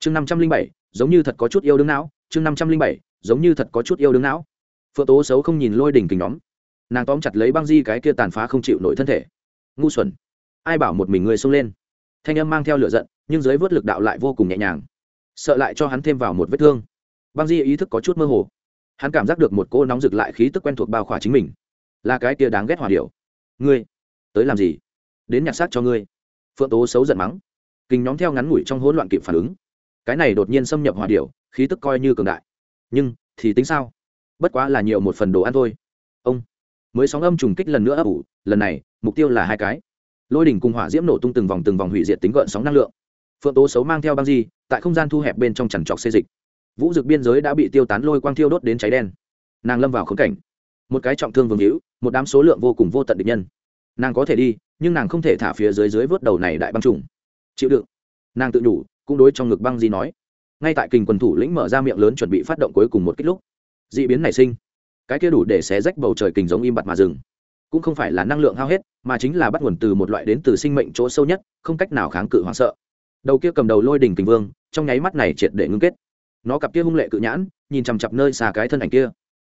chương năm trăm linh bảy, giống như thật có chút yêu đương não. Chương năm trăm linh bảy, giống như thật có chút yêu đương não. Phượng tố xấu không nhìn lôi đỉnh kính nhóm. Nàng tóm chặt lấy băng di cái kia tàn phá không chịu nổi thân thể. Ngu xuẩn. Ai bảo một mình người xông lên? Thanh âm mang theo lửa giận, nhưng dưới vớt lực đạo lại vô cùng nhẹ nhàng. Sợ lại cho hắn thêm vào một vết thương. Băng di ý thức có chút mơ hồ. Hắn cảm giác được một cô nóng rực lại khí tức quen thuộc bao khỏa chính mình. Là cái kia đáng ghét hòa điệu ngươi, tới làm gì? Đến nhặt xác cho ngươi. Phượng tố xấu giận mắng. Kinh nhóm theo ngắn ngủi trong hỗn loạn kịp phản ứng cái này đột nhiên xâm nhập hỏa điệu khí tức coi như cường đại. Nhưng, thì tính sao? Bất quá là nhiều một phần đồ ăn thôi. Ông mới sóng âm trùng kích lần nữa ấp ủ, lần này, mục tiêu là hai cái. Lôi đỉnh cùng hỏa diễm nổ tung từng vòng từng vòng hủy diệt tính gợn sóng năng lượng. Phượng tố xấu mang theo băng di, tại không gian thu hẹp bên trong chằn trọc xê dịch. Vũ dực biên giới đã bị tiêu tán lôi quang thiêu đốt đến cháy đen. Nàng lâm vào khống cảnh. Một cái trọng thương vương hữu, một đám số lượng vô cùng vô tận địch nhân. Nàng có thể đi, nhưng nàng không thể thả phía dưới dưới vớt đầu này đại băng trùng. Chịu đựng. Nàng tự nhủ cũng đối trong ngực băng di nói. Ngay tại kình quần thủ lĩnh mở ra miệng lớn chuẩn bị phát động cuối cùng một kích lúc d ị biến nảy sinh. Cái kia đủ để xé rách bầu trời kình giống im bặt mà dừng. Cũng không phải là năng lượng hao hết, mà chính là bắt nguồn từ một loại đến từ sinh mệnh chỗ sâu nhất, không cách nào kháng cự hoảng sợ. Đầu kia cầm đầu lôi đỉnh kình vương, trong nháy mắt này triệt để ngưng kết. Nó cặp kia hung lệ cự nhãn, nhìn chằm chặp nơi xa cái thân ảnh kia.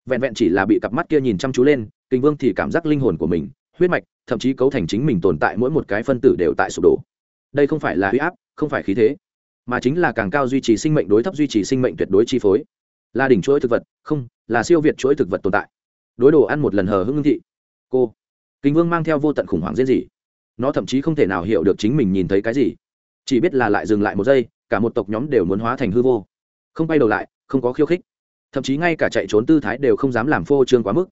Vẹn vẹn chỉ là bị cặp mắt kia nhìn chăm chú lên, kình vương thì cảm giác linh hồn của mình, huyết mạch, thậm chí cấu thành chính mình tồn tại mỗi một cái phân tử đều tại sụp đổ. Đây không phải là huy áp, không phải khí thế mà chính là càng cao duy trì sinh mệnh đối thấp duy trì sinh mệnh tuyệt đối chi phối. Là đỉnh chuỗi thực vật, không, là siêu việt chuỗi thực vật tồn tại. Đối đồ ăn một lần hờ hưng thị. Cô. Kinh vương mang theo vô tận khủng hoảng diễn gì? Nó thậm chí không thể nào hiểu được chính mình nhìn thấy cái gì. Chỉ biết là lại dừng lại một giây, cả một tộc nhóm đều muốn hóa thành hư vô. Không bay đầu lại, không có khiêu khích. Thậm chí ngay cả chạy trốn tư thái đều không dám làm phô trương quá mức.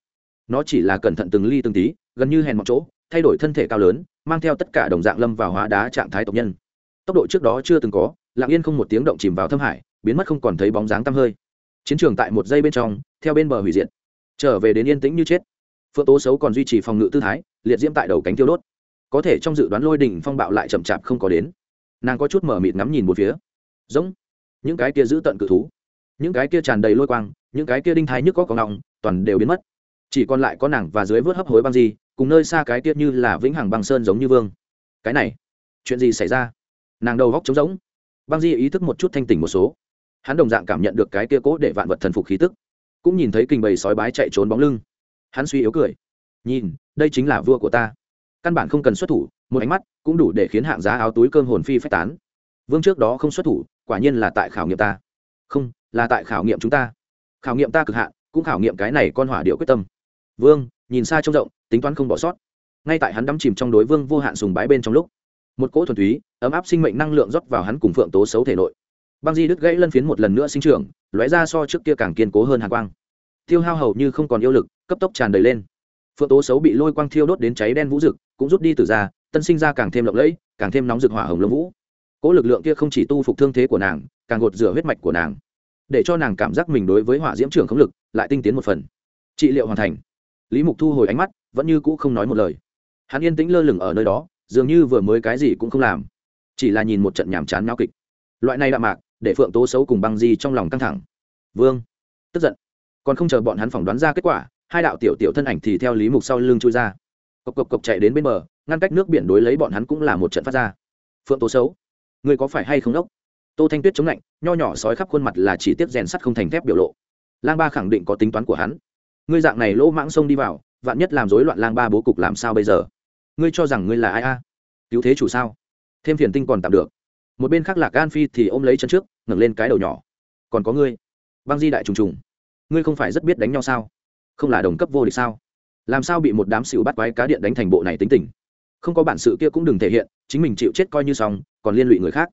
Nó chỉ là cẩn thận từng ly từng tí, gần như hèn một chỗ, thay đổi thân thể cao lớn, mang theo tất cả đồng dạng lâm vào hóa đá trạng thái tộc nhân. Tốc độ trước đó chưa từng có lặng yên không một tiếng động chìm vào thâm hải, biến mất không còn thấy bóng dáng tăm hơi. Chiến trường tại một giây bên trong, theo bên bờ hủy diệt. Trở về đến yên tĩnh như chết. Phượng tố xấu còn duy trì phòng ngự tư thái, liệt diễm tại đầu cánh tiêu đốt. Có thể trong dự đoán lôi đỉnh phong bạo lại chậm chạp không có đến. Nàng có chút mở mịt ngắm nhìn một phía. Giống. Những cái kia giữ tận cự thú. Những cái kia tràn đầy lôi quang, những cái kia đinh thái nhức có còn ngọng, toàn đều biến mất. Chỉ còn lại có nàng và dưới vớt hấp hối băng gì cùng nơi xa cái kia như là vĩnh hằng băng sơn giống như vương. Cái này, chuyện gì xảy ra? Nàng đầu góc trống rỗng băng di ý thức một chút thanh tỉnh một số. Hắn đồng dạng cảm nhận được cái kia cố để vạn vật thần phục khí tức, cũng nhìn thấy kình bầy sói bái chạy trốn bóng lưng. Hắn suy yếu cười. Nhìn, đây chính là vua của ta. Căn bản không cần xuất thủ, một ánh mắt cũng đủ để khiến hạng giá áo túi cơm hồn phi phách tán. Vương trước đó không xuất thủ, quả nhiên là tại khảo nghiệm ta. Không, là tại khảo nghiệm chúng ta. Khảo nghiệm ta cực hạn, cũng khảo nghiệm cái này con hỏa điệu quyết tâm. Vương, nhìn xa trông rộng, tính toán không bỏ sót. Ngay tại hắn đắm chìm trong đối vương vô hạn sùng bái bên trong lúc một cỗ thuần túy, ấm áp sinh mệnh năng lượng rót vào hắn cùng phượng tố xấu thể nội. Băng di đứt gãy lân phiến một lần nữa sinh trưởng, lóe ra so trước kia càng kiên cố hơn hàng quang. Tiêu hao hầu như không còn yêu lực, cấp tốc tràn đầy lên. Phượng tố xấu bị lôi quang thiêu đốt đến cháy đen vũ rực, cũng rút đi từ ra tân sinh ra càng thêm lộng lẫy, càng thêm nóng rực hỏa hồng lông vũ. Cỗ lực lượng kia không chỉ tu phục thương thế của nàng, càng gột rửa huyết mạch của nàng, để cho nàng cảm giác mình đối với hỏa diễm trưởng không lực lại tinh tiến một phần. Trị liệu hoàn thành. Lý mục thu hồi ánh mắt, vẫn như cũ không nói một lời. Hắn yên tĩnh lơ lửng ở nơi đó dường như vừa mới cái gì cũng không làm. Chỉ là nhìn một trận nhàm chán nhau kịch. Loại này đạ mạc, để phượng tố xấu cùng băng di trong lòng căng thẳng. Vương, tức giận. Còn không chờ bọn hắn phỏng đoán ra kết quả, hai đạo tiểu tiểu thân ảnh thì theo lý mục sau lưng chui ra. Cộc cộc cộc chạy đến bên bờ, ngăn cách nước biển đối lấy bọn hắn cũng là một trận phát ra. Phượng tố xấu, người có phải hay không đốc? Tô thanh tuyết chống lạnh, nho nhỏ sói khắp khuôn mặt là chỉ tiếp rèn sắt không thành thép biểu lộ. Lang ba khẳng định có tính toán của hắn. Ngươi dạng này lỗ mãng sông đi vào, vạn nhất làm rối loạn lang ba bố cục làm sao bây giờ? Ngươi cho rằng ngươi là ai a? Cứu thế chủ sao? Thêm phiền tinh còn tạm được. Một bên khác lạc gan phi thì ôm lấy chân trước, ngẩng lên cái đầu nhỏ. Còn có ngươi, băng di đại trùng trùng, ngươi không phải rất biết đánh nhau sao? Không là đồng cấp vô địch sao? Làm sao bị một đám xỉu bắt quái cá điện đánh thành bộ này tính tình? Không có bản sự kia cũng đừng thể hiện, chính mình chịu chết coi như xong, còn liên lụy người khác.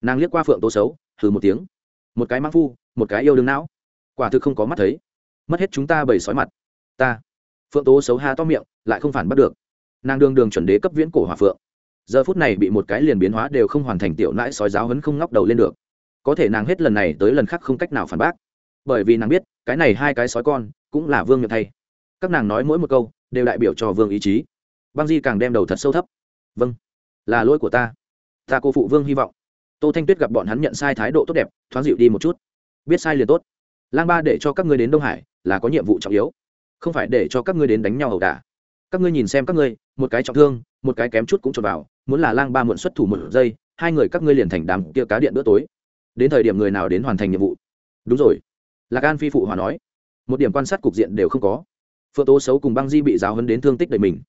Nàng liếc qua phượng tố xấu, hừ một tiếng. Một cái mang phu, một cái yêu đương não. Quả thực không có mắt thấy. Mất hết chúng ta bầy sói mặt. Ta. Phượng tố xấu ha to miệng, lại không phản bắt được nàng đường đường chuẩn đế cấp viễn cổ hòa phượng. Giờ phút này bị một cái liền biến hóa đều không hoàn thành tiểu nãi sói giáo hấn không ngóc đầu lên được. Có thể nàng hết lần này tới lần khác không cách nào phản bác. Bởi vì nàng biết, cái này hai cái sói con cũng là vương miệng thay. Các nàng nói mỗi một câu, đều đại biểu cho vương ý chí. Băng di càng đem đầu thật sâu thấp. Vâng là lỗi của ta. Ta cô phụ vương hy vọng. Tô thanh tuyết gặp bọn hắn nhận sai thái độ tốt đẹp, thoáng dịu đi một chút. Biết sai liền tốt. Lang ba để cho các ngươi đến đông hải, là có nhiệm vụ trọng yếu. Không phải để cho các ngươi đến đánh nhau ẩu đả các ngươi nhìn xem các ngươi, một cái trọng thương, một cái kém chút cũng trộn vào, muốn là lang ba muộn xuất thủ một giây, hai người các ngươi liền thành đám kia cá điện bữa tối. Đến thời điểm người nào đến hoàn thành nhiệm vụ? Đúng rồi. Lạc an phi phụ hòa nói. Một điểm quan sát cục diện đều không có. Phượng tố xấu cùng băng di bị giáo hấn đến thương tích đầy mình.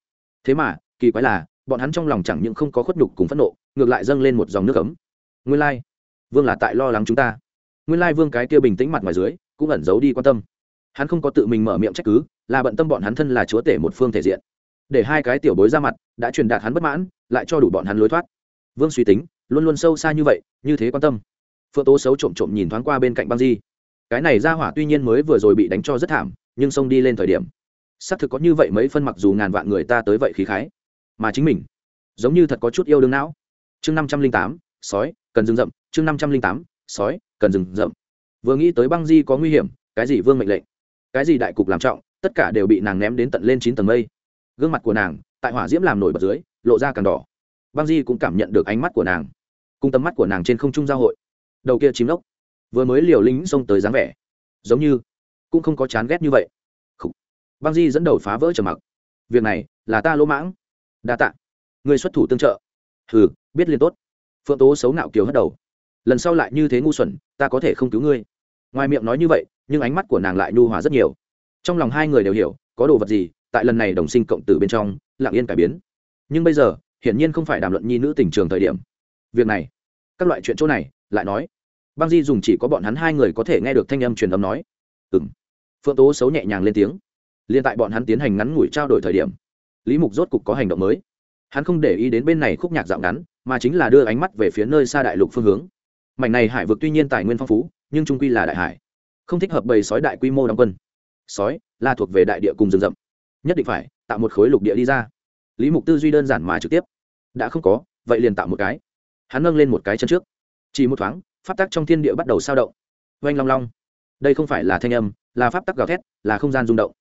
Thế mà, kỳ quái là, bọn hắn trong lòng chẳng những không có khuất nhục cùng phẫn nộ, ngược lại dâng lên một dòng nước ấm. Nguyên Lai, vương là tại lo lắng chúng ta. Nguyên lai vương cái kia bình tĩnh mặt ngoài dưới, cũng ẩn giấu đi quan tâm. Hắn không có tự mình mở miệng trách cứ là bận tâm bọn hắn thân là chúa tể một phương thể diện. Để hai cái tiểu bối ra mặt, đã truyền đạt hắn bất mãn, lại cho đủ bọn hắn lối thoát. Vương suy tính, luôn luôn sâu xa như vậy, như thế quan tâm. Phượng tố xấu trộm trộm nhìn thoáng qua bên cạnh băng di. Cái này ra hỏa tuy nhiên mới vừa rồi bị đánh cho rất thảm, nhưng xông đi lên thời điểm, xác thực có như vậy mấy phân mặc dù ngàn vạn người ta tới vậy khí khái, mà chính mình giống như thật có chút yêu đương não. Chương năm trăm linh tám, sói, cần dừng rậm, chương năm trăm linh tám, sói, cần dừng rậm. Vừa nghĩ tới băng di có nguy hiểm, cái gì vương mệnh lệnh? Cái gì đại cục làm trọng? Tất cả đều bị nàng ném đến tận lên chín tầng mây. Gương mặt của nàng, tại hỏa diễm làm nổi bật dưới, lộ ra càng đỏ. Băng di cũng cảm nhận được ánh mắt của nàng, cùng tầm mắt của nàng trên không trung giao hội. Đầu kia chìm lốc, vừa mới liều lính xông tới dáng vẻ, giống như cũng không có chán ghét như vậy. Khủ. băng di dẫn đầu phá vỡ trầm mặc. Việc này là ta lỗ mãng. Đa tạ. Người xuất thủ tương trợ. Hừ, biết liền tốt. Phượng tố xấu nạo kiều hất đầu. Lần sau lại như thế ngu xuẩn, ta có thể không cứu ngươi. Ngoài miệng nói như vậy, nhưng ánh mắt của nàng lại nhu hòa rất nhiều trong lòng hai người đều hiểu, có đồ vật gì, tại lần này đồng sinh cộng tử bên trong, lặng yên cải biến. Nhưng bây giờ, hiển nhiên không phải đàm luận nhi nữ tình trường thời điểm. Việc này, các loại chuyện chỗ này, lại nói. Băng di dùng chỉ có bọn hắn hai người có thể nghe được thanh âm truyền âm nói. Ừ m phượng tố xấu nhẹ nhàng lên tiếng. Liên tại bọn hắn tiến hành ngắn ngủi trao đổi thời điểm, lý mục rốt cục có hành động mới. Hắn không để ý đến bên này khúc nhạc dạo ngắn, mà chính là đưa ánh mắt về phía nơi xa đại lục phương hướng. Mảnh này hải vực tuy nhiên tài nguyên phong phú, nhưng trung quy là đại hải. Không thích hợp bầy sói đại quy mô đóng quân sói là thuộc về đại địa cùng rừng rậm. Nhất định phải tạo một khối lục địa đi ra. Lý mục tư duy đơn giản mà trực tiếp. Đã không có, vậy liền tạo một cái. Hắn nâng lên một cái chân trước. Chỉ một thoáng, pháp tắc trong thiên địa bắt đầu sao động. Oanh long long. Đây không phải là thanh âm, là pháp tắc gào thét, là không gian rung động.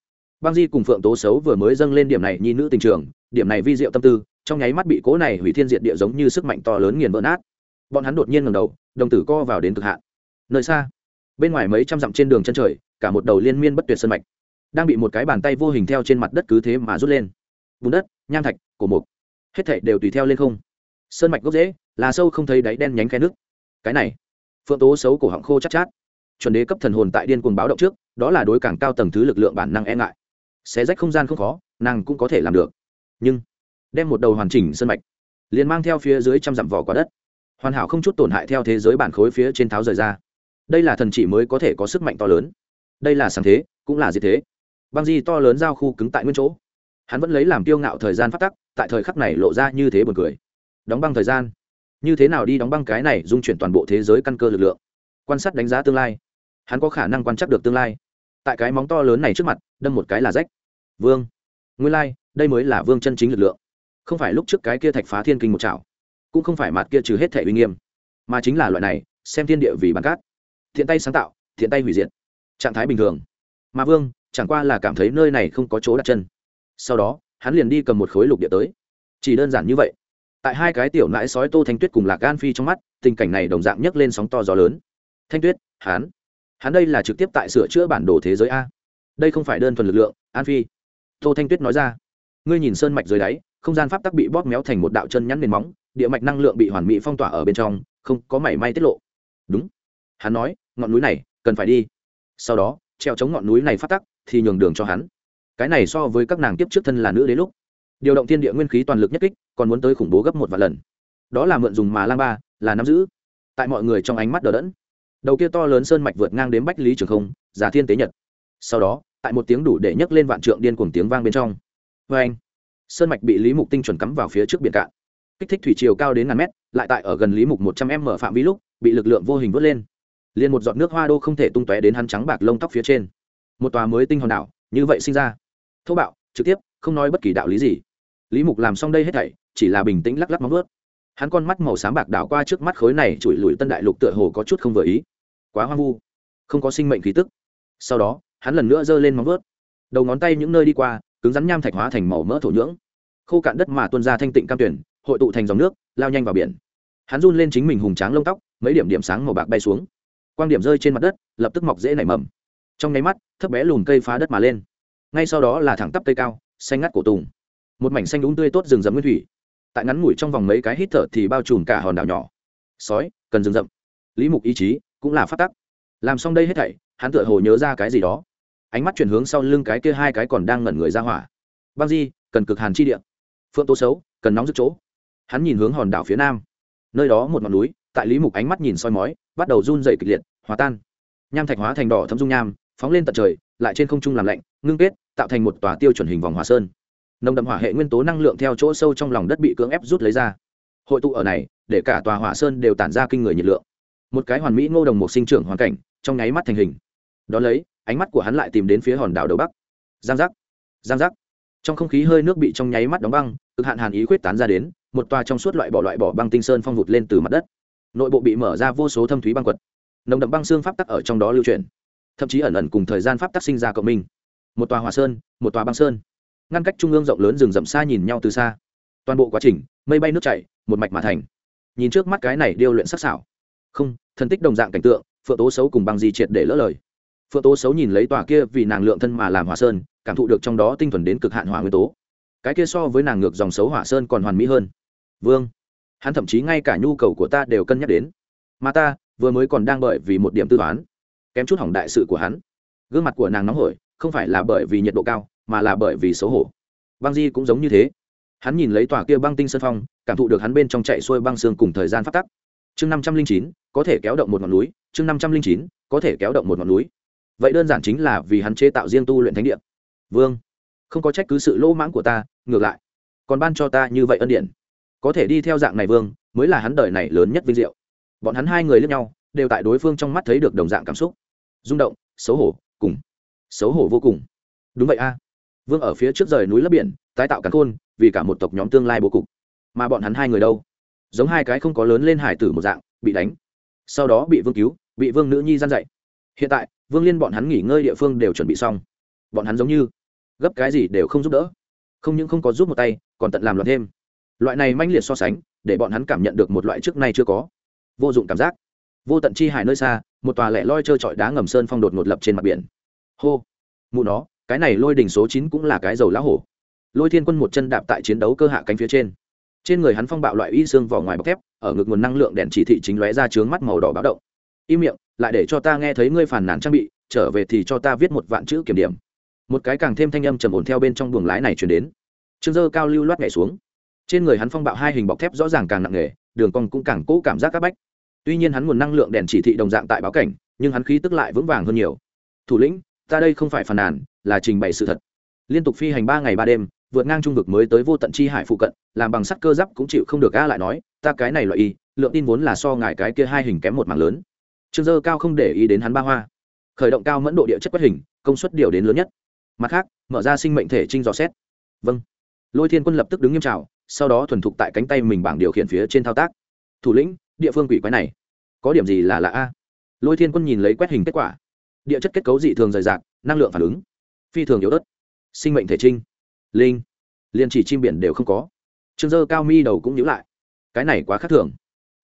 Băng di cùng phượng tố xấu vừa mới dâng lên điểm này nhi nữ tình trường, điểm này vi diệu tâm tư, trong nháy mắt bị cố này hủy thiên diện địa giống như sức mạnh to lớn nghiền vỡ nát. Bọn hắn đột nhiên ngầm đầu, đồng tử co vào đến cực hạn. Nơi xa, bên ngoài mấy trăm dặm trên đường chân trời cả một đầu liên miên bất tuyệt sân mạch đang bị một cái bàn tay vô hình theo trên mặt đất cứ thế mà rút lên. Bùn đất nham thạch cổ mục hết thảy đều tùy theo lên không. Sơn mạch gốc dễ là sâu không thấy đáy đen nhánh khe nước. Cái này phượng tố xấu cổ họng khô chắc chát, chát. Chuẩn đế cấp thần hồn tại điên cuồng báo động trước đó là đối càng cao tầng thứ lực lượng bản năng e ngại. Xé rách không gian không khó nàng cũng có thể làm được. Nhưng đem một đầu hoàn chỉnh sân mạch liền mang theo phía dưới trăm dặm vỏ quả đất. Hoàn hảo không chút tổn hại theo thế giới bản khối phía trên tháo rời ra. Đây là thần chỉ mới có thể có sức mạnh to lớn đây là sáng thế cũng là gì thế. Băng di to lớn giao khu cứng tại nguyên chỗ. Hắn vẫn lấy làm kiêu ngạo thời gian phát tắc tại thời khắc này lộ ra như thế buồn cười. Đóng băng thời gian. Như thế nào đi đóng băng cái này dung chuyển toàn bộ thế giới căn cơ lực lượng? Quan sát đánh giá tương lai. Hắn có khả năng quan trắc được tương lai. Tại cái móng to lớn này trước mặt đâm một cái là rách. Vương. Nguyên lai、like, đây mới là vương chân chính lực lượng. Không phải lúc trước cái kia thạch phá thiên kinh một chảo. Cũng không phải mặt kia trừ hết thể uy nghiêm. Mà chính là loại này xem thiên địa vì bàn cát. Thiện tay sáng tạo thiện tay hủy diệt trạng thái bình thường. Mà vương, chẳng qua là cảm thấy nơi này không có chỗ đặt chân. Sau đó, hắn liền đi cầm một khối lục địa tới. Chỉ đơn giản như vậy. Tại hai cái tiểu nãi sói tô thanh tuyết cùng lạc gan phi trong mắt, tình cảnh này đồng dạng nhấc lên sóng to gió lớn. Thanh tuyết, hắn hắn đây là trực tiếp tại sửa chữa bản đồ thế giới a. Đây không phải đơn thuần lực lượng, an phi. Tô thanh tuyết nói ra. Ngươi nhìn sơn mạch dưới đáy, không gian pháp tắc bị bóp méo thành một đạo chân nhắn nền móng, địa mạch năng lượng bị hoàn mỹ phong tỏa ở bên trong, không có mảy may tiết lộ. Đúng. Hắn nói, ngọn núi này cần phải đi sau đó, treo chống ngọn núi này phát tắc, thì nhường đường cho hắn. Cái này so với các nàng tiếp trước thân là nữ đến lúc. Điều động thiên địa nguyên khí toàn lực nhất kích, còn muốn tới khủng bố gấp một vài lần. Đó là mượn dùng mà lang ba, là nắm giữ. Tại mọi người trong ánh mắt đờ đẫn. Đầu kia to lớn sơn mạch vượt ngang đến bách lý trường không, giả thiên tế nhật. Sau đó, tại một tiếng đủ để nhấc lên vạn trượng điên cuồng tiếng vang bên trong. Vê anh, sơn mạch bị lý mục tinh chuẩn cắm vào phía trước biển cạn. Kích thích thủy chiều cao đến ngàn mét, lại tại ở gần lý mục một trăm m phạm vi lúc, bị lực lượng vô hình vớt lên liền một giọt nước hoa đô không thể tung tóe đến hắn trắng bạc lông tóc phía trên. Một tòa mới tinh hòn đảo, như vậy sinh ra. Thô bạo, trực tiếp, không nói bất kỳ đạo lý gì. Lý mục làm xong đây hết thảy, chỉ là bình tĩnh lắc lắc móng vớt hắn con mắt màu xám bạc đảo qua trước mắt khối này chùi lùi tân đại lục tựa hồ có chút không vừa ý. Quá hoang vu. Không có sinh mệnh khí tức. Sau đó, hắn lần nữa giơ lên móng vớt đầu ngón tay những nơi đi qua, cứng rắn nham thạch hóa thành màu mỡ thổ nhưỡng. Khô cạn đất mà tuôn ra thanh tịnh cam tuyển, hội tụ thành dòng nước, lao nhanh vào biển. Hắn run lên chính mình hùng tráng lông tóc, mấy điểm điểm sáng màu bạc bay xuống quang điểm rơi trên mặt đất, lập tức mọc dễ nảy mầm. Trong nháy mắt, thấp bé lùn cây phá đất mà lên. Ngay sau đó là thẳng tắp cây cao, xanh ngắt cổ tùng. Một mảnh xanh đúng tươi tốt rừng rậm nguyên thủy. Tại ngắn ngủi trong vòng mấy cái hít thở thì bao trùm cả hòn đảo nhỏ. Sói, cần rừng rậm. Lý mục ý chí cũng là phát tắc. Làm xong đây hết thảy, hắn tựa hồ nhớ ra cái gì đó. Ánh mắt chuyển hướng sau lưng cái kia hai cái còn đang ngẩn người ra hỏa. Băng di, cần cực hàn chi địa. Phượng tố xấu, cần nóng rực chỗ. Hắn nhìn hướng hòn đảo phía nam. Nơi đó một ngọn núi, tại lý mục ánh mắt nhìn soi mói bắt đầu run dày kịch liệt, hòa tan. Nham thạch hóa thành đỏ thấm dung nham, phóng lên tận trời, lại trên không trung làm lạnh, ngưng kết, tạo thành một tòa tiêu chuẩn hình vòng hòa sơn. Nồng đậm hỏa hệ nguyên tố năng lượng theo chỗ sâu trong lòng đất bị cưỡng ép rút lấy ra. Hội tụ ở này, để cả tòa hỏa sơn đều tản ra kinh người nhiệt lượng. Một cái hoàn mỹ ngô đồng một sinh trưởng hoàn cảnh, trong nháy mắt thành hình. Đón lấy, ánh mắt của hắn lại tìm đến phía hòn đảo đầu bắc. Giang giác giang giác. Trong không khí hơi nước bị trong nháy mắt đóng băng, cực hạn hàn ý quyết tán ra đến, một tòa trong suốt loại bỏ loại bỏ băng tinh sơn phong vụt lên từ mặt đất nội bộ bị mở ra vô số thâm thúy băng quật, nồng đậm băng xương pháp tắc ở trong đó lưu truyền, thậm chí ẩn ẩn cùng thời gian pháp tắc sinh ra cộng minh. Một tòa hòa sơn, một tòa băng sơn. Ngăn cách trung ương rộng lớn rừng rậm xa nhìn nhau từ xa. Toàn bộ quá trình, mây bay nước chảy, một mạch mà thành. Nhìn trước mắt cái này điêu luyện sắc sảo. Không, thần tích đồng dạng cảnh tượng, phượng tố xấu cùng băng di triệt để lỡ lời. Phượng tố xấu nhìn lấy tòa kia vì nàng lượng thân mà làm hỏa sơn, cảm thụ được trong đó tinh thuần đến cực hạn hỏa nguyên tố. Cái kia so với nàng ngược dòng xấu hỏa sơn còn hoàn mỹ hơn. Vương hắn thậm chí ngay cả nhu cầu của ta đều cân nhắc đến. Mà ta vừa mới còn đang bởi vì một điểm tư toán, kém chút hỏng đại sự của hắn. Gương mặt của nàng nóng hổi, không phải là bởi vì nhiệt độ cao, mà là bởi vì xấu hổ. Băng di cũng giống như thế. Hắn nhìn lấy tòa kia băng tinh sơn phong, cảm thụ được hắn bên trong chạy xuôi băng xương cùng thời gian phát tắc. Chương năm trăm linh chín, có thể kéo động một ngọn núi. Chương năm trăm linh chín, có thể kéo động một ngọn núi. Vậy đơn giản chính là vì hắn chế tạo riêng tu luyện thánh địa. Vương, không có trách cứ sự lỗ mãng của ta, ngược lại. Còn ban cho ta như vậy ân điển có thể đi theo dạng này vương, mới là hắn đời này lớn nhất vinh diệu. Bọn hắn hai người lẫn nhau, đều tại đối phương trong mắt thấy được đồng dạng cảm xúc. Rung động, xấu hổ, cùng. Xấu hổ vô cùng. Đúng vậy a. Vương ở phía trước rời núi lấp biển, tái tạo cả khôn vì cả một tộc nhóm tương lai bố cục. Mà bọn hắn hai người đâu? Giống hai cái không có lớn lên hải tử một dạng, bị đánh. Sau đó bị vương cứu, bị vương nữ nhi gian dạy. Hiện tại, vương liên bọn hắn nghỉ ngơi địa phương đều chuẩn bị xong. Bọn hắn giống như, gấp cái gì đều không giúp đỡ. Không những không có giúp một tay, còn tận làm loạn thêm loại này manh liệt so sánh, để bọn hắn cảm nhận được một loại trước nay chưa có. Vô dụng cảm giác. Vô tận chi hải nơi xa, một tòa lẻ loi trơ trọi đá ngầm sơn phong đột ngột lập trên mặt biển. Hô. Mụ nó, cái này lôi đỉnh số chín cũng là cái dầu lá hổ. Lôi thiên quân một chân đạp tại chiến đấu cơ hạ cánh phía trên. Trên người hắn phong bạo loại y xương vỏ ngoài bọc thép, ở ngực nguồn năng lượng đèn chỉ thị chính lóe ra trướng mắt màu đỏ báo động. Im miệng, lại để cho ta nghe thấy ngươi phản nàn trang bị, trở về thì cho ta viết một vạn chữ kiểm điểm. Một cái càng thêm thanh âm trầm ổn theo bên trong buồng lái này chuyển đến. Trương dơ cao lưu loát nhảy xuống trên người hắn phong bạo hai hình bọc thép rõ ràng càng nặng nề, đường cong cũng càng cố cảm giác các bách. Tuy nhiên hắn nguồn năng lượng đèn chỉ thị đồng dạng tại báo cảnh, nhưng hắn khí tức lại vững vàng hơn nhiều. Thủ lĩnh, ta đây không phải phàn nàn, là trình bày sự thật. Liên tục phi hành ba ngày ba đêm, vượt ngang trung vực mới tới vô tận chi hải phụ cận, làm bằng sắt cơ giáp cũng chịu không được a lại nói, ta cái này loại y, lượng tin vốn là so ngài cái kia hai hình kém một mảng lớn. Trương dơ cao không để ý đến hắn ba hoa. Khởi động cao mẫn độ địa chất quét hình, công suất điều đến lớn nhất. Mặt khác, mở ra sinh mệnh thể trinh dò xét. Vâng. Lôi thiên quân lập tức đứng nghiêm trào sau đó thuần thục tại cánh tay mình bảng điều khiển phía trên thao tác. Thủ lĩnh, địa phương quỷ quái này, có điểm gì là lạ a? Lôi thiên quân nhìn lấy quét hình kết quả. Địa chất kết cấu dị thường rời rạc, năng lượng phản ứng, phi thường yếu ớt. Sinh mệnh thể trinh, linh liền chỉ chim biển đều không có. Trương dơ cao mi đầu cũng nhữ lại. Cái này quá khác thường.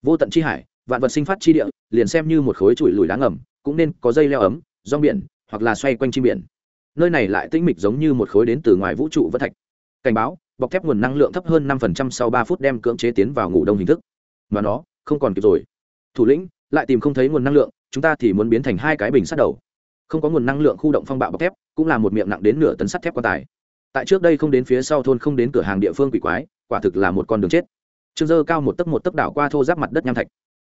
Vô tận chi hải, vạn vật sinh phát chi địa, liền xem như một khối chùi lùi đá ngầm, cũng nên có dây leo ấm, rong biển, hoặc là xoay quanh chim biển. Nơi này lại tĩnh mịch giống như một khối đến từ ngoài vũ trụ vân thạch. Cảnh báo bọc thép nguồn năng lượng thấp hơn năm phần trăm sau ba phút đem cưỡng chế tiến vào ngủ đông hình thức. Mà nó, không còn kịp rồi. Thủ lĩnh, lại tìm không thấy nguồn năng lượng, chúng ta thì muốn biến thành hai cái bình sắt đầu. Không có nguồn năng lượng khu động phong bạo bọc thép, cũng là một miệng nặng đến nửa tấn sắt thép quan tài. Tại trước đây không đến phía sau thôn không đến cửa hàng địa phương quỷ quái, quả thực là một con đường chết. Trương dơ cao một tấc một tấc đảo qua thô giáp mặt đất nham thạch.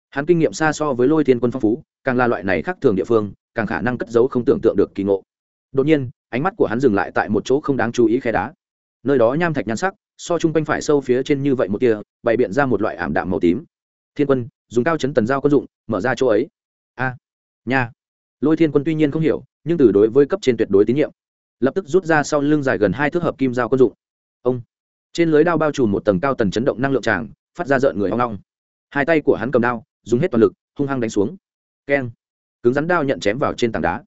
Hắn kinh nghiệm xa so với lôi thiên quân phong phú, càng là loại này khác thường địa phương, càng khả năng cất giấu không tưởng tượng được kỳ ngộ. Đột nhiên, ánh mắt của hắn dừng lại tại một chỗ không đáng chú ý khe đá nơi đó nham thạch nhan sắc, so chung quanh phải sâu phía trên như vậy một tia, bày biện ra một loại ảm đạm màu tím. Thiên quân, dùng cao chấn tần giao quân dụng, mở ra chỗ ấy. A, nha. Lôi thiên quân tuy nhiên không hiểu, nhưng từ đối với cấp trên tuyệt đối tín nhiệm. Lập tức rút ra sau lưng dài gần hai thước hợp kim giao quân dụng. Ông. Trên lưới đao bao trùm một tầng cao tần chấn động năng lượng tràng, phát ra rợn người hoang long hai tay của hắn cầm đao, dùng hết toàn lực, hung hăng đánh xuống. Keng. Cứng rắn đao nhận chém vào trên tảng đá.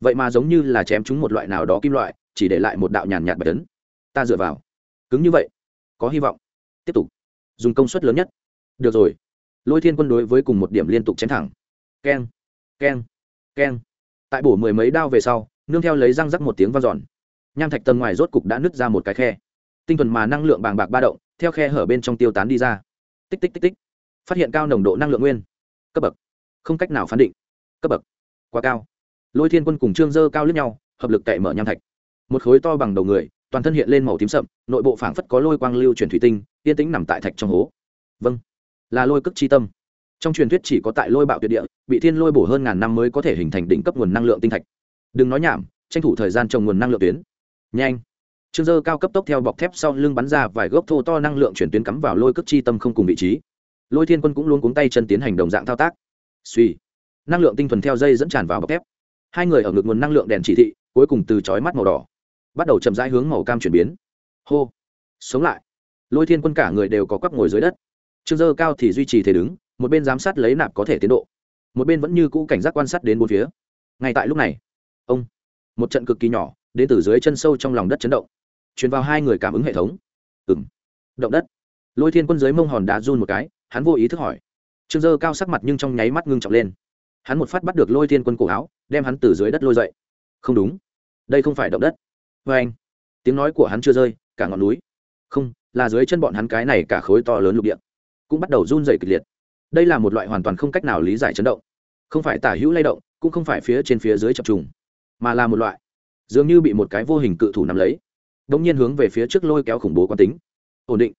Vậy mà giống như là chém chúng một loại nào đó kim loại, chỉ để lại một đạo nhàn nhạt bạch tấn ta dựa vào. Cứng như vậy, có hy vọng. Tiếp tục. Dùng công suất lớn nhất. Được rồi. Lôi thiên quân đối với cùng một điểm liên tục chém thẳng. Keng keng keng. Tại bổ mười mấy đao về sau, nương theo lấy răng rắc một tiếng vang giòn nham thạch tầng ngoài rốt cục đã nứt ra một cái khe. Tinh thuần mà năng lượng bàng bạc ba động, theo khe hở bên trong tiêu tán đi ra. Tích tích tích tích. Phát hiện cao nồng độ năng lượng nguyên. Cấp bậc. Không cách nào phán định. Cấp bậc. Quá cao. Lôi thiên quân cùng trương dơ cao lướt nhau, hợp lực cậy mở nham thạch. Một khối to bằng đầu người toàn thân hiện lên màu tím sậm, nội bộ phảng phất có lôi quang lưu chuyển thủy tinh, yên tĩnh nằm tại thạch trong hố. Vâng là lôi cức chi tâm. Trong truyền thuyết chỉ có tại lôi bạo tuyệt địa, bị thiên lôi bổ hơn ngàn năm mới có thể hình thành đỉnh cấp nguồn năng lượng tinh thạch. Đừng nói nhảm, tranh thủ thời gian trồng nguồn năng lượng tuyến. Nhanh. Trương dơ cao cấp tốc theo bọc thép sau lưng bắn ra vài gốc thô to năng lượng chuyển tuyến cắm vào lôi cực chi tâm không cùng vị trí. Lôi thiên quân cũng luôn cuống tay chân tiến hành đồng dạng thao tác. Suy năng lượng tinh thuần theo dây dẫn tràn vào bọc thép. Hai người ở ngực nguồn năng lượng đèn chỉ thị, cuối cùng từ chói mắt màu đỏ bắt đầu chậm rãi hướng màu cam chuyển biến. Hô. Sống lại. Lôi thiên quân cả người đều có quắp ngồi dưới đất. Trương dơ cao thì duy trì thể đứng, một bên giám sát lấy nạp có thể tiến độ. Một bên vẫn như cũ cảnh giác quan sát đến bốn phía. Ngay tại lúc này, ông, một trận cực kỳ nhỏ, đến từ dưới chân sâu trong lòng đất chấn động. Truyền vào hai người cảm ứng hệ thống. Ừng động đất. Lôi thiên quân dưới mông hòn đá run một cái, hắn vô ý thức hỏi. Trương dơ cao sắc mặt nhưng trong nháy mắt ngưng trọng lên. Hắn một phát bắt được lôi thiên quân cổ áo, đem hắn từ dưới đất lôi dậy. Không đúng. Đây không phải động đất vê anh. Tiếng nói của hắn chưa rơi, cả ngọn núi. Không, là dưới chân bọn hắn cái này cả khối to lớn lục địa. Cũng bắt đầu run dày kịch liệt. Đây là một loại hoàn toàn không cách nào lý giải chấn động. Không phải tả hữu lay động, cũng không phải phía trên phía dưới chập trùng, mà là một loại. Dường như bị một cái vô hình cự thủ nắm lấy. Đ ỗ n g nhiên hướng về phía trước lôi kéo khủng bố quán tính. Ổn định.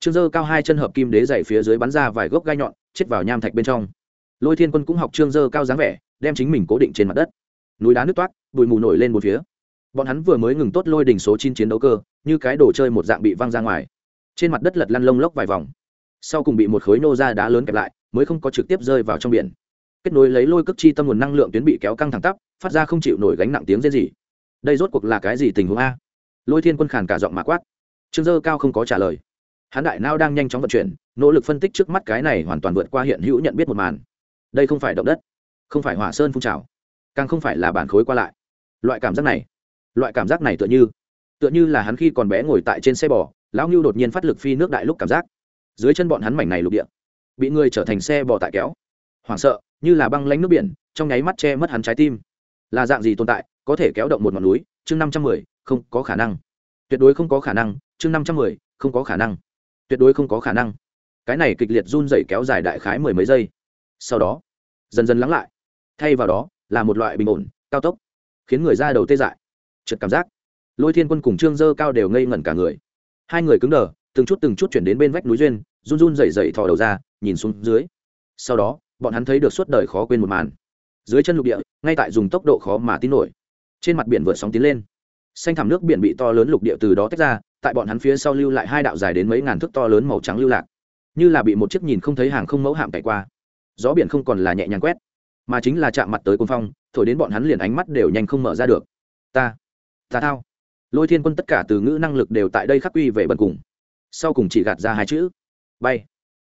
Trương dơ cao hai chân hợp kim đế dày phía dưới bắn ra vài gốc gai nhọn, chết vào nham thạch bên trong. Lôi thiên quân cũng học trương dơ cao dáng vẻ, đem chính mình cố định trên mặt đất. Núi đá nước toát, bụi mù nổi lên một phía bọn hắn vừa mới ngừng tốt lôi đỉnh số chín chiến đấu cơ, như cái đồ chơi một dạng bị văng ra ngoài. Trên mặt đất lật lăn lông lốc vài vòng. Sau cùng bị một khối nô ra đá lớn kẹp lại, mới không có trực tiếp rơi vào trong biển. Kết nối lấy lôi cước chi tâm nguồn năng lượng tuyến bị kéo căng thẳng tắp, phát ra không chịu nổi gánh nặng tiếng rên gì đây rốt cuộc là cái gì tình huống a? Lôi thiên quân khàn cả giọng mà quát. Trương dơ cao không có trả lời. Hắn đại nao đang nhanh chóng vận chuyển, nỗ lực phân tích trước mắt cái này hoàn toàn vượt qua hiện hữu nhận biết một màn. Đây không phải động đất, không phải hỏa sơn phun trào, càng không phải là bản khối qua lại. Loại cảm giác này loại cảm giác này tựa như tựa như là hắn khi còn bé ngồi tại trên xe bò, lão ngưu đột nhiên phát lực phi nước đại lúc cảm giác. Dưới chân bọn hắn mảnh này lục địa, bị người trở thành xe bò tại kéo. Hoảng sợ, như là băng lánh nước biển, trong nháy mắt che mất hắn trái tim. Là dạng gì tồn tại, có thể kéo động một ngọn núi? Chương năm trăm mười, không có khả năng. Tuyệt đối không có khả năng, chương năm trăm mười, không có khả năng. Tuyệt đối không có khả năng. Cái này kịch liệt run dày kéo dài đại khái mười mấy giây. Sau đó, dần dần lắng lại. Thay vào đó, là một loại bình ổn, cao tốc, khiến người ra đầu tê dại trượt cảm giác. Lôi thiên quân cùng trương dơ cao đều ngây ngẩn cả người. Hai người cứng đờ, từng chút từng chút chuyển đến bên vách núi duyên, run run dậy dậy thò đầu ra, nhìn xuống dưới. Sau đó, bọn hắn thấy được suốt đời khó quên một màn. Dưới chân lục địa, ngay tại dùng tốc độ khó mà tin nổi. Trên mặt biển vượt sóng tiến lên. Xanh thảm nước biển bị to lớn lục địa từ đó tách ra, tại bọn hắn phía sau lưu lại hai đạo dài đến mấy ngàn thước to lớn màu trắng lưu lạc. Như là bị một chiếc nhìn không thấy hàng không mẫu hạm cày qua. Gió biển không còn là nhẹ nhàng quét, mà chính là chạm mặt tới côn phong, thổi đến bọn hắn liền ánh mắt đều nhanh không mở ra được. Ta tà thao. Lôi thiên quân tất cả từ ngữ năng lực đều tại đây khắc quy về bần cùng. Sau cùng chỉ gạt ra hai chữ, bay.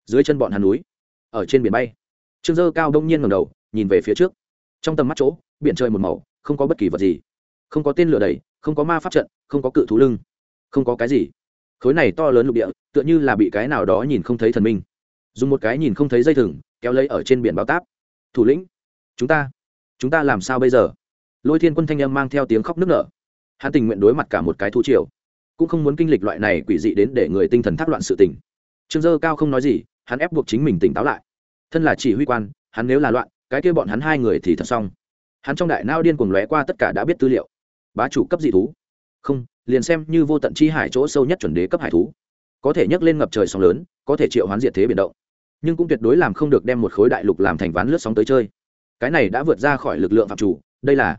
Dưới chân bọn hàn núi, ở trên biển bay. Trương dơ cao đông nhiên ngầm đầu, nhìn về phía trước. Trong tầm mắt chỗ, biển trời một màu, không có bất kỳ vật gì. Không có tên lửa đầy, không có ma pháp trận, không có cự thú lưng, không có cái gì. Khối này to lớn lục địa, tựa như là bị cái nào đó nhìn không thấy thần minh. Dùng một cái nhìn không thấy dây thừng, kéo lấy ở trên biển bao táp. Thủ lĩnh, chúng ta chúng ta làm sao bây giờ? Lôi thiên quân thanh âm mang theo tiếng khóc nức nở hắn tình nguyện đối mặt cả một cái thú triều, cũng không muốn kinh lịch loại này quỷ dị đến để người tinh thần thác loạn sự tình. Trương dơ cao không nói gì, hắn ép buộc chính mình tỉnh táo lại. Thân là chỉ huy quan, hắn nếu là loạn, cái kia bọn hắn hai người thì thật xong. Hắn trong đại nao điên cuồng lóe qua tất cả đã biết tư liệu. Bá chủ cấp dị thú. Không, liền xem như vô tận chi hải chỗ sâu nhất chuẩn đế cấp hải thú. Có thể nhấc lên ngập trời sóng lớn, có thể triệu hoán diệt thế biển động. Nhưng cũng tuyệt đối làm không được đem một khối đại lục làm thành ván lướt sóng tới chơi. Cái này đã vượt ra khỏi lực lượng phạm chủ. Đây là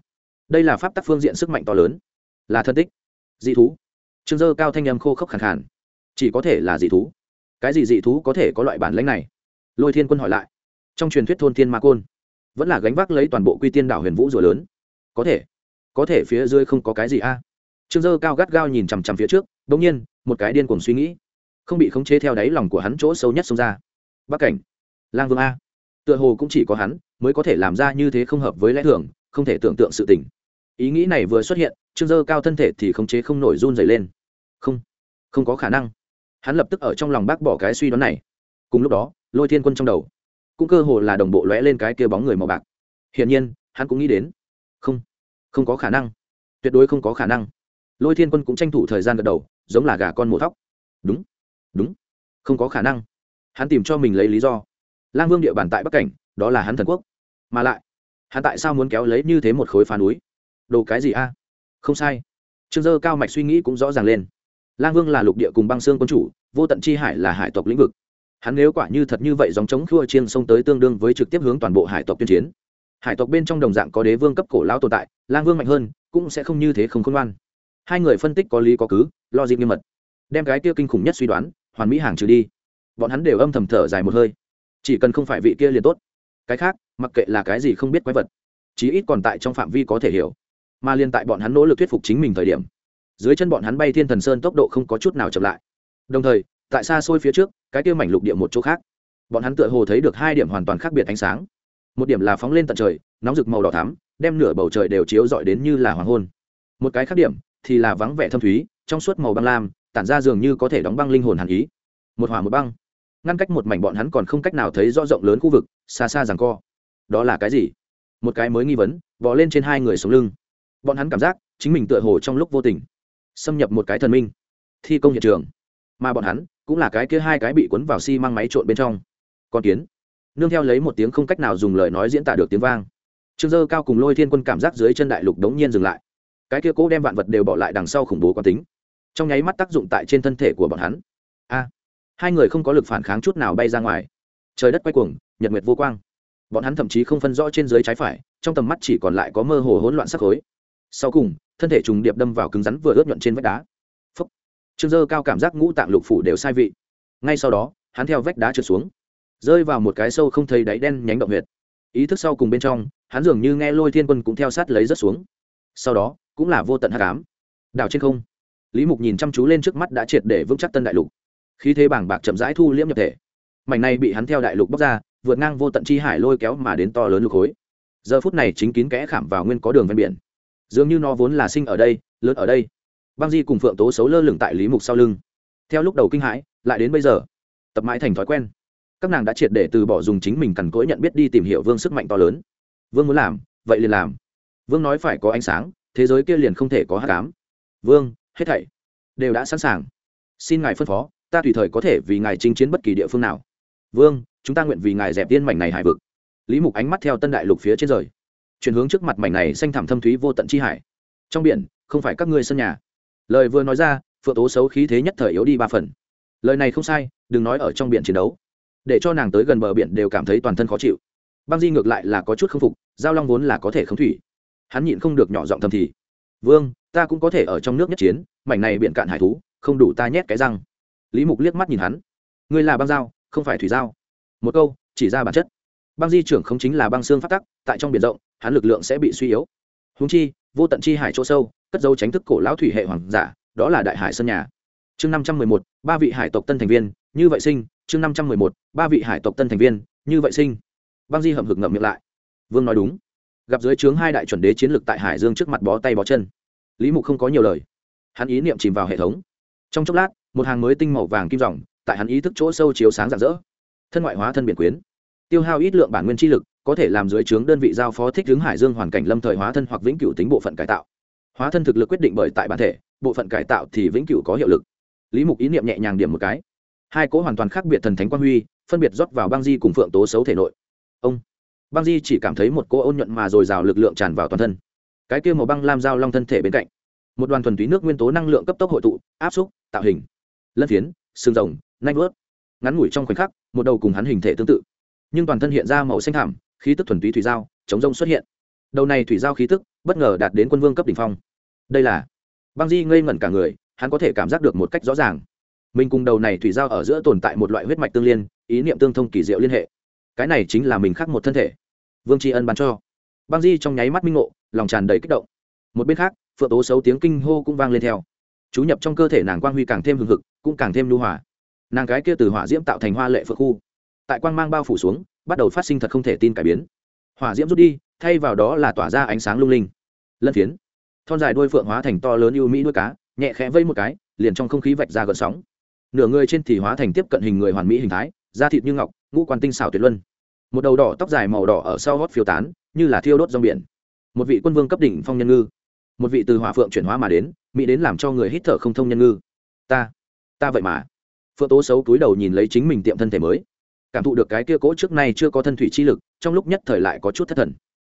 đây là pháp tắc phương diện sức mạnh to lớn là thân tích. Dị thú. Trương dơ cao thanh âm khô khốc khẳng khàn. Chỉ có thể là dị thú. Cái gì dị thú có thể có loại bản lãnh này? Lôi thiên quân hỏi lại. Trong truyền thuyết thôn thiên ma côn, vẫn là gánh vác lấy toàn bộ quy tiên đảo huyền vũ rùa lớn. Có thể. Có thể phía dưới không có cái gì a. À. Trương dơ cao gắt gao nhìn chằm chằm phía trước đ ỗ n g nhiên, một cái điên cuồng suy nghĩ. Không bị khống chế theo đáy lòng của hắn chỗ sâu nhất xông ra. Bắc cảnh. Lang vương a. Tựa hồ cũng chỉ có hắn, mới có thể làm ra như thế không hợp với lẽ thường, không thể tưởng tượng sự tình. Ý nghĩ này vừa xuất hiện trương dơ cao thân thể thì khống chế không nổi run dày lên. Không không có khả năng. Hắn lập tức ở trong lòng bác bỏ cái suy đoán này. Cùng lúc đó, lôi thiên quân trong đầu cũng cơ hồ là đồng bộ lóe lên cái kia bóng người màu bạc. Hiển nhiên, hắn cũng nghĩ đến. Không không có khả năng. Tuyệt đối không có khả năng. Lôi thiên quân cũng tranh thủ thời gian gật đầu, giống là gà con mổ thóc. Đúng đúng, không có khả năng. Hắn tìm cho mình lấy lý do. Lang vương địa bàn tại bắc cảnh, đó là hắn thần quốc. Mà lại, hắn tại sao muốn kéo lấy như thế một khối phá núi? Đồ cái gì a? Không sai. Trương dơ cao mạch suy nghĩ cũng rõ ràng lên. Lang vương là lục địa cùng băng xương quân chủ, vô tận chi hải là hải tộc lĩnh vực. Hắn nếu quả như thật như vậy dòng chống khua chiên xông tới tương đương với trực tiếp hướng toàn bộ hải tộc tuyên chiến. Hải tộc bên trong đồng dạng có đế vương cấp cổ lão tồn tại, lang vương mạnh hơn, cũng sẽ không như thế không khôn ngoan. Hai người phân tích có lý có cứ, lo dịp nghiêm mật. Đem cái kia kinh khủng nhất suy đoán, hoàn mỹ hàng trừ đi. Bọn hắn đều âm thầm thở dài một hơi. Chỉ cần không phải vị kia liền tốt. Cái khác, mặc kệ là cái gì không biết quái vật, chí ít còn tại trong phạm vi có thể hiểu mà liên tại bọn hắn nỗ lực thuyết phục chính mình thời điểm, dưới chân bọn hắn bay thiên thần sơn tốc độ không có chút nào chậm lại. Đồng thời, tại xa xôi phía trước, cái kia mảnh lục địa một chỗ khác, bọn hắn tựa hồ thấy được hai điểm hoàn toàn khác biệt ánh sáng. Một điểm là phóng lên tận trời, nóng rực màu đỏ thắm, đem nửa bầu trời đều chiếu rọi đến như là hoàng hôn. Một cái khác điểm thì là vắng vẻ thâm thúy, trong suốt màu băng lam, tản ra dường như có thể đóng băng linh hồn hàn ý. Một hỏa một băng. Ngăn cách một mảnh bọn hắn còn không cách nào thấy rõ rộng lớn khu vực, xa xa rằng co. Đó là cái gì? Một cái mới nghi vấn vò lên trên hai người sống lưng bọn hắn cảm giác chính mình tựa hồ trong lúc vô tình xâm nhập một cái thần minh thi công hiện trường. Mà bọn hắn cũng là cái kia hai cái bị cuốn vào xi、si、măng máy trộn bên trong. Con kiến. Nương theo lấy một tiếng không cách nào dùng lời nói diễn tả được tiếng vang. Trương dơ cao cùng lôi thiên quân cảm giác dưới chân đại lục đống nhiên dừng lại. Cái kia cố đem vạn vật đều bỏ lại đằng sau khủng bố quán tính. Trong nháy mắt tác dụng tại trên thân thể của bọn hắn. A. Hai người không có lực phản kháng chút nào bay ra ngoài. Trời đất quay cuồng, nhật nguyệt vô quang. Bọn hắn thậm chí không phân rõ trên dưới trái phải, trong tầm mắt chỉ còn lại có mơ hồ hỗn loạn sắc khối sau cùng, thân thể trùng điệp đâm vào cứng rắn vừa ướt nhuận trên vách đá. Phấp trương dơ cao cảm giác ngũ tạng lục phủ đều sai vị. Ngay sau đó, hắn theo vách đá trượt xuống, rơi vào một cái sâu không thấy đáy đen nhánh động huyệt. Ý thức sau cùng bên trong, hắn dường như nghe lôi thiên quân cũng theo sát lấy rất xuống. Sau đó, cũng là vô tận hát cám đảo trên không, lý mục nhìn chăm chú lên trước mắt đã triệt để vững chắc tân đại lục. Khí thế bảng bạc chậm rãi thu liễm nhập thể. Mảnh này bị hắn theo đại lục bóc ra, vượt ngang vô tận chi hải lôi kéo mà đến to lớn lục khối. Giờ phút này chính kín kẽ khảm vào nguyên có đường ven biển dường như nó vốn là sinh ở đây, lớn ở đây. Băng di cùng phượng tố xấu lơ lửng tại lý mục sau lưng. Theo lúc đầu kinh hãi, lại đến bây giờ, tập mãi thành thói quen. Các nàng đã triệt để từ bỏ dùng chính mình cằn cỗi nhận biết đi tìm hiểu vương sức mạnh to lớn. Vương muốn làm, vậy liền làm. Vương nói phải có ánh sáng, thế giới kia liền không thể có hát cám vương, hết thảy đều đã sẵn sàng. Xin ngài phân phó, ta tùy thời có thể vì ngài chinh chiến bất kỳ địa phương nào. Vương, chúng ta nguyện vì ngài dẹp tiên mảnh này hải vực. Lý mục ánh mắt theo tân đại lục phía trên rời chuyển hướng trước mặt mảnh này xanh thẳm thâm thúy vô tận chi hải. Trong biển, không phải các ngươi sân nhà. Lời vừa nói ra, phượng tố xấu khí thế nhất thời yếu đi ba phần. Lời này không sai, đừng nói ở trong biển chiến đấu. Để cho nàng tới gần bờ biển đều cảm thấy toàn thân khó chịu. Băng di ngược lại là có chút k phục, giao long vốn là có thể không thủy. Hắn nhịn không được nhỏ giọng thầm thì, vương, ta cũng có thể ở trong nước nhất chiến, mảnh này biển cạn hải thú, không đủ ta nhét cái răng. Lý mục liếc mắt nhìn hắn, ngươi là băng dao không phải thủy dao một câu, chỉ ra bản chất. Băng di trưởng không chính là băng xương phát tắc, tại trong biển rộng hắn lực lượng sẽ bị suy yếu. Húng chi, vô tận chi hải chỗ sâu, cất dấu tránh thức cổ lão thủy hệ hoàng giả, đó là đại hải sân nhà. Chương năm trăm mười một, ba vị hải tộc tân thành viên, như vậy sinh, chương năm trăm mười một, ba vị hải tộc tân thành viên, như vậy sinh. Băng di hậm hực ngậm miệng lại. Vương nói đúng. Gặp dưới trướng hai đại chuẩn đế chiến lược tại hải dương trước mặt bó tay bó chân. Lý mục không có nhiều lời. Hắn ý niệm chìm vào hệ thống. Trong chốc lát, một hàng mới tinh màu vàng kim dòng tại hắn ý thức chỗ sâu chiếu sáng rạng rỡ. Thân ngoại hóa thân biển quyến. Tiêu hao ít lượng bản nguyên chi lực có thể làm dưới trướng đơn vị giao phó thích hướng hải dương hoàn cảnh lâm thời hóa thân hoặc vĩnh cửu tính bộ phận cải tạo. Hóa thân thực lực quyết định bởi tại bản thể, bộ phận cải tạo thì vĩnh cửu có hiệu lực. Lý mục ý niệm nhẹ nhàng điểm một cái. Hai cỗ hoàn toàn khác biệt thần thánh quan huy, phân biệt rót vào băng di cùng phượng tố xấu thể nội. Ông, băng di chỉ cảm thấy một cỗ ôn nhuận mà dồi dào lực lượng tràn vào toàn thân. Cái kia màu băng lam dao long thân thể bên cạnh, một đoàn thuần túy nước nguyên tố năng lượng cấp tốc hội tụ, áp xúc, tạo hình. Lân phiến, xương rồng, nanh vớt ngắn ngủi trong khoảnh khắc, một đầu cùng hắn hình thể tương tự. Nhưng toàn thân hiện ra màu xanh thảm khí tức thuần túy thủy giao, chống rông xuất hiện. Đầu này thủy giao khí tức, bất ngờ đạt đến quân vương cấp đ ỉ n h phong. Đây là, băng di ngây ngẩn cả người, hắn có thể cảm giác được một cách rõ ràng. Mình cùng đầu này thủy giao ở giữa tồn tại một loại huyết mạch tương liên, ý niệm tương thông kỳ diệu liên hệ. Cái này chính là mình khác một thân thể. Vương tri ân bắn cho. Băng di trong nháy mắt minh ngộ, lòng tràn đầy kích động. Một bên khác, phượng tố xấu tiếng kinh hô cũng vang lên theo. Chú nhập trong cơ thể nàng quang huy càng thêm hừng hực, cũng càng thêm lưu hòa. Nàng cái kia từ hỏa diễm tạo thành hoa lệ phượng khu tại quang mang bao phủ xuống, bắt đầu phát sinh thật không thể tin cải biến. Hỏa diễm rút đi, thay vào đó là tỏa ra ánh sáng lung linh. Lân phiến. Thon dài đôi phượng hóa thành to lớn ưu mỹ đuôi cá, nhẹ khẽ vây một cái, liền trong không khí vạch ra gợn sóng. Nửa người trên thì hóa thành tiếp cận hình người hoàn mỹ hình thái, da thịt như ngọc, ngũ quan tinh xảo tuyệt luân. Một đầu đỏ, tóc dài màu đỏ ở sau hót phiêu tán, như là thiêu đốt rong biển. Một vị quân vương cấp đỉnh phong nhân ngư. Một vị từ hỏa phượng chuyển hóa mà đến, mỹ đến làm cho người hít thở không thông nhân ngư. Ta ta vậy mà. Phượng tố xấu túi đầu nhìn lấy chính mình tiệm thân thể mới cảm thụ được cái kia cỗ trước nay chưa có thân thủy chi lực, trong lúc nhất thời lại có chút thất thần.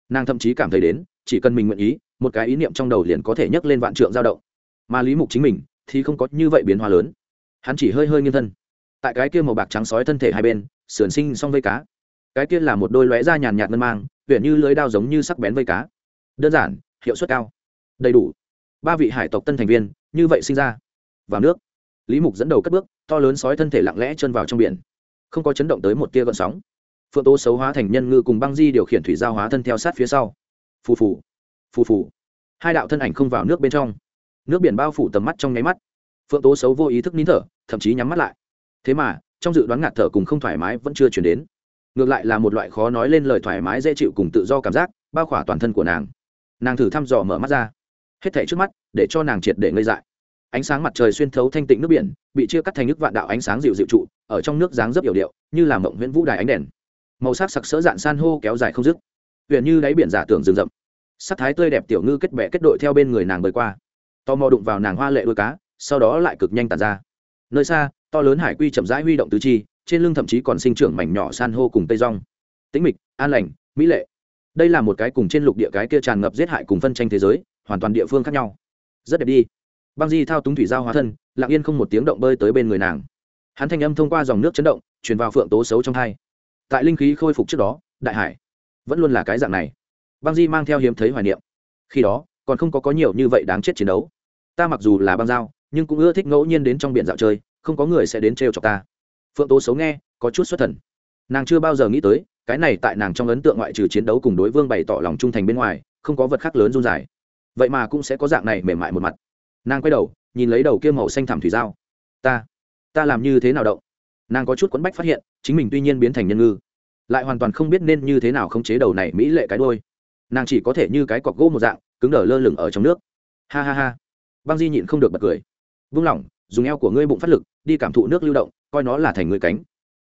Nàng thậm chí cảm thấy đến, chỉ cần mình nguyện ý, một cái ý niệm trong đầu liền có thể nhấc lên vạn trượng dao động. Mà lý mục chính mình thì không có như vậy biến hóa lớn. Hắn chỉ hơi hơi nghiêng thân. Tại cái kia màu bạc trắng sói thân thể hai bên, sườn sinh xong vây cá. Cái kia là một đôi lóe da nhàn nhạt ngân mang huyện như lưới đao giống như sắc bén vây cá. Đơn giản, hiệu suất cao. Đầy đủ. Ba vị hải tộc tân thành viên, như vậy sinh ra. Vào nước. Lý mục dẫn đầu cất bước, to lớn sói thân thể lặng lẽ chân vào trong biển không có chấn động tới một tia gợn sóng. Phượng tố xấu hóa thành nhân ngư cùng băng di điều khiển thủy giao hóa thân theo sát phía sau. Phù phù phù phù. Hai đạo thân ảnh không vào nước bên trong. Nước biển bao phủ tầm mắt trong nháy mắt. Phượng tố xấu vô ý thức nín thở, thậm chí nhắm mắt lại. Thế mà, trong dự đoán ngạt thở cùng không thoải mái vẫn chưa chuyển đến. Ngược lại là một loại khó nói lên lời thoải mái dễ chịu cùng tự do cảm giác, bao khỏa toàn thân của nàng. Nàng thử thăm dò mở mắt ra. Hết thảy trước mắt, để cho nàng triệt để ngây dại ánh sáng mặt trời xuyên thấu thanh tịnh nước biển, bị chia cắt thành nước vạn đạo ánh sáng dịu dịu trụ, ở trong nước dáng dấp yểu điệu, như là mộng nguyễn vũ đài ánh đèn. Màu sắc sặc sỡ dạn san hô kéo dài không dứt. Huyện như đáy biển giả tưởng rừng rậm. Sắc thái tươi đẹp tiểu ngư kết bẹ kết đội theo bên người nàng bơi qua. Tò mò đụng vào nàng hoa lệ đuôi cá, sau đó lại cực nhanh tàn ra. Nơi xa, to lớn hải quy chậm rãi huy động tứ chi, trên lưng thậm chí còn sinh trưởng mảnh nhỏ san hô cùng tây rong tĩnh mịch, an lành, mỹ lệ. Đây là một cái cùng trên lục địa cái kia tràn ngập giết hại cùng phân tranh thế giới, hoàn toàn địa phương khác nhau. Rất đẹp đi băng di thao túng thủy giao hóa thân, lặng yên không một tiếng động bơi tới bên người nàng. Hắn thanh âm thông qua dòng nước chấn động, truyền vào phượng tố xấu trong hai. Tại linh khí khôi phục trước đó, đại hải vẫn luôn là cái dạng này. Băng di mang theo hiếm thấy hoài niệm. Khi đó, còn không có có nhiều như vậy đáng chết chiến đấu. Ta mặc dù là băng giao, nhưng cũng ưa thích ngẫu nhiên đến trong biển dạo chơi, không có người sẽ đến trêu chọc ta. Phượng tố xấu nghe, có chút xuất thần. Nàng chưa bao giờ nghĩ tới, cái này tại nàng trong ấn tượng ngoại trừ chiến đấu cùng đối vương bày tỏ lòng trung thành bên ngoài, không có vật khác lớn run dài. Vậy mà cũng sẽ có dạng này mềm mại một mặt nàng quay đầu, nhìn lấy đầu kia màu xanh thảm thủy dao ta ta làm như thế nào động? Nàng có chút quấn bách phát hiện, chính mình tuy nhiên biến thành nhân ngư, lại hoàn toàn không biết nên như thế nào khống chế đầu này mỹ lệ cái đôi nàng chỉ có thể như cái cọc gỗ một dạng, cứng đờ lơ lửng ở trong nước. Ha ha ha. Băng di nhịn không được bật cười. Vung lỏng dùng eo của ngươi bụng phát lực, đi cảm thụ nước lưu động, coi nó là thành người cánh.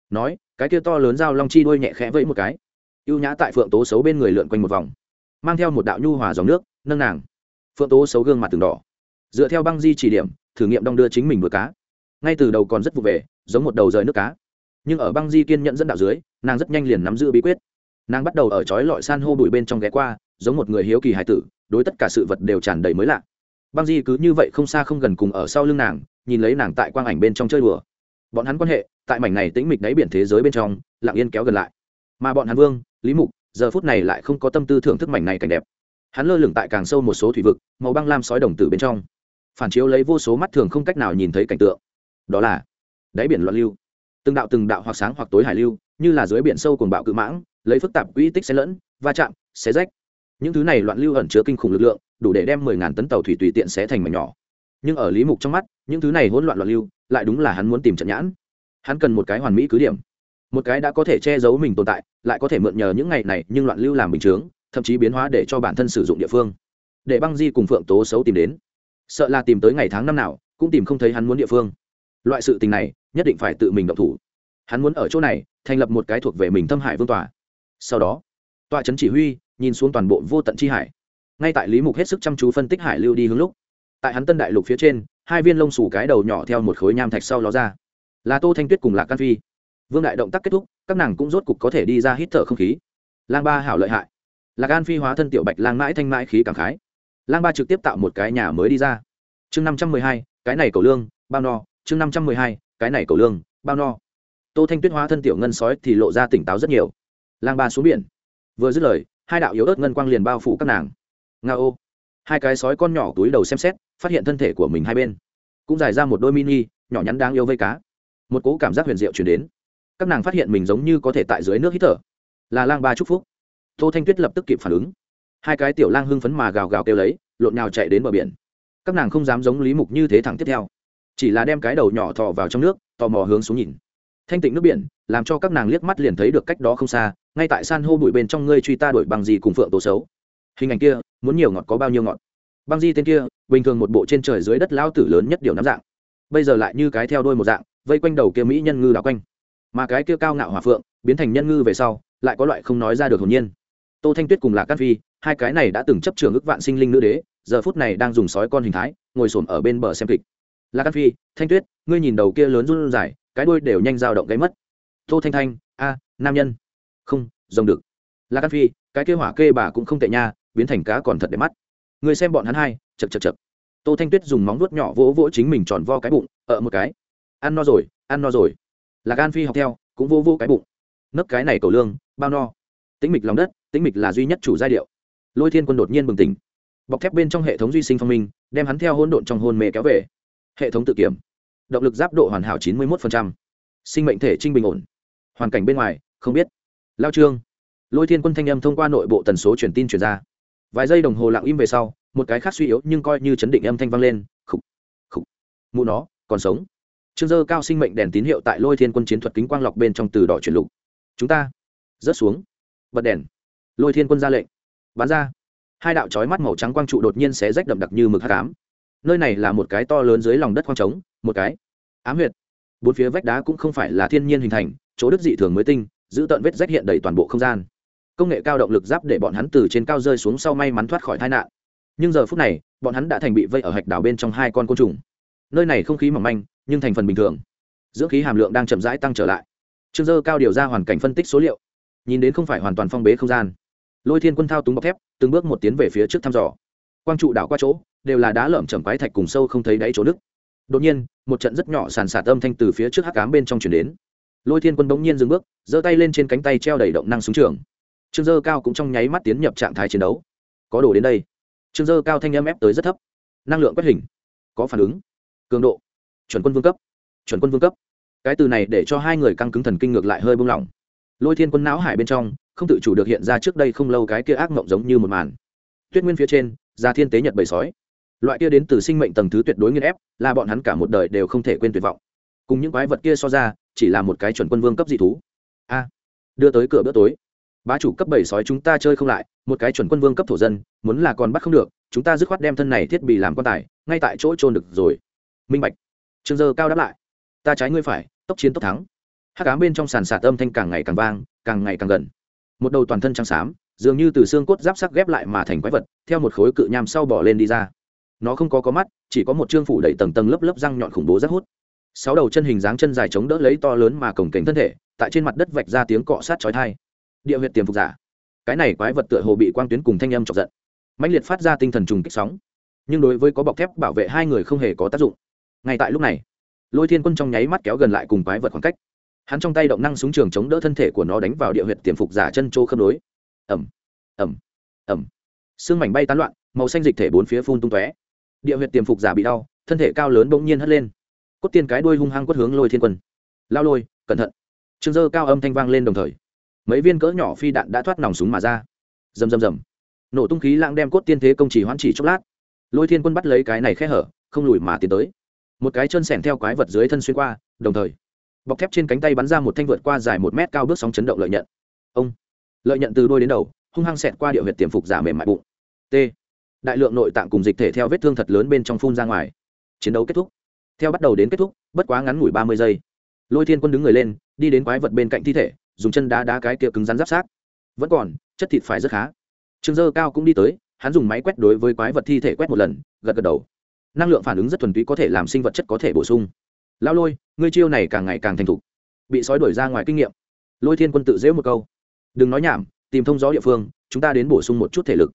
Nói, cái kia to lớn dao long chi đuôi nhẹ khẽ vẫy một cái. Y ê u nhã tại phượng tố xấu bên người lượn quanh một vòng, mang theo một đạo nhu hòa dòng nước, nâng nàng. Phượng tố xấu gương mặt từng đỏ dựa theo băng di chỉ điểm, thử nghiệm đong đưa chính mình vừa cá. Ngay từ đầu còn rất vụ về, giống một đầu rời nước cá. Nhưng ở băng di kiên nhận dẫn đạo dưới, nàng rất nhanh liền nắm giữ bí quyết. Nàng bắt đầu ở trói lọi san hô bụi bên trong ghé qua, giống một người hiếu kỳ hải tử, đối tất cả sự vật đều tràn đầy mới lạ. Băng di cứ như vậy không xa không gần cùng ở sau lưng nàng, nhìn lấy nàng tại quang ảnh bên trong chơi đùa. Bọn hắn quan hệ, tại mảnh này tĩnh mịch đáy biển thế giới bên trong, lặng yên kéo gần lại. Mà bọn hắn vương, lý mục, giờ phút này lại không có tâm tư thưởng thức mảnh này cảnh đẹp. Hắn lơ lửng tại càng sâu một số thủy vực, màu băng lam sói đồng tử bên trong phản chiếu lấy vô số mắt thường không cách nào nhìn thấy cảnh tượng. Đó là đáy biển loạn lưu. Từng đạo từng đạo hoặc sáng hoặc tối hải lưu, như là dưới biển sâu cùng bạo cự mãng, lấy phức tạp quỹ tích xen lẫn, va chạm, xé rách. Những thứ này loạn lưu ẩn chứa kinh khủng lực lượng, đủ để đem mười ngàn tấn tàu thủy tùy tiện xé thành mảnh nhỏ. Nhưng ở lý mục trong mắt, những thứ này hỗn loạn loạn lưu, lại đúng là hắn muốn tìm trận nhãn. Hắn cần một cái hoàn mỹ cứ điểm. Một cái đã có thể che giấu mình tồn tại, lại có thể mượn nhờ những ngày này nhưng loạn lưu làm bình chướng, thậm chí biến hóa để cho bản thân sử dụng địa phương. Để băng di cùng phượng tố xấu tìm đến sợ là tìm tới ngày tháng năm nào, cũng tìm không thấy hắn muốn địa phương. Loại sự tình này, nhất định phải tự mình động thủ. Hắn muốn ở chỗ này, thành lập một cái thuộc về mình thâm hải vương tòa. Sau đó, tòa trấn chỉ huy, nhìn xuống toàn bộ vô tận chi hải. Ngay tại lý mục hết sức chăm chú phân tích hải lưu đi hướng lúc, tại hắn tân đại lục phía trên, hai viên lông xù cái đầu nhỏ theo một khối nham thạch sau ló ra. Là tô thanh tuyết cùng lạc can phi. Vương đại động tác kết thúc, các nàng cũng rốt cục có thể đi ra hít thở không khí. Lang ba hảo lợi hại. Lạc an phi hóa thân tiểu bạch lang mãi thanh mãi khí cảm khái lang ba trực tiếp tạo một cái nhà mới đi ra. Chương năm trăm mười hai, cái này cầu lương, bao no. Chương năm trăm mười hai, cái này cầu lương, bao no. Tô thanh tuyết hóa thân tiểu ngân sói thì lộ ra tỉnh táo rất nhiều. Lang ba xuống biển. Vừa dứt lời, hai đạo yếu ớt ngân quang liền bao phủ các nàng. Nga ô. Hai cái sói con nhỏ túi đầu xem xét, phát hiện thân thể của mình hai bên. Cũng dài ra một đôi mini, nhỏ nhắn đáng yêu vây cá. Một cỗ cảm giác huyền diệu chuyển đến. Các nàng phát hiện mình giống như có thể tại dưới nước hít thở. Là lang ba chúc phúc. Tô thanh tuyết lập tức kịp phản ứng hai cái tiểu lang hưng phấn mà gào gào kêu lấy, lộn nhào chạy đến bờ biển. Các nàng không dám giống lý mục như thế thẳng tiếp theo. Chỉ là đem cái đầu nhỏ thò vào trong nước, tò mò hướng xuống nhìn. Thanh tịnh nước biển, làm cho các nàng liếc mắt liền thấy được cách đó không xa, ngay tại san hô bụi bên trong ngươi truy ta đổi bằng gì cùng phượng tố xấu. Hình ảnh kia, muốn nhiều ngọt có bao nhiêu ngọt. Băng di tên kia, bình thường một bộ trên trời dưới đất lao tử lớn nhất điều nắm dạng. Bây giờ lại như cái theo đôi một dạng, vây quanh đầu kia mỹ nhân ngư đảo quanh. Mà cái kia cao ngạo hòa phượng, biến thành nhân ngư về sau, lại có loại không nói ra được hồn nhiên. Tô thanh tuyết cùng lạc cát phi hai cái này đã từng chấp trường ức vạn sinh linh nữ đế, giờ phút này đang dùng sói con hình thái, ngồi xổm ở bên bờ xem kịch. Lạc an phi, thanh tuyết, ngươi nhìn đầu kia lớn run dài cái đuôi đều nhanh dao động gáy mất. Tô thanh thanh, a, nam nhân. Không, rồng đực lạc an phi, cái kế hỏa kê bà cũng không tệ nha, biến thành cá còn thật đẹp mắt. Người xem bọn hắn hai chật chật chật tô thanh tuyết dùng móng vuốt nhỏ vỗ vỗ chính mình tròn vo cái bụng ở một cái. Ăn no rồi, ăn no rồi. Lạc an phi học theo, cũng vô vô cái bụng. Nấc cái này cầu lương, bao no. Tĩnh mịch lòng đất, tĩnh mịch là duy nhất chủ giai điệu lôi thiên quân đột nhiên bừng tỉnh. Bọc thép bên trong hệ thống duy sinh phong minh, đem hắn theo hôn độn trong hôn mê kéo về. Hệ thống tự kiểm. Động lực giáp độ hoàn hảo chín mươi một sinh mệnh thể trinh bình ổn. Hoàn cảnh bên ngoài, không biết. Lao trương. Lôi thiên quân thanh âm thông qua nội bộ tần số truyền tin truyền ra. Vài giây đồng hồ lặng im về sau, một cái khác suy yếu nhưng coi như chấn định âm thanh vang lên, khục khục. Mụ nó, còn sống. Trương dơ cao sinh mệnh đèn tín hiệu tại lôi thiên quân chiến thuật kính quang lọc bên trong từ đỏ chuyển lục. Chúng ta, rớt xuống. Bật đèn. Lôi thiên quân ra lệnh bắn ra. Hai đạo trói mắt màu trắng quang trụ đột nhiên xé rách đậm đặc như mực hát cám nơi này là một cái to lớn dưới lòng đất khoang trống, một cái ám huyệt. Bốn phía vách đá cũng không phải là thiên nhiên hình thành, chỗ đức dị thường mới tinh, giữ tận vết rách hiện đầy toàn bộ không gian. Công nghệ cao động lực giáp để bọn hắn từ trên cao rơi xuống sau may mắn thoát khỏi tai nạn. Nhưng giờ phút này, bọn hắn đã thành bị vây ở hạch đảo bên trong hai con côn trùng. Nơi này không khí mỏng manh, nhưng thành phần bình thường. Dưỡng khí hàm lượng đang chậm rãi tăng trở lại. Trương dơ cao điều ra hoàn cảnh phân tích số liệu. Nhìn đến không phải hoàn toàn phong bế không gian lôi thiên quân thao túng bọc thép, từng bước một tiến về phía trước thăm dò. Quang trụ đảo qua chỗ, đều là đá lởm chầm quái thạch cùng sâu không thấy đáy chỗ nước đột nhiên, một trận rất nhỏ sàn sạt âm thanh từ phía trước hắc cám bên trong chuyển đến. Lôi thiên quân bỗng nhiên dừng bước, giơ tay lên trên cánh tay treo đầy động năng súng trường. Trương dơ cao cũng trong nháy mắt tiến nhập trạng thái chiến đấu. Có đồ đến đây. Trương dơ cao thanh âm ép tới rất thấp. Năng lượng quét hình. Có phản ứng. Cường độ. Chuẩn quân vương cấp. Chuẩn quân vương cấp. Cái từ này để cho hai người căng cứng thần kinh ngược lại hơi buông lỏng. Lôi thiên quân não hải bên trong không tự chủ được hiện ra trước đây không lâu cái kia ác mộng giống như một màn. Tuyết nguyên phía trên ra thiên tế nhật bầy sói. Loại kia đến từ sinh mệnh tầng thứ tuyệt đối nghiên ép, là bọn hắn cả một đời đều không thể quên tuyệt vọng. Cùng những quái vật kia so ra, chỉ là một cái chuẩn quân vương cấp dị thú. A, đưa tới cửa bữa tối. Bá chủ cấp bảy sói chúng ta chơi không lại, một cái chuẩn quân vương cấp thổ dân, muốn là còn bắt không được, chúng ta dứt khoát đem thân này thiết bị làm quan tài, ngay tại chỗ trôn được rồi. Minh bạch. Trương dơ cao đáp lại. Ta trái ngươi phải, tốc chiến tốc thắng. Hát cám bên trong sàn sạt âm thanh càng ngày càng vang, càng ngày càng gần một đầu toàn thân trắng xám, dường như từ xương cốt giáp sắc ghép lại mà thành quái vật, theo một khối cự nham sau bỏ lên đi ra. Nó không có có mắt, chỉ có một chương phủ đầy tầng tầng lớp lớp răng nhọn khủng bố rất hút. Sáu đầu chân hình dáng chân dài chống đỡ lấy to lớn mà cổng cảnh thân thể, tại trên mặt đất vạch ra tiếng cọ sát chói thai địa huyệt tiềm phục giả. Cái này quái vật tựa hồ bị quang tuyến cùng thanh âm chọc giận. Mạnh liệt phát ra tinh thần trùng kích sóng. Nhưng đối với có bọc thép bảo vệ hai người không hề có tác dụng. Ngay tại lúc này, lôi thiên quân trong nháy mắt kéo gần lại cùng quái vật khoảng cách hắn trong tay động năng súng trường chống đỡ thân thể của nó đánh vào địa huyệt tiềm phục giả chân chỗ khớp nối. Ẩm ẩm ẩm xương mảnh bay tán loạn, màu xanh dịch thể bốn phía phun tung tóe. Địa huyệt tiềm phục giả bị đau, thân thể cao lớn bỗng nhiên hất lên. Cốt tiên cái đuôi hung hăng quất hướng lôi thiên quân. Lao lôi, cẩn thận. Trường dơ cao âm thanh vang lên đồng thời. Mấy viên cỡ nhỏ phi đạn đã thoát nòng súng mà ra. Rầm rầm rầm. Nổ tung khí lãng đem cốt tiên thế công chỉ hoãn chỉ chốc lát. Lôi thiên quân bắt lấy cái này khe hở, không lùi mà tiến tới. Một cái chân sẻn theo quái vật dưới thân xuyên qua, đồng thời bọc thép trên cánh tay bắn ra một thanh vượt qua dài một mét cao bước sóng chấn động lợi nhận. Ông, lợi nhận từ đôi đến đầu, hung hăng xẹt qua địa huyệt tiềm phục giả mềm mại bụng. T, đại lượng nội tạng cùng dịch thể theo vết thương thật lớn bên trong phun ra ngoài. Chiến đấu kết thúc. Theo bắt đầu đến kết thúc, bất quá ngắn ngủi ba mươi giây. Lôi thiên quân đứng người lên, đi đến quái vật bên cạnh thi thể, dùng chân đá đá cái kia cứng rắn giáp sát. Vẫn còn, chất thịt phải rất khá. Trương dơ cao cũng đi tới, hắn dùng máy quét đối với quái vật thi thể quét một lần, gật gật đầu. Năng lượng phản ứng rất thuần túy có thể làm sinh vật chất có thể bổ sung lao lôi, ngươi chiêu này càng ngày càng thành thục. Bị sói đuổi ra ngoài kinh nghiệm. Lôi thiên quân tự dễ một câu. Đừng nói nhảm, tìm thông gió địa phương, chúng ta đến bổ sung một chút thể lực.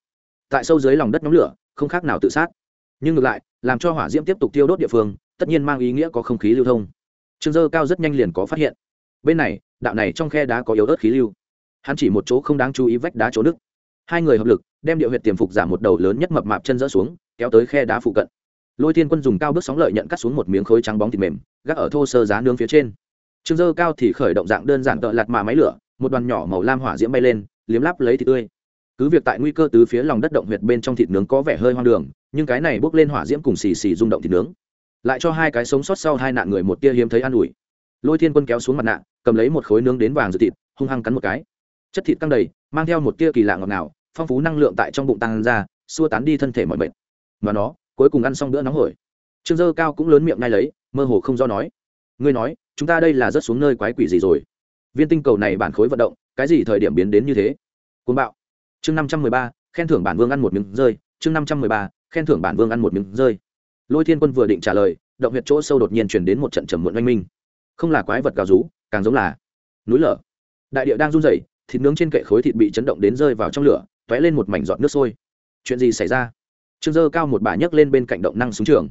Tại sâu dưới lòng đất nóng lửa, không khác nào tự sát. Nhưng ngược lại, làm cho hỏa diễm tiếp tục tiêu đốt địa phương, tất nhiên mang ý nghĩa có không khí lưu thông. Trương dơ cao rất nhanh liền có phát hiện. Bên này, đạo này trong khe đá có yếu ớt khí lưu. Hắn chỉ một chỗ không đáng chú ý vách đá chỗ nước hai người hợp lực, đem địa huyệt tiềm phục giảm một đầu lớn nhất mập mạp chân dỡ xuống, kéo tới khe đá phụ cận lôi thiên quân dùng cao bước sóng lợi nhận cắt xuống một miếng khối trắng bóng thịt mềm, gác ở thô sơ giá nướng phía trên. Trương dơ cao thì khởi động dạng đơn giản tợ lạt mà máy lửa, một đoàn nhỏ màu lam hỏa diễm bay lên, liếm láp lấy thịt tươi. Cứ việc tại nguy cơ từ phía lòng đất động huyệt bên trong thịt nướng có vẻ hơi hoang đường, nhưng cái này bốc lên hỏa diễm cùng xì xì rung động thịt nướng, lại cho hai cái sống sót sau hai nạn người một tia hiếm thấy an ủi. Lôi thiên quân kéo xuống mặt nạ, cầm lấy một khối nướng đến vàng dự thịt, hung hăng cắn một cái. Chất thịt căng đầy, mang theo một tia kỳ lạ ngọt ngào, phong phú năng lượng tại trong bụng tăng ra, xua tán đi thân thể mọi bệnh và nó cuối cùng ăn xong bữa nóng hổi. Trương dơ cao cũng lớn miệng ngay lấy, mơ hồ không do nói. Ngươi nói, chúng ta đây là rất xuống nơi quái quỷ gì rồi? Viên tinh cầu này bản khối vận động, cái gì thời điểm biến đến như thế? Côn bạo. Chương năm trăm mười ba, khen thưởng bản vương ăn một miếng rơi. Chương năm trăm mười ba, khen thưởng bản vương ăn một miếng rơi. Lôi thiên quân vừa định trả lời, động huyệt chỗ sâu đột nhiên chuyển đến một trận trầm muộn oanh minh. Không là quái vật gào rú, càng giống là núi lở. Đại địa đang run rẩy, thịt nướng trên kệ khối thịt bị chấn động đến rơi vào trong lửa t ó é lên một mảnh giọt nước sôi. Chuyện gì xảy ra? Trương dơ cao một bà nhấc lên bên cạnh động năng súng trường.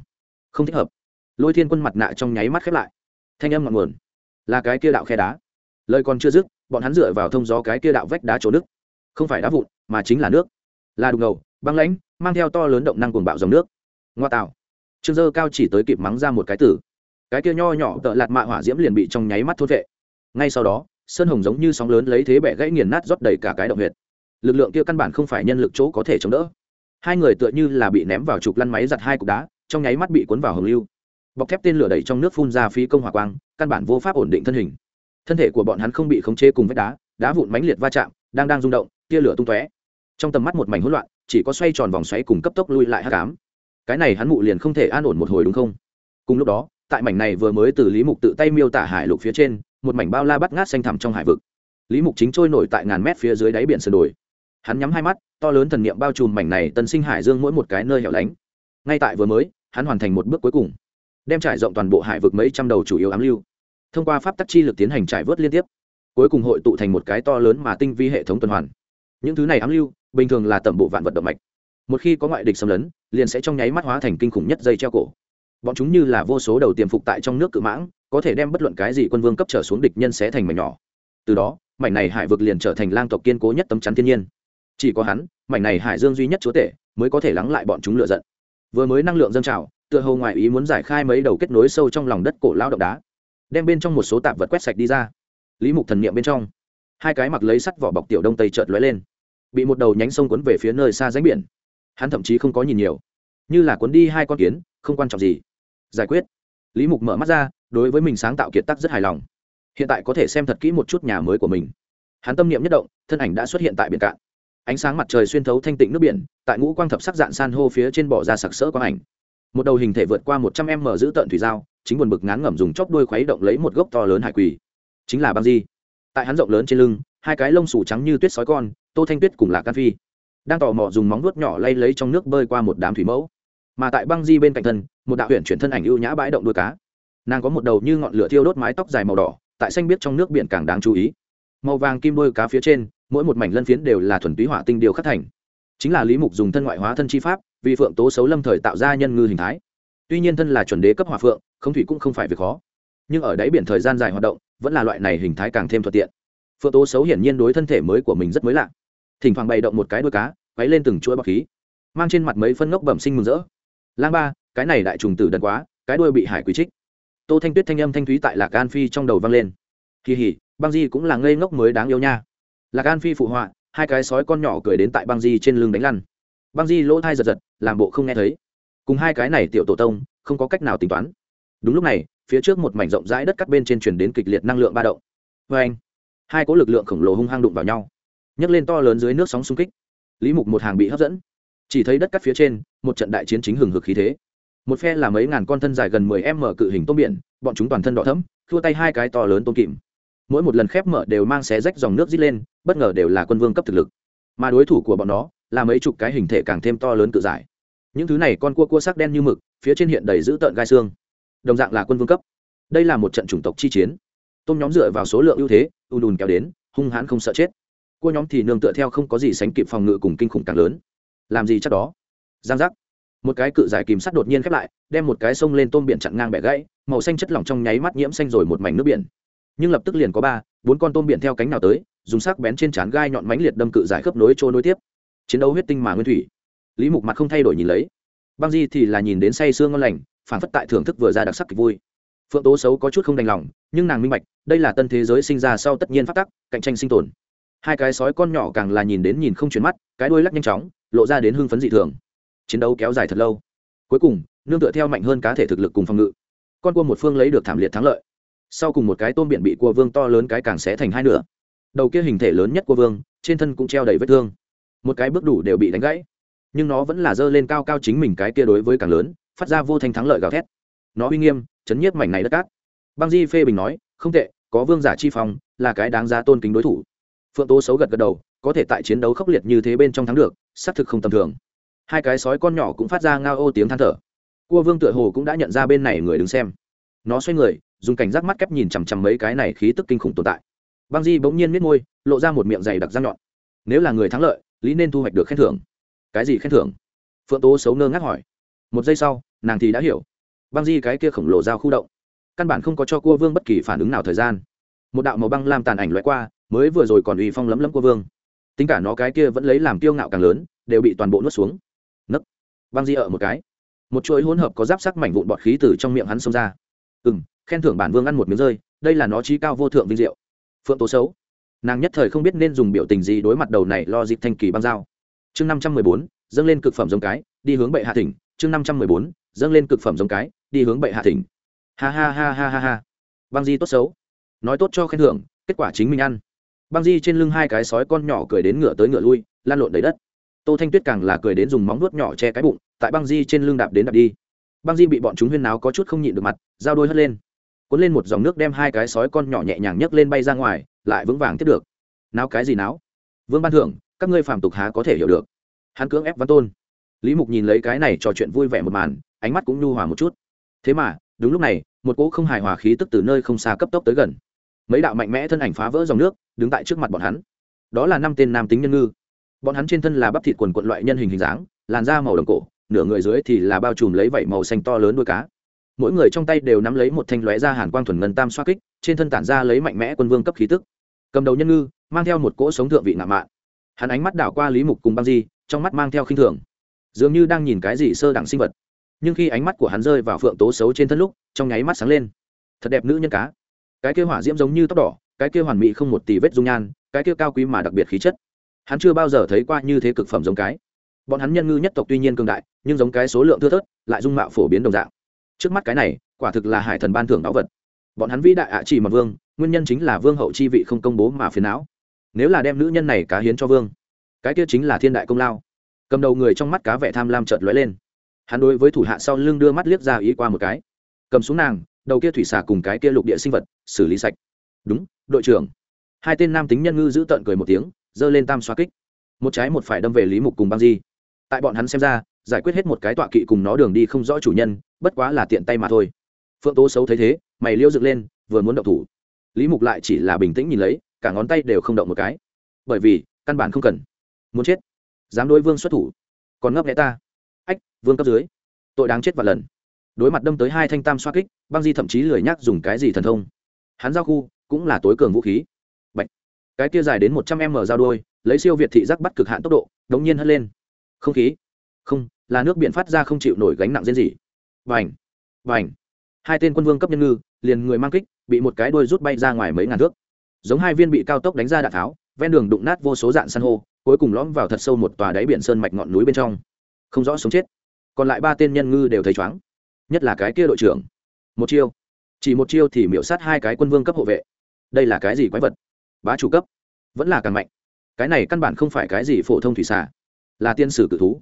Không thích hợp. Lôi thiên quân mặt nạ trong nháy mắt khép lại. Thanh âm ngọn nguồn. Là cái kia đạo khe đá. Lời còn chưa dứt, bọn hắn dựa vào thông gió cái kia đạo vách đá trổ nước. Không phải đá vụn, mà chính là nước. Là đục ngầu, băng lãnh, mang theo to lớn động năng cuồng bạo dòng nước. Ngoa tạo. Trương dơ cao chỉ tới kịp mắng ra một cái tử cái kia nho nhỏ tợ lạt mạ hỏa diễm liền bị trong nháy mắt thốt vệ ngay sau đó, sơn hồng giống như sóng lớn lấy thế bẻ gãy nghiền nát rót đầy cả cái động huyệt. Lực lượng kia căn bản không phải nhân lực chỗ có thể chống đỡ hai người tựa như là bị ném vào trục lăn máy giặt hai cục đá, trong nháy mắt bị cuốn vào hồng lưu. Bọc thép tên lửa đẩy trong nước phun ra phí công hỏa quang, căn bản vô pháp ổn định thân hình. Thân thể của bọn hắn không bị khống chế cùng vách đá đá vụn mánh liệt va chạm, đang đang rung động, tia lửa tung tóe. Trong tầm mắt một mảnh hỗn loạn, chỉ có xoay tròn vòng xoáy cùng cấp tốc lui lại hát cám cái này hắn mụ liền không thể an ổn một hồi đúng không? Cùng lúc đó, tại mảnh này vừa mới từ lý mục tự tay miêu tả hải lục phía trên, một mảnh bao la bắt ngát xanh thẳm trong hải vực. Lý mục chính trôi nổi tại ngàn mét phía dưới đáy biển sườn đồi hắn nhắm hai mắt, to lớn thần niệm bao trùm mảnh này tân sinh hải dương mỗi một cái nơi hẻo lánh. Ngay tại vừa mới, hắn hoàn thành một bước cuối cùng, đem trải rộng toàn bộ hải vực mấy trăm đầu chủ yếu ám lưu. Thông qua pháp tắc chi lực tiến hành trải vớt liên tiếp, cuối cùng hội tụ thành một cái to lớn mà tinh vi hệ thống tuần hoàn. Những thứ này ám lưu, bình thường là tẩm bộ vạn vật động mạch. Một khi có ngoại địch xâm lấn, liền sẽ trong nháy mắt hóa thành kinh khủng nhất dây treo cổ. Bọn chúng như là vô số đầu tiềm phục tại trong nước cự mãng, có thể đem bất luận cái gì quân vương cấp trở xuống địch nhân sẽ thành mảnh nhỏ. Từ đó, mảnh này hải vực liền trở thành lang tộc kiên cố nhất tấm chắn thiên nhiên chỉ có hắn, mảnh này hải dương duy nhất chúa tể, mới có thể lắng lại bọn chúng lựa giận. Vừa mới năng lượng dâng trào, tựa hồ ngoại ý muốn giải khai mấy đầu kết nối sâu trong lòng đất cổ lao động đá, đem bên trong một số tạp vật quét sạch đi ra. Lý mục thần niệm bên trong, hai cái mặc lấy sắt vỏ bọc tiểu đông tây chợt lóe lên, bị một đầu nhánh sông cuốn về phía nơi xa ránh biển. Hắn thậm chí không có nhìn nhiều, như là cuốn đi hai con kiến, không quan trọng gì. Giải quyết. Lý mục mở mắt ra, đối với mình sáng tạo kiệt tác rất hài lòng. Hiện tại có thể xem thật kỹ một chút nhà mới của mình. Hắn tâm niệm nhất động, thân ảnh đã xuất hiện tại biển cạn ánh sáng mặt trời xuyên thấu thanh tịnh nước biển, tại ngũ quang thập sắc dạn san hô phía trên bỏ ra sặc sỡ quang ảnh. Một đầu hình thể vượt qua một trăm em mở giữ tợn thủy dao chính buồn bực ngán ngẩm dùng chóp đuôi khuấy động lấy một gốc to lớn hải quỳ. Chính là băng di. Tại hắn rộng lớn trên lưng, hai cái lông sủ trắng như tuyết sói con, tô thanh tuyết cùng là can phi, đang tò mò dùng móng vuốt nhỏ lay lấy trong nước bơi qua một đám thủy mẫu. Mà tại băng di bên cạnh thân, một đạo huyện chuyển thân ảnh ưu nhã bãi động đuôi cá. Nàng có một đầu như ngọn lửa thiêu đốt mái tóc dài màu đỏ, tại xanh biết trong nước biển càng đáng chú ý. Màu vàng kim đôi cá phía trên mỗi một mảnh lân phiến đều là thuần túy hỏa tinh điều khắc thành. Chính là lý mục dùng thân ngoại hóa thân chi pháp, vì phượng tố xấu lâm thời tạo ra nhân ngư hình thái. Tuy nhiên thân là chuẩn đế cấp hỏa phượng, không thủy cũng không phải việc khó. Nhưng ở đáy biển thời gian dài hoạt động, vẫn là loại này hình thái càng thêm thuận tiện. Phượng tố xấu hiển nhiên đối thân thể mới của mình rất mới lạ. Thỉnh thoảng bày động một cái đuôi cá, quấy lên từng chuỗi bọc khí, mang trên mặt mấy phân ngốc bẩm sinh mừng rỡ. Lang ba, cái này đại trùng tử đần quá, cái đuôi bị hải quý trích. Tô thanh tuyết thanh âm thanh thúy tại lạc an phi trong đầu vang lên. Kỳ hỉ, băng di cũng là ngây ngốc mới đáng yêu nha lạc an phi phụ họa, hai cái sói con nhỏ cười đến tại băng di trên lưng đánh lăn. Băng di lỗ thai giật giật, làm bộ không nghe thấy. Cùng hai cái này tiểu tổ tông, không có cách nào tính toán. Đúng lúc này, phía trước một mảnh rộng rãi đất cắt bên trên chuyển đến kịch liệt năng lượng ba động. Vê anh, hai có lực lượng khổng lồ hung hăng đụng vào nhau. Nhấc lên to lớn dưới nước sóng xung kích. Lý mục một hàng bị hấp dẫn. Chỉ thấy đất cắt phía trên, một trận đại chiến chính hừng hực khí thế. Một phe là mấy ngàn con thân dài gần mười m cự hình tôm biển, bọn chúng toàn thân đỏ thấm thua tay hai cái to lớn tôm kìm mỗi một lần khép mở đều mang xé rách dòng nước dít lên, bất ngờ đều là quân vương cấp thực lực. Mà đối thủ của bọn nó, là mấy chục cái hình thể càng thêm to lớn cự giải. Những thứ này con cua cua sắc đen như mực, phía trên hiện đầy dữ tợn gai xương. Đồng dạng là quân vương cấp. Đây là một trận chủng tộc chi chiến. Tôm nhóm dựa vào số lượng ưu thế, ùn ùn kéo đến, hung hãn không sợ chết. Cua nhóm thì nương tựa theo không có gì sánh kịp phòng ngự cùng kinh khủng càng lớn. Làm gì chắc đó? Giang giác. Một cái cự giải kìm sắt đột nhiên khép lại, đem một cái sông lên tôm biển chặn ngang bẻ gãy, màu xanh chất lỏng trong nháy mắt nhiễm xanh rồi một mảnh nước biển nhưng lập tức liền có ba, bốn con tôm biển theo cánh nào tới, dùng sắc bén trên trán gai nhọn mánh liệt đâm cự giải khớp nối trôi nối tiếp. Chiến đấu huyết tinh mà nguyên thủy. Lý mục mặt không thay đổi nhìn lấy. Băng di thì là nhìn đến say sương ngon lành, phản phất tại thưởng thức vừa ra đặc sắc kịch vui. Phượng tố xấu có chút không đành lòng, nhưng nàng minh bạch, đây là tân thế giới sinh ra sau tất nhiên phát tắc, cạnh tranh sinh tồn. Hai cái sói con nhỏ càng là nhìn đến nhìn không chuyển mắt, cái đuôi lắc nhanh chóng, lộ ra đến hưng phấn dị thường. Chiến đấu kéo dài thật lâu. Cuối cùng, nương tựa theo mạnh hơn cá thể thực lực cùng phòng ngự. Con cua một phương lấy được thảm liệt thắng lợi sau cùng một cái tôm biển bị cua vương to lớn cái càng xé thành hai nửa. Đầu kia hình thể lớn nhất của vương, trên thân cũng treo đầy vết thương. Một cái bước đủ đều bị đánh gãy. Nhưng nó vẫn là dơ lên cao cao chính mình cái kia đối với càng lớn, phát ra vô thanh thắng lợi gào thét. Nó uy nghiêm, chấn nhiếp mảnh này đất cát. Băng di phê bình nói, không tệ, có vương giả chi phong, là cái đáng giá tôn kính đối thủ. Phượng tố xấu gật gật đầu, có thể tại chiến đấu khốc liệt như thế bên trong thắng được, xác thực không tầm thường. Hai cái sói con nhỏ cũng phát ra ngao ô tiếng than thở. Cua vương tựa hồ cũng đã nhận ra bên này người đứng xem. Nó xoay người dùng cảnh giác mắt kép nhìn chằm chằm mấy cái này khí tức kinh khủng tồn tại. Băng di bỗng nhiên miết môi, lộ ra một miệng dày đặc răng nhọn. Nếu là người thắng lợi, lý nên thu hoạch được khen thưởng. Cái gì khen thưởng? Phượng tố xấu ngơ ngác hỏi. Một giây sau, nàng thì đã hiểu. Băng di cái kia khổng lồ dao khu động, căn bản không có cho cua vương bất kỳ phản ứng nào thời gian. Một đạo màu băng lam tàn ảnh loại qua, mới vừa rồi còn uy phong lấm lấm cua vương. Tính cả nó cái kia vẫn lấy làm kiêu ngạo càng lớn, đều bị toàn bộ nuốt xuống. Nấc. Băng di ở một cái. Một chuỗi hỗn hợp có giáp sắc mảnh vụn bọt khí từ trong miệng hắn xông ra. Ừ m khen thưởng bản vương ăn một miếng rơi, đây là nó trí cao vô thượng vinh diệu. Phượng tố xấu. Nàng nhất thời không biết nên dùng biểu tình gì đối mặt đầu này lo dịp thanh kỳ băng dao. Chương năm trăm mười bốn, dâng lên cực phẩm giống cái, đi hướng bệ hạ thỉnh. Chương năm trăm mười bốn, dâng lên cực phẩm giống cái, đi hướng bệ hạ thỉnh. Ha ha ha ha ha ha. Băng di tốt xấu. Nói tốt cho khen thưởng, kết quả chính mình ăn. Băng di trên lưng hai cái sói con nhỏ cười đến ngựa tới ngựa lui, lan lộn đầy đất. Tô thanh tuyết càng là cười đến dùng móng nuốt nhỏ che cái bụng, tại băng di trên lưng đạp đến đạp đi. Băng di bị bọn chúng huyên náo có chút không nhịn được mặt, dao đôi hất lên cuốn lên một dòng nước đem hai cái sói con nhỏ nhẹ nhàng nhấc lên bay ra ngoài, lại vững vàng tiếp được. Náo cái gì náo? Vương ban thưởng, các ngươi phàm tục há có thể hiểu được. Hắn cưỡng ép văn tôn. Lý mục nhìn lấy cái này trò chuyện vui vẻ một màn, ánh mắt cũng nhu hòa một chút. Thế mà, đúng lúc này, một cỗ không hài hòa khí tức từ nơi không xa cấp tốc tới gần. Mấy đạo mạnh mẽ thân ảnh phá vỡ dòng nước, đứng tại trước mặt bọn hắn. Đó là năm tên nam tính nhân ngư. Bọn hắn trên thân là bắp thịt quần quận loại nhân hình hình dáng, làn da màu đồng cổ, nửa người dưới thì là bao trùm lấy vảy màu xanh to lớn đuôi cá mỗi người trong tay đều nắm lấy một thanh lóe ra hàn quang thuần ngân tam xoa kích, trên thân tản ra lấy mạnh mẽ quân vương cấp khí tức. Cầm đầu nhân ngư, mang theo một cỗ sống thượng vị ngạo mạn. Hắn ánh mắt đảo qua lý mục cùng băng di, trong mắt mang theo khinh thường. Dường như đang nhìn cái gì sơ đẳng sinh vật. Nhưng khi ánh mắt của hắn rơi vào phượng tố xấu trên thân lúc, trong nháy mắt sáng lên. Thật đẹp nữ nhân cá. Cái kia hỏa diễm giống như tóc đỏ, cái kia hoàn mỹ không một tỷ vết dung nhan, cái kia cao quý mà đặc biệt khí chất. Hắn chưa bao giờ thấy qua như thế cực phẩm giống cái. Bọn hắn nhân ngư nhất tộc tuy nhiên cường đại, nhưng giống cái số lượng thưa thớt, lại dung mạo phổ biến đồng dạng trước mắt cái này, quả thực là hải thần ban thưởng não vật. Bọn hắn vĩ đại ạ chỉ mà vương, nguyên nhân chính là vương hậu chi vị không công bố mà phiền não. Nếu là đem nữ nhân này cá hiến cho vương, cái kia chính là thiên đại công lao. Cầm đầu người trong mắt cá vẻ tham lam chợt lóe lên. Hắn đối với thủ hạ sau lưng đưa mắt liếc ra ý qua một cái. Cầm xuống nàng, đầu kia thủy xà cùng cái kia lục địa sinh vật, xử lý sạch. Đúng, đội trưởng. Hai tên nam tính nhân ngư giữ tợn cười một tiếng, giơ lên tam xoa kích. Một trái một phải đâm về lý mục cùng băng di. Tại bọn hắn xem ra, giải quyết hết một cái tọa kỵ cùng nó đường đi không rõ chủ nhân bất quá là tiện tay mà thôi. Phượng tố xấu thấy thế, mày liêu dựng lên, vừa muốn động thủ. Lý mục lại chỉ là bình tĩnh nhìn lấy, cả ngón tay đều không động một cái. Bởi vì, căn bản không cần. Muốn chết. Dám đối vương xuất thủ. Còn ngấp nghẽ ta. Ách, vương cấp dưới. Tội đáng chết và lần. Đối mặt đâm tới hai thanh tam xoa kích, băng di thậm chí lười nhắc dùng cái gì thần thông. Hắn giao khu, cũng là tối cường vũ khí. Bạch. cái kia dài đến một trăm m giao đôi lấy siêu việt thị giác bắt cực hạn tốc độ, đống nhiên hất lên. Không khí. Không, là nước biển phát ra không chịu nổi gánh nặng riêng gì vành vành hai tên quân vương cấp nhân ngư, liền người mang kích, bị một cái đuôi rút bay ra ngoài mấy ngàn thước. Giống hai viên bị cao tốc đánh ra đạn tháo, ven đường đụng nát vô số dạng san hô, cuối cùng lõm vào thật sâu một tòa đáy biển sơn mạch ngọn núi bên trong. Không rõ sống chết. Còn lại ba tên nhân ngư đều thấy chóng. Nhất là cái kia đội trưởng. Một chiêu. Chỉ một chiêu thì miễu sát hai cái quân vương cấp hộ vệ. Đây là cái gì quái vật? Bá chủ cấp. Vẫn là càng mạnh. Cái này căn bản không phải cái gì phổ thông thủy xả là tiên sử cự thú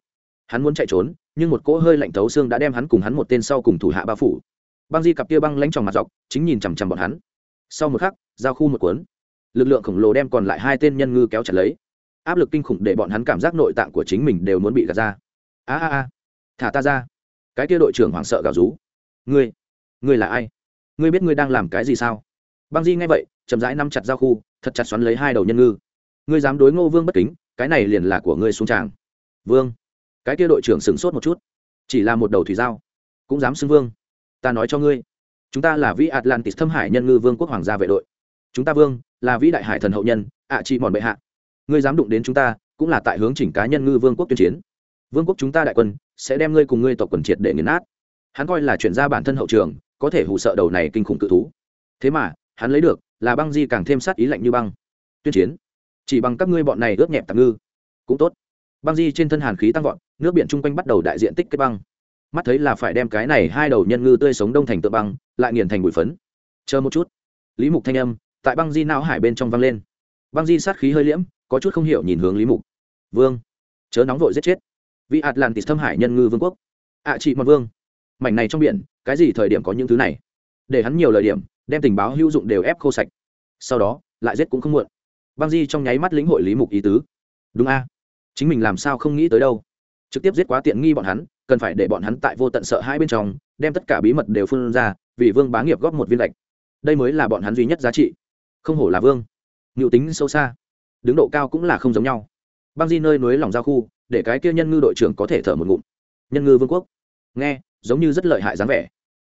hắn muốn chạy trốn, nhưng một cỗ hơi lạnh thấu xương đã đem hắn cùng hắn một tên sau cùng thủ hạ bao phủ. Băng di cặp kia băng lánh tròng mặt dọc, chính nhìn chằm chằm bọn hắn. Sau một khắc, giao khu một cuốn. Lực lượng khổng lồ đem còn lại hai tên nhân ngư kéo chặt lấy. Áp lực kinh khủng để bọn hắn cảm giác nội tạng của chính mình đều muốn bị gạt ra. A a a, thả ta ra. Cái kia đội trưởng hoảng sợ gào rú. Ngươi ngươi là ai? Ngươi biết ngươi đang làm cái gì sao? Băng di nghe vậy, chậm rãi nắm chặt giao khu, thật chặt xoắn lấy hai đầu nhân ngư. Ngươi dám đối ngô vương bất kính, cái này liền là của ngươi xuống tràng. Vương cái kia đội trưởng sửng sốt một chút. Chỉ là một đầu thủy giao. Cũng dám xưng vương. Ta nói cho ngươi, chúng ta là vĩ atlantis thâm hải nhân ngư vương quốc hoàng gia vệ đội. Chúng ta vương, là vĩ đại hải thần hậu nhân, ạ à chị mòn bệ hạ. Ngươi dám đụng đến chúng ta, cũng là tại hướng chỉnh cá nhân ngư vương quốc tuyên chiến. Vương quốc chúng ta đại quân, sẽ đem ngươi cùng ngươi tộc quần triệt để nghiền nát. Hắn coi là chuyển ra bản thân hậu trường, có thể hụ sợ đầu này kinh khủng cự thú. Thế mà, hắn lấy được, là băng di càng thêm sát ý lạnh như băng. Tuyên chiến. Chỉ bằng các ngươi bọn này ướt nhẹp tạm ngư. Cũng tốt băng di trên thân hàn khí tăng vọt nước biển chung quanh bắt đầu đại diện tích kết băng. Mắt thấy là phải đem cái này hai đầu nhân ngư tươi sống đông thành tượng băng lại nghiền thành bụi phấn. Chờ một chút. Lý mục thanh âm tại băng di não hải bên trong văng lên. Băng di sát khí hơi liễm có chút không hiểu nhìn hướng lý mục. Vương chớ nóng vội giết chết. Vị atlantis thâm hải nhân ngư vương quốc. Ạ à, chị mật vương. Mảnh này trong biển cái gì thời điểm có những thứ này? Để hắn nhiều lời điểm đem tình báo hữu dụng đều ép khô sạch. Sau đó lại giết cũng không muộn. Băng di trong nháy mắt lĩnh hội lý mục ý tứ. Đúng a chính mình làm sao không nghĩ tới đâu. Trực tiếp giết quá tiện nghi bọn hắn, cần phải để bọn hắn tại vô tận sợ hai bên trong, đem tất cả bí mật đều phun ra, vì vương bá nghiệp góp một viên lệch đây mới là bọn hắn duy nhất giá trị. Không hổ là vương. Ngự tính sâu xa. Đứng độ cao cũng là không giống nhau. Băng di nơi núi lòng giao khu, để cái kia nhân ngư đội trưởng có thể thở một ngụm. Nhân ngư vương quốc. Nghe, giống như rất lợi hại dáng vẻ.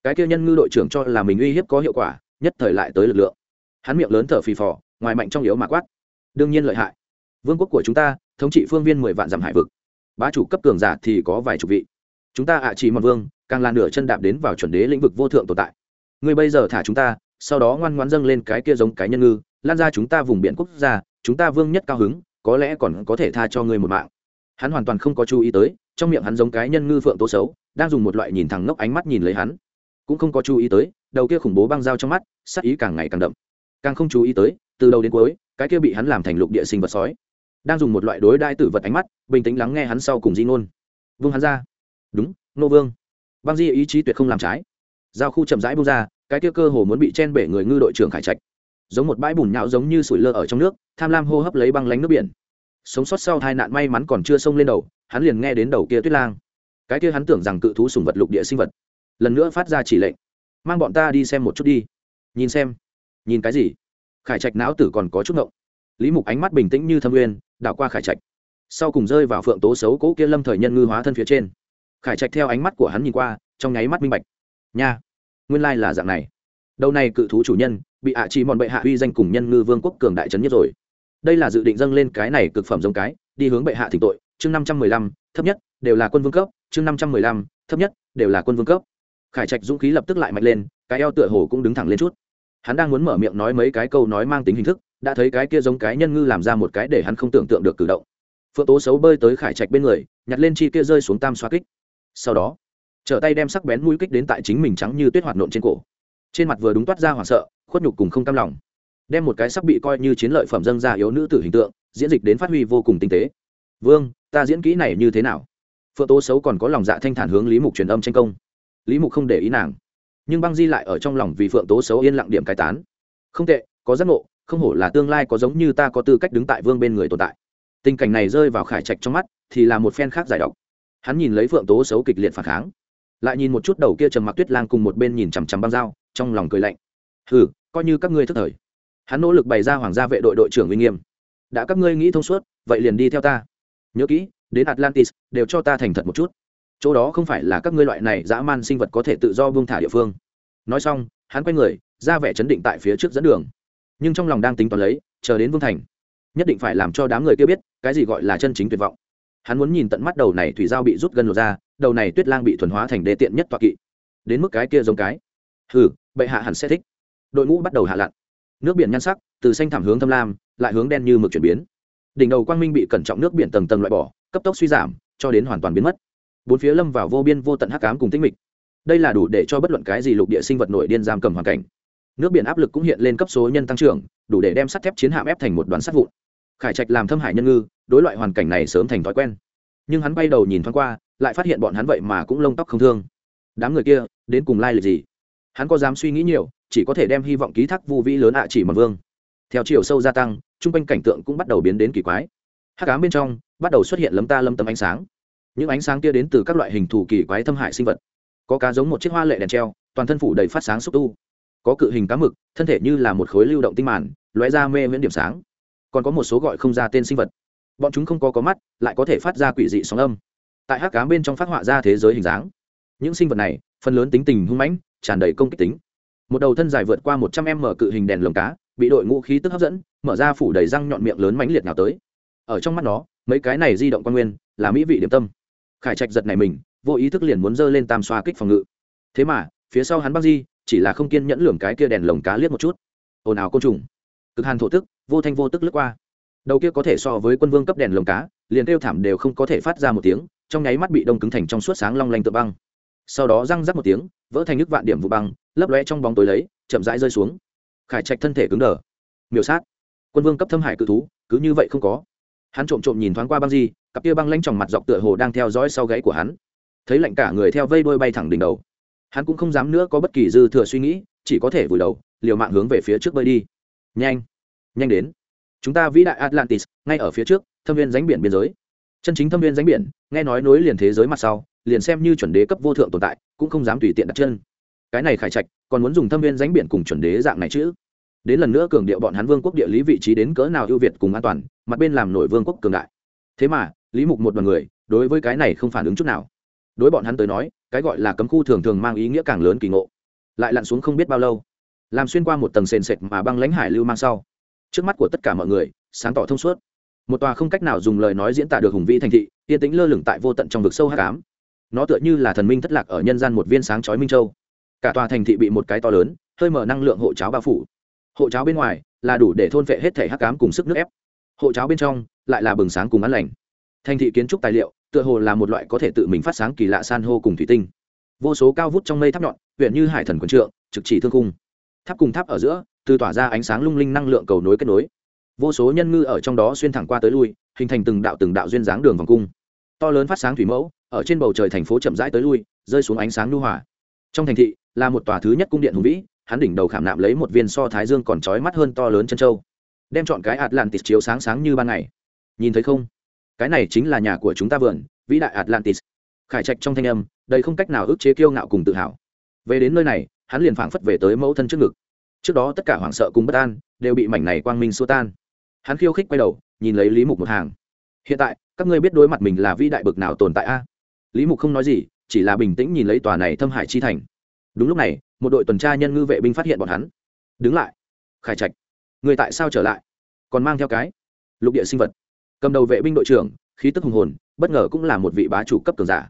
Cái kia nhân ngư đội trưởng cho là mình uy hiếp có hiệu quả, nhất thời lại tới lực lượng. Hắn miệng lớn thở phì phò, ngoài mạnh trong yếu mà quát. Đương nhiên lợi hại. Vương quốc của chúng ta thống trị phương viên mười vạn dặm hải vực. Bá chủ cấp cường giả thì có vài chục vị. Chúng ta ạ chỉ mòn vương, càng là nửa chân đạp đến vào chuẩn đế lĩnh vực vô thượng tồn tại. Ngươi bây giờ thả chúng ta, sau đó ngoan ngoan dâng lên cái kia giống cái nhân ngư, lan ra chúng ta vùng biển quốc gia, chúng ta vương nhất cao hứng, có lẽ còn có thể tha cho ngươi một mạng. Hắn hoàn toàn không có chú ý tới, trong miệng hắn giống cái nhân ngư phượng tố xấu, đang dùng một loại nhìn thẳng ngốc ánh mắt nhìn lấy hắn. Cũng không có chú ý tới, đầu kia khủng bố băng dao trong mắt sắc ý càng ngày càng đậm. Càng không chú ý tới, từ đầu đến cuối, cái kia bị hắn làm thành lục địa sinh vật sói đang dùng một loại đối đai tử vật ánh mắt, bình tĩnh lắng nghe hắn sau cùng di ngôn. Vương hắn ra. Đúng, nô vương. Băng di ý chí tuyệt không làm trái. Giao khu chậm rãi bung ra, cái kia cơ hồ muốn bị chen bể người ngư đội trưởng khải trạch. Giống một bãi bùn nhão giống như sủi lơ ở trong nước, tham lam hô hấp lấy băng lánh nước biển. Sống sót sau hai nạn may mắn còn chưa xông lên đầu, hắn liền nghe đến đầu kia tuyết lang. Cái kia hắn tưởng rằng cự thú sùng vật lục địa sinh vật. Lần nữa phát ra chỉ lệnh. Mang bọn ta đi xem một chút đi. Nhìn xem. Nhìn cái gì? Khải trạch não tử còn có chút ngộng. Lý mục ánh mắt bình tĩnh như thâm uyên đảo qua khải trạch. Sau cùng rơi vào phượng tố xấu cỗ kia lâm thời nhân ngư hóa thân phía trên. Khải trạch theo ánh mắt của hắn nhìn qua, trong nháy mắt minh bạch. Nha, nguyên lai là dạng này. Đầu này cự thú chủ nhân, bị ạ chỉ mòn bệ hạ uy danh cùng nhân ngư vương quốc cường đại trấn nhất rồi. Đây là dự định dâng lên cái này cực phẩm giống cái, đi hướng bệ hạ thỉnh tội, chương năm trăm mười lăm, thấp nhất, đều là quân vương cấp, chương năm trăm mười lăm, thấp nhất, đều là quân vương cấp. Khải trạch dũng khí lập tức lại mạnh lên, cái eo tựa hồ cũng đứng thẳng lên chút. Hắn đang muốn mở miệng nói mấy cái câu nói mang tính hình thức đã thấy cái kia giống cái nhân ngư làm ra một cái để hắn không tưởng tượng được cử động. Phượng tố xấu bơi tới khải trạch bên người, nhặt lên chi kia rơi xuống tam xoa kích. Sau đó, trở tay đem sắc bén mũi kích đến tại chính mình trắng như tuyết hoạt nộn trên cổ. Trên mặt vừa đúng toát ra hoảng sợ, khuất nhục cùng không cam lòng. Đem một cái sắc bị coi như chiến lợi phẩm dân ra yếu nữ tử hình tượng, diễn dịch đến phát huy vô cùng tinh tế. Vương, ta diễn kỹ này như thế nào? Phượng tố xấu còn có lòng dạ thanh thản hướng lý mục truyền âm tranh công. Lý mục không để ý nàng, nhưng băng di lại ở trong lòng vì phượng tố xấu yên lặng điểm cai tán. Không tệ, có giác ngộ không hổ là tương lai có giống như ta có tư cách đứng tại vương bên người tồn tại. Tình cảnh này rơi vào khải trạch trong mắt, thì là một phen khác giải độc. Hắn nhìn lấy phượng tố xấu kịch liệt phản kháng, lại nhìn một chút đầu kia trầm mặc tuyết lang cùng một bên nhìn chằm chằm băng dao, trong lòng cười lạnh. Hừ, coi như các ngươi thức thời. Hắn nỗ lực bày ra hoàng gia vệ đội đội trưởng uy nghiêm. Đã các ngươi nghĩ thông suốt, vậy liền đi theo ta. Nhớ kỹ, đến atlantis, đều cho ta thành thật một chút. Chỗ đó không phải là các ngươi loại này dã man sinh vật có thể tự do buông thả địa phương. Nói xong, hắn quay người, ra vẻ chấn định tại phía trước dẫn đường nhưng trong lòng đang tính toán lấy, chờ đến vương thành, nhất định phải làm cho đám người kia biết cái gì gọi là chân chính tuyệt vọng. Hắn muốn nhìn tận mắt đầu này thủy giao bị rút gần lột ra, đầu này tuyết lang bị thuần hóa thành đê tiện nhất toạ kỵ. Đến mức cái kia giống cái. Hừ, bệ hạ hẳn sẽ thích. Đội ngũ bắt đầu hạ lặn. Nước biển nhan sắc, từ xanh thảm hướng thâm lam, lại hướng đen như mực chuyển biến. Đỉnh đầu quang minh bị cẩn trọng nước biển tầng tầng loại bỏ, cấp tốc suy giảm, cho đến hoàn toàn biến mất. Bốn phía lâm vào vô biên vô tận hắc ám cùng tĩnh mịch. Đây là đủ để cho bất luận cái gì lục địa sinh vật nổi điên giam cầm hoàn cảnh nước biển áp lực cũng hiện lên cấp số nhân tăng trưởng, đủ để đem sắt thép chiến hạm ép thành một đoàn sắt vụn. Khải trạch làm thâm hải nhân ngư, đối loại hoàn cảnh này sớm thành thói quen. Nhưng hắn bay đầu nhìn thoáng qua, lại phát hiện bọn hắn vậy mà cũng lông tóc không thương. Đám người kia, đến cùng lai lịch gì? Hắn có dám suy nghĩ nhiều, chỉ có thể đem hy vọng ký thác vu vĩ lớn ạ chỉ mật vương. Theo chiều sâu gia tăng, chung quanh cảnh tượng cũng bắt đầu biến đến kỳ quái. Hắc ám bên trong, bắt đầu xuất hiện lấm ta lâm tấm ánh sáng. Những ánh sáng kia đến từ các loại hình thù kỳ quái thâm hại sinh vật. Có cá giống một chiếc hoa lệ đèn treo, toàn thân phủ đầy phát sáng xúc tu có cự hình cá mực, thân thể như là một khối lưu động tinh màn, lóe ra mê miễn điểm sáng. Còn có một số gọi không ra tên sinh vật. Bọn chúng không có có mắt, lại có thể phát ra quỷ dị sóng âm. Tại hắc cám bên trong phát họa ra thế giới hình dáng. Những sinh vật này, phần lớn tính tình hung mãnh, tràn đầy công kích tính. Một đầu thân dài vượt qua một trăm em mở cự hình đèn lồng cá, bị đội ngũ khí tức hấp dẫn, mở ra phủ đầy răng nhọn miệng lớn mãnh liệt nào tới. Ở trong mắt nó, mấy cái này di động quan nguyên, là mỹ vị điểm tâm. Khải trạch giật này mình, vô ý thức liền muốn giơ lên tam xoa kích phòng ngự. Thế mà, phía sau hắn bác di chỉ là không kiên nhẫn lường cái kia đèn lồng cá liếc một chút. Ồn ào côn trùng. Cực hàn thổ tức, vô thanh vô tức lướt qua. Đầu kia có thể so với quân vương cấp đèn lồng cá, liền kêu thảm đều không có thể phát ra một tiếng, trong nháy mắt bị đông cứng thành trong suốt sáng long lanh tự băng. Sau đó răng rắc một tiếng, vỡ thành nước vạn điểm vụ băng, lấp lóe trong bóng tối lấy, chậm rãi rơi xuống. Khải trạch thân thể cứng đờ. Miểu sát. Quân vương cấp thâm hải cự thú, cứ như vậy không có. Hắn trộm trộm nhìn thoáng qua băng di, cặp kia băng lanh tròng mặt dọc tựa hồ đang theo dõi sau gáy của hắn. Thấy lạnh cả người theo vây đuôi bay thẳng đỉnh đầu hắn cũng không dám nữa có bất kỳ dư thừa suy nghĩ, chỉ có thể vùi đầu, liều mạng hướng về phía trước bơi đi. Nhanh nhanh đến. Chúng ta vĩ đại atlantis, ngay ở phía trước, thâm viên ránh biển biên giới. Chân chính thâm viên ránh biển, nghe nói nối liền thế giới mặt sau, liền xem như chuẩn đế cấp vô thượng tồn tại, cũng không dám tùy tiện đặt chân. Cái này khải trạch, còn muốn dùng thâm viên ránh biển cùng chuẩn đế dạng này chứ? Đến lần nữa cường điệu bọn hắn vương quốc địa lý vị trí đến cỡ nào ưu việt cùng an toàn, mặt bên làm nổi vương quốc cường đại. Thế mà, lý mục một đ o à n người, đối với cái này không phản ứng chút nào đối bọn hắn tới nói, cái gọi là cấm khu thường thường mang ý nghĩa càng lớn kỳ ngộ. Lại lặn xuống không biết bao lâu, làm xuyên qua một tầng sền sệt mà băng lãnh hải lưu mang sau. Trước mắt của tất cả mọi người, sáng tỏ thông suốt. Một tòa không cách nào dùng lời nói diễn tả được hùng vĩ thành thị, yên tĩnh lơ lửng tại vô tận trong vực sâu hát cám nó tựa như là thần minh thất lạc ở nhân gian một viên sáng chói minh châu. Cả tòa thành thị bị một cái to lớn, hơi mở năng lượng hộ cháo bao phủ. Hộ cháo bên ngoài là đủ để thôn vệ hết thể hắc cám cùng sức nước ép. Hộ cháo bên trong lại là bừng sáng cùng ăn lành thành thị kiến trúc tài liệu, tựa hồ là một loại có thể tự mình phát sáng kỳ lạ san hô cùng thủy tinh. Vô số cao vút trong mây tháp nhọn, huyện như hải thần quần trượng, trực chỉ thương cung tháp cùng tháp ở giữa, từ tỏa ra ánh sáng lung linh năng lượng cầu nối kết nối. Vô số nhân ngư ở trong đó xuyên thẳng qua tới lui, hình thành từng đạo từng đạo duyên dáng đường vòng cung. To lớn phát sáng thủy mẫu, ở trên bầu trời thành phố chậm rãi tới lui, rơi xuống ánh sáng lưu hỏa trong thành thị, là một tòa thứ nhất cung điện hùng vĩ, hắn đỉnh đầu khảm nạm lấy một viên so thái dương còn trói mắt hơn to lớn chân châu. Đem chọn cái atlantis chiếu sáng sáng như ban ngày. Nhìn thấy không? Cái này chính là nhà của chúng ta vườn, vĩ đại atlantis. Khải trạch trong thanh âm đây không cách nào ức chế kiêu ngạo cùng tự hào. Về đến nơi này, hắn liền phảng phất về tới mẫu thân trước ngực. Trước đó tất cả hoảng sợ cùng bất an đều bị mảnh này quang minh xua tan. Hắn khiêu khích quay đầu, nhìn lấy lý mục một hàng. Hiện tại, các ngươi biết đối mặt mình là vĩ đại bực nào tồn tại a? Lý mục không nói gì, chỉ là bình tĩnh nhìn lấy tòa này thâm hải chi thành. Đúng lúc này, một đội tuần tra nhân ngư vệ binh phát hiện bọn hắn. Đứng lại, khải trạch, người tại sao trở lại? Còn mang theo cái? Lục địa sinh vật cầm đầu vệ binh đội trưởng, khí tức hùng hồn, bất ngờ cũng là một vị bá chủ cấp cường giả.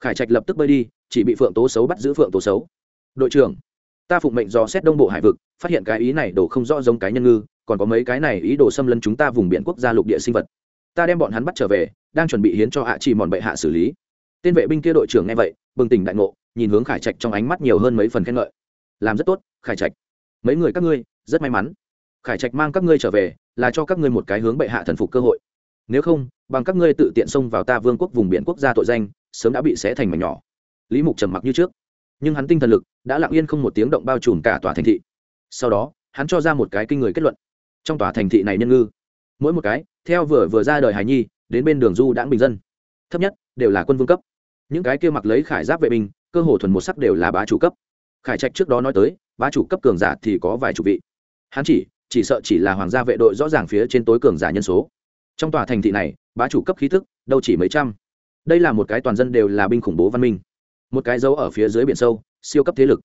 Khải trạch lập tức bơi đi, chỉ bị phượng tố xấu bắt giữ phượng tố xấu. Đội trưởng, ta phụng mệnh do xét đông bộ hải vực, phát hiện cái ý này đổ không rõ giống cái nhân ngư, còn có mấy cái này ý đồ xâm lấn chúng ta vùng biển quốc gia lục địa sinh vật. Ta đem bọn hắn bắt trở về, đang chuẩn bị hiến cho hạ chỉ mòn bệ hạ xử lý. Tên vệ binh kia đội trưởng nghe vậy, bừng tỉnh đại ngộ, nhìn hướng khải trạch trong ánh mắt nhiều hơn mấy phần khen ngợi. Làm rất tốt, khải trạch. Mấy người các ngươi, rất may mắn. Khải trạch mang các ngươi trở về, là cho các ngươi một cái hướng bệ hạ thần phục cơ hội nếu không, bằng các ngươi tự tiện xông vào ta vương quốc vùng biển quốc gia tội danh, sớm đã bị xé thành mảnh nhỏ. Lý mục trầm mặc như trước. Nhưng hắn tinh thần lực đã lặng yên không một tiếng động bao trùm cả tòa thành thị. Sau đó, hắn cho ra một cái kinh người kết luận. Trong tòa thành thị này nhân ngư, mỗi một cái, theo vừa vừa ra đời hải nhi, đến bên đường du đãng bình dân. Thấp nhất, đều là quân vương cấp. Những cái kia mặc lấy khải giáp vệ binh, cơ hồ thuần một sắc đều là bá chủ cấp. Khải trạch trước đó nói tới, bá chủ cấp cường giả thì có vài chủ vị. Hắn chỉ chỉ sợ chỉ là hoàng gia vệ đội rõ ràng phía trên tối cường giả nhân số trong tòa thành thị này, bá chủ cấp khí thức, đâu chỉ mấy trăm. Đây là một cái toàn dân đều là binh khủng bố văn minh. Một cái dấu ở phía dưới biển sâu, siêu cấp thế lực.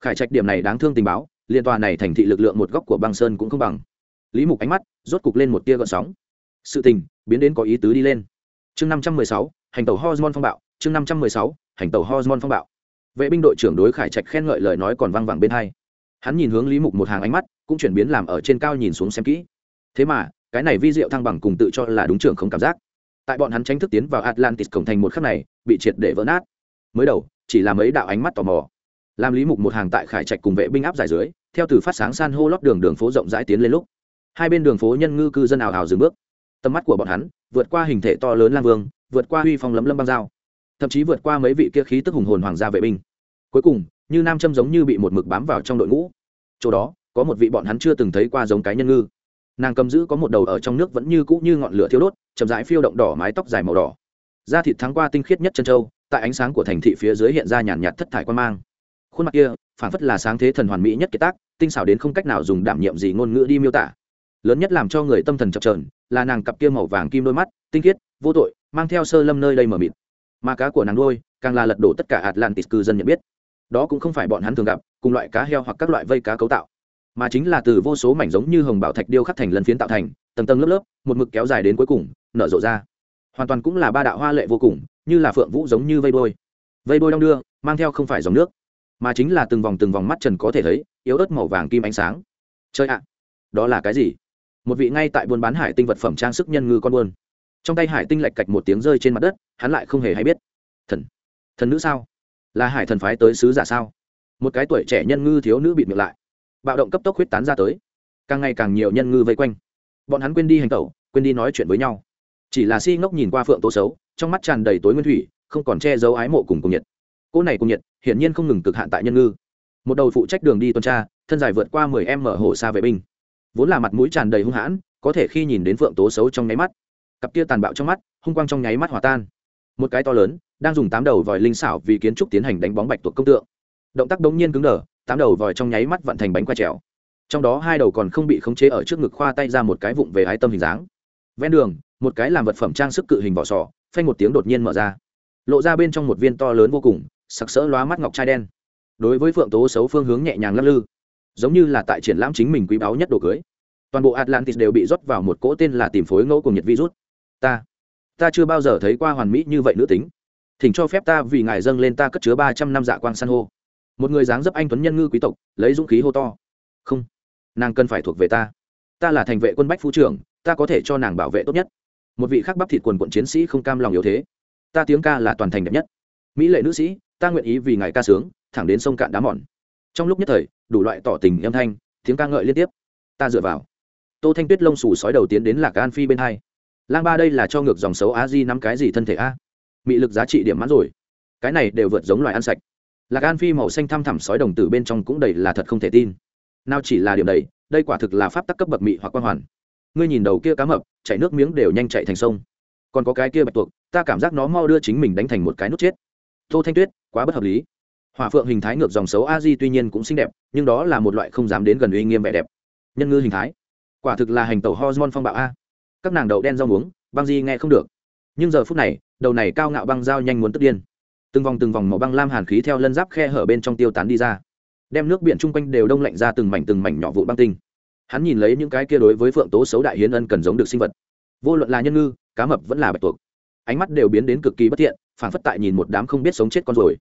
Khải trạch điểm này đáng thương tình báo, liên tòa này thành thị lực lượng một góc của băng sơn cũng không bằng. Lý mục ánh mắt rốt cục lên một tia gợn sóng. Sự tình, biến đến có ý tứ đi lên. Chương năm trăm mười sáu, hành tàu hormon phong bạo. Chương năm trăm mười sáu, hành tàu hormon phong bạo. Vệ binh đội trưởng đối khải trạch khen ngợi lời nói còn vang vẳng bên hai. Hắn nhìn hướng lý mục một hàng ánh mắt, cũng chuyển biến làm ở trên cao nhìn xuống xem kỹ. Thế mà cái này vi diệu thăng bằng cùng tự cho là đúng trưởng không cảm giác. Tại bọn hắn tranh thức tiến vào atlantis cổng thành một khắc này, bị triệt để vỡ nát. Mới đầu, chỉ là mấy đạo ánh mắt tò mò. Làm lý mục một hàng tại khải trạch cùng vệ binh áp giải dưới, theo từ phát sáng san hô lót đường đường phố rộng rãi tiến lên lúc. Hai bên đường phố nhân ngư cư dân ảo ảo dừng bước. Tầm mắt của bọn hắn, vượt qua hình thể to lớn lang vương, vượt qua huy phong lấm lâm băng dao. Thậm chí vượt qua mấy vị kia khí tức hùng hồn hoàng gia vệ binh. Cuối cùng, như nam châm giống như bị một mực bám vào trong đội ngũ. Chỗ đó, có một vị bọn hắn chưa từng thấy qua giống cái nhân ngư nàng cầm giữ có một đầu ở trong nước vẫn như cũ như ngọn lửa thiêu đốt, chậm rãi phiêu động đỏ mái tóc dài màu đỏ. Da thịt thắng qua tinh khiết nhất chân trâu tại ánh sáng của thành thị phía dưới hiện ra nhàn nhạt thất thải quan mang. Khuôn mặt kia phản phất là sáng thế thần hoàn mỹ nhất kiệt tác, tinh xảo đến không cách nào dùng đảm nhiệm gì ngôn ngữ đi miêu tả. Lớn nhất làm cho người tâm thần chập trờn là nàng cặp kia màu vàng kim đôi mắt, tinh khiết, vô tội, mang theo sơ lâm nơi đây mờ mịt. Mà cá của nàng đôi, càng là lật đổ tất cả atlantis cư dân nhận biết. Đó cũng không phải bọn hắn thường gặp, cùng loại cá heo hoặc các loại vây cá cấu tạo mà chính là từ vô số mảnh giống như hồng bảo thạch điêu khắc thành lân phiến tạo thành, tầng tầng lớp lớp, một mực kéo dài đến cuối cùng, nở rộ ra. Hoàn toàn cũng là ba đạo hoa lệ vô cùng, như là phượng vũ giống như vây bôi vây bôi đong đưa, mang theo không phải dòng nước, mà chính là từng vòng từng vòng mắt trần có thể thấy, yếu ớt màu vàng kim ánh sáng. Chơi ạ, đó là cái gì? Một vị ngay tại buôn bán hải tinh vật phẩm trang sức nhân ngư con buôn. Trong tay hải tinh lạch cạch một tiếng rơi trên mặt đất, hắn lại không hề hay biết. Thần thần nữ sao? Là hải thần phái tới sứ giả sao? Một cái tuổi trẻ nhân ngư thiếu nữ bị miệng lại bạo động cấp tốc huyết tán ra tới. Càng ngày càng nhiều nhân ngư vây quanh. Bọn hắn quên đi hành tẩu, quên đi nói chuyện với nhau. Chỉ là si ngốc nhìn qua phượng tố xấu, trong mắt tràn đầy tối nguyên thủy, không còn che giấu ái mộ cùng cùng nhiệt. Cô này cùng nhiệt, hiển nhiên không ngừng cực hạn tại nhân ngư. Một đầu phụ trách đường đi tuần tra, thân dài vượt qua mười em mở hồ xa vệ binh. Vốn là mặt mũi tràn đầy hung hãn, có thể khi nhìn đến phượng tố xấu trong nháy mắt, cặp kia tàn bạo trong mắt, hung quang trong nháy mắt hòa tan. Một cái to lớn, đang dùng tám đầu vòi linh xảo vì kiến trúc tiến hành đánh bóng bạch tuộc công tượng. Động tác đống nhiên cứng đờ tám đầu vòi trong nháy mắt vận thành bánh quay trèo. Trong đó hai đầu còn không bị khống chế ở trước ngực khoa tay ra một cái vụng về ái tâm hình dáng. Ven đường, một cái làm vật phẩm trang sức cự hình vỏ sò, phanh một tiếng đột nhiên mở ra. Lộ ra bên trong một viên to lớn vô cùng, sặc sỡ lóa mắt ngọc trai đen. Đối với phượng tố xấu phương hướng nhẹ nhàng lắc lư, giống như là tại triển lãm chính mình quý báu nhất đồ cưới. Toàn bộ atlantis đều bị rót vào một cỗ tên là tìm phối ngẫu cùng nhiệt virus. Ta ta chưa bao giờ thấy qua hoàn mỹ như vậy nữ tính. Thỉnh cho phép ta vì ngài dâng lên ta cất chứa ba trăm năm dạ quang san hô một người dáng dấp anh tuấn nhân ngư quý tộc, lấy dũng khí hô to. Không, nàng cần phải thuộc về ta. Ta là thành vệ quân bách phú trưởng, ta có thể cho nàng bảo vệ tốt nhất. Một vị khác bắp thịt quần quận chiến sĩ không cam lòng yếu thế. Ta tiếng ca là toàn thành đẹp nhất. Mỹ lệ nữ sĩ, ta nguyện ý vì ngài ca sướng, thẳng đến sông cạn đá mòn. Trong lúc nhất thời, đủ loại tỏ tình, âm thanh, tiếng ca ngợi liên tiếp. Ta dựa vào. Tô thanh tuyết lông xù sói đầu tiến đến lạc an phi bên hai. Lang ba đây là cho ngược dòng xấu á di nắm cái gì thân thể a? Mị lực giá trị điểm mãn rồi. Cái này đều vượt giống loài ăn sạch lạc an phi màu xanh thăm thẳm sói đồng tử bên trong cũng đầy là thật không thể tin. Nào chỉ là điểm đầy, đây quả thực là pháp tắc cấp bậc mị hoặc quan hoàn. Ngươi nhìn đầu kia cá mập, chảy nước miếng đều nhanh chạy thành sông. Còn có cái kia bạch tuộc, ta cảm giác nó mau đưa chính mình đánh thành một cái nút chết. Tô thanh tuyết, quá bất hợp lý. Hòa phượng hình thái ngược dòng xấu a di tuy nhiên cũng xinh đẹp, nhưng đó là một loại không dám đến gần uy nghiêm vẻ đẹp. Nhân ngư hình thái. Quả thực là hành tẩu hormone phong bạo a. Các nàng đậu đen rau muống, băng di nghe không được. Nhưng giờ phút này, đầu này cao ngạo băng dao nhanh muốn tức điên từng vòng từng vòng màu băng lam hàn khí theo lân giáp khe hở bên trong tiêu tán đi ra. Đem nước biển chung quanh đều đông lạnh ra từng mảnh từng mảnh nhỏ vụ băng tinh. Hắn nhìn lấy những cái kia đối với phượng tố xấu đại hiến ân cần giống được sinh vật. Vô luận là nhân ngư, cá mập vẫn là bạch tuộc. Ánh mắt đều biến đến cực kỳ bất thiện, phản phất tại nhìn một đám không biết sống chết con rồi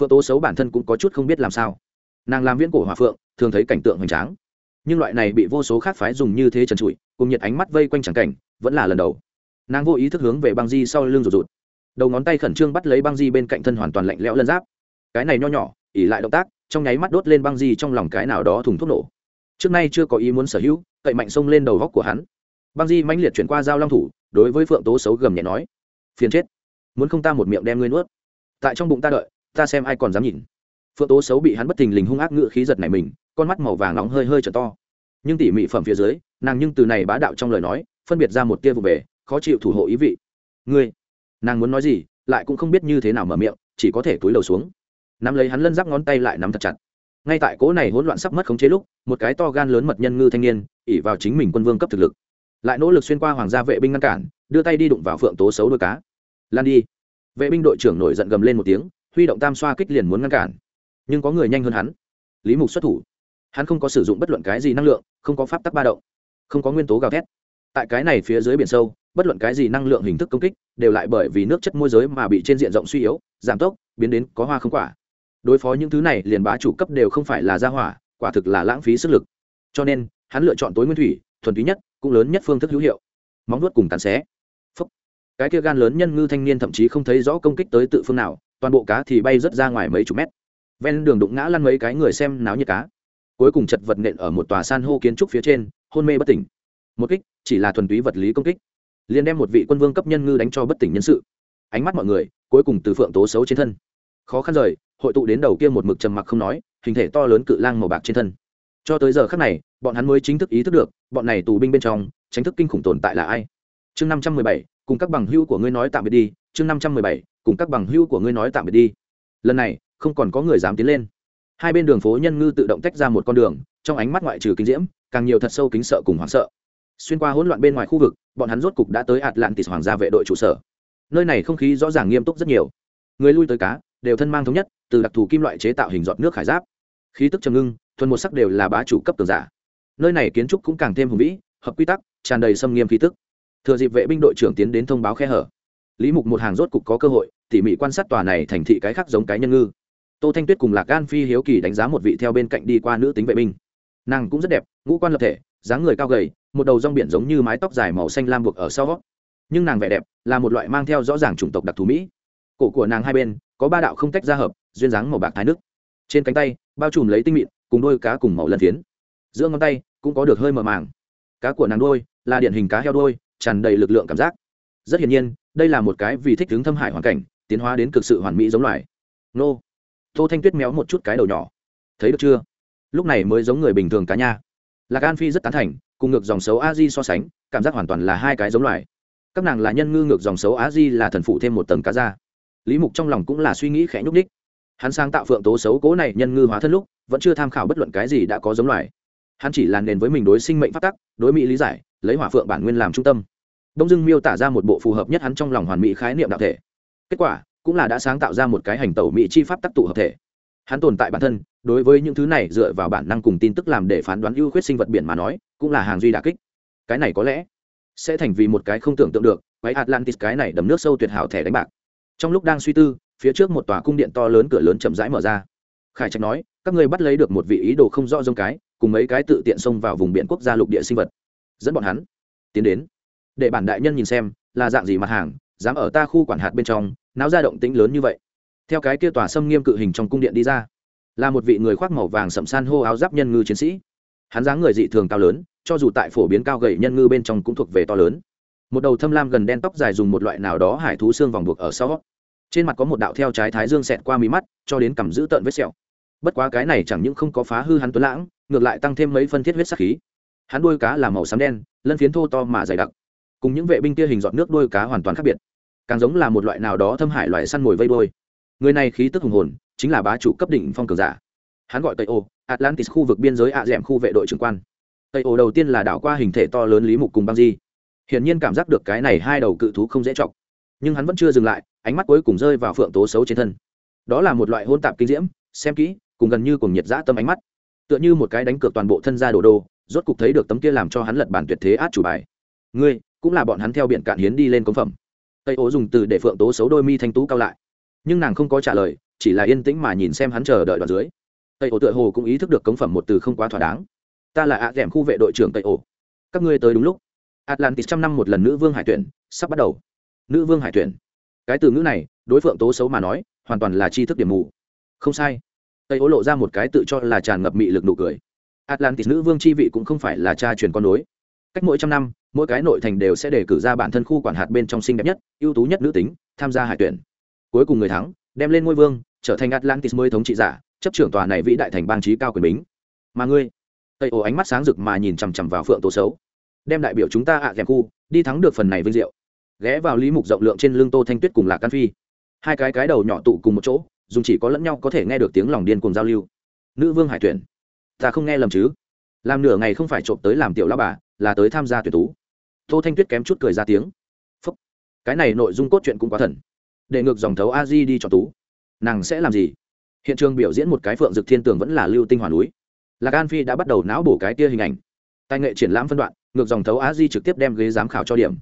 phượng tố xấu bản thân cũng có chút không biết làm sao. Nàng làm viễn cổ hòa phượng, thường thấy cảnh tượng hoành tráng. Nhưng loại này bị vô số khác phái dùng như thế trần trụi, cùng nhiệt ánh mắt vây quanh tràng cảnh, vẫn là lần đầu. Nàng vô ý thức hướng về băng di sau lưng rụt rụt đầu ngón tay khẩn trương bắt lấy băng di bên cạnh thân hoàn toàn lạnh lẽo lân giáp. Cái này nho nhỏ, ỉ lại động tác, trong nháy mắt đốt lên băng di trong lòng cái nào đó thùng thuốc nổ. Trước nay chưa có ý muốn sở hữu, cậy mạnh xông lên đầu góc của hắn. Băng di mãnh liệt chuyển qua dao long thủ, đối với phượng tố xấu gầm nhẹ nói, phiền chết, muốn không ta một miệng đem ngươi nuốt. Tại trong bụng ta đợi, ta xem ai còn dám nhìn. Phượng tố xấu bị hắn bất thình lình hung ác ngự khí giật này mình, con mắt màu vàng nóng hơi hơi trở to. Nhưng tỉ mị phẩm phía dưới, nàng nhưng từ này bá đạo trong lời nói, phân biệt ra một tia vụ về, khó chịu thủ hộ ý vị. Ngươi nàng muốn nói gì, lại cũng không biết như thế nào mở miệng, chỉ có thể túi lầu xuống. Nắm lấy hắn lân giáp ngón tay lại nắm thật chặt. Ngay tại cỗ này hỗn loạn sắp mất khống chế lúc, một cái to gan lớn mật nhân ngư thanh niên ỉ vào chính mình quân vương cấp thực lực. Lại nỗ lực xuyên qua hoàng gia vệ binh ngăn cản, đưa tay đi đụng vào phượng tố xấu đôi cá. Lan đi. Vệ binh đội trưởng nổi giận gầm lên một tiếng, huy động tam xoa kích liền muốn ngăn cản. Nhưng có người nhanh hơn hắn. Lý mục xuất thủ. Hắn không có sử dụng bất luận cái gì năng lượng, không có pháp tắc ba động, không có nguyên tố gào thét. Tại cái này phía dưới biển sâu, bất luận cái gì năng lượng hình thức công kích đều lại bởi vì nước chất môi giới mà bị trên diện rộng suy yếu, giảm tốc, biến đến có hoa không quả. Đối phó những thứ này, liền bá chủ cấp đều không phải là gia hỏa, quả thực là lãng phí sức lực. Cho nên, hắn lựa chọn tối nguyên thủy, thuần túy nhất, cũng lớn nhất phương thức hữu hiệu. Móng nuốt cùng tàn xé. Phúc. cái kia gan lớn nhân ngư thanh niên thậm chí không thấy rõ công kích tới tự phương nào, toàn bộ cá thì bay rất ra ngoài mấy chục mét. Ven đường đụng ngã lăn mấy cái người xem náo như cá. Cuối cùng chật vật nện ở một tòa san hô kiến trúc phía trên, hôn mê bất tỉnh. Một kích, chỉ là thuần túy vật lý công kích liền đem một vị quân vương cấp nhân ngư đánh cho bất tỉnh nhân sự. Ánh mắt mọi người cuối cùng từ phượng tố xấu trên thân. Khó khăn rời, hội tụ đến đầu kia một mực trầm mặc không nói, hình thể to lớn cự lang màu bạc trên thân. Cho tới giờ khác này, bọn hắn mới chính thức ý thức được, bọn này tù binh bên trong, tránh thức kinh khủng tồn tại là ai. Chương năm trăm mười bảy, cùng các bằng hữu của ngươi nói tạm biệt đi, chương năm trăm mười bảy, cùng các bằng hữu của ngươi nói tạm biệt đi. Lần này, không còn có người dám tiến lên. Hai bên đường phố nhân ngư tự động tách ra một con đường, trong ánh mắt ngoại trừ kinh diễm, càng nhiều thật sâu kính sợ cùng hoảng sợ xuyên qua hỗn loạn bên ngoài khu vực, bọn hắn rốt cục đã tới atlantis hoàng gia vệ đội trụ sở. Nơi này không khí rõ ràng nghiêm túc rất nhiều. Người lui tới cá, đều thân mang thống nhất, từ đặc thù kim loại chế tạo hình giọt nước khải giáp. Khí tức trầm ngưng, thuần một sắc đều là bá chủ cấp tường giả. Nơi này kiến trúc cũng càng thêm hùng vĩ, hợp quy tắc, tràn đầy xâm nghiêm khí tức. Thừa dịp vệ binh đội trưởng tiến đến thông báo khe hở, lý mục một hàng rốt cục có cơ hội, tỉ mỉ quan sát tòa này thành thị cái khác giống cái nhân ngư. Tô thanh tuyết cùng lạc gan phi hiếu kỳ đánh giá một vị theo bên cạnh đi qua nữ tính vệ binh. Nàng cũng rất đẹp, ngũ quan lập thể, dáng người cao gầy một đầu rong biển giống như mái tóc dài màu xanh lam buộc ở sau nhưng nàng vẻ đẹp là một loại mang theo rõ ràng chủng tộc đặc thù mỹ. Cổ của nàng hai bên có ba đạo không tách ra hợp, duyên dáng màu bạc thái nước trên cánh tay, bao trùm lấy tinh mịn, cùng đôi cá cùng màu lân phiến. Giữa ngón tay cũng có được hơi mờ màng. Cá của nàng đôi là điển hình cá heo đôi tràn đầy lực lượng cảm giác. Rất hiển nhiên, đây là một cái vì thích ứng thâm hại hoàn cảnh, tiến hóa đến cực sự hoàn mỹ giống loài. Nô. Tô thanh tuyết méo một chút cái đầu nhỏ. Thấy được chưa? Lúc này mới giống người bình thường cá nha. Lạc an phi rất tán thành cùng ngược dòng xấu a di so sánh, cảm giác hoàn toàn là hai cái giống loài. Các nàng là nhân ngư ngược dòng xấu a di là thần phụ thêm một tầng cá da. Lý mục trong lòng cũng là suy nghĩ khẽ nhúc ních hắn sáng tạo phượng tố xấu cố này nhân ngư hóa thân lúc, vẫn chưa tham khảo bất luận cái gì đã có giống loài. Hắn chỉ là nền với mình đối sinh mệnh phát tắc, đối mỹ lý giải, lấy hỏa phượng bản nguyên làm trung tâm. Đông dưng miêu tả ra một bộ phù hợp nhất hắn trong lòng hoàn mỹ khái niệm đạo thể. Kết quả, cũng là đã sáng tạo ra một cái hành tẩu mỹ chi pháp tắc tụ hợp thể. Hắn tồn tại bản thân, đối với những thứ này dựa vào bản năng cùng tin tức làm để phán đoán ưu khuyết sinh vật biển mà nói cũng là hàng duy đà kích. Cái này có lẽ sẽ thành vì một cái không tưởng tượng được, quái atlantis cái này đầm nước sâu tuyệt hảo thẻ đánh bạc. Trong lúc đang suy tư, phía trước một tòa cung điện to lớn cửa lớn chậm rãi mở ra. Khải trạch nói, các ngươi bắt lấy được một vị ý đồ không rõ giống cái, cùng mấy cái tự tiện xông vào vùng biển quốc gia lục địa sinh vật. Dẫn bọn hắn tiến đến. Để bản đại nhân nhìn xem, là dạng gì mặt hàng, dám ở ta khu quản hạt bên trong, náo ra động tĩnh lớn như vậy. Theo cái kia tòa xâm nghiêm cự hình trong cung điện đi ra, là một vị người khoác màu vàng sậm san hô áo giáp nhân ngư chiến sĩ hắn dáng người dị thường cao lớn, cho dù tại phổ biến cao gậy nhân ngư bên trong cũng thuộc về to lớn. Một đầu thâm lam gần đen tóc dài dùng một loại nào đó hải thú xương vòng buộc ở sau. Trên mặt có một đạo theo trái thái dương xẹt qua mí mắt, cho đến cầm giữ tợn vết sẹo. Bất quá cái này chẳng những không có phá hư hắn tuấn lãng, ngược lại tăng thêm mấy phân thiết huyết sắc khí. Hắn đuôi cá là màu xám đen, lân phiến thô to mà dày đặc. Cùng những vệ binh kia hình dọn nước đuôi cá hoàn toàn khác biệt. Càng giống là một loại nào đó thâm hại loại săn mồi vây đôi người này khí tức hùng hồn, chính là bá chủ cấp đỉnh phong cường giả. Hắn gọi tây ô atlantis khu vực biên giới ạ d khu vệ đội trưởng quan. Tây ổ đầu tiên là đảo qua hình thể to lớn lý mục cùng băng di. Hiển nhiên cảm giác được cái này hai đầu cự thú không dễ chọc. Nhưng hắn vẫn chưa dừng lại, ánh mắt cuối cùng rơi vào phượng tố xấu trên thân. Đó là một loại hôn tạp kinh diễm, xem kỹ, cùng gần như cùng nhiệt dã tâm ánh mắt. Tựa như một cái đánh cược toàn bộ thân gia đồ đô, rốt cục thấy được tấm kia làm cho hắn lật bản tuyệt thế át chủ bài. Ngươi, cũng là bọn hắn theo biển cạn hiến đi lên công phẩm. Tây ố dùng từ để phượng tố xấu đôi mi thanh tú cao lại. Nhưng nàng không có trả lời, chỉ là yên tĩnh mà nhìn xem hắn chờ đợi đoạn dưới tây ổ tựa hồ cũng ý thức được cống phẩm một từ không quá thỏa đáng. Ta là ạ d khu vệ đội trưởng tây ổ. Các ngươi tới đúng lúc. Atlantis trăm năm một lần nữ vương hải tuyển, sắp bắt đầu. Nữ vương hải tuyển. Cái từ ngữ này, đối phượng tố xấu mà nói, hoàn toàn là tri thức điểm mù. Không sai. Tây ố lộ ra một cái tự cho là tràn ngập mị lực nụ cười. Atlantis nữ vương chi vị cũng không phải là cha truyền con nối. cách mỗi trăm năm, mỗi cái nội thành đều sẽ đề cử ra bản thân khu quản hạt bên trong xinh đẹp nhất, ưu tú nhất nữ tính, tham gia hải tuyển. Cuối cùng người thắng, đem lên ngôi vương, trở thành atlantis mới thống trị giả chấp trưởng tòa này vĩ đại thành bang trí cao quyền bính. Mà ngươi, tây ồ ánh mắt sáng rực mà nhìn chằm chằm vào phượng tố xấu. Đem đại biểu chúng ta ạ à dèm khu, đi thắng được phần này vinh diệu. Ghé vào lý mục rộng lượng trên lưng tô thanh tuyết cùng lạc can phi. Hai cái cái đầu nhỏ tụ cùng một chỗ, dùng chỉ có lẫn nhau có thể nghe được tiếng lòng điên cùng giao lưu. Nữ vương hải tuyển, ta không nghe lầm chứ? Làm nửa ngày không phải trộm tới làm tiểu la bà, là tới tham gia tuyển tú. Tô thanh tuyết kém chút cười ra tiếng. Phúc, cái này nội dung cốt truyện cũng quá thần. Để ngược dòng thấu a di đi cho tú. Nàng sẽ làm gì? Hiện trường biểu diễn một cái phượng dực thiên tường vẫn là lưu tinh hoàn núi. Lạc an phi đã bắt đầu não bổ cái tia hình ảnh. Tài nghệ triển lãm phân đoạn, ngược dòng thấu á di trực tiếp đem ghế giám khảo cho điểm.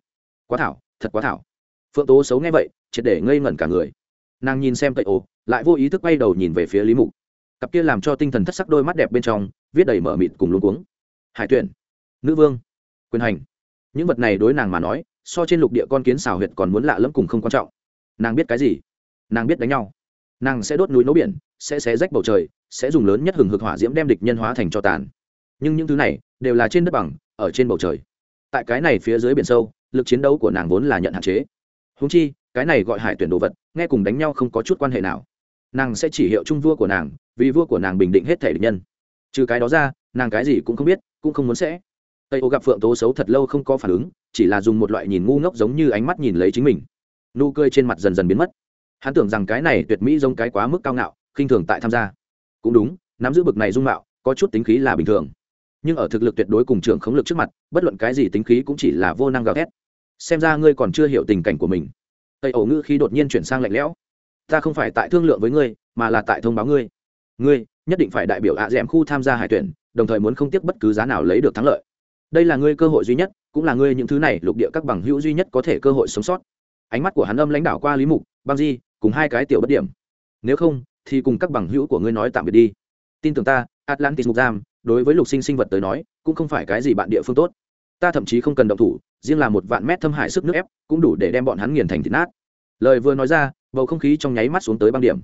Quá thảo, thật quá thảo. Phượng tố xấu nghe vậy, triệt để ngây ngẩn cả người. Nàng nhìn xem cậy ồ, lại vô ý thức bay đầu nhìn về phía lý mục. Cặp kia làm cho tinh thần thất sắc đôi mắt đẹp bên trong, viết đầy mở mịt cùng luống cuống. Hải tuyển, nữ vương, quyền hành. Những vật này đối nàng mà nói, so trên lục địa con kiến xào huyệt còn muốn lạ lẫm cùng không quan trọng. Nàng biết cái gì? Nàng biết đánh nhau nàng sẽ đốt núi nấu biển, sẽ xé rách bầu trời, sẽ dùng lớn nhất hừng hực hỏa diễm đem địch nhân hóa thành cho tàn. Nhưng những thứ này đều là trên đất bằng, ở trên bầu trời. Tại cái này phía dưới biển sâu, lực chiến đấu của nàng vốn là nhận hạn chế. Húng chi, cái này gọi hải tuyển đồ vật, nghe cùng đánh nhau không có chút quan hệ nào. Nàng sẽ chỉ hiệu trung vua của nàng, vì vua của nàng bình định hết thể địch nhân. Trừ cái đó ra, nàng cái gì cũng không biết, cũng không muốn sẽ. Tây ô gặp phượng tố xấu thật lâu không có phản ứng, chỉ là dùng một loại nhìn ngu ngốc giống như ánh mắt nhìn lấy chính mình. Nụ cười trên mặt dần dần biến mất hắn tưởng rằng cái này tuyệt mỹ giống cái quá mức cao ngạo, khinh thường tại tham gia. Cũng đúng, nắm giữ bực này dung mạo, có chút tính khí là bình thường. Nhưng ở thực lực tuyệt đối cùng trường khống lực trước mặt, bất luận cái gì tính khí cũng chỉ là vô năng gào thét. Xem ra ngươi còn chưa hiểu tình cảnh của mình. Tây ổ ngữ khi đột nhiên chuyển sang lạnh lẽo. Ta không phải tại thương lượng với ngươi, mà là tại thông báo ngươi. Ngươi nhất định phải đại biểu ạ à khu tham gia hải tuyển, đồng thời muốn không tiếc bất cứ giá nào lấy được thắng lợi. Đây là ngươi cơ hội duy nhất, cũng là ngươi những thứ này lục địa các bằng hữu duy nhất có thể cơ hội sống sót. Ánh mắt của hắn âm lãnh đạo qua lý mục, băng di cùng hai cái tiểu bất điểm. Nếu không, thì cùng các bằng hữu của ngươi nói tạm biệt đi. Tin tưởng ta, atlantis mục giam, đối với lục sinh sinh vật tới nói, cũng không phải cái gì bạn địa phương tốt. Ta thậm chí không cần động thủ, riêng là một vạn mét thâm hại sức nước ép, cũng đủ để đem bọn hắn nghiền thành thịt nát. Lời vừa nói ra, bầu không khí trong nháy mắt xuống tới băng điểm.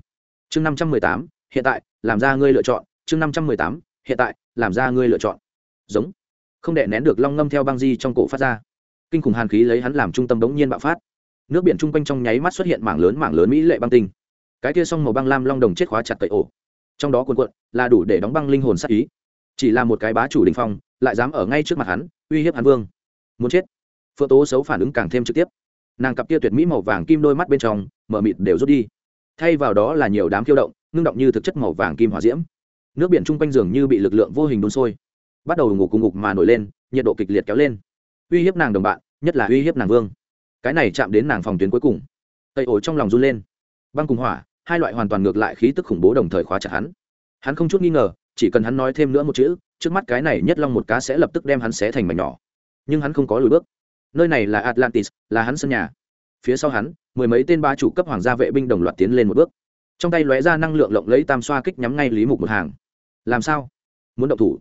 Chương năm trăm mười tám, hiện tại, làm ra ngươi lựa chọn. Chương năm trăm mười tám, hiện tại, làm ra ngươi lựa chọn. Giống. Không để nén được long ngâm theo băng di trong cổ phát ra. Kinh khủng hàn khí lấy hắn làm trung tâm đống nhiên bạo phát nước biển chung quanh trong nháy mắt xuất hiện mảng lớn mảng lớn mỹ lệ băng tinh. Cái kia song màu băng lam long đồng chết khóa chặt cậy ổ. Trong đó cuộn cuộn, là đủ để đóng băng linh hồn sát ý. Chỉ là một cái bá chủ đình phong, lại dám ở ngay trước mặt hắn, uy hiếp hắn vương. Muốn chết. Phượng tố xấu phản ứng càng thêm trực tiếp. Nàng cặp kia tuyệt mỹ màu vàng kim đôi mắt bên trong, mở mịt đều rút đi. Thay vào đó là nhiều đám khiêu động, ngưng động như thực chất màu vàng kim hỏa diễm. Nước biển chung quanh giường như bị lực lượng vô hình đun sôi. Bắt đầu ngủ cùng ngục mà nổi lên, nhiệt độ kịch liệt kéo lên. Uy hiếp nàng đồng bạn, nhất là uy hiếp nàng vương cái này chạm đến nàng phòng tuyến cuối cùng. Tây ổ trong lòng run lên. Băng cùng hỏa, hai loại hoàn toàn ngược lại khí tức khủng bố đồng thời khóa chặt hắn. Hắn không chút nghi ngờ, chỉ cần hắn nói thêm nữa một chữ, trước mắt cái này nhất long một cá sẽ lập tức đem hắn xé thành mảnh nhỏ. Nhưng hắn không có lùi bước. Nơi này là atlantis, là hắn sân nhà. Phía sau hắn, mười mấy tên ba chủ cấp hoàng gia vệ binh đồng loạt tiến lên một bước. Trong tay lóe ra năng lượng lộng lấy tam xoa kích nhắm ngay lý mục một hàng. Làm sao? Muốn động thủ?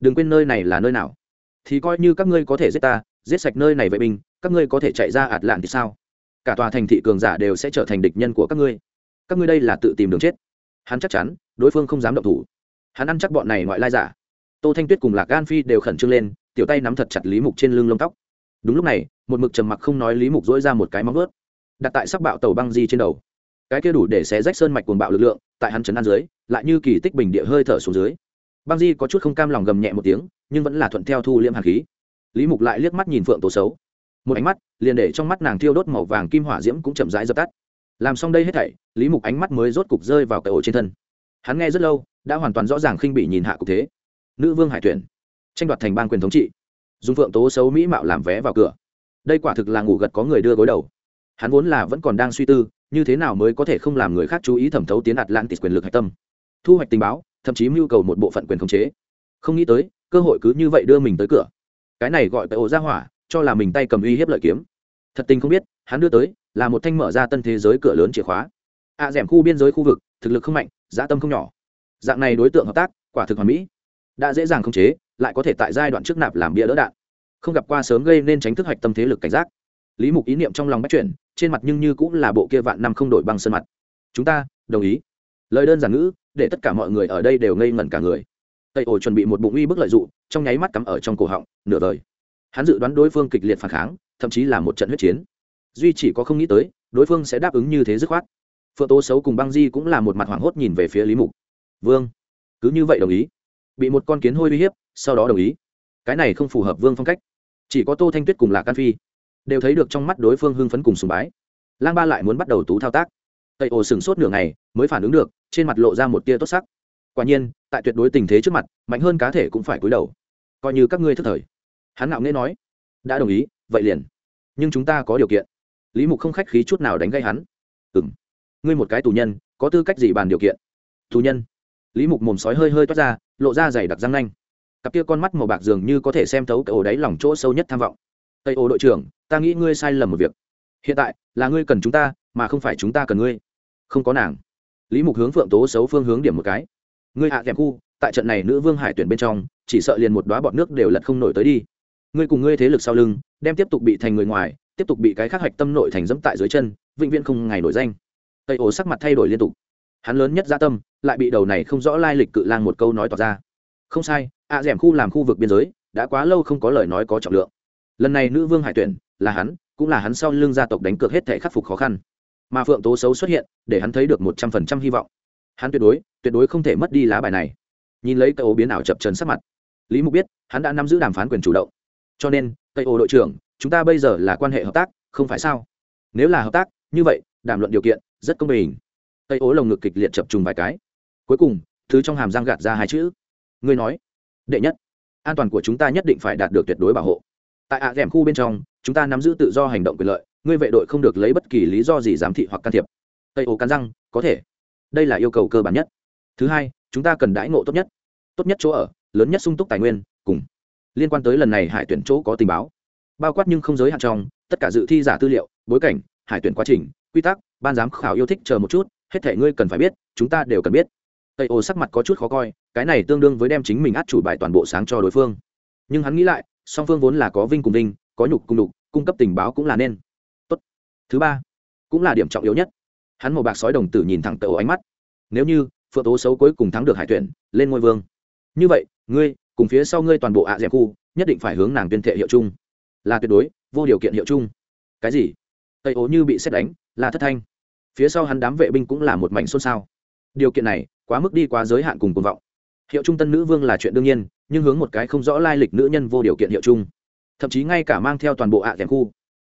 Đừng quên nơi này là nơi nào? Thì coi như các ngươi có thể giết ta giết sạch nơi này vệ binh, các ngươi có thể chạy ra ạt lạn thì sao? Cả tòa thành thị cường giả đều sẽ trở thành địch nhân của các ngươi. Các ngươi đây là tự tìm đường chết. Hắn chắc chắn, đối phương không dám động thủ. Hắn ăn chắc bọn này ngoại lai giả. Tô thanh tuyết cùng lạc gan phi đều khẩn trương lên, tiểu tay nắm thật chặt lý mục trên lưng lông tóc. Đúng lúc này, một mực trầm mặc không nói lý mục dỗi ra một cái móng ướt đặt tại sắc bạo tàu băng di trên đầu. Cái kia đủ để xé rách sơn mạch cuồng bạo lực lượng, tại hắn chấn an dưới, lại như kỳ tích bình địa hơi thở xuống dưới. Băng di có chút không cam lòng gầm nhẹ một tiếng, nhưng vẫn là thuận theo thu liêm hàn khí lý mục lại liếc mắt nhìn phượng tố xấu. Một ánh mắt, liền để trong mắt nàng thiêu đốt màu vàng kim hỏa diễm cũng chậm rãi dập tắt. Làm xong đây hết thảy, lý mục ánh mắt mới rốt cục rơi vào cái ổ trên thân. Hắn nghe rất lâu, đã hoàn toàn rõ ràng khinh bị nhìn hạ cục thế. Nữ vương hải tuyển, tranh đoạt thành bang quyền thống trị. Dùng phượng tố xấu mỹ mạo làm vé vào cửa. Đây quả thực là ngủ gật có người đưa gối đầu. Hắn vốn là vẫn còn đang suy tư, như thế nào mới có thể không làm người khác chú ý thẩm thấu tiến atlantis quyền lực hạch tâm. Thu hoạch tình báo, thậm chí mưu cầu một bộ phận quyền khống chế. Không nghĩ tới, cơ hội cứ như vậy đưa mình tới cửa cái này gọi tại ổ ra hỏa cho là mình tay cầm uy hiếp lợi kiếm. Thật tình không biết hắn đưa tới là một thanh mở ra tân thế giới cửa lớn chìa khóa. Ạ, à, d khu biên giới khu vực thực lực không mạnh dã tâm không nhỏ. Dạng này đối tượng hợp tác quả thực hoàn mỹ. Đã dễ dàng khống chế lại có thể tại giai đoạn trước nạp làm bia đỡ đạn. Không gặp qua sớm gây nên tránh thức hạch tâm thế lực cảnh giác. Lý mục ý niệm trong lòng bắt chuyển trên mặt nhưng như cũng là bộ kia vạn năm không đổi bằng sân mặt. Chúng ta đồng ý. Lời đơn giản ngữ để tất cả mọi người ở đây đều ngây ngẩn cả người tây ổ chuẩn bị một bụng uy bức lợi dụng, trong nháy mắt cắm ở trong cổ họng, nửa đời. Hắn dự đoán đối phương kịch liệt phản kháng, thậm chí là một trận huyết chiến. Duy chỉ có không nghĩ tới, đối phương sẽ đáp ứng như thế dứt khoát. Phượng tố xấu cùng băng di cũng là một mặt hoảng hốt nhìn về phía lý mục. Vương, cứ như vậy đồng ý. Bị một con kiến hôi uy hiếp, sau đó đồng ý. Cái này không phù hợp vương phong cách. Chỉ có tô thanh tuyết cùng lạc can phi đều thấy được trong mắt đối phương hưng phấn cùng sùng bái. Lang ba lại muốn bắt đầu tú thao tác. Tây ồ sừng sốt nửa ngày, mới phản ứng được, trên mặt lộ ra một tia tốt sắc quả nhiên, tại tuyệt đối tình thế trước mặt, mạnh hơn cá thể cũng phải cúi đầu. Coi như các ngươi thức thời. Hắn ngạo nghễ nói. Đã đồng ý, vậy liền. Nhưng chúng ta có điều kiện. Lý mục không khách khí chút nào đánh gây hắn. Ừng ngươi một cái tù nhân, có tư cách gì bàn điều kiện? Tù nhân. Lý mục mồm sói hơi hơi toát ra, lộ ra dày đặc răng nanh. Cặp kia con mắt màu bạc dường như có thể xem thấu cái ổ đáy lòng chỗ sâu nhất tham vọng. Tây ô đội trưởng, ta nghĩ ngươi sai lầm một việc. Hiện tại, là ngươi cần chúng ta, mà không phải chúng ta cần ngươi. Không có nàng. Lý mục hướng phượng tố xấu phương hướng điểm một cái ngươi hạ dẹp khu tại trận này nữ vương hải tuyển bên trong chỉ sợ liền một đoá bọt nước đều lật không nổi tới đi. Ngươi cùng ngươi thế lực sau lưng đem tiếp tục bị thành người ngoài tiếp tục bị cái khác hạch tâm nội thành dẫm tại dưới chân vĩnh viễn không ngày nổi danh. Tây ổ sắc mặt thay đổi liên tục. Hắn lớn nhất gia tâm lại bị đầu này không rõ lai lịch cự lang một câu nói tỏ ra. Không sai ạ à, d khu làm khu vực biên giới đã quá lâu không có lời nói có trọng lượng. Lần này nữ vương hải tuyển là hắn cũng là hắn sau lưng gia tộc đánh cược hết thể khắc phục khó khăn. Mà phượng tố xấu xuất hiện để hắn thấy được một trăm phần trăm hy vọng hắn tuyệt đối tuyệt đối không thể mất đi lá bài này. Nhìn lấy cây ô biến ảo chập trần sắc mặt, lý mục biết hắn đã nắm giữ đàm phán quyền chủ động. Cho nên cây ô đội trưởng, chúng ta bây giờ là quan hệ hợp tác, không phải sao? Nếu là hợp tác, như vậy, đàm luận điều kiện rất công bình. Cây ô lồng ngực kịch liệt chập trùng vài cái. Cuối cùng, thứ trong hàm răng gạt ra hai chữ. Ngươi nói, đệ nhất, an toàn của chúng ta nhất định phải đạt được tuyệt đối bảo hộ. Tại ạ à khu bên trong, chúng ta nắm giữ tự do hành động quyền lợi, ngươi vệ đội không được lấy bất kỳ lý do gì giám thị hoặc can thiệp. Tây ô cắn răng, có thể đây là yêu cầu cơ bản nhất. Thứ hai, chúng ta cần đãi ngộ tốt nhất. Tốt nhất chỗ ở, lớn nhất sung túc tài nguyên, cùng liên quan tới lần này hải tuyển chỗ có tình báo. Bao quát nhưng không giới hạn trong, tất cả dự thi giả tư liệu, bối cảnh, hải tuyển quá trình, quy tắc, ban giám khảo yêu thích chờ một chút, hết thể ngươi cần phải biết, chúng ta đều cần biết. Tây ô sắc mặt có chút khó coi, cái này tương đương với đem chính mình át chủ bài toàn bộ sáng cho đối phương. Nhưng hắn nghĩ lại, song phương vốn là có vinh cùng vinh, có nhục cùng đục cung cấp tình báo cũng là nên. Tốt. Thứ ba, cũng là điểm trọng yếu nhất hắn màu bạc sói đồng tử nhìn thẳng tàu ánh mắt. Nếu như, phượng tố xấu cuối cùng thắng được hải tuyển, lên ngôi vương. Như vậy, ngươi, cùng phía sau ngươi toàn bộ ạ à dẹp khu, nhất định phải hướng nàng tuyên thệ hiệu chung. Là tuyệt đối, vô điều kiện hiệu chung. Cái gì? Tây ố như bị xét đánh, là thất thanh. Phía sau hắn đám vệ binh cũng là một mảnh xôn xao. Điều kiện này, quá mức đi quá giới hạn cùng cuồng vọng. Hiệu trung tân nữ vương là chuyện đương nhiên, nhưng hướng một cái không rõ lai lịch nữ nhân vô điều kiện hiệu chung. Thậm chí ngay cả mang theo toàn bộ ạ à khu.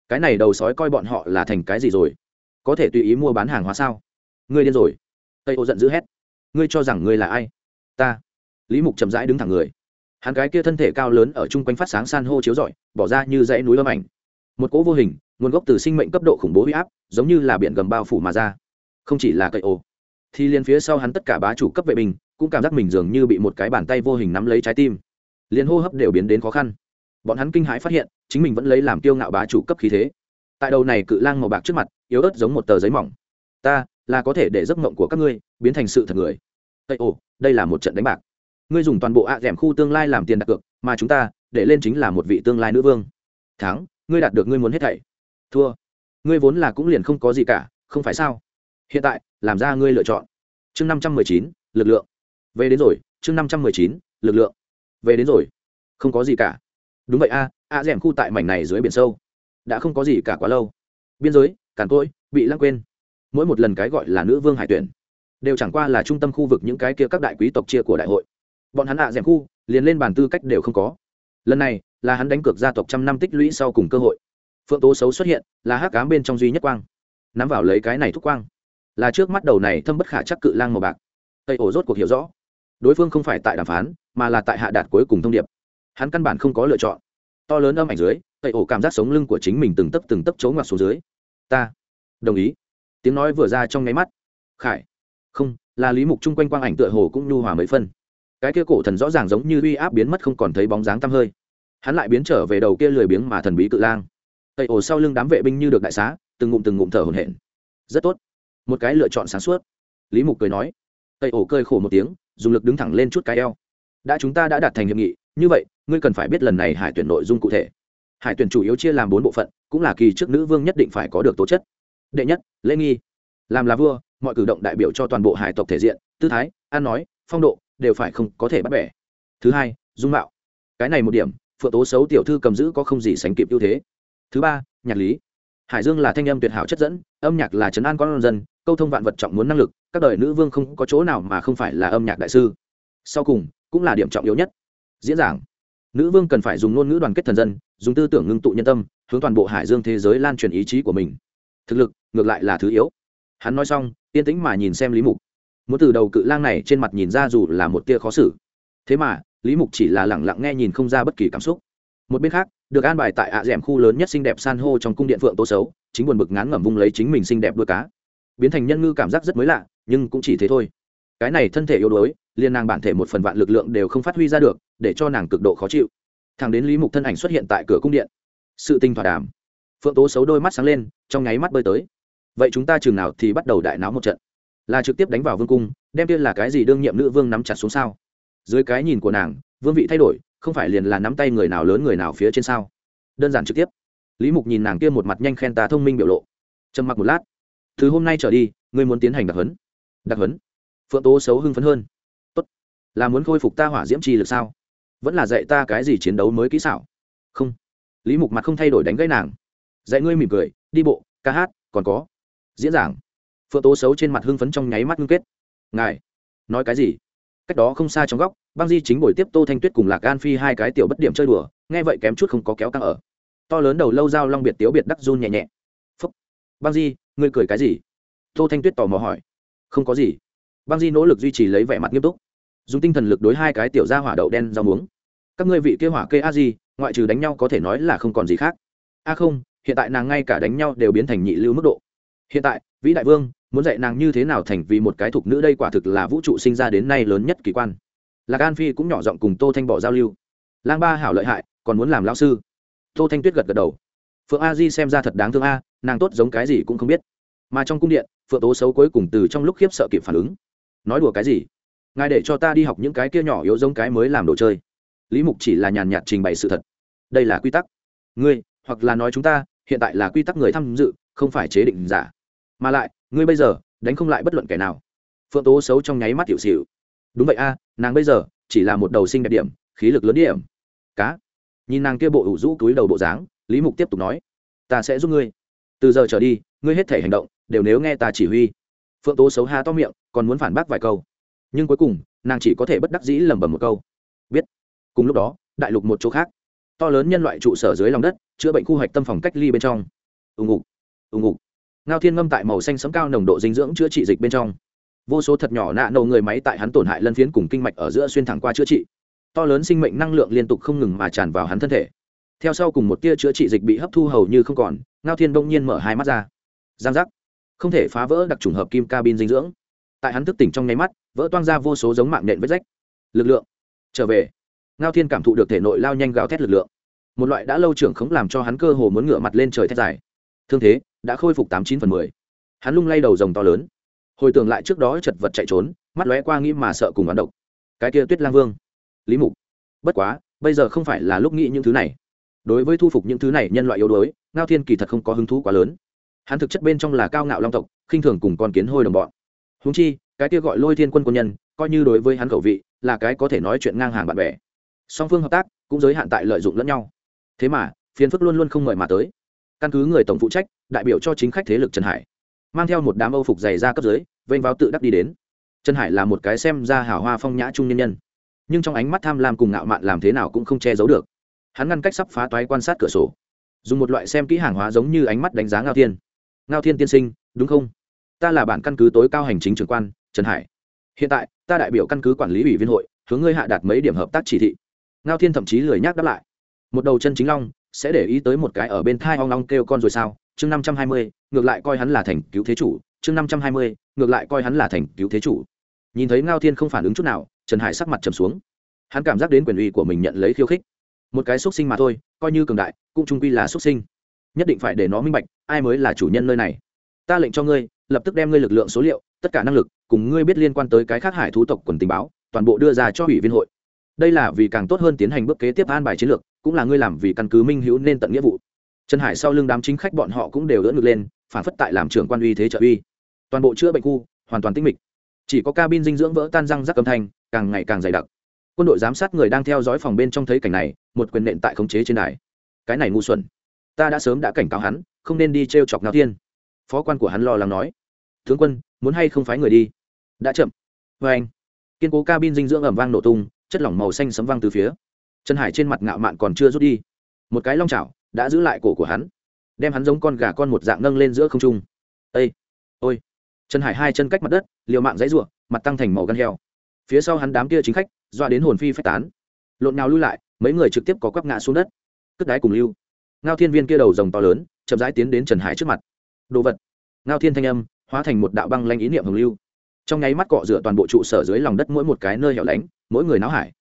Cái này đầu sói coi bọn họ là thành cái gì rồi? Có thể tùy ý mua bán hàng hóa sao? Ngươi điên rồi. Tây ô giận dữ hét. Ngươi cho rằng ngươi là ai? Ta. Lý mục chậm rãi đứng thẳng người. Hắn cái kia thân thể cao lớn ở chung quanh phát sáng san hô chiếu rọi bỏ ra như dãy núi âm ảnh. Một cỗ vô hình nguồn gốc từ sinh mệnh cấp độ khủng bố huy áp giống như là biển gầm bao phủ mà ra. Không chỉ là cây ô, thì liền phía sau hắn tất cả bá chủ cấp vệ binh cũng cảm giác mình dường như bị một cái bàn tay vô hình nắm lấy trái tim. Liền hô hấp đều biến đến khó khăn. Bọn hắn kinh hãi phát hiện chính mình vẫn lấy làm kiêu ngạo bá chủ cấp khí thế tại đầu này cự lang màu bạc trước mặt, yếu ớt giống một tờ giấy mỏng. Ta, là có thể để giấc mộng của các ngươi biến thành sự thật người. Tây ồ, đây là một trận đánh bạc. Ngươi dùng toàn bộ ạ à khu tương lai làm tiền đặt cược, mà chúng ta để lên chính là một vị tương lai nữ vương. Thắng, ngươi đạt được ngươi muốn hết thảy. Thua. Ngươi vốn là cũng liền không có gì cả, không phải sao? Hiện tại, làm ra ngươi lựa chọn. Chương năm trăm mười chín, lực lượng. Về đến rồi, chương năm trăm mười chín, lực lượng. Về đến rồi. Không có gì cả. Đúng vậy a a d khu tại mảnh này dưới biển sâu đã không có gì cả quá lâu. Biên giới, càn cỗi, bị lãng quên. Mỗi một lần cái gọi là nữ vương hải tuyển, đều chẳng qua là trung tâm khu vực những cái kia các đại quý tộc chia của đại hội. Bọn hắn ạ d khu, liền lên bàn tư cách đều không có. Lần này, là hắn đánh cược gia tộc trăm năm tích lũy sau cùng cơ hội. Phượng tố xấu xuất hiện, là hắc cám bên trong duy nhất quang. Nắm vào lấy cái này thúc quang, là trước mắt đầu này thâm bất khả chắc cự lang màu bạc. Tây ổ rốt cuộc hiểu rõ, đối phương không phải tại đàm phán, mà là tại hạ đạt cuối cùng thông điệp. Hắn căn bản không có lựa chọn to lớn âm ảnh dưới, tẩy ổ cảm giác sống lưng của chính mình từng tấc từng tấc trốn ngoặt xuống dưới. Ta, đồng ý. Tiếng nói vừa ra trong nháy mắt. Khải. Không, là lý mục chung quanh quang ảnh tựa hồ cũng nhu hòa mấy phân. Cái kia cổ thần rõ ràng giống như uy áp biến mất không còn thấy bóng dáng tăm hơi. Hắn lại biến trở về đầu kia lười biếng mà thần bí cự lang. Tẩy ổ sau lưng đám vệ binh như được đại xá, từng ngụm từng ngụm thở hổn hển. Rất tốt. Một cái lựa chọn sáng suốt. Lý mục cười nói. Tẩy ổ cười khổ một tiếng, dùng lực đứng thẳng lên chút cái eo. Đã chúng ta đã đạt thành hiệp nghị như vậy, ngươi cần phải biết lần này hải tuyển nội dung cụ thể. Hải tuyển chủ yếu chia làm bốn bộ phận, cũng là kỳ trước nữ vương nhất định phải có được tố chất. Đệ nhất, lễ nghi. Làm là vua, mọi cử động đại biểu cho toàn bộ hải tộc thể diện, tư thái, ăn nói, phong độ, đều phải không có thể bắt bẻ. Thứ hai, dung mạo. Cái này một điểm, phượng tố xấu tiểu thư cầm giữ có không gì sánh kịp ưu thế. Thứ ba, nhạc lý. Hải dương là thanh âm tuyệt hảo chất dẫn, âm nhạc là trấn an con dân, câu thông vạn vật trọng muốn năng lực, các đời nữ vương không có chỗ nào mà không phải là âm nhạc đại sư. Sau cùng, cũng là điểm trọng yếu nhất diễn giảng. Nữ vương cần phải dùng ngôn ngữ đoàn kết thần dân, dùng tư tưởng ngưng tụ nhân tâm, hướng toàn bộ hải dương thế giới lan truyền ý chí của mình. Thực lực, ngược lại là thứ yếu. Hắn nói xong, yên tĩnh mà nhìn xem lý mục. Muốn từ đầu cự lang này trên mặt nhìn ra dù là một tia khó xử. Thế mà, lý mục chỉ là lẳng lặng nghe nhìn không ra bất kỳ cảm xúc. Một bên khác, được an bài tại ạ d khu lớn nhất xinh đẹp san hô trong cung điện phượng tô xấu, chính buồn bực ngán ngẩm vung lấy chính mình xinh đẹp đuôi cá. Biến thành nhân ngư cảm giác rất mới lạ, nhưng cũng chỉ thế thôi. Cái này thân thể yếu đuối liên nàng bản thể một phần vạn lực lượng đều không phát huy ra được, để cho nàng cực độ khó chịu. Thằng đến lý mục thân ảnh xuất hiện tại cửa cung điện, sự tinh thỏa đàm. Phượng tố xấu đôi mắt sáng lên, trong nháy mắt bơi tới. Vậy chúng ta chừng nào thì bắt đầu đại náo một trận? Là trực tiếp đánh vào vương cung, đem tiên là cái gì đương nhiệm nữ vương nắm chặt xuống sao? Dưới cái nhìn của nàng, vương vị thay đổi, không phải liền là nắm tay người nào lớn người nào phía trên sao? Đơn giản trực tiếp. Lý mục nhìn nàng kia một mặt nhanh khen ta thông minh biểu lộ. Trầm mặc một lát. Thứ hôm nay trở đi, ngươi muốn tiến hành đặc huấn. Đặc huấn? Phượng tố xấu hưng phấn hơn là muốn khôi phục ta hỏa diễm chi lực sao? Vẫn là dạy ta cái gì chiến đấu mới kỹ xảo? Không. Lý mục mặt không thay đổi đánh gãy nàng. Dạy ngươi mỉm cười, đi bộ, ca hát, còn có. Diễn giảng. Phượng tố xấu trên mặt hưng phấn trong nháy mắt ngưng kết. Ngài, nói cái gì? Cách đó không xa trong góc, băng di chính buổi tiếp tô thanh tuyết cùng lạc an phi hai cái tiểu bất điểm chơi đùa, nghe vậy kém chút không có kéo căng ở. To lớn đầu lâu dao long biệt tiếu biệt đắc run nhẹ nhẹ. Phúc. Băng di, ngươi cười cái gì? Tô thanh tuyết tò mò hỏi. Không có gì. Băng di nỗ lực duy trì lấy vẻ mặt nghiêm túc dùng tinh thần lực đối hai cái tiểu ra hỏa đậu đen rau muống. Các ngươi vị kia hỏa kê a di, ngoại trừ đánh nhau có thể nói là không còn gì khác. A không, hiện tại nàng ngay cả đánh nhau đều biến thành nhị lưu mức độ. Hiện tại, vĩ đại vương, muốn dạy nàng như thế nào thành vì một cái thục nữ đây quả thực là vũ trụ sinh ra đến nay lớn nhất kỳ quan. Lạc an phi cũng nhỏ giọng cùng tô thanh bỏ giao lưu. Lang ba hảo lợi hại, còn muốn làm lao sư. Tô thanh tuyết gật gật đầu. Phượng a di xem ra thật đáng thương a, nàng tốt giống cái gì cũng không biết. Mà trong cung điện, phượng tố xấu cuối cùng từ trong lúc khiếp sợ kịp phản ứng. Nói đùa cái gì? Ngài để cho ta đi học những cái kia nhỏ yếu giống cái mới làm đồ chơi. Lý mục chỉ là nhàn nhạt trình bày sự thật. Đây là quy tắc. Ngươi, hoặc là nói chúng ta, hiện tại là quy tắc người tham dự, không phải chế định giả. Mà lại, ngươi bây giờ, đánh không lại bất luận kẻ nào. Phượng tố xấu trong nháy mắt tiểu xỉu. Đúng vậy a, nàng bây giờ, chỉ là một đầu sinh đẹp điểm, khí lực lớn điểm. Cá. Nhìn nàng kia bộ ủ rũ túi đầu bộ dáng, lý mục tiếp tục nói. Ta sẽ giúp ngươi. Từ giờ trở đi, ngươi hết thể hành động, đều nếu nghe ta chỉ huy. Phượng tố xấu ha to miệng, còn muốn phản bác vài câu nhưng cuối cùng, nàng chỉ có thể bất đắc dĩ lẩm bẩm một câu. Biết. Cùng lúc đó, đại lục một chỗ khác. To lớn nhân loại trụ sở dưới lòng đất, chữa bệnh khu hoạch tâm phòng cách ly bên trong. Ùng ngục. Ùng ngục. Ngao thiên ngâm tại màu xanh sấm cao nồng độ dinh dưỡng chữa trị dịch bên trong. Vô số thật nhỏ nạ nầu người máy tại hắn tổn hại lân phiến cùng kinh mạch ở giữa xuyên thẳng qua chữa trị. To lớn sinh mệnh năng lượng liên tục không ngừng mà tràn vào hắn thân thể. Theo sau cùng một tia chữa trị dịch bị hấp thu hầu như không còn, ngao thiên bỗng nhiên mở hai mắt ra. Giang giác. Không thể phá vỡ đặc trùng hợp kim cabin dinh dưỡng tại hắn thức tỉnh trong nháy mắt, vỡ toang ra vô số giống mạng nện vết rách. Lực lượng. Trở về. Ngao thiên cảm thụ được thể nội lao nhanh gào thét lực lượng. Một loại đã lâu trưởng không làm cho hắn cơ hồ muốn ngửa mặt lên trời thét dài. Thương thế đã khôi phục tám chín phần mười. Hắn lung lay đầu rồng to lớn. Hồi tưởng lại trước đó chật vật chạy trốn, mắt lóe qua nghĩ mà sợ cùng bán độc. Cái kia tuyết lang vương. Lý mục. Bất quá, bây giờ không phải là lúc nghĩ những thứ này. Đối với thu phục những thứ này nhân loại yếu đuối, ngao thiên kỳ thật không có hứng thú quá lớn. Hắn thực chất bên trong là cao ngạo long tộc, khinh thường cùng con kiến hôi đồng bọn húng chi, cái kia gọi lôi thiên quân quân nhân, coi như đối với hắn khẩu vị, là cái có thể nói chuyện ngang hàng bạn bè. Song phương hợp tác, cũng giới hạn tại lợi dụng lẫn nhau. Thế mà phiến phức luôn luôn không mời mà tới. Căn cứ người tổng phụ trách, đại biểu cho chính khách thế lực trần hải, mang theo một đám âu phục dày ra cấp dưới, vênh vào tự đắc đi đến. Trần hải là một cái xem ra hào hoa phong nhã trung nhân nhân, nhưng trong ánh mắt tham lam cùng ngạo mạn làm thế nào cũng không che giấu được. Hắn ngăn cách sắp phá toái quan sát cửa sổ, dùng một loại xem kỹ hàng hóa giống như ánh mắt đánh giá ngao thiên. Ngao thiên tiên sinh, đúng không? Ta là bản căn cứ tối cao hành chính trưởng quan, trần hải. Hiện tại, ta đại biểu căn cứ quản lý ủy viên hội, hướng ngươi hạ đạt mấy điểm hợp tác chỉ thị. Ngao thiên thậm chí lười nhác đáp lại. Một đầu chân chính long, sẽ để ý tới một cái ở bên thai hoang long kêu con rồi sao? Chương năm trăm hai mươi, ngược lại coi hắn là thành cứu thế chủ. Chương năm trăm hai mươi, ngược lại coi hắn là thành cứu thế chủ. Nhìn thấy ngao thiên không phản ứng chút nào, trần hải sắc mặt trầm xuống. Hắn cảm giác đến quyền uy của mình nhận lấy khiêu khích. Một cái xuất sinh mà thôi, coi như cường đại, cũng trung quy là xuất sinh. Nhất định phải để nó minh bạch, ai mới là chủ nhân nơi này. Ta lệnh cho ngươi lập tức đem ngươi lực lượng số liệu, tất cả năng lực cùng ngươi biết liên quan tới cái khác hải thú tộc quần tình báo, toàn bộ đưa ra cho ủy viên hội. Đây là vì càng tốt hơn tiến hành bước kế tiếp an bài chiến lược, cũng là ngươi làm vì căn cứ minh hữu nên tận nghĩa vụ. Trần hải sau lưng đám chính khách bọn họ cũng đều đỡ ngược lên, phản phất tại làm trưởng quan uy thế trợ uy. Toàn bộ chữa bệnh khu, hoàn toàn tinh mịch. Chỉ có cabin dinh dưỡng vỡ tan răng rắc âm thanh, càng ngày càng dày đặc. Quân đội giám sát người đang theo dõi phòng bên trong thấy cảnh này, một quyền nện tại khống chế trên đài. Cái này ngu xuẩn. Ta đã sớm đã cảnh cáo hắn, không nên đi t r e o chọc ngao thiên. Phó quan của hắn lo lắng nói tướng quân, muốn hay không phái người đi? Đã chậm. Vê anh, kiên cố cabin dinh dưỡng ẩm vang nổ tung, chất lỏng màu xanh sấm vang từ phía. Trần hải trên mặt ngạo mạn còn chưa rút đi. Một cái long chảo đã giữ lại cổ của hắn, đem hắn giống con gà con một dạng nâng lên giữa không trung. Ây ôi. Trần hải hai chân cách mặt đất, liều mạng dãy r u ộ mặt tăng thành màu gan heo. Phía sau hắn đám kia chính khách doa đến hồn phi phách tán. Lộn nào lui lại, mấy người trực tiếp có quắp ngã xuống đất. Cất đáy cùng lưu. Ngao thiên viên kia đầu rồng to lớn, chậm rãi tiến đến trần hải trước mặt. Đồ vật. Ngao thiên thanh âm hóa thành một đạo băng lanh ý niệm hồng lưu. Trong nháy mắt cọ rửa toàn bộ trụ sở dưới lòng đất mỗi một cái nơi hẻo lánh, mỗi người náo hải.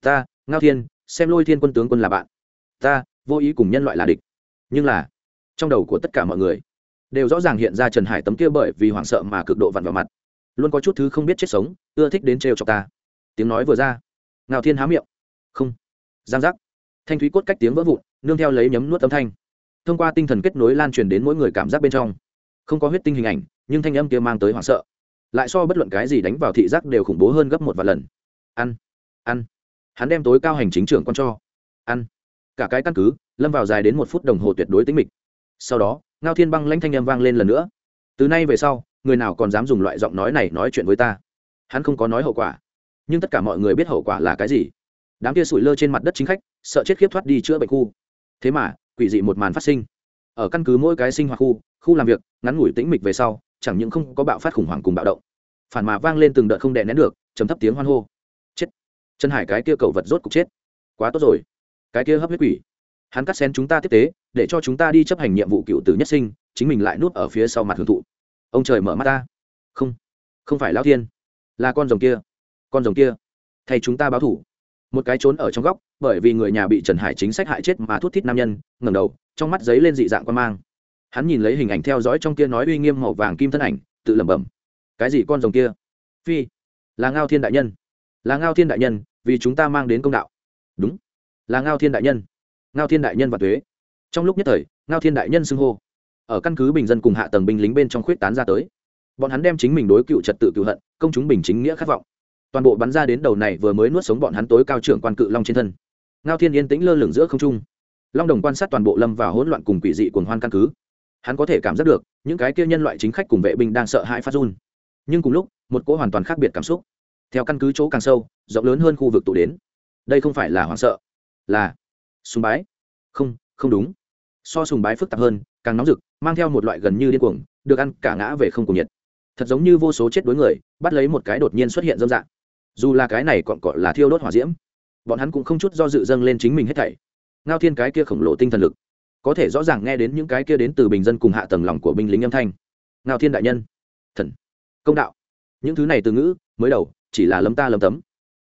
Ta, ngao thiên, xem lôi thiên quân tướng quân là bạn. Ta, vô ý cùng nhân loại là địch. Nhưng là, trong đầu của tất cả mọi người, đều rõ ràng hiện ra trần hải tấm kia bởi vì hoảng sợ mà cực độ vặn vào mặt. Luôn có chút thứ không biết chết sống, ưa thích đến trêu cho ta. Tiếng nói vừa ra, ngao thiên há miệng. Không. Giang giác. Thanh thúy cốt cách tiếng vỡ vụn, nương theo lấy nhấm nuốt âm thanh. Thông qua tinh thần kết nối lan truyền đến mỗi người cảm giác bên trong. Không có huyết tinh hình ảnh nhưng thanh âm kia mang tới hoảng sợ. Lại so bất luận cái gì đánh vào thị giác đều khủng bố hơn gấp một vài lần. Ăn ăn. Hắn đem tối cao hành chính trưởng con cho. Ăn. Cả cái căn cứ, lâm vào dài đến một phút đồng hồ tuyệt đối tính mịch. Sau đó, ngao thiên băng lanh thanh âm vang lên lần nữa. Từ nay về sau, người nào còn dám dùng loại giọng nói này nói chuyện với ta? Hắn không có nói hậu quả. Nhưng tất cả mọi người biết hậu quả là cái gì. Đám kia sủi lơ trên mặt đất chính khách, sợ chết khiếp thoát đi chữa bệnh khu. Thế mà, quỷ dị một màn phát sinh. Ở căn cứ mỗi cái sinh hoạt khu khu làm việc, ngắn ngủi tĩnh mịch về sau chẳng những không có bạo phát khủng hoảng cùng bạo động, phản mà vang lên từng đợt không đè nén được chấm thấp tiếng hoan hô. Chết. Chân hải cái kia cầu vật rốt cục chết. Quá tốt rồi. Cái kia hấp huyết quỷ. Hắn cắt xén chúng ta tiếp tế, để cho chúng ta đi chấp hành nhiệm vụ cựu tử nhất sinh, chính mình lại nuốt ở phía sau mặt hưởng thụ. Ông trời mở mắt ta. Không. Không phải lao thiên. Là con rồng kia. Con rồng kia. Thay chúng ta báo thủ. Một cái trốn ở trong góc, bởi vì người nhà bị trần hải chính sách hại chết mà thút thít nam nhân, ngẩng đầu, trong mắt giấy lên dị dạng quan mang hắn nhìn lấy hình ảnh theo dõi trong kia nói uy nghiêm màu vàng kim thân ảnh, tự lẩm bẩm, cái gì con rồng kia? Phi, là ngao thiên đại nhân. Là ngao thiên đại nhân, vì chúng ta mang đến công đạo. Đúng, là ngao thiên đại nhân. Ngao thiên đại nhân và thuế trong lúc nhất thời, ngao thiên đại nhân xưng hô. Ở căn cứ bình dân cùng hạ tầng binh lính bên trong khuyết tán ra tới. Bọn hắn đem chính mình đối cựu trật tự cựu hận, công chúng bình chính nghĩa khát vọng. Toàn bộ bắn ra đến đầu này vừa mới nuốt sống bọn hắn tối cao trưởng quan cự long trên thân. Ngao thiên yên tĩnh lơ lửng giữa không trung. Long đồng quan sát toàn bộ lâm vào hỗn loạn cùng quỷ dị cuồng hoan căn cứ hắn có thể cảm giác được, những cái kia nhân loại chính khách cùng vệ binh đang sợ hãi phát run. Nhưng cùng lúc, một cỗ hoàn toàn khác biệt cảm xúc. Theo căn cứ chỗ càng sâu, rộng lớn hơn khu vực tụ đến. Đây không phải là hoảng sợ, là sùng bái. Không không đúng. So sùng bái phức tạp hơn, càng nóng rực, mang theo một loại gần như điên cuồng, được ăn cả ngã về không cùng nhiệt. Thật giống như vô số chết đối người, bắt lấy một cái đột nhiên xuất hiện dâm dạng. Dù là cái này còn gọi là thiêu đốt hỏa diễm, bọn hắn cũng không chút do dự dâng lên chính mình hết thảy. Ngao thiên cái kia khổng lồ tinh thần lực có thể rõ ràng nghe đến những cái kia đến từ bình dân cùng hạ tầng lòng của binh lính âm thanh. Ngao thiên đại nhân, thần, công đạo. Những thứ này từ ngữ, mới đầu, chỉ là lấm ta lấm tấm.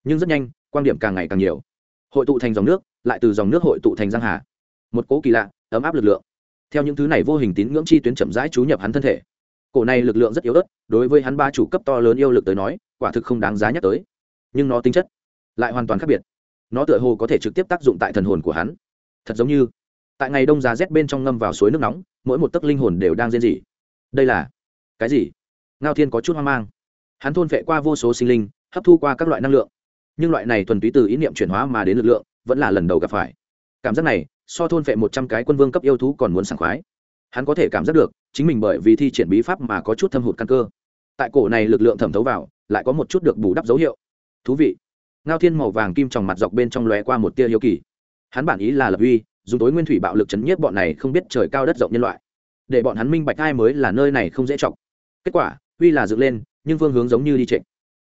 Nhưng rất nhanh, quan điểm càng ngày càng nhiều. Hội tụ thành dòng nước, lại từ dòng nước hội tụ thành giang hà. Một cố kỳ lạ, ấm áp lực lượng. Theo những thứ này vô hình tín ngưỡng chi tuyến chậm rãi chú nhập hắn thân thể. Cổ này lực lượng rất yếu ớt, đối với hắn ba chủ cấp to lớn yêu lực tới nói, quả thực không đáng giá nhắc tới. Nhưng nó tính chất, lại hoàn toàn khác biệt. Nó tựa hồ có thể trực tiếp tác dụng tại thần hồn của hắn. Thật giống như tại ngày đông giá rét bên trong ngâm vào suối nước nóng, mỗi một tấc linh hồn đều đang rên rỉ. Đây là cái gì? Ngao thiên có chút hoang mang. Hắn thôn vệ qua vô số sinh linh, hấp thu qua các loại năng lượng. Nhưng loại này thuần túy từ ý niệm chuyển hóa mà đến lực lượng, vẫn là lần đầu gặp phải. Cảm giác này, so thôn vệ một trăm cái quân vương cấp yêu thú còn muốn sảng khoái. Hắn có thể cảm giác được, chính mình bởi vì thi triển bí pháp mà có chút thâm hụt căn cơ. Tại cổ này lực lượng thẩm thấu vào, lại có một chút được bù đắp dấu hiệu. Thú vị. Ngao thiên màu vàng kim tròng mặt dọc bên trong lóe qua một tia hiếu kỳ. Hắn bản ý là lập uy dùng tối nguyên thủy bạo lực chấn nhiếp bọn này không biết trời cao đất rộng nhân loại. Để bọn hắn minh bạch ai mới là nơi này không dễ chọc. Kết quả, uy là dựng lên, nhưng phương hướng giống như đi trịnh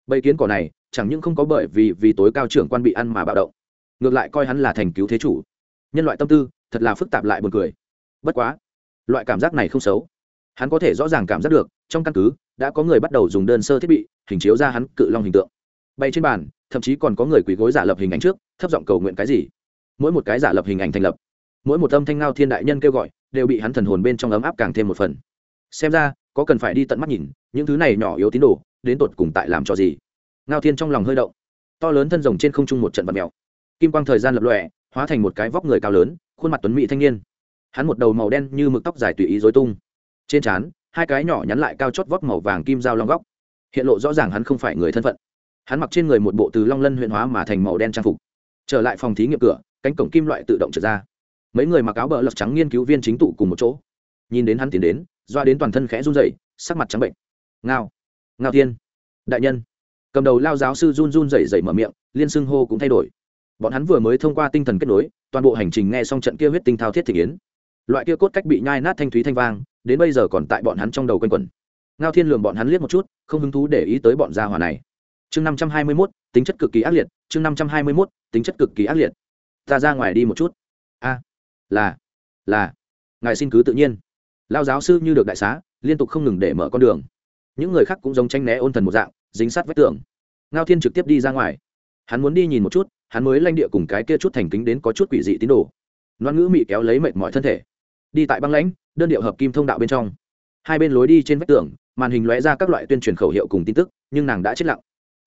bầy kiến cỏ này, chẳng những không có bởi vì vì tối cao trưởng quan bị ăn mà bạo động. Ngược lại coi hắn là thành cứu thế chủ. Nhân loại tâm tư, thật là phức tạp lại buồn cười. Bất quá, loại cảm giác này không xấu. Hắn có thể rõ ràng cảm giác được, trong căn cứ, đã có người bắt đầu dùng đơn sơ thiết bị, hình chiếu ra hắn cự long hình tượng. Bay trên bàn, thậm chí còn có người quỳ gối giả lập hình ảnh trước, thấp giọng cầu nguyện cái gì mỗi một cái giả lập hình ảnh thành lập, mỗi một âm thanh ngao thiên đại nhân kêu gọi, đều bị hắn thần hồn bên trong ấm áp càng thêm một phần. Xem ra, có cần phải đi tận mắt nhìn, những thứ này nhỏ yếu tín đồ, đến tột cùng tại làm cho gì? Ngao thiên trong lòng hơi động, to lớn thân rồng trên không trung một trận vật mèo. Kim quang thời gian lập lòe, hóa thành một cái vóc người cao lớn, khuôn mặt tuấn mỹ thanh niên. Hắn một đầu màu đen như mực tóc dài tùy ý dối tung. Trên trán, hai cái nhỏ nhắn lại cao chót vót màu vàng kim dao long góc. Hiện lộ rõ ràng hắn không phải người thân phận. Hắn mặc trên người một bộ từ long lân huyện hóa mà thành màu đen trang phục. Trở lại phòng thí nghiệm cửa cánh cổng kim loại tự động trở ra. Mấy người mặc áo bờ lật trắng nghiên cứu viên chính tụ cùng một chỗ. Nhìn đến hắn tiến đến, doa đến toàn thân khẽ run rẩy, sắc mặt trắng bệnh. Ngao ngao tiên đại nhân. Cầm đầu lao giáo sư run run rẩy rẩy mở miệng, liên xưng hô cũng thay đổi. Bọn hắn vừa mới thông qua tinh thần kết nối, toàn bộ hành trình nghe xong trận kia huyết tinh thao thiết thị yến. Loại kia cốt cách bị nhai nát thanh thúy thanh vang, đến bây giờ còn tại bọn hắn trong đầu quanh quẩn. Ngao thiên lường bọn hắn liếc một chút, không hứng thú để ý tới bọn gia hỏa này. Chương năm trăm hai mươi mốt, tính chất cực kỳ ác liệt, chương năm trăm hai mươi mốt, tính chất cực kỳ ác liệt ta ra ngoài đi một chút. A, là là. Ngài xin cứ tự nhiên. Lao giáo sư như được đại xá, liên tục không ngừng để mở con đường. Những người khác cũng giống tranh né ôn thần một dạng, dính sát vách tường. Ngao thiên trực tiếp đi ra ngoài. Hắn muốn đi nhìn một chút, hắn mới lanh địa cùng cái kia chút thành kính đến có chút quỷ dị tín đồ. Loan ngữ mị kéo lấy mệt mọi thân thể. Đi tại băng lãnh, đơn điệu hợp kim thông đạo bên trong. Hai bên lối đi trên vách tường, màn hình lóe ra các loại tuyên truyền khẩu hiệu cùng tin tức, nhưng nàng đã chết lặng.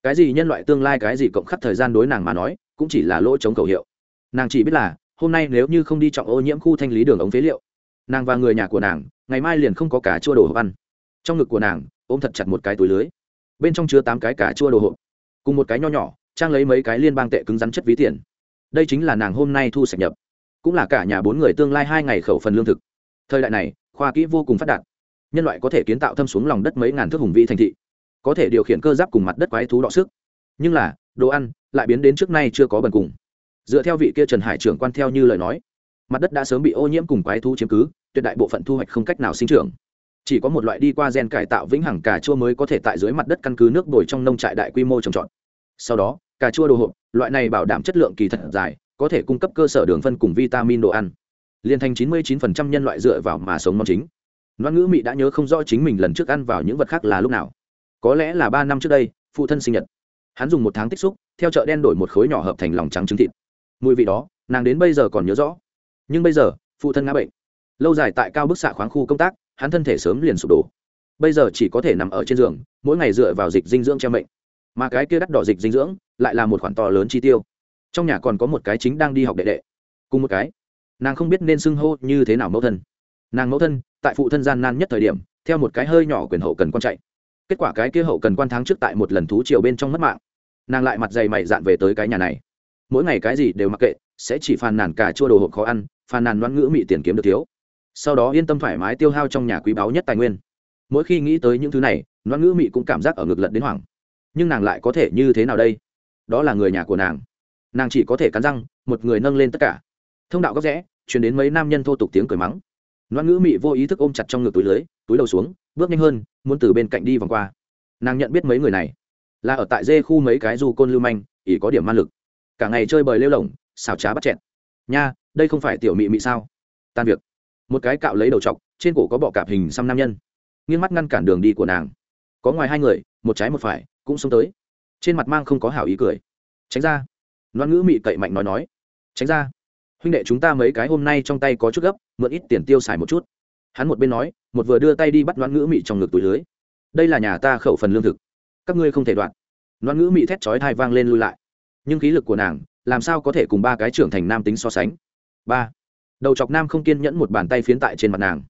Cái gì nhân loại tương lai, cái gì cộng khắc thời gian đối nàng mà nói, cũng chỉ là lỗ chống khẩu hiệu nàng chỉ biết là, hôm nay nếu như không đi trọng ô nhiễm khu thanh lý đường ống phế liệu, nàng và người nhà của nàng, ngày mai liền không có cả chua đồ hộp ăn. Trong ngực của nàng, ôm thật chặt một cái túi lưới. Bên trong chứa tám cái cả chua đồ hộp. Cùng một cái nho nhỏ, trang lấy mấy cái liên bang tệ cứng rắn chất ví tiền. Đây chính là nàng hôm nay thu sạch nhập. Cũng là cả nhà bốn người tương lai hai ngày khẩu phần lương thực. Thời đại này, khoa kỹ vô cùng phát đạt. Nhân loại có thể kiến tạo thâm xuống lòng đất mấy ngàn thước hùng vĩ thành thị. Có thể điều khiển cơ giáp cùng mặt đất quái thú đọ sức. Nhưng là, đồ ăn lại biến đến trước nay chưa có bần cùng dựa theo vị kia trần hải trưởng quan theo như lời nói, mặt đất đã sớm bị ô nhiễm cùng quái thú chiếm cứ, tuyệt đại bộ phận thu hoạch không cách nào sinh trưởng. Chỉ có một loại đi qua gen cải tạo vĩnh hằng cà chua mới có thể tại dưới mặt đất căn cứ nước bồi trong nông trại đại quy mô trồng trọt. Sau đó, cà chua đồ hộp, loại này bảo đảm chất lượng kỳ thật dài, có thể cung cấp cơ sở đường phân cùng vitamin đồ ăn. Liên thành 99% nhân loại dựa vào mà sống món chính. Loan ngữ mỹ đã nhớ không rõ chính mình lần trước ăn vào những vật khác là lúc nào. Có lẽ là ba năm trước đây, phụ thân sinh nhật. Hắn dùng một tháng tích xúc, theo chợ đen đổi một khối nhỏ hợp thành lòng trắng trứng thịt mùi vị đó, nàng đến bây giờ còn nhớ rõ. Nhưng bây giờ, phụ thân ngã bệnh. Lâu dài tại cao bức xạ khoáng khu công tác, hắn thân thể sớm liền sụp đổ. Bây giờ chỉ có thể nằm ở trên giường, mỗi ngày dựa vào dịch dinh dưỡng che mệnh. Mà cái kia đắt đỏ dịch dinh dưỡng, lại là một khoản to lớn chi tiêu. Trong nhà còn có một cái chính đang đi học đệ đệ. Cùng một cái. Nàng không biết nên xưng hô như thế nào mẫu thân. Nàng mẫu thân, tại phụ thân gian nan nhất thời điểm, theo một cái hơi nhỏ quyền hậu cần quan chạy. Kết quả cái kia hậu cần quan tháng trước tại một lần thú triều bên trong mất mạng. Nàng lại mặt dày mày dạn về tới cái nhà này mỗi ngày cái gì đều mặc kệ, sẽ chỉ phàn nàn cả chua đồ hộp khó ăn, phàn nàn loãn ngữ mị tiền kiếm được thiếu. Sau đó yên tâm thoải mái tiêu hao trong nhà quý báu nhất tài nguyên. Mỗi khi nghĩ tới những thứ này loãn ngữ mị cũng cảm giác ở ngực lật đến hoảng. Nhưng nàng lại có thể như thế nào đây? Đó là người nhà của nàng. Nàng chỉ có thể cắn răng, một người nâng lên tất cả. Thông đạo góc rẽ, chuyển đến mấy nam nhân thô tục tiếng cười mắng. Loãn ngữ mị vô ý thức ôm chặt trong ngực túi lưới, túi đầu xuống, bước nhanh hơn, muốn từ bên cạnh đi vòng qua. Nàng nhận biết mấy người này. Là ở tại dê khu mấy cái du côn lưu manh ỉ có điểm man lực cả ngày chơi bời lêu lỏng, xào trá bắt chẹn nha, đây không phải tiểu mị mị sao? Tan việc. Một cái cạo lấy đầu chọc, trên cổ có bọ cạp hình xăm nam nhân. Nghiêng mắt ngăn cản đường đi của nàng. Có ngoài hai người, một trái một phải, cũng xông tới. Trên mặt mang không có hảo ý cười. Tránh ra. Loan ngữ mị cậy mạnh nói nói. Tránh ra. Huynh đệ chúng ta mấy cái hôm nay trong tay có chút gấp, mượn ít tiền tiêu xài một chút. Hắn một bên nói, một vừa đưa tay đi bắt loan ngữ mị trong ngực túi lưới. Đây là nhà ta khẩu phần lương thực. Các ngươi không thể đoạn. Loan ngữ mị thét chói thai vang lên lui lại nhưng khí lực của nàng, làm sao có thể cùng ba cái trưởng thành nam tính so sánh? Ba. Đầu chọc nam không kiên nhẫn một bàn tay phiến tại trên mặt nàng.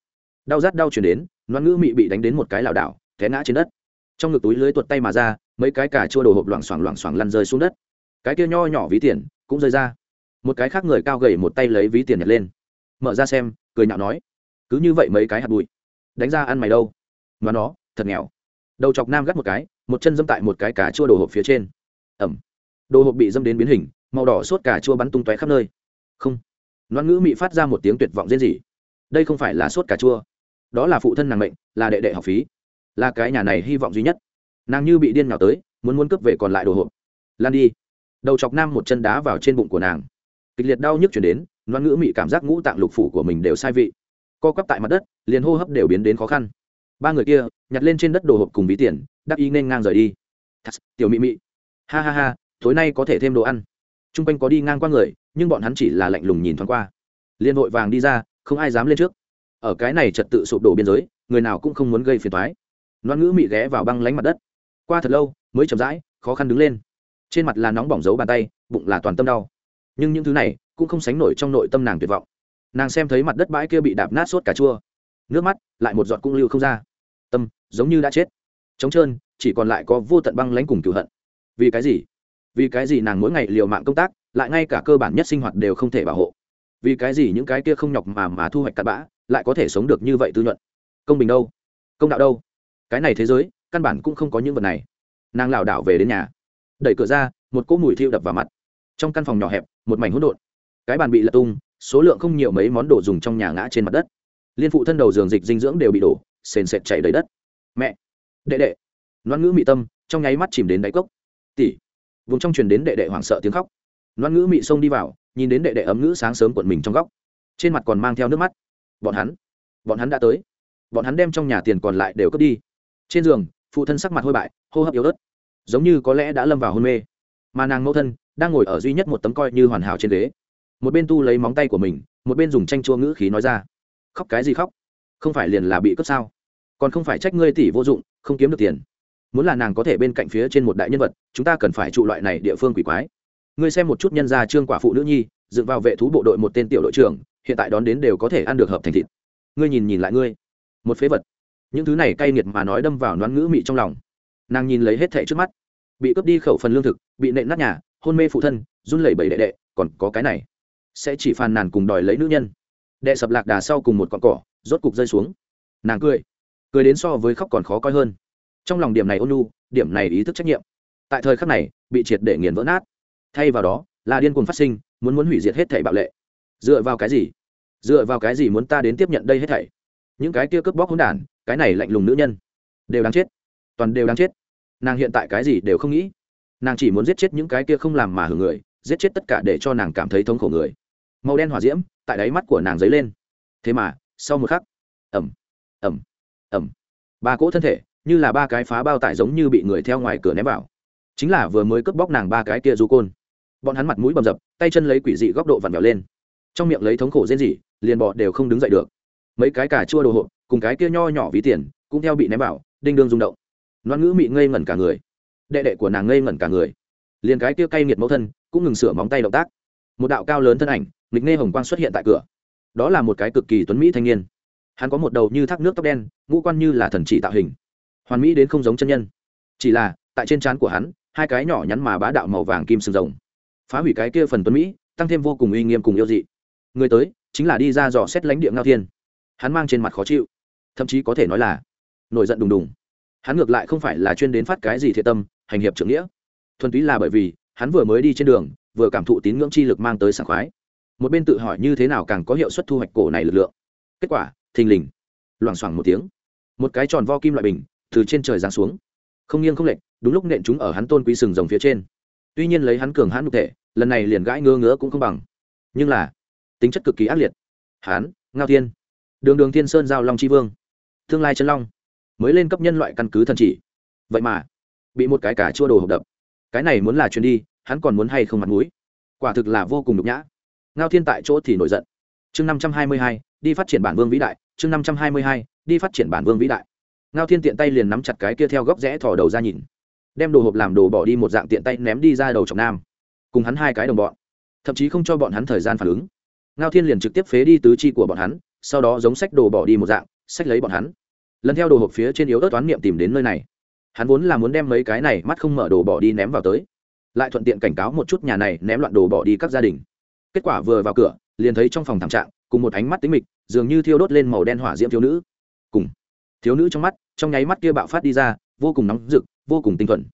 Đau rát đau chuyển đến loan ngữ mị bị đánh đến một cái lảo đảo, té ngã trên đất. Trong ngực túi lưới tuột tay mà ra, mấy cái cà chua đồ hộp loảng xoảng loảng xoảng lăn rơi xuống đất. Cái kia nho nhỏ ví tiền, cũng rơi ra. Một cái khác người cao gầy một tay lấy ví tiền nhặt lên. Mở ra xem, cười nhạo nói, cứ như vậy mấy cái hạt bụi, đánh ra ăn mày đâu? Mà nó, thật nghèo. Đầu chọc nam gắt một cái, một chân dâm tại một cái cà chua đồ hộp phía trên. Ẩm đồ hộp bị dâm đến biến hình màu đỏ sốt cà chua bắn tung tóe khắp nơi. Không. Loan ngữ mị phát ra một tiếng tuyệt vọng riêng gì đây không phải là sốt cà chua. Đó là phụ thân nàng mệnh là đệ đệ học phí. Là cái nhà này hy vọng duy nhất. Nàng như bị điên nào tới muốn muốn cướp về còn lại đồ hộp. Lan đi. Đầu chọc nam một chân đá vào trên bụng của nàng. Kịch liệt đau nhức chuyển đến loan ngữ mị cảm giác ngũ tạng lục phủ của mình đều sai vị. Co quắp tại mặt đất liền hô hấp đều biến đến khó khăn. Ba người kia nhặt lên trên đất đồ hộp cùng ví tiền đắc ý nên ngang rời đi. Thật, tiểu mị mị. Ha ha ha tối nay có thể thêm đồ ăn. T r u n g quanh có đi ngang qua người, nhưng bọn hắn chỉ là lạnh lùng nhìn thoáng qua. Liên vội vàng đi ra, không ai dám lên trước. Ở cái này trật tự sụp đổ biên giới, người nào cũng không muốn gây phiền thoái loan ngữ mị ghé vào băng lánh mặt đất. Qua thật lâu, mới chậm rãi, khó khăn đứng lên. Trên mặt là nóng bỏng dấu bàn tay, bụng là toàn tâm đau. Nhưng những thứ này cũng không sánh nổi trong nội tâm nàng tuyệt vọng. Nàng xem thấy mặt đất bãi kia bị đạp nát sốt cà chua. Nước mắt lại một giọt cũng lưu không ra. Tâm giống như đã chết. Trống trơn, chỉ còn lại có vô tận băng lánh cùng cửu hận. Vì cái gì? Vì cái gì nàng mỗi ngày liều mạng công tác, lại ngay cả cơ bản nhất sinh hoạt đều không thể bảo hộ? Vì cái gì những cái kia không nhọc mà mà thu hoạch cặn bã, lại có thể sống được như vậy tư nhuận? Công bình đâu? Công đạo đâu? Cái này thế giới, căn bản cũng không có những vật này. Nàng lảo đảo về đến nhà. Đẩy cửa ra, một cỗ mùi thiêu đập vào mặt. Trong căn phòng nhỏ hẹp, một mảnh hỗn độn. Cái bàn bị lật tung, số lượng không nhiều mấy món đồ dùng trong nhà ngã trên mặt đất. Liên phụ thân đầu giường dịch dinh dưỡng đều bị đổ, sền sệt chảy đầy đất. Mẹ! Đệ đệ! Loan ngữ mị tâm, trong nháy mắt chìm đến đáy cốc. Tỷ vùng trong truyền đến đệ đệ hoảng sợ tiếng khóc. Loan ngữ mị xông đi vào, nhìn đến đệ đệ ấm ngữ sáng sớm cuộn mình trong góc. Trên mặt còn mang theo nước mắt. Bọn hắn bọn hắn đã tới. Bọn hắn đem trong nhà tiền còn lại đều cướp đi. Trên giường, phụ thân sắc mặt hôi bại, hô hấp yếu ớt. Giống như có lẽ đã lâm vào hôn mê. Mà nàng mẫu thân đang ngồi ở duy nhất một tấm coi như hoàn hảo trên ghế. Một bên tu lấy móng tay của mình, một bên dùng tranh chua ngữ khí nói ra. Khóc cái gì khóc? Không phải liền là bị cướp sao? Còn không phải trách ngươi tỷ vô dụng, không kiếm được tiền muốn là nàng có thể bên cạnh phía trên một đại nhân vật, chúng ta cần phải trụ loại này địa phương quỷ quái. Ngươi xem một chút nhân gia trương quả phụ nữ nhi, dựng vào vệ thú bộ đội một tên tiểu đội trưởng, hiện tại đón đến đều có thể ăn được hợp thành thịt. Ngươi nhìn nhìn lại ngươi. Một phế vật. Những thứ này cay nghiệt mà nói đâm vào nón ngữ mị trong lòng. Nàng nhìn lấy hết thệ trước mắt. Bị cướp đi khẩu phần lương thực, bị nện nát nhà, hôn mê phụ thân, run lẩy bẩy đệ đệ, còn có cái này. Sẽ chỉ phàn nàn cùng đòi lấy nữ nhân. Đệ sập lạc đà sau cùng một con cỏ, rốt cục rơi xuống. Nàng cười. Cười đến so với khóc còn khó coi hơn trong lòng điểm này ôn nhu, điểm này ý thức trách nhiệm. Tại thời khắc này bị triệt để nghiền vỡ nát. Thay vào đó là điên cuồng phát sinh muốn muốn hủy diệt hết thảy bạo lệ. Dựa vào cái gì? Dựa vào cái gì muốn ta đến tiếp nhận đây hết thảy? Những cái kia cướp bóc hỗn đản cái này lạnh lùng nữ nhân đều đáng chết. Toàn đều đáng chết. Nàng hiện tại cái gì đều không nghĩ. Nàng chỉ muốn giết chết những cái kia không làm mà hưởng người giết chết tất cả để cho nàng cảm thấy thống khổ người. Màu đen hỏa diễm tại đáy mắt của nàng dấy lên. Thế mà sau một khắc ẩm ẩm ẩm ba cỗ thân thể như là ba cái phá bao tải giống như bị người theo ngoài cửa ném vào. Chính là vừa mới cướp bóc nàng ba cái kia du côn. Bọn hắn mặt mũi bầm dập, tay chân lấy quỷ dị góc độ vặn vẹo lên. Trong miệng lấy thống khổ rên rỉ, liền bọ đều không đứng dậy được. Mấy cái cà chua đồ hộp, cùng cái kia nho nhỏ ví tiền, cũng theo bị ném vào, đinh đương rung động. Loan ngữ mị ngây ngẩn cả người. Đệ đệ của nàng ngây ngẩn cả người. Liền cái kia cay nghiệt mẫu thân, cũng ngừng sửa móng tay động tác. Một đạo cao lớn thân ảnh, nghịch nghe hồng quang xuất hiện tại cửa. Đó là một cái cực kỳ tuấn mỹ thanh niên. Hắn có một đầu như thác nước tóc đen, ngũ quan như là thần trị tạo hình hoàn mỹ đến không giống chân nhân. Chỉ là, tại trên trán của hắn, hai cái nhỏ nhắn mà bá đạo màu vàng kim sừng rồng. Phá hủy cái kia phần tuấn mỹ, tăng thêm vô cùng uy nghiêm cùng yêu dị. Người tới, chính là đi ra dò xét lãnh địa ngao thiên. Hắn mang trên mặt khó chịu. Thậm chí có thể nói là, nổi giận đùng đùng. Hắn ngược lại không phải là chuyên đến phát cái gì thiệt tâm, hành hiệp trưởng nghĩa. Thuần túy là bởi vì, hắn vừa mới đi trên đường, vừa cảm thụ tín ngưỡng chi lực mang tới sảng khoái. Một bên tự hỏi như thế nào càng có hiệu suất thu hoạch cổ này lực lượng. Kết quả, thình lình, loảng xoảng một tiếng. Một cái tròn vo kim loại bình từ trên trời giáng xuống. Không nghiêng không lệch, đúng lúc nện chúng ở hắn tôn quý sừng rồng phía trên. Tuy nhiên lấy hắn cường hãn nhục thể, lần này liền gãi ngứa ngứa cũng không bằng. Nhưng là, tính chất cực kỳ ác liệt. Hán ngao thiên, đường đường thiên sơn giao long chi vương tương lai chân long, mới lên cấp nhân loại căn cứ thần chỉ. Vậy mà, bị một cái cả chua đồ hộp đập. Cái này muốn là chuyến đi, hắn còn muốn hay không mặt mũi? Quả thực là vô cùng nhục nhã. Ngao thiên tại chỗ thì nổi giận. Chương năm trăm hai mươi hai, đi phát triển bản vương vĩ đại. Chương năm trăm hai mươi hai, đi phát triển bản vương vĩ đại ngao thiên tiện tay liền nắm chặt cái kia theo góc rẽ thò đầu ra nhìn. Đem đồ hộp làm đồ bỏ đi một dạng tiện tay ném đi ra đầu trọng nam. Cùng hắn hai cái đồng bọn. Thậm chí không cho bọn hắn thời gian phản ứng. Ngao thiên liền trực tiếp phế đi tứ chi của bọn hắn, sau đó giống sách đồ bỏ đi một dạng, sách lấy bọn hắn. Lần theo đồ hộp phía trên yếu ớt toán niệm tìm đến nơi này. Hắn vốn là muốn đem mấy cái này mắt không mở đồ bỏ đi ném vào tới. Lại thuận tiện cảnh cáo một chút nhà này ném loạn đồ bỏ đi các gia đình. Kết quả vừa vào cửa, liền thấy trong phòng thảm trạng, cùng một ánh mắt tính mịch, dường như thiêu đốt lên màu đen hỏa diễm thiếu nữ. Cùng. Thiếu nữ trong mắt trong nháy mắt kia bạo phát đi ra, vô cùng nóng rực, vô cùng tinh thuần.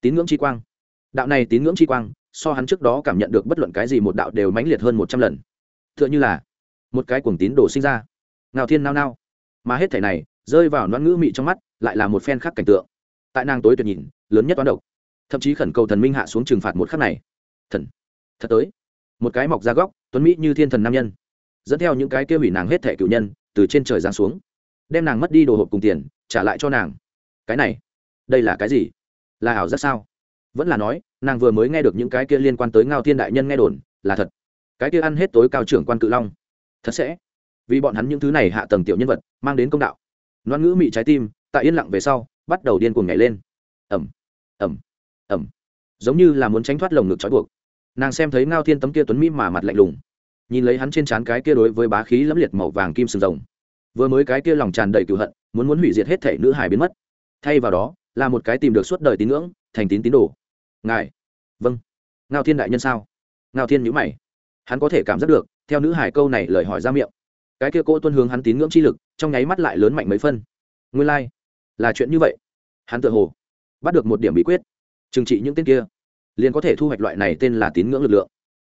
Tín ngưỡng chi quang. Đạo này tín ngưỡng chi quang, so hắn trước đó cảm nhận được bất luận cái gì một đạo đều mãnh liệt hơn một trăm lần. T h ư ợ n h ư là một cái cuồng tín đồ sinh ra. Ngào thiên nao nao. Mà hết thể này, rơi vào noãn ngữ mị trong mắt, lại là một phen khác cảnh tượng. Tại nàng tối tuyệt nhìn, lớn nhất toán độc. Thậm chí khẩn cầu thần minh hạ xuống trừng phạt một khắc này. Thần. Thật tới. Một cái mọc ra góc, tuấn mỹ như thiên thần nam nhân. Dẫn theo những cái kia hủy nàng hết thẻ cựu nhân, từ trên trời giáng xuống. Đem nàng mất đi đồ hộp cùng tiền trả lại cho nàng. Cái này, đây là cái gì? Là ảo rất sao? Vẫn là nói, nàng vừa mới nghe được những cái kia liên quan tới ngao thiên đại nhân nghe đồn, là thật. Cái kia ăn hết tối cao trưởng quan cự long. Thật sẽ. Vì bọn hắn những thứ này hạ tầng tiểu nhân vật, mang đến công đạo. Loan ngữ mị trái tim, tại yên lặng về sau, bắt đầu điên cuồng nhảy lên. Ẩm ẩm ẩm giống như là muốn tránh thoát lồng ngực trói buộc. Nàng xem thấy ngao thiên tấm kia tuấn mỹ mà mặt lạnh lùng. Nhìn lấy hắn trên trán cái kia đối với bá khí lẫm liệt màu vàng kim sừng rồng vừa mới cái kia lòng tràn đầy cựu hận, muốn muốn hủy diệt hết thể nữ hải biến mất. Thay vào đó, là một cái tìm được suốt đời tín ngưỡng, thành tín tín đồ. Ngài. Vâng. Ngao thiên đại nhân sao? Ngao thiên nhữ mày. Hắn có thể cảm giác được, theo nữ hải câu này lời hỏi ra miệng. Cái kia cô tuân hướng hắn tín ngưỡng chi lực, trong nháy mắt lại lớn mạnh mấy phân. Nguyên lai、like. là chuyện như vậy. Hắn tự hồ bắt được một điểm bí quyết. Trừng trị những tên kia, liền có thể thu hoạch loại này tên là tín ngưỡng lực lượng.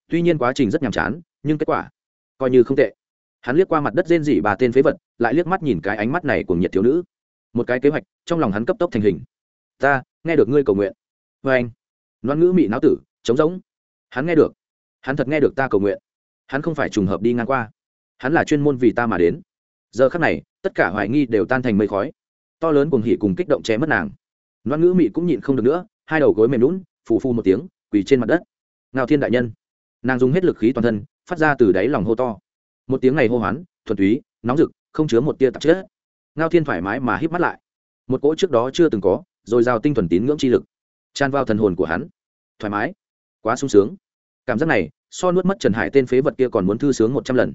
Tuy nhiên quá trình rất nhàm chán, nhưng kết quả coi như không tệ hắn liếc qua mặt đất rên rỉ bà tên phế vật, lại liếc mắt nhìn cái ánh mắt này của nhiệt thiếu nữ. Một cái kế hoạch, trong lòng hắn cấp tốc thành hình. Ta, nghe được ngươi cầu nguyện. Vê anh, loan ngữ mị não tử, trống rỗng. Hắn nghe được. Hắn thật nghe được ta cầu nguyện. Hắn không phải trùng hợp đi ngang qua. Hắn là chuyên môn vì ta mà đến. Giờ khắc này, tất cả hoài nghi đều tan thành mây khói. To lớn cùng hỉ cùng kích động che mất nàng. Loan ngữ mị cũng nhịn không được nữa, hai đầu gối mềm lún, phù phu một tiếng, quỳ trên mặt đất. Ngao thiên đại nhân. Nàng dùng hết lực khí toàn thân, phát ra từ đáy lòng hô to một tiếng này hô hoán, thuần túy, nóng rực, không chứa một tia tạp chất. Ngao thiên thoải mái mà híp mắt lại. Một cỗ trước đó chưa từng có, rồi giao tinh thuần tín ngưỡng chi lực, tràn vào thần hồn của hắn. Thoải mái, quá sung sướng. Cảm giác này, so nuốt mất trần hải tên phế vật kia còn muốn thư sướng một trăm lần.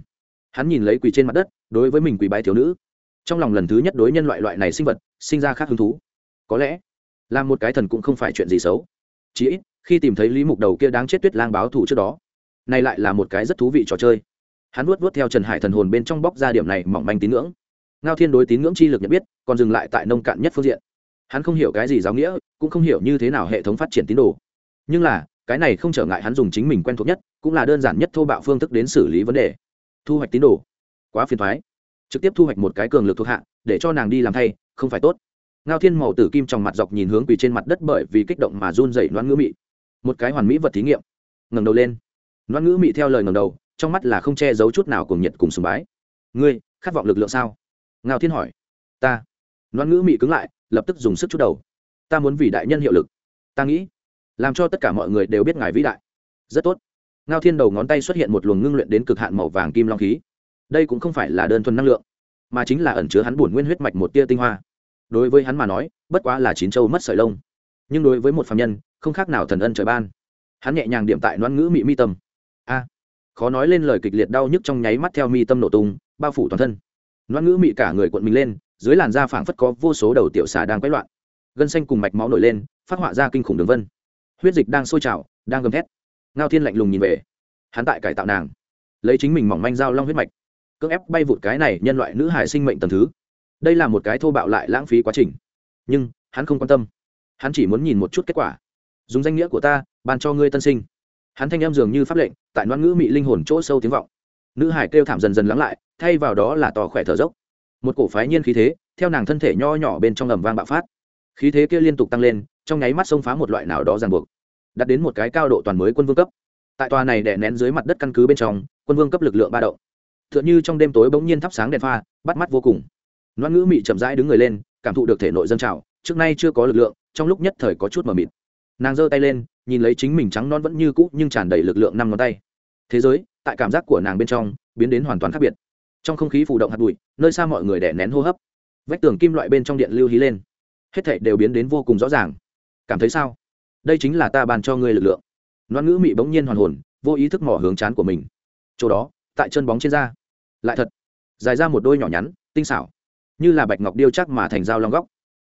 Hắn nhìn lấy quỳ trên mặt đất, đối với mình quỳ bái thiếu nữ. Trong lòng lần thứ nhất đối nhân loại loại này sinh vật, sinh ra khác hứng thú. Có lẽ là một cái thần cũng không phải chuyện gì xấu. Chỉ ít, khi tìm thấy lý mục đầu kia đáng chết tuyết lang báo thù trước đó, này lại là một cái rất thú vị trò chơi hắn nuốt vuốt theo trần hải thần hồn bên trong bóc ra điểm này mỏng manh tín ngưỡng. Ngao thiên đối tín ngưỡng chi lực nhận biết, còn dừng lại tại nông cạn nhất phương diện. Hắn không hiểu cái gì giáo nghĩa, cũng không hiểu như thế nào hệ thống phát triển tín đồ. Nhưng là, cái này không trở ngại hắn dùng chính mình quen thuộc nhất, cũng là đơn giản nhất thô bạo phương thức đến xử lý vấn đề. Thu hoạch tín đồ. Quá phiền thoái trực tiếp thu hoạch một cái cường lực thuộc hạ, để cho nàng đi làm thay, không phải tốt. Ngao thiên màu tử kim trong mặt dọc nhìn hướng quỳ trên mặt đất bởi vì kích động mà run dậy loan ngữ mị. Một cái hoàn mỹ vật thí nghiệm. Ngẩng đầu lên. Loan ngữ mị theo lời ngẩng đầu trong mắt là không che giấu chút nào cùng nhiệt cùng sùng bái. Ngươi, khát vọng lực lượng sao? Ngao thiên hỏi. Ta. Loan ngữ mị cứng lại, lập tức dùng sức chút đầu. Ta muốn vì đại nhân hiệu lực. Ta nghĩ, làm cho tất cả mọi người đều biết ngài vĩ đại. Rất tốt. Ngao thiên đầu ngón tay xuất hiện một luồng ngưng luyện đến cực hạn màu vàng kim long khí. Đây cũng không phải là đơn thuần năng lượng, mà chính là ẩn chứa hắn bổn nguyên huyết mạch một tia tinh hoa. Đối với hắn mà nói, bất quá là chín châu mất sợi lông. Nhưng đối với một phạm nhân, không khác nào thần ân trời ban. Hắn nhẹ nhàng điểm tại loan ngữ mị mi tâm. A khó nói lên lời kịch liệt đau nhức trong nháy mắt theo mi tâm nổ tung, bao phủ toàn thân. Loan ngữ mị cả người cuộn mình lên, dưới làn da phảng phất có vô số đầu tiểu xà đang quấy loạn. Gân xanh cùng mạch máu nổi lên, phát họa ra kinh khủng đường vân. Huyết dịch đang sôi trào, đang gầm thét. Ngao thiên lạnh lùng nhìn về. Hắn tại cải tạo nàng. Lấy chính mình mỏng manh dao long huyết mạch. Cưỡng ép bay vụt cái này nhân loại nữ hải sinh mệnh tầm thứ. Đây là một cái thô bạo lại lãng phí quá trình. Nhưng, hắn không quan tâm. Hắn chỉ muốn nhìn một chút kết quả. Dùng danh nghĩa của ta, ban cho ngươi tân sinh hắn thanh em dường như pháp lệnh, tại noan ngữ mị linh hồn chỗ sâu tiếng vọng. Nữ hải kêu thảm dần dần lắng lại, thay vào đó là tò khỏe thở dốc. Một cổ phái nhiên khí thế, theo nàng thân thể nho nhỏ bên trong ầm vang bạo phát. Khí thế kia liên tục tăng lên, trong nháy mắt xông phá một loại nào đó ràng buộc đặt đến một cái cao độ toàn mới quân vương cấp. Tại tòa này đè nén dưới mặt đất căn cứ bên trong, quân vương cấp lực lượng ba động. T h ư ợ n như trong đêm tối bỗng nhiên thắp sáng đèn pha, bắt mắt vô cùng. Loan ngữ mị chậm rãi đứng người lên, cảm thụ được thể nội dân trào, trước nay chưa có lực lượng, trong lúc nhất thời có chút mờ mịt. Nàng giơ tay lên nhìn lấy chính mình trắng non vẫn như cũ nhưng tràn đầy lực lượng năm ngón tay. Thế giới, tại cảm giác của nàng bên trong, biến đến hoàn toàn khác biệt. Trong không khí phụ động hạt bụi, nơi xa mọi người đẻ nén hô hấp. Vách tường kim loại bên trong điện lưu hí lên. Hết thảy đều biến đến vô cùng rõ ràng. Cảm thấy sao? Đây chính là ta bàn cho ngươi lực lượng. Loan ngữ mị bỗng nhiên hoàn hồn, vô ý thức mỏ hướng chán của mình. Chỗ đó, tại chân bóng trên da. Lại thật, dài ra một đôi nhỏ nhắn, tinh xảo. Như là bạch ngọc điêu chắc mà thành dao long góc.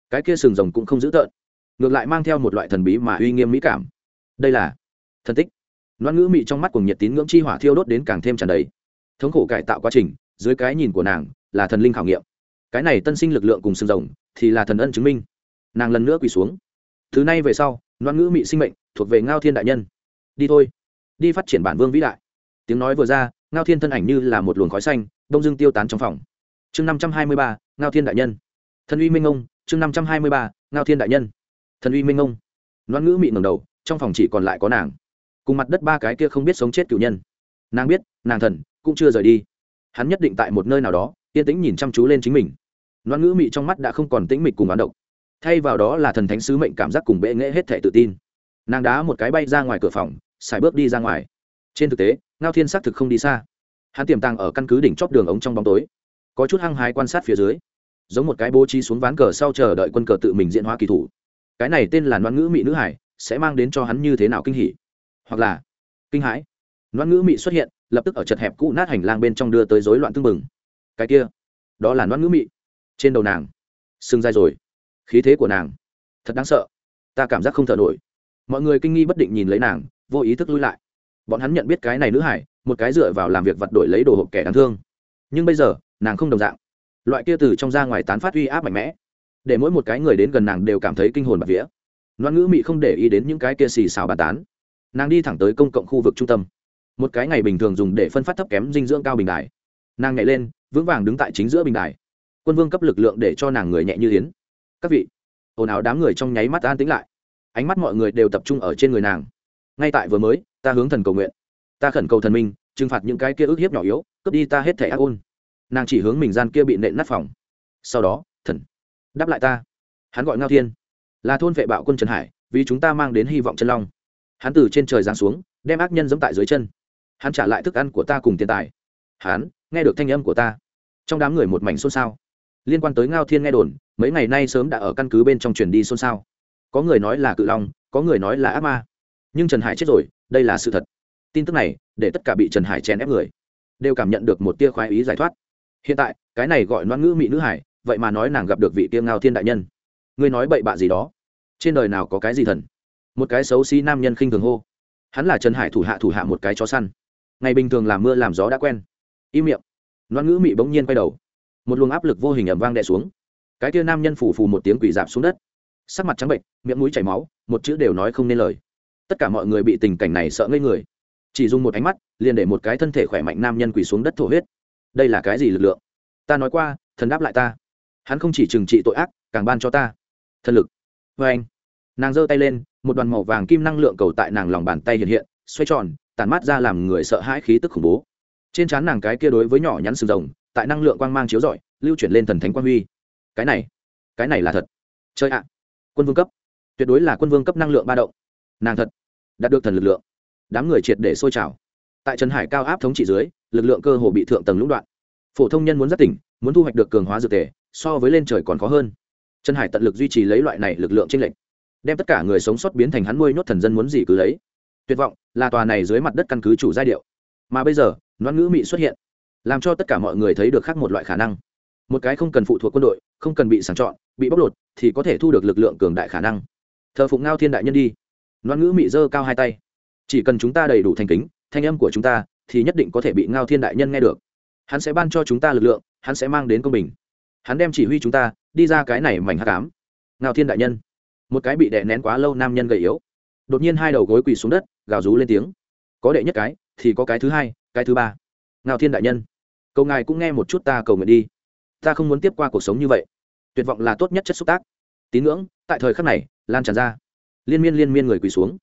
Cái kia sừng rồng cũng không dữ tợn. Ngược lại mang theo một loại thần bí mà uy nghiêm mỹ cảm đây là thần tích. Loan ngữ mị trong mắt cùng nhiệt tín ngưỡng chi hỏa thiêu đốt đến càng thêm tràn đầy. Thống khổ cải tạo quá trình, dưới cái nhìn của nàng, là thần linh khảo nghiệm. Cái này tân sinh lực lượng cùng sừng rồng, thì là thần ân chứng minh. Nàng lần nữa quỳ xuống. Thứ này về sau, loan ngữ mị sinh mệnh, thuộc về ngao thiên đại nhân. Đi thôi. Đi phát triển bản vương vĩ đại. Tiếng nói vừa ra, ngao thiên thân ảnh như là một luồng khói xanh, đông dương tiêu tán trong phòng. Chương năm trăm hai mươi ba, ngao thiên đại nhân. Thần uy minh ông chương năm trăm hai mươi ba, ngao thiên đại nhân. Thần uy minh ông loan ngữ mị ngầm đầu trong phòng chỉ còn lại có nàng. Cùng mặt đất ba cái kia không biết sống chết cựu nhân. Nàng biết, nàng thần, cũng chưa rời đi. Hắn nhất định tại một nơi nào đó, yên tĩnh nhìn chăm chú lên chính mình. Loan ngữ mị trong mắt đã không còn tĩnh mịch cùng bán độc. Thay vào đó là thần thánh sứ mệnh cảm giác cùng bệ nghệ hết thể tự tin. Nàng đá một cái bay ra ngoài cửa phòng, xài bước đi ra ngoài. Trên thực tế, ngao thiên xác thực không đi xa. Hắn tiềm tàng ở căn cứ đỉnh chóp đường ống trong bóng tối. Có chút hăng hái quan sát phía dưới. Giống một cái bố trí xuống ván cờ sau chờ đợi quân cờ tự mình diễn hóa kỳ thủ. Cái này tên là loan ngữ mị nữ hải sẽ mang đến cho hắn như thế nào kinh hỉ? Hoặc là, kinh hãi. Loan ngữ mị xuất hiện, lập tức ở chật hẹp cũ nát hành lang bên trong đưa tới rối loạn tương bừng. Cái kia, đó là loan ngữ mị. trên đầu nàng, sưng dai rồi. Khí thế của nàng, thật đáng sợ. Ta cảm giác không thở nổi. Mọi người kinh nghi bất định nhìn lấy nàng, vô ý thức lui lại. Bọn hắn nhận biết cái này nữ hải, một cái dựa vào làm việc vặt đổi lấy đồ hộp kẻ đáng thương. Nhưng bây giờ, nàng không đồng dạng. Loại kia từ trong ra ngoài tán phát uy áp mạnh mẽ. Để mỗi một cái người đến gần nàng đều cảm thấy kinh hồn bạc vía loan ngữ mị không để ý đến những cái kia xì xào bàn tán. Nàng đi thẳng tới công cộng khu vực trung tâm. Một cái ngày bình thường dùng để phân phát thấp kém dinh dưỡng cao bình đài. Nàng nhảy lên, vững vàng đứng tại chính giữa bình đài. Quân vương cấp lực lượng để cho nàng người nhẹ như yến. Các vị, ồn ào đám người trong nháy mắt an tĩnh lại. Ánh mắt mọi người đều tập trung ở trên người nàng. Ngay tại vừa mới, ta hướng thần cầu nguyện. Ta khẩn cầu thần minh, trừng phạt những cái kia ức hiếp nhỏ yếu, cướp đi ta hết thẻ ác ôn. Nàng chỉ hướng mình gian kia bị nện nát phòng. Sau đó, thần, đáp lại ta. Hắn gọi ngao thiên là thôn vệ bạo quân trần hải, vì chúng ta mang đến hy vọng chân long. Hắn từ trên trời giáng xuống, đem ác nhân dẫm tại dưới chân. Hắn trả lại thức ăn của ta cùng tiền tài. Hắn, nghe được thanh âm của ta. Trong đám người một mảnh xôn xao. Liên quan tới ngao thiên nghe đồn, mấy ngày nay sớm đã ở căn cứ bên trong truyền đi xôn xao. Có người nói là cự long, có người nói là ác ma. Nhưng trần hải chết rồi, đây là sự thật. Tin tức này, để tất cả bị trần hải chèn ép người, đều cảm nhận được một tia khoái ý giải thoát. Hiện tại, cái này gọi noan ngữ mỹ nữ hải, vậy mà nói nàng gặp được vị tia ngao thiên đại nhân. Ngươi nói bậy bạ gì đó? Trên đời nào có cái gì thần? Một cái xấu xí nam nhân khinh thường hô. Hắn là trần hải thủ hạ thủ hạ một cái chó săn. Ngày bình thường làm mưa làm gió đã quen. Im miệng. Loan ngữ mị bỗng nhiên quay đầu. Một luồng áp lực vô hình ẩm vang đè xuống. Cái kia nam nhân phủ phù một tiếng quỷ dạp xuống đất. Sắc mặt trắng bệnh miệng mũi chảy máu, một chữ đều nói không nên lời. Tất cả mọi người bị tình cảnh này sợ ngây người. Chỉ dùng một ánh mắt, liền để một cái thân thể khỏe mạnh nam nhân quỳ xuống đất thổ huyết. Đây là cái gì lực lượng? Ta nói qua, thần đáp lại ta. Hắn không chỉ trừng trị tội ác, càng ban cho ta. Thần lực vê anh. Nàng giơ tay lên, một đoàn màu vàng kim năng lượng cầu tại nàng lòng bàn tay hiện hiện, xoay tròn tàn mát ra làm người sợ hãi khí tức khủng bố. Trên trán nàng cái kia đối với nhỏ nhắn sừng rồng, tại năng lượng quang mang chiếu rọi, lưu chuyển lên thần thánh quang huy. Cái này cái này là thật. Chơi ạ. Quân vương cấp. Tuyệt đối là quân vương cấp năng lượng ba động. Nàng thật, đạt được thần lực lượng. Đám người triệt để sôi trào. Tại trần hải cao áp thống trị dưới, lực lượng cơ hồ bị thượng tầng lũng đoạn. Phổ thông nhân muốn rất tỉnh, muốn thu hoạch được cường hóa dược tề, so với lên trời còn khó hơn trần hải tận lực duy trì lấy loại này lực lượng trên lệnh đem tất cả người sống sót biến thành hắn nuôi nhốt thần dân muốn gì cứ lấy. Tuyệt vọng là tòa này dưới mặt đất căn cứ chủ giai điệu. Mà bây giờ loan ngữ mị xuất hiện, làm cho tất cả mọi người thấy được khác một loại khả năng. Một cái không cần phụ thuộc quân đội, không cần bị sàng chọn, bị bóc lột thì có thể thu được lực lượng cường đại khả năng. Thờ phụng ngao thiên đại nhân đi. Loan ngữ mị giơ cao hai tay. Chỉ cần chúng ta đầy đủ thành kính, thanh âm của chúng ta thì nhất định có thể bị ngao thiên đại nhân nghe được. Hắn sẽ ban cho chúng ta lực lượng, hắn sẽ mang đến công bình hắn đem chỉ huy chúng ta đi ra cái này mảnh hát cám ngao thiên đại nhân, một cái bị đè nén quá lâu nam nhân gầy yếu, đột nhiên hai đầu gối quỳ xuống đất, gào rú lên tiếng. Có đệ nhất cái, thì có cái thứ hai, cái thứ ba. Ngao thiên đại nhân, cầu ngài cũng nghe một chút ta cầu nguyện đi. Ta không muốn tiếp qua cuộc sống như vậy. Tuyệt vọng là tốt nhất chất xúc tác. Tín ngưỡng, tại thời khắc này, lan tràn ra. Liên miên liên miên người quỳ xuống.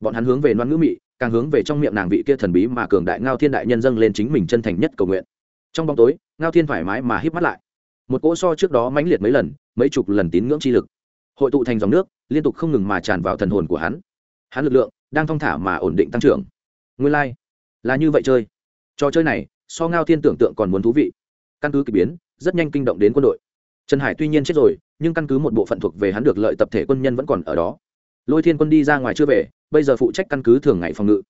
Bọn hắn hướng về loan ngữ mị, càng hướng về trong miệng nàng vị kia thần bí mà cường đại ngao thiên đại nhân dâng lên chính mình chân thành nhất cầu nguyện. Trong bóng tối, ngao thiên thoải mái mà híp mắt lại một cỗ so trước đó mãnh liệt mấy lần, mấy chục lần tín ngưỡng chi lực. Hội tụ thành dòng nước, liên tục không ngừng mà tràn vào thần hồn của hắn. Hắn lực lượng đang thong thả mà ổn định tăng trưởng. Nguyên lai、like. là như vậy chơi. Trò chơi này, so ngao thiên tưởng tượng còn muốn thú vị. Căn cứ k ỳ biến, rất nhanh kinh động đến quân đội. Trần hải tuy nhiên chết rồi, nhưng căn cứ một bộ phận thuộc về hắn được lợi tập thể quân nhân vẫn còn ở đó. Lôi thiên quân đi ra ngoài chưa về, bây giờ phụ trách căn cứ thường ngày phòng ngự.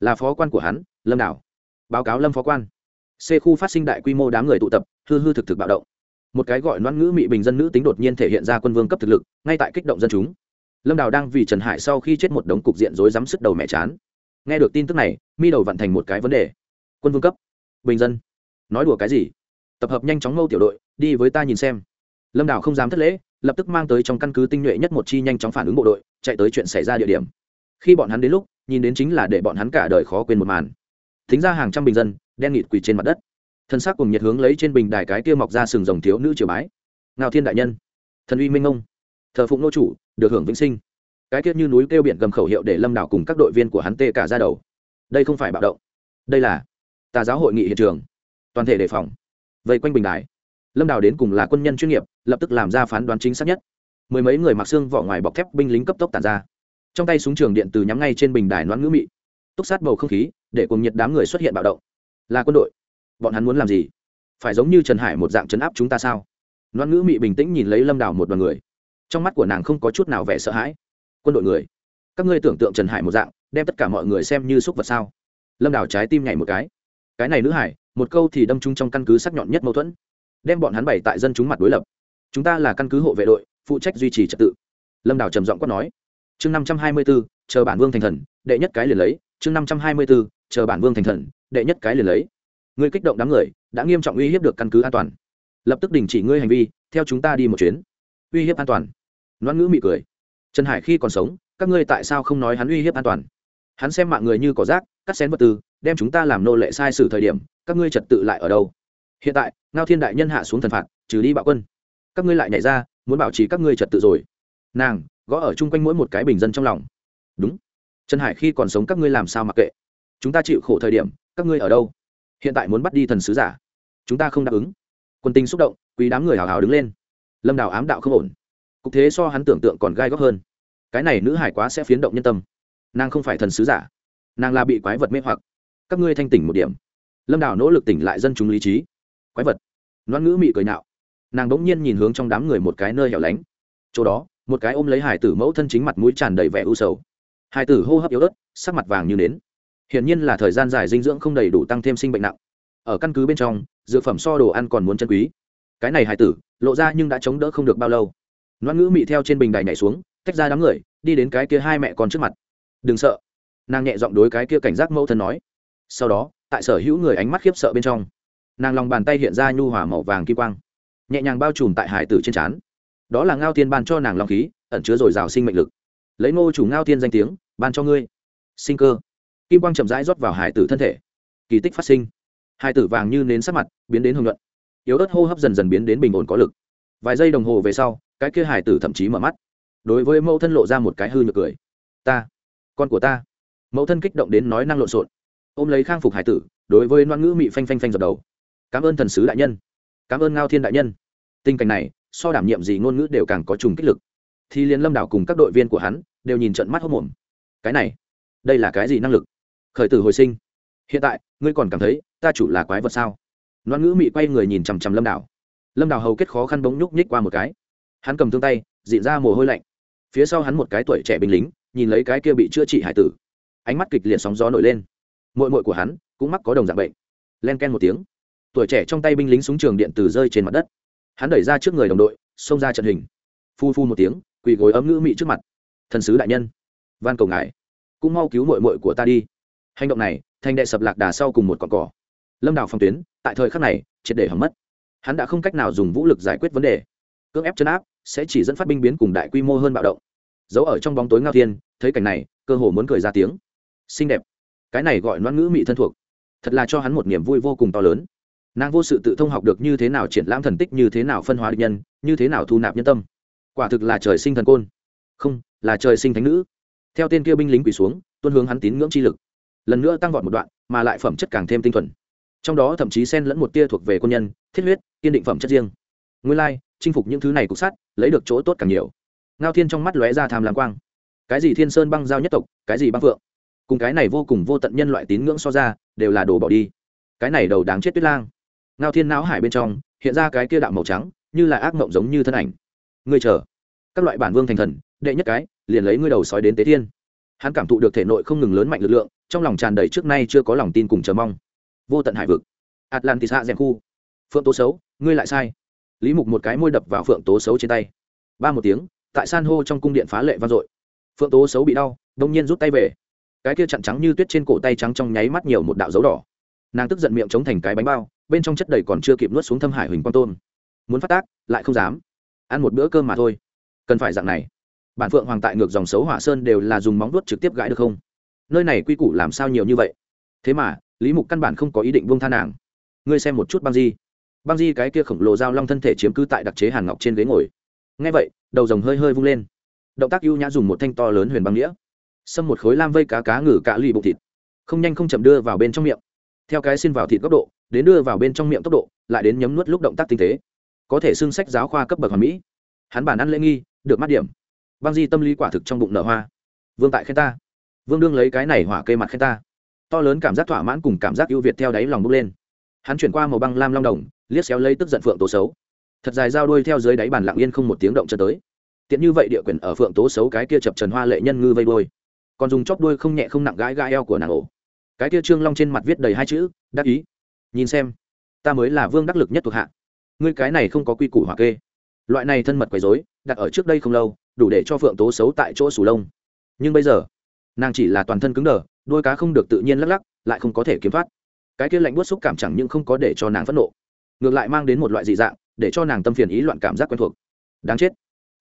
Là phó quan của hắn, lâm đảo. Báo cáo lâm phó quan. C khu phát sinh đại quy mô đám người tụ tập, hư hư thực thực bạo động một cái gọi noan ngữ mị bình dân nữ tính đột nhiên thể hiện ra quân vương cấp thực lực, ngay tại kích động dân chúng. Lâm đào đang vì trần hải sau khi chết một đống cục diện rối rắm sức đầu mẹ chán. Nghe được tin tức này, mi đầu vận thành một cái vấn đề. Quân vương cấp. Bình dân. Nói đùa cái gì? Tập hợp nhanh chóng mâu tiểu đội, đi với ta nhìn xem. Lâm đào không dám thất lễ, lập tức mang tới trong căn cứ tinh nhuệ nhất một chi nhanh chóng phản ứng bộ đội, chạy tới chuyện xảy ra địa điểm. Khi bọn hắn đến lúc, nhìn đến chính là để bọn hắn cả đời khó quên một màn. Thính ra hàng trăm bình dân, đen nghịt quỳ trên mặt đất thân xác cùng nhiệt hướng lấy trên bình đài cái kia mọc ra sừng rồng thiếu nữ triều bái. Ngao thiên đại nhân, thần uy minh ông, thờ phụng nô chủ, được hưởng vĩnh sinh. Cái tiết như núi kêu biển gầm khẩu hiệu để lâm đảo cùng các đội viên của hắn tê cả ra đầu. Đây không phải bạo động. Đây là tà giáo hội nghị hiện trường. Toàn thể đề phòng. Vây quanh bình đài. Lâm đảo đến cùng là quân nhân chuyên nghiệp, lập tức làm ra phán đoán chính xác nhất. Mười mấy người mặc xương vỏ ngoài bọc thép binh lính cấp tốc tàn ra. Trong tay súng trường điện từ nhắm ngay trên bình đài noãn ngữ mị. Túc sát bầu không khí, để cùng nhiệt đám người xuất hiện bạo động. Là quân đội bọn hắn muốn làm gì? Phải giống như trần hải một dạng chấn áp chúng ta sao? Loan ngữ mị bình tĩnh nhìn lấy lâm đào một đoàn người. Trong mắt của nàng không có chút nào vẻ sợ hãi. Quân đội người, các ngươi tưởng tượng trần hải một dạng, đem tất cả mọi người xem như xúc vật sao? Lâm đào trái tim nhảy một cái. Cái này nữ hải, một câu thì đâm chúng trong căn cứ sắc nhọn nhất mâu thuẫn. Đem bọn hắn bày tại dân chúng mặt đối lập. Chúng ta là căn cứ hộ vệ đội, phụ trách duy trì trật tự. Lâm đào trầm giọng quát nói. Chương năm trăm hai mươi b chờ bản vương thành thần, đệ nhất cái liền lấy. Chương năm trăm hai mươi b chờ bản vương thành thần, đệ nhất cái liền lấy ngươi kích động đám người, đã nghiêm trọng uy hiếp được căn cứ an toàn. Lập tức đình chỉ ngươi hành vi, theo chúng ta đi một chuyến. Uy hiếp an toàn. Loan ngữ mị cười. Trần hải khi còn sống, các ngươi tại sao không nói hắn uy hiếp an toàn? Hắn xem mạng người như cỏ rác, cắt xén vật tư, đem chúng ta làm nô lệ sai sử thời điểm, các ngươi trật tự lại ở đâu? Hiện tại, ngao thiên đại nhân hạ xuống thần phạt, trừ đi bạo quân. Các ngươi lại nhảy ra, muốn bảo trì các ngươi trật tự rồi. Nàng, gõ ở chung quanh mỗi một cái bình dân trong lòng. Đúng. Trần hải khi còn sống các ngươi làm sao mặc kệ? Chúng ta chịu khổ thời điểm, các ngươi ở đâu? Hiện tại muốn bắt đi thần sứ giả. Chúng ta không đáp ứng. Quân tinh xúc động, quý đám người hào hào đứng lên. Lâm đào ám đạo không ổn. Cục thế so hắn tưởng tượng còn gai góc hơn. Cái này nữ hải quá sẽ phiến động nhân tâm. Nàng không phải thần sứ giả. Nàng là bị quái vật mê hoặc. Các ngươi thanh tỉnh một điểm. Lâm đào nỗ lực tỉnh lại dân chúng lý trí. Quái vật. Loan ngữ mị cười nạo nàng đ ỗ n g nhiên nhìn hướng trong đám người một cái nơi hẻo lánh. Chỗ đó, một cái ôm lấy hải tử mẫu thân chính mặt mũi tràn đầy vẻ u sầu. Hải tử hô hấp yếu ớt, sắc mặt vàng như nến hiển nhiên là thời gian dài dinh dưỡng không đầy đủ tăng thêm sinh bệnh nặng. Ở căn cứ bên trong, dược phẩm so đồ ăn còn muốn chân quý. Cái này hài tử, lộ ra nhưng đã chống đỡ không được bao lâu. Loan ngữ mị theo trên bình đài nhảy xuống, tách ra đám người, đi đến cái kia hai mẹ con trước mặt. Đừng sợ. Nàng nhẹ giọng đối cái kia cảnh giác mẫu thân nói. Sau đó, tại sở hữu người ánh mắt khiếp sợ bên trong, nàng lòng bàn tay hiện ra nhu hỏa màu vàng kim quang, nhẹ nhàng bao trùm tại hải tử trên trán. Đó là ngao tiên ban cho nàng lòng khí, ẩn chứa dồi dào sinh mệnh lực. Lấy ngô chủ ngao tiên danh tiếng, ban cho ngươi. Sinh cơ kim quang chậm rãi rót vào hải tử thân thể. Kỳ tích phát sinh. Hải tử vàng như nến sắc mặt, biến đến hưng luận yếu ớt hô hấp dần dần biến đến bình ổn có lực. Vài giây đồng hồ về sau, cái kia hải tử thậm chí mở mắt. Đối với mẫu thân lộ ra một cái hư nhược cười. Ta, con của ta. Mẫu thân kích động đến nói năng lộn xộn. Ôm lấy khang phục hải tử, đối với loan ngữ mị phanh phanh phanh dập đầu. Cảm ơn thần sứ đại nhân. Cảm ơn ngao thiên đại nhân. Tình cảnh này, so đảm nhiệm gì ngôn ngữ đều càng có trùng kích lực. Thì liên lâm đảo cùng các đội viên của hắn đều nhìn trận mắt hốc mồm cái này, đây là cái gì năng lực? Khởi tử hồi sinh. Hiện tại, ngươi còn cảm thấy ta chủ là quái vật sao? Loan ngữ mị quay người nhìn chằm chằm lâm đảo lâm đảo hầu kết khó khăn bỗng nhúc nhích qua một cái. Hắn cầm thương tay, dịn ra mồ hôi lạnh. Phía sau hắn một cái tuổi trẻ binh lính, nhìn lấy cái kia bị chữa trị hải tử. Ánh mắt kịch liệt sóng gió nổi lên. Mội mội của hắn cũng mắc có đồng dạng bệnh. Len ken một tiếng. Tuổi trẻ trong tay binh lính súng trường điện từ rơi trên mặt đất. Hắn đẩy ra trước người đồng đội, xông ra trận hình. Phu phu một tiếng, quỳ gối ấm ngữ mị trước mặt. Thần sứ đại nhân, van cầu ngài, cũng mau cứu mội mội của ta đi hành động này thành đệ sập lạc đà sau cùng một con cỏ. Lâm đào phong tuyến, tại thời khắc này, triệt để hỏng mất. Hắn đã không cách nào dùng vũ lực giải quyết vấn đề. Cưỡng ép chấn áp, sẽ chỉ dẫn phát binh biến cùng đại quy mô hơn bạo động. Giấu ở trong bóng tối ngao thiên, thấy cảnh này, cơ hồ muốn cười ra tiếng. Xinh đẹp. Cái này gọi loan ngữ mị thân thuộc. Thật là cho hắn một niềm vui vô cùng to lớn. Nàng vô sự tự thông học được như thế nào triển lãm thần tích, như thế nào phân hóa định nhân, như thế nào thu nạp nhân tâm. Quả thực là trời sinh thần côn. Không, là trời sinh thánh nữ. Theo tên kia binh lính quỳ xuống, tuân hướng hắn tín ngưỡng chi lực lần nữa tăng vọt một đoạn mà lại phẩm chất càng thêm tinh thuần. Trong đó thậm chí xen lẫn một tia thuộc về quân nhân thiết huyết kiên định phẩm chất riêng. Nguyên lai chinh phục những thứ này cục sát, lấy được chỗ tốt càng nhiều. Ngao thiên trong mắt lóe ra tham lam quang. Cái gì thiên sơn băng giao nhất tộc cái gì băng phượng? Cùng cái này vô cùng vô tận nhân loại tín ngưỡng so ra đều là đồ bỏ đi. Cái này đầu đáng chết tuyết lang. Ngao thiên não hải bên trong hiện ra cái kia đạo màu trắng như là ác mộng giống như thân ảnh. Ngươi chờ. Các loại bản vương thành thần đệ nhất cái liền lấy ngươi đầu sói đến tế thiên. Hắn cảm thụ được thể nội không ngừng lớn mạnh lực lượng trong lòng tràn đầy trước nay chưa có lòng tin cùng chờ mong. Vô tận hải vực. Atlantis hạ rèn khu. Phượng tố xấu, ngươi lại sai. Lý mục một cái môi đập vào phượng tố xấu trên tay. Ba một tiếng, tại san hô trong cung điện phá lệ vang dội. Phượng tố xấu bị đau, đông nhiên rút tay về. Cái kia chặn trắng như tuyết trên cổ tay trắng trong nháy mắt nhiều một đạo dấu đỏ. Nàng tức giận miệng chống thành cái bánh bao, bên trong chất đầy còn chưa kịp nuốt xuống thâm hải huỳnh quang tôn. Muốn phát tác, lại không dám. Ăn một bữa cơm mà thôi. Cần phải dạng này. Bản phượng hoàng tại ngược dòng xấu hỏa sơn đều là dùng móng vuốt trực tiếp gãi được không? Nơi này quy củ làm sao nhiều như vậy? Thế mà, lý mục căn bản không có ý định buông tha nàng. Ngươi xem một chút băng di. Băng di cái kia khổng lồ dao long thân thể chiếm cứ tại đặc chế hàn ngọc trên ghế ngồi. Ngay vậy, đầu rồng hơi hơi vung lên. Động tác ưu nhã dùng một thanh to lớn huyền băng đĩa xâm một khối lam vây cá cá ngừ cạ lì bụng thịt. Không nhanh không chậm đưa vào bên trong miệng. Theo cái xin vào thịt góc độ, đến đưa vào bên trong miệng tốc độ, lại đến nhấm nuốt lúc động tác tinh tế. Có thể xưng sách giáo khoa cấp bậc hoàn mỹ. Hắn bản ăn lễ nghi, được mắt điểm. Băng di tâm lý quả thực trong bụng nở hoa. Vương tại khen ta vương đương lấy cái này hỏa cây mặt khen ta. To lớn cảm giác thỏa mãn cùng cảm giác ưu việt theo đáy lòng bốc lên. Hắn chuyển qua màu băng lam long đồng, liếc xéo lấy tức giận phượng tố xấu. Thật dài dao đuôi theo dưới đáy bàn lặng yên không một tiếng động cho tới. Tiện như vậy địa quyền ở phượng tố xấu cái kia chập trần hoa lệ nhân ngư vây đôi còn dùng chóp đuôi không nhẹ không nặng gãi gãi eo của nàng ổ. Cái kia trương long trên mặt viết đầy hai chữ, đắc ý. Nhìn xem, ta mới là vương đắc lực nhất thuộc hạ. Ngươi cái này không có quy củ hỏa kê. Loại này thân mật quấy dối đặt ở trước đây không lâu, đủ để cho phượng tố xấu tại chỗ sù lông. Nhưng bây giờ nàng chỉ là toàn thân cứng đờ, đôi cá không được tự nhiên lắc lắc, lại không có thể kiếm thoát. Cái kia lạnh buốt xúc cảm chẳng những không có để cho nàng phẫn nộ, ngược lại mang đến một loại dị dạng, để cho nàng tâm phiền ý loạn cảm giác quen thuộc. Đáng chết.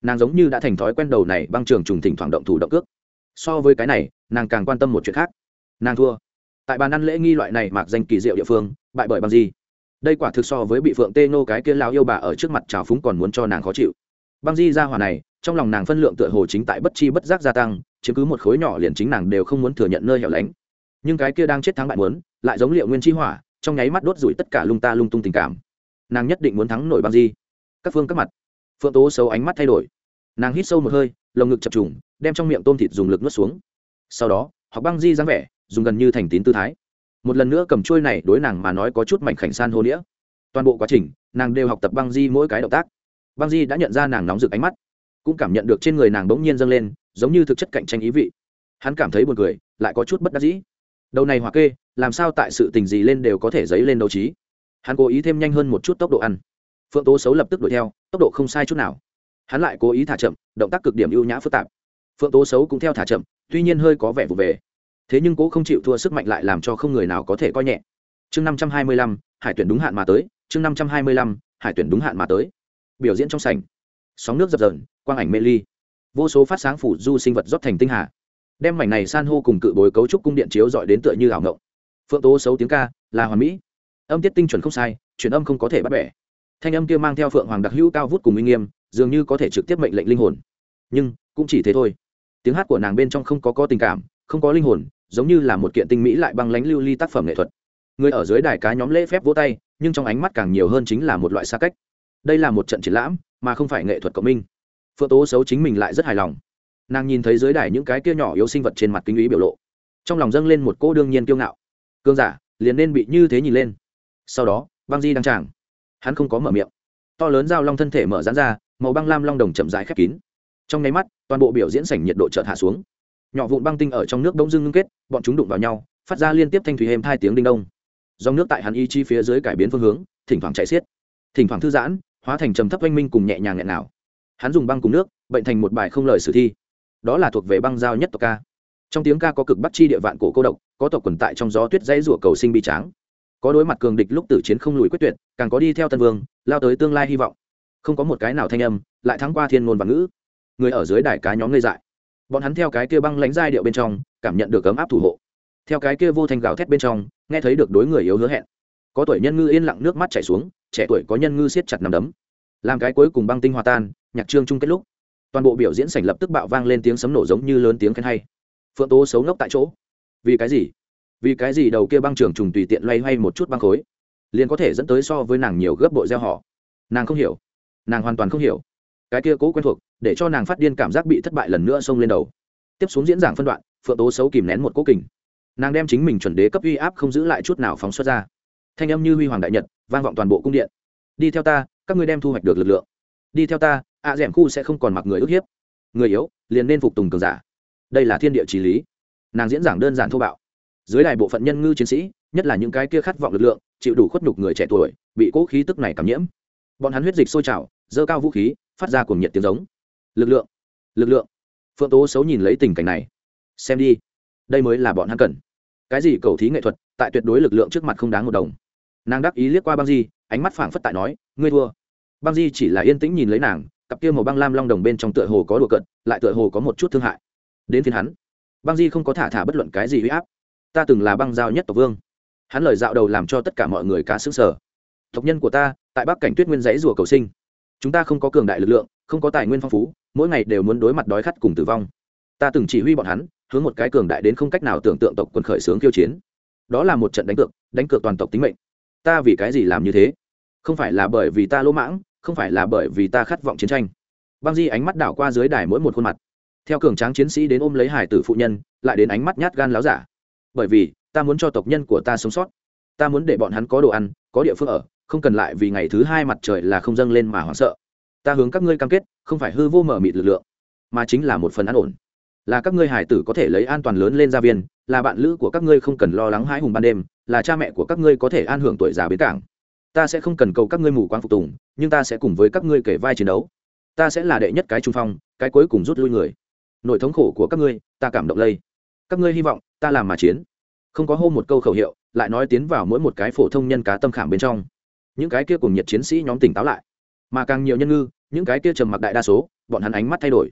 Nàng giống như đã thành thói quen đầu này băng trường trùng thỉnh thoảng động thủ động cước. So với cái này, nàng càng quan tâm một chuyện khác. Nàng thua. Tại bàn ăn lễ nghi loại này mạc danh kỳ diệu địa phương, bại bởi bằng gì? Đây quả thực so với bị phượng tê nô cái kia lao yêu bà ở trước mặt trào phúng còn muốn cho nàng khó chịu. Băng di ra hòa này, trong lòng nàng phân lượng tựa hồ chính tại bất chi bất giác gia tăng chiếm cứ một khối nhỏ liền chính nàng đều không muốn thừa nhận nơi hẻo lánh. Nhưng cái kia đang chết thắng bại muốn, lại giống liệu nguyên chi hỏa, trong nháy mắt đốt rủi tất cả lung ta lung tung tình cảm. Nàng nhất định muốn thắng nổi băng di. Các phương các mặt. Phượng tố xấu ánh mắt thay đổi. Nàng hít sâu một hơi, lồng ngực chập trùng, đem trong miệng tôm thịt dùng lực nuốt xuống. Sau đó, học băng di dáng vẻ, dùng gần như thành tín tư thái. Một lần nữa cầm trôi này đối nàng mà nói có chút mảnh khảnh san hô đĩa. Toàn bộ quá trình, nàng đều học tập băng di mỗi cái động tác. Băng di đã nhận ra nàng nóng rực ánh mắt, cũng cảm nhận được trên người nàng bỗng nhiên dâng lên giống như thực chất cạnh tranh ý vị. Hắn cảm thấy buồn cười, lại có chút bất đắc dĩ. Đầu này hòa kê, làm sao tại sự tình gì lên đều có thể dấy lên đấu trí? Hắn cố ý thêm nhanh hơn một chút tốc độ ăn. Phượng tố xấu lập tức đuổi theo, tốc độ không sai chút nào. Hắn lại cố ý thả chậm, động tác cực điểm ưu nhã phức tạp. Phượng tố xấu cũng theo thả chậm, tuy nhiên hơi có vẻ vụ về. Thế nhưng cố không chịu thua sức mạnh lại làm cho không người nào có thể coi nhẹ. Chương năm trăm hai mươi lăm, hải tuyển đúng hạn mà tới, chương năm trăm hai mươi lăm, hải tuyển đúng hạn mà tới. Biểu diễn trong sảnh. Sóng nước dập dờn, quang ảnh mê ly vô số phát sáng phủ du sinh vật rót thành tinh hà. Đem mảnh này san hô cùng cự bối cấu trúc cung điện chiếu dọi đến tựa như ảo ngộng. Phượng tố xấu tiếng ca, là hoàn mỹ. Âm tiết tinh chuẩn không sai, chuyển âm không có thể bắt bẻ. Thanh âm kia mang theo phượng hoàng đặc hữu cao vút cùng uy nghiêm, dường như có thể trực tiếp mệnh lệnh linh hồn. Nhưng, cũng chỉ thế thôi. Tiếng hát của nàng bên trong không có có tình cảm, không có linh hồn, giống như là một kiện tinh mỹ lại băng lánh lưu ly tác phẩm nghệ thuật. Người ở dưới đài cá nhóm lễ phép vỗ tay, nhưng trong ánh mắt càng nhiều hơn chính là một loại xa cách. Đây là một trận triển lãm, mà không phải nghệ thuật cộng minh phượng tố xấu chính mình lại rất hài lòng. Nàng nhìn thấy dưới đài những cái kia nhỏ yếu sinh vật trên mặt kinh ý biểu lộ, trong lòng dâng lên một cô đương nhiên kiêu ngạo. Cương giả, liền nên bị như thế nhìn lên. Sau đó, băng di đang tràng. Hắn không có mở miệng. To lớn dao long thân thể mở rán ra, màu băng lam long đồng chậm rãi khép kín. Trong nháy mắt, toàn bộ biểu diễn sảnh nhiệt độ chợt hạ xuống. Nhỏ vụn băng tinh ở trong nước bỗng dưng ngưng kết, bọn chúng đụng vào nhau, phát ra liên tiếp thanh thủy êm hai tiếng đinh đông. Dòng nước tại hắn y chi phía dưới cải biến phương hướng, thỉnh thoảng chạy xiết, thỉnh thoảng thư giãn, hóa thành trầm thấp oanh minh cùng nhẹ nhàng nghẹn nào hắn dùng băng cùng nước, bệnh thành một bài không lời sử thi. Đó là thuộc về băng giao nhất tộc ca. Trong tiếng ca có cực bắt chi địa vạn cổ cô độc, có tộc quần tại trong gió tuyết dãy rủa cầu sinh bi tráng. Có đối mặt cường địch lúc tử chiến không lùi quyết tuyệt, càng có đi theo tân vương, lao tới tương lai hy vọng. Không có một cái nào thanh âm, lại thắng qua thiên ngôn và ngữ. Người ở dưới đài cá nhóm ngây dại. Bọn hắn theo cái kia băng lánh giai điệu bên trong, cảm nhận được ấm áp thủ hộ. Theo cái kia vô thành gào thét bên trong, nghe thấy được đối người yếu hứa hẹn. Có tuổi nhân ngư yên lặng nước mắt chảy xuống, trẻ tuổi có nhân ngư siết chặt nằm đấm. Làm cái cuối cùng băng tinh hòa tan nhạc trương chung kết lúc. Toàn bộ biểu diễn sảnh lập tức bạo vang lên tiếng sấm nổ giống như lớn tiếng khen hay. Phượng tố xấu ngốc tại chỗ. Vì cái gì? Vì cái gì đầu kia băng trưởng trùng tùy tiện loay hoay một chút băng khối, liền có thể dẫn tới so với nàng nhiều gấp bội gieo họ. Nàng không hiểu. Nàng hoàn toàn không hiểu. Cái kia cố quen thuộc, để cho nàng phát điên cảm giác bị thất bại lần nữa xông lên đầu. Tiếp xuống diễn giảng phân đoạn, phượng tố xấu kìm nén một cố kình. Nàng đem chính mình chuẩn đế cấp uy áp không giữ lại chút nào phóng xuất ra. Thanh âm như huy hoàng đại nhật, vang vọng toàn bộ cung điện. Đi theo ta, các ngươi đem thu hoạch được lực lượng. Đi theo ta ạ à d ẻ m khu sẽ không còn mặc người ức hiếp. Người yếu, liền nên phục tùng cường giả. Đây là thiên địa trí lý. Nàng diễn giảng đơn giản thô bạo. Dưới đài bộ phận nhân ngư chiến sĩ, nhất là những cái kia khát vọng lực lượng, chịu đủ khuất nhục người trẻ tuổi, bị cỗ khí tức này cảm nhiễm. Bọn hắn huyết dịch sôi trào dơ cao vũ khí, phát ra cùng nhiệt tiếng giống. Lực lượng lực lượng. Phượng tố xấu nhìn lấy tình cảnh này. Xem đi, đây mới là bọn hắn cần. Cái gì cầu thí nghệ thuật, tại tuyệt đối lực lượng trước mặt không đáng một đồng. Nàng đắc ý liếc qua băng di, ánh mắt phảng phất tại nói, ngươi thua. Băng di chỉ là yên tĩnh nhìn lấy nàng cặp kia màu băng lam long đồng bên trong tựa hồ có đùa cận lại tựa hồ có một chút thương hại. Đến phiên hắn. Băng di không có thả thả bất luận cái gì huy áp. Ta từng là băng giao nhất tộc vương. Hắn lời dạo đầu làm cho tất cả mọi người cá xứng sở tộc nhân của ta, tại bắc cảnh tuyết nguyên dãy rùa cầu sinh. Chúng ta không có cường đại lực lượng, không có tài nguyên phong phú, mỗi ngày đều muốn đối mặt đói khát cùng tử vong. Ta từng chỉ huy bọn hắn, hướng một cái cường đại đến không cách nào tưởng tượng tộc quân khởi xướng khiêu chiến. Đó là một trận đánh cược đánh cược toàn tộc tính mệnh. Ta vì cái gì làm như thế? Không phải là bởi vì ta lỗ mãng không phải là bởi vì ta khát vọng chiến tranh. Băng di ánh mắt đảo qua dưới đài mỗi một khuôn mặt. Theo cường tráng chiến sĩ đến ôm lấy hải tử phụ nhân, lại đến ánh mắt nhát gan láo giả. Bởi vì, ta muốn cho tộc nhân của ta sống sót. Ta muốn để bọn hắn có đồ ăn, có địa phương ở, không cần lại vì ngày thứ hai mặt trời là không dâng lên mà hoảng sợ. Ta hướng các ngươi cam kết, không phải hư vô mở mịt lực lượng, mà chính là một phần an ổn. Là các ngươi hải tử có thể lấy an toàn lớn lên gia viên, là bạn lữ của các ngươi không cần lo lắng hãi hùng ban đêm, là cha mẹ của các ngươi có thể an hưởng tuổi già bến cảng ta sẽ không cần cầu các ngươi mù quáng phục tùng, nhưng ta sẽ cùng với các ngươi kể vai chiến đấu. Ta sẽ là đệ nhất cái trung phong, cái cuối cùng rút lui người. Nội thống khổ của các ngươi, ta cảm động lây. Các ngươi hy vọng, ta làm mà chiến. Không có hô một câu khẩu hiệu, lại nói tiến vào mỗi một cái phổ thông nhân cá tâm khảm bên trong. Những cái kia cùng nhiệt chiến sĩ nhóm tỉnh táo lại. Mà càng nhiều nhân ngư, những cái kia trầm mặc đại đa số, bọn hắn ánh mắt thay đổi.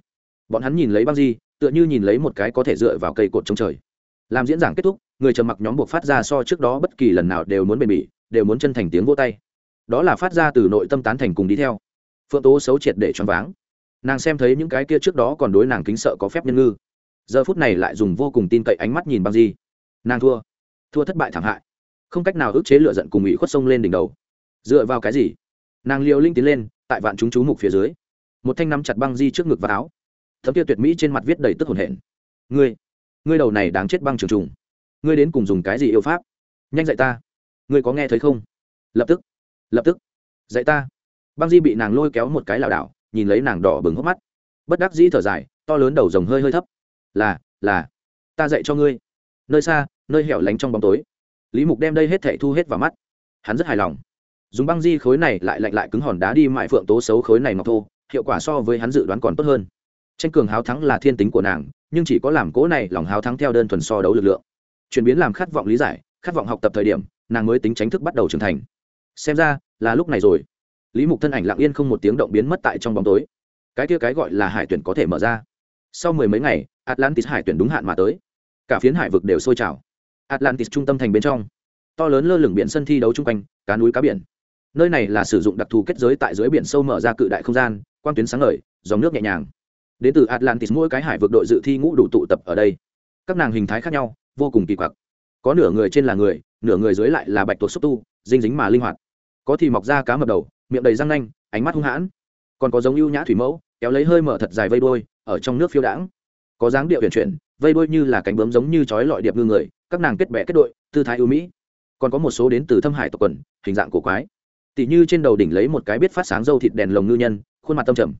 Bọn hắn nhìn lấy băng di, tựa như nhìn lấy một cái có thể dựa vào cây cột trong trời. Làm diễn giảng kết thúc, người trầm mặc nhóm buộc phát ra so trước đó bất kỳ lần nào đều muốn bền bỉ đều muốn chân thành tiếng vỗ tay. Đó là phát ra từ nội tâm tán thành cùng đi theo. Phượng tố xấu triệt để choáng váng. Nàng xem thấy những cái kia trước đó còn đối nàng kính sợ có phép nhân ngư. Giờ phút này lại dùng vô cùng tin cậy ánh mắt nhìn băng di. Nàng thua. Thua thất bại thảm hại. Không cách nào ức chế lựa giận cùng ủy khuất sông lên đỉnh đầu. Dựa vào cái gì? Nàng liều linh tiến lên, tại vạn chúng chú mục phía dưới. Một thanh nắm chặt băng di trước ngực và áo. Thấm kia tuyệt mỹ trên mặt viết đầy tức hồn hển. Ngươi ngươi đầu này đáng chết băng trường trùng. Ngươi đến cùng dùng cái gì yêu pháp? Nhanh dạy ta ngươi có nghe thấy không? Lập tức lập tức, dạy ta. Băng di bị nàng lôi kéo một cái lảo đảo, nhìn lấy nàng đỏ bừng hốc mắt. Bất đắc dĩ thở dài, to lớn đầu rồng hơi hơi thấp. Là là, ta dạy cho ngươi. Nơi xa, nơi hẻo lánh trong bóng tối. Lý mục đem đây hết thảy thu hết vào mắt. Hắn rất hài lòng. Dùng băng di khối này lại lạnh lại cứng hòn đá đi mại phượng tố xấu khối này ngọc thô, hiệu quả so với hắn dự đoán còn tốt hơn. Tranh cường háo thắng là thiên tính của nàng, nhưng chỉ có làm cố này, lòng háo thắng theo đơn thuần so đấu lực lượng. Chuyển biến làm khát vọng lý giải, khát vọng học tập thời điểm nàng mới tính tránh thức bắt đầu trưởng thành. Xem ra, là lúc này rồi. Lý mục thân ảnh lặng yên không một tiếng động biến mất tại trong bóng tối. Cái kia cái gọi là hải tuyển có thể mở ra. Sau mười mấy ngày, atlantis hải tuyển đúng hạn mà tới. Cả phiến hải vực đều sôi trào. Atlantis trung tâm thành bên trong. To lớn lơ lửng biển sân thi đấu chung quanh, cá núi cá biển. Nơi này là sử dụng đặc thù kết giới tại dưới biển sâu mở ra cự đại không gian, quang tuyến sáng ngời, dòng nước nhẹ nhàng. Đến từ atlantis mỗi cái hải vực đội dự thi ngũ đủ tụ tập ở đây. Các nàng hình thái khác nhau, vô cùng kỳ quặc có nửa người trên là người, nửa người dưới lại là bạch tuộc xúc tu, dinh dính mà linh hoạt. Có thì mọc ra cá mập đầu, miệng đầy răng nanh, ánh mắt hung hãn. Còn có giống ưu nhã thủy mẫu, kéo lấy hơi mở thật dài vây đôi ở trong nước phiêu đãng. Có dáng điệu huyền chuyển, vây đôi như là cánh bướm giống như chói lọi điệp ngư người, các nàng kết bè kết đội, tư thái ưu mỹ. Còn có một số đến từ thâm hải tộc quần, hình dạng cổ quái. Tỉ như trên đầu đỉnh lấy một cái biết phát sáng dâu thịt đèn lồng ngư nhân, khuôn mặt tâm trầm.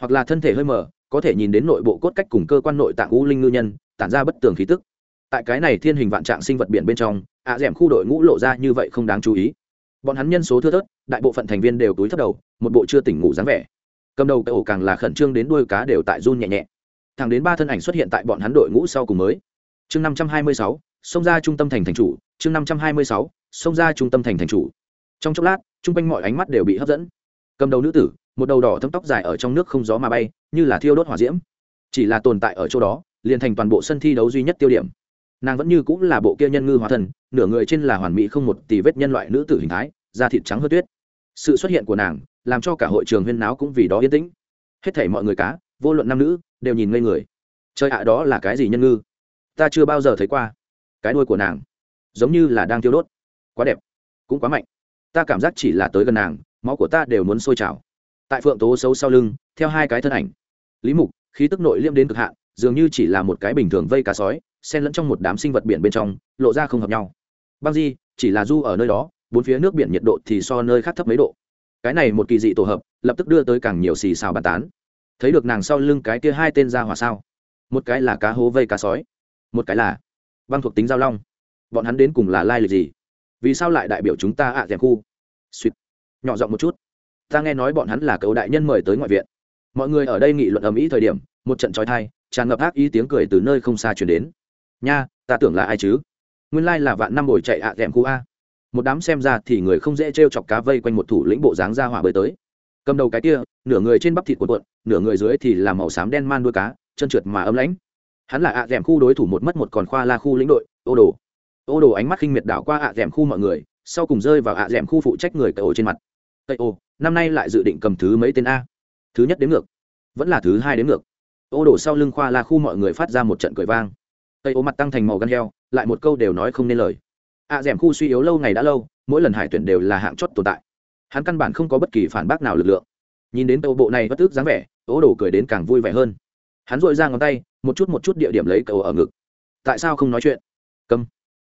Hoặc là thân thể hơi mở, có thể nhìn đến nội bộ cốt cách cùng cơ quan nội tạng u linh ngư nhân, tản ra bất tường khí tức tại cái này thiên hình vạn trạng sinh vật biển bên trong, ạ à khu đội ngũ lộ ra như vậy không đáng chú ý. Bọn hắn nhân số thưa thớt, đại bộ phận thành viên đều túi thấp đầu, một bộ chưa tỉnh ngủ dáng vẻ. Cầm đầu cái ổ càng là khẩn trương đến đuôi cá đều tại run nhẹ nhẹ. Thẳng đến ba thân ảnh xuất hiện tại bọn hắn đội ngũ sau cùng mới. Chương năm trăm hai mươi sáu, xông ra trung tâm thành thành chủ, chương năm trăm hai mươi sáu, xông ra trung tâm thành thành chủ. Trong chốc lát, chung quanh mọi ánh mắt đều bị hấp dẫn. Cầm đầu nữ tử, một đầu đỏ thâm tóc dài ở trong nước không gió mà bay, như là thiêu đốt hỏa diễm. Chỉ là tồn tại ở chỗ đó, liền thành toàn bộ sân thi đấu duy nhất tiêu điểm nàng vẫn như cũng là bộ kia nhân ngư hóa thần nửa người trên là hoàn mỹ không một tỷ vết nhân loại nữ tử hình thái, da thịt trắng hớt tuyết. Sự xuất hiện của nàng, làm cho cả hội trường huyên náo cũng vì đó yên tĩnh. Hết thảy mọi người cá, vô luận nam nữ, đều nhìn ngây người. Chơi ạ, đó là cái gì nhân ngư? Ta chưa bao giờ thấy qua. Cái đuôi của nàng, giống như là đang tiêu đốt. Quá đẹp, cũng quá mạnh. Ta cảm giác chỉ là tới gần nàng, máu của ta đều muốn sôi trào. Tại phượng tố xấu sau lưng, theo hai cái thân ảnh. Lý mục, khí tức nội liêm đến cực hạn, dường như chỉ là một cái bình thường vây cá sói xen lẫn trong một đám sinh vật biển bên trong, lộ ra không hợp nhau. Băng di, chỉ là du ở nơi đó, bốn phía nước biển nhiệt độ thì so nơi khác thấp mấy độ. Cái này một kỳ dị tổ hợp, lập tức đưa tới càng nhiều xì xào bàn tán. Thấy được nàng sau lưng cái kia hai tên ra hỏa sao? Một cái là cá hố vây cá sói, một cái là băng thuộc tính giao long. Bọn hắn đến cùng là lai lịch gì? Vì sao lại đại biểu chúng ta ạ à khu? Suýt. Nhỏ giọng một chút. Ta nghe nói bọn hắn là cậu đại nhân mời tới ngoại viện. Mọi người ở đây nghị luận ầm ĩ thời điểm, một trận trói thai, tràn ngập ác ý tiếng cười từ nơi không xa chuyển đến nha, ta tưởng là ai chứ? Nguyên lai là vạn năm bồi chạy ạ à khu a. Một đám xem ra thì người không dễ t r e o chọc cá vây quanh một thủ lĩnh bộ dáng ra hỏa bơi tới. Cầm đầu cái kia, nửa người trên bắp thịt cuộn cuộn, nửa người dưới thì là màu xám đen man đuôi cá, chân trượt mà ấm lãnh. Hắn là ạ à khu đối thủ một mất một còn khoa la khu lĩnh đội, ô đồ. Ô đồ ánh mắt khinh miệt đảo qua ạ à khu mọi người, sau cùng rơi vào ạ thèm khu phụ trách người cậy ô trên mặt. Cậy ô, năm nay lại dự định cầm thứ mấy tên a? Thứ nhất đến ngược, vẫn là thứ hai đến ngược. Ô đổ sau lưng khoa la khu mọi người phát ra một trận cười vang tây ố mặt tăng thành màu gan heo lại một câu đều nói không nên lời. Ạ à, d khu suy yếu lâu ngày đã lâu mỗi lần hải tuyển đều là hạng chót tồn tại. Hắn căn bản không có bất kỳ phản bác nào lực lượng. Nhìn đến tàu bộ này bất tức dáng vẻ ô đổ cười đến càng vui vẻ hơn. Hắn dội ra ngón tay một chút một chút địa điểm lấy cậu ở ngực. Tại sao không nói chuyện? Câm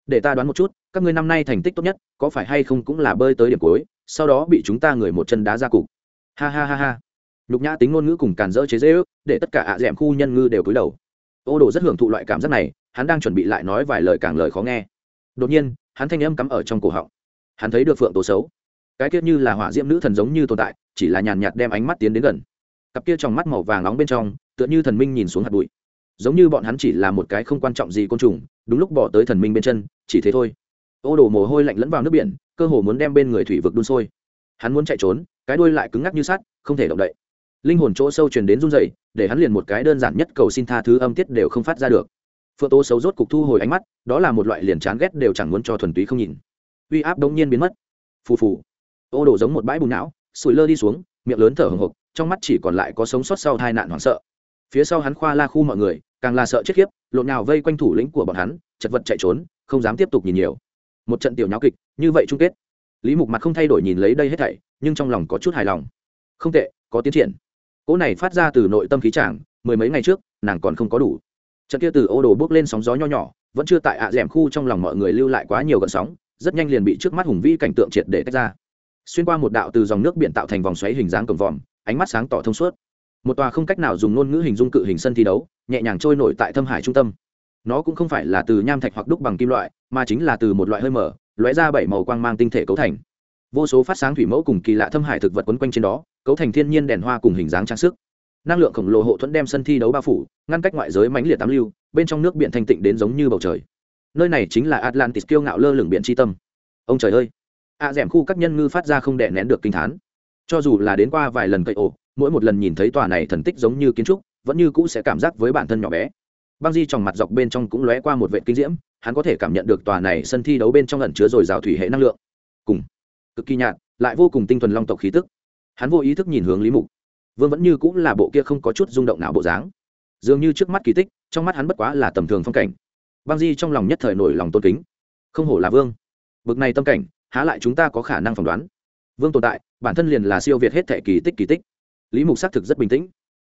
để ta đoán một chút các ngươi năm nay thành tích tốt nhất có phải hay không cũng là bơi tới điểm cuối sau đó bị chúng ta người một chân đá ra cục. Ha ha ha ha. Nhục nhã tính ngôn ngữ cùng càn dỡ chế dễ ước để tất cả ạ d ẻ m khu nhân ngư đều cúi đầu. Ô đồ rất hưởng thụ loại cảm giác này hắn đang chuẩn bị lại nói vài lời càng lời khó nghe. Đột nhiên, hắn thanh âm cắm ở trong cổ họng. Hắn thấy được phượng tố xấu. Cái kia như là hỏa diễm nữ thần giống như tồn tại, chỉ là nhàn nhạt đem ánh mắt tiến đến gần. Cặp kia trong mắt màu vàng nóng bên trong, tựa như thần minh nhìn xuống hạt bụi. Giống như bọn hắn chỉ là một cái không quan trọng gì côn trùng, đúng lúc bỏ tới thần minh bên chân, chỉ thế thôi. Ô đồ mồ hôi lạnh lẫn vào nước biển, cơ hồ muốn đem bên người thủy vực đun sôi. Hắn muốn chạy trốn, cái đuôi lại cứng ngắc như sắt, không thể động đậy. Linh hồn chỗ sâu truyền đến run rẩy, để hắn liền một cái đơn giản nhất cầu xin tha thứ âm tiết đều không phát ra được phượng tố xấu rốt cục thu hồi ánh mắt, đó là một loại liền chán ghét đều chẳng muốn cho thuần túy không nhìn. Uy áp đống nhiên biến mất. Phù phù. Ô đổ giống một bãi bùn não, sủi lơ đi xuống, miệng lớn thở hồng hộc, trong mắt chỉ còn lại có sống sót sau tai nạn hoảng sợ. Phía sau hắn khoa la khu mọi người, càng là sợ chết khiếp, lộn nào vây quanh thủ lĩnh của bọn hắn, chật vật chạy trốn, không dám tiếp tục nhìn nhiều. Một trận tiểu nháo kịch, như vậy chung kết. Lý mục mặt không thay đổi nhìn lấy đây hết thảy, nhưng trong lòng có chút hài lòng. Không tệ, có tiến triển. Cỗ này phát ra từ nội tâm khí chàng, mười mấy ngày trước, nàng còn không có đủ trận kia từ ô đồ bước lên sóng gió nho nhỏ, vẫn chưa tại ạ à d khu trong lòng mọi người lưu lại quá nhiều gợn sóng, rất nhanh liền bị trước mắt hùng vĩ cảnh tượng triệt để tách ra. Xuyên qua một đạo từ dòng nước biển tạo thành vòng xoáy hình dáng cổng vòm, ánh mắt sáng tỏ thông suốt. Một tòa không cách nào dùng ngôn ngữ hình dung cự hình sân thi đấu, nhẹ nhàng trôi nổi tại thâm hải trung tâm. Nó cũng không phải là từ nham thạch hoặc đúc bằng kim loại, mà chính là từ một loại hơi mở, lóe ra bảy màu quang mang tinh thể cấu thành. Vô số phát sáng thủy mẫu cùng kỳ lạ thâm hải thực vật quấn quanh trên đó, cấu thành thiên nhiên đèn hoa cùng hình dáng trang sức năng lượng khổng lồ hộ thuẫn đem sân thi đấu bao phủ ngăn cách ngoại giới mãnh liệt tám lưu bên trong nước biển thanh tịnh đến giống như bầu trời. Nơi này chính là atlantis kiêu ngạo lơ lửng biển tri tâm. Ông trời ơi! A à, d khu các nhân ngư phát ra không đè nén được kinh thán. Cho dù là đến qua vài lần cậy ổ mỗi một lần nhìn thấy tòa này thần tích giống như kiến trúc vẫn như cũ sẽ cảm giác với bản thân nhỏ bé. Băng di tròng mặt dọc bên trong cũng lóe qua một vệ kinh diễm hắn có thể cảm nhận được tòa này sân thi đấu bên trong lần chứa dồi dào thủy hệ năng lượng. Cùng cực kỳ nhạt lại vô cùng tinh thuần long tộc khí tức. Hắn vô ý thức nhìn hướng lý mục vương vẫn như cũng là bộ kia không có chút rung động nào bộ dáng dường như trước mắt kỳ tích trong mắt hắn bất quá là tầm thường phong cảnh băng di trong lòng nhất thời nổi lòng tôn kính không hổ là vương bực này tâm cảnh há lại chúng ta có khả năng phỏng đoán vương tồn tại bản thân liền là siêu việt hết thệ kỳ tích kỳ tích lý mục xác thực rất bình tĩnh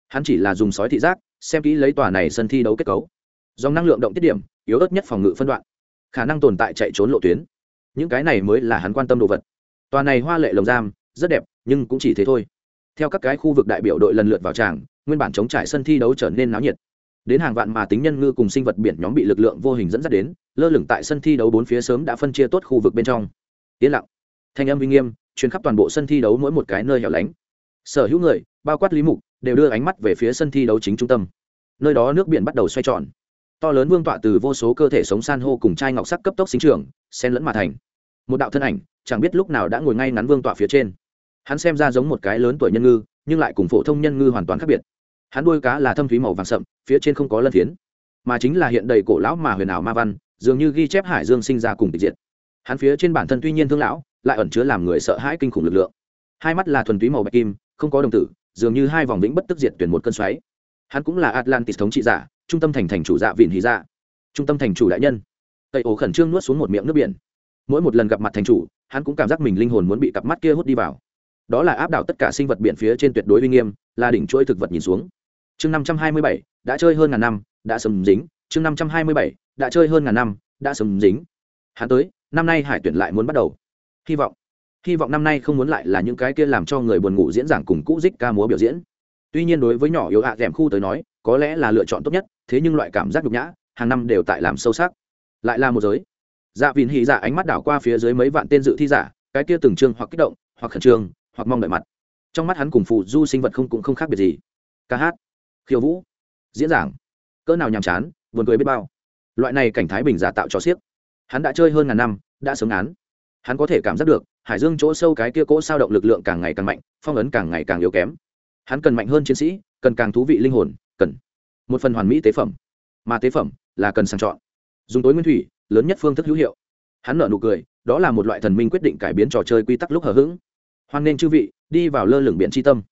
hắn chỉ là dùng sói thị giác xem kỹ lấy tòa này sân thi đấu kết cấu dòng năng lượng động tiết điểm yếu ớt nhất phòng ngự phân đoạn khả năng tồn tại chạy trốn lộ tuyến những cái này mới là hắn quan tâm đồ vật tòa này hoa lệ lồng giam rất đẹp nhưng cũng chỉ thế thôi theo các cái khu vực đại biểu đội lần lượt vào tràng, nguyên bản chống trải sân thi đấu trở nên náo nhiệt. Đến hàng vạn mà tính nhân ngư cùng sinh vật biển nhóm bị lực lượng vô hình dẫn dắt đến, lơ lửng tại sân thi đấu bốn phía sớm đã phân chia tốt khu vực bên trong. Yên lặng. Thanh âm uy nghiêm chuyến khắp toàn bộ sân thi đấu mỗi một cái nơi hẻo lánh. Sở hữu người, bao quát lý mục, đều đưa ánh mắt về phía sân thi đấu chính trung tâm. Nơi đó nước biển bắt đầu xoay tròn. To lớn vương tọa từ vô số cơ thể sống san hô cùng chai ngọc sắc cấp tốc sinh trưởng sen lẫn mà thành. Một đạo thân ảnh, chẳng biết lúc nào đã ngồi ngay ngắn vương tọa phía trên hắn xem ra giống một cái lớn tuổi nhân ngư, nhưng lại cùng phổ thông nhân ngư hoàn toàn khác biệt. Hắn đuôi cá là thâm thúy màu vàng sậm, phía trên không có lân phiến, mà chính là hiện đầy cổ lão mà huyền ảo ma văn, dường như ghi chép hải dương sinh ra cùng tịch diệt. Hắn phía trên bản thân tuy nhiên thương lão, lại ẩn chứa làm người sợ hãi kinh khủng lực lượng. Hai mắt là thuần túy màu bạch kim, không có đồng tử, dường như hai vòng vĩnh bất tức diệt tuyển một cơn xoáy. Hắn cũng là atlantis thống trị giả, trung tâm thành thành chủ dạ vịn hí dạ. Trung tâm thành chủ đại nhân. Tây ổ khẩn trương nuốt xuống một miệng nước biển. Mỗi một lần gặp mặt thành chủ, hắn cũng cảm giác mình linh hồn muốn bị cặp mắt kia hút đi vào đó là áp đảo tất cả sinh vật biển phía trên tuyệt đối uy nghiêm, là đỉnh chuỗi thực vật nhìn xuống. Chương năm trăm hai mươi bảy, đã chơi hơn ngàn năm, đã sầm dính. Chương năm trăm hai mươi bảy, đã chơi hơn ngàn năm, đã sầm dính. Hắn tới, năm nay hải tuyển lại muốn bắt đầu. Hy vọng hy vọng năm nay không muốn lại là những cái kia làm cho người buồn ngủ diễn giảng cùng cũ dích ca múa biểu diễn. Tuy nhiên đối với nhỏ yếu hạ à khu tới nói, có lẽ là lựa chọn tốt nhất, thế nhưng loại cảm giác nhục nhã, hàng năm đều tại làm sâu sắc. Lại là một giới. Dạ vìn hì dạ ánh mắt đảo qua phía dưới mấy vạn tên dự thi giả, cái kia từng trường hoặc kích động, hoặc khẩn trương hoặc mong đợi mặt. Trong mắt hắn cùng phụ du sinh vật không cũng không khác biệt gì. Ca hát, khiêu vũ, diễn giảng, cỡ nào nhàm chán, buồn cười biết bao. Loại này cảnh thái bình giả tạo cho xiếc hắn đã chơi hơn ngàn năm, đã sớm án. Hắn có thể cảm giác được, hải dương chỗ sâu cái kia cỗ sao động lực lượng càng ngày càng mạnh, phong ấn càng ngày càng yếu kém. Hắn cần mạnh hơn chiến sĩ, cần càng thú vị linh hồn, cần một phần hoàn mỹ tế phẩm. Mà tế phẩm là cần sàng chọn. Dùng tối nguyên thủy, lớn nhất phương thức hữu hiệu. Hắn nợ nụ cười, đó là một loại thần minh quyết định cải biến trò chơi quy tắc lúc hờ hững hoan nên chư vị, đi vào lơ lửng biển tri tâm.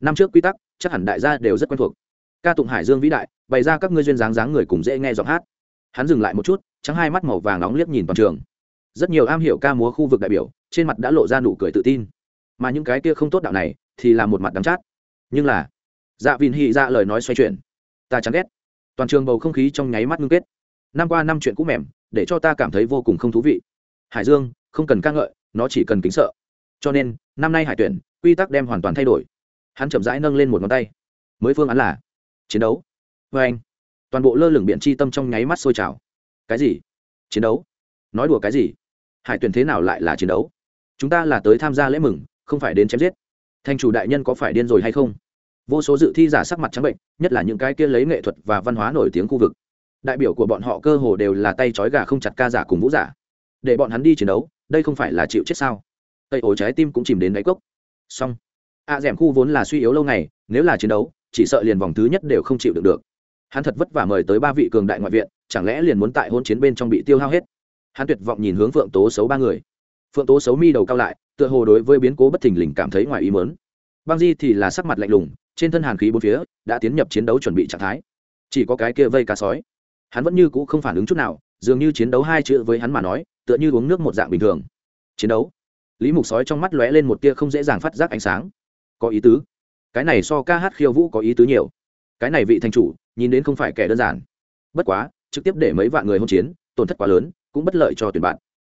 Năm trước quy tắc, chắc hẳn đại gia đều rất quen thuộc. Ca tụng hải dương vĩ đại, bày ra các ngươi duyên dáng dáng người cùng dễ nghe giọng hát. Hắn dừng lại một chút, trắng hai mắt màu vàng nóng liếc nhìn toàn trường. Rất nhiều am hiểu ca múa khu vực đại biểu, trên mặt đã lộ ra nụ cười tự tin. Mà những cái kia không tốt đạo này, thì là một mặt đắng chát. Nhưng là dạ vìn hị ra lời nói xoay chuyển. Ta chán ghét. Toàn trường bầu không khí trong nháy mắt ngưng kết. Năm qua năm chuyện cũ mềm, để cho ta cảm thấy vô cùng không thú vị. Hải dương, không cần ca ngợi, nó chỉ cần kính sợ cho nên, năm nay hải tuyển, quy tắc đem hoàn toàn thay đổi. Hắn chậm rãi nâng lên một ngón tay. Mới phương án là chiến đấu. Vê anh, toàn bộ lơ lửng biện chi tâm trong nháy mắt sôi trào. Cái gì? Chiến đấu? Nói đùa cái gì? Hải tuyển thế nào lại là chiến đấu? Chúng ta là tới tham gia lễ mừng, không phải đến chém giết. Thành chủ đại nhân có phải điên rồi hay không? Vô số dự thi giả sắc mặt trắng bệnh, nhất là những cái kia lấy nghệ thuật và văn hóa nổi tiếng khu vực. Đại biểu của bọn họ cơ hồ đều là tay trói gà không chặt ca giả cùng vũ giả. Để bọn hắn đi chiến đấu, đây không phải là chịu chết sao? Tây ổ trái tim cũng chìm đến đáy cốc. Xong. A à, khu vốn là suy yếu lâu ngày nếu là chiến đấu chỉ sợ liền vòng thứ nhất đều không chịu được được. Hắn thật vất vả mời tới ba vị cường đại ngoại viện chẳng lẽ liền muốn tại hôn chiến bên trong bị tiêu hao hết? Hắn tuyệt vọng nhìn hướng phượng tố xấu ba người. Phượng tố xấu mi đầu cao lại tựa hồ đối với biến cố bất thình lình cảm thấy ngoài ý mớn băng di thì là sắc mặt lạnh lùng trên thân hàn khí bốn phía đã tiến nhập chiến đấu chuẩn bị trạng thái. Chỉ có cái kia vây cá sói. Hắn vẫn như cũ không phản ứng chút nào dường như chiến đấu hai chữ với hắn mà nói tựa như uống nước một dạng bình thường. Chiến đấu lý mục sói trong mắt lóe lên một tia không dễ dàng phát giác ánh sáng. Có ý tứ. Cái này so ca hát khiêu vũ có ý tứ nhiều. Cái này vị thành chủ, nhìn đến không phải kẻ đơn giản. Bất quá, trực tiếp để mấy vạn người hôn chiến, tổn thất quá lớn, cũng bất lợi cho tuyển bạn.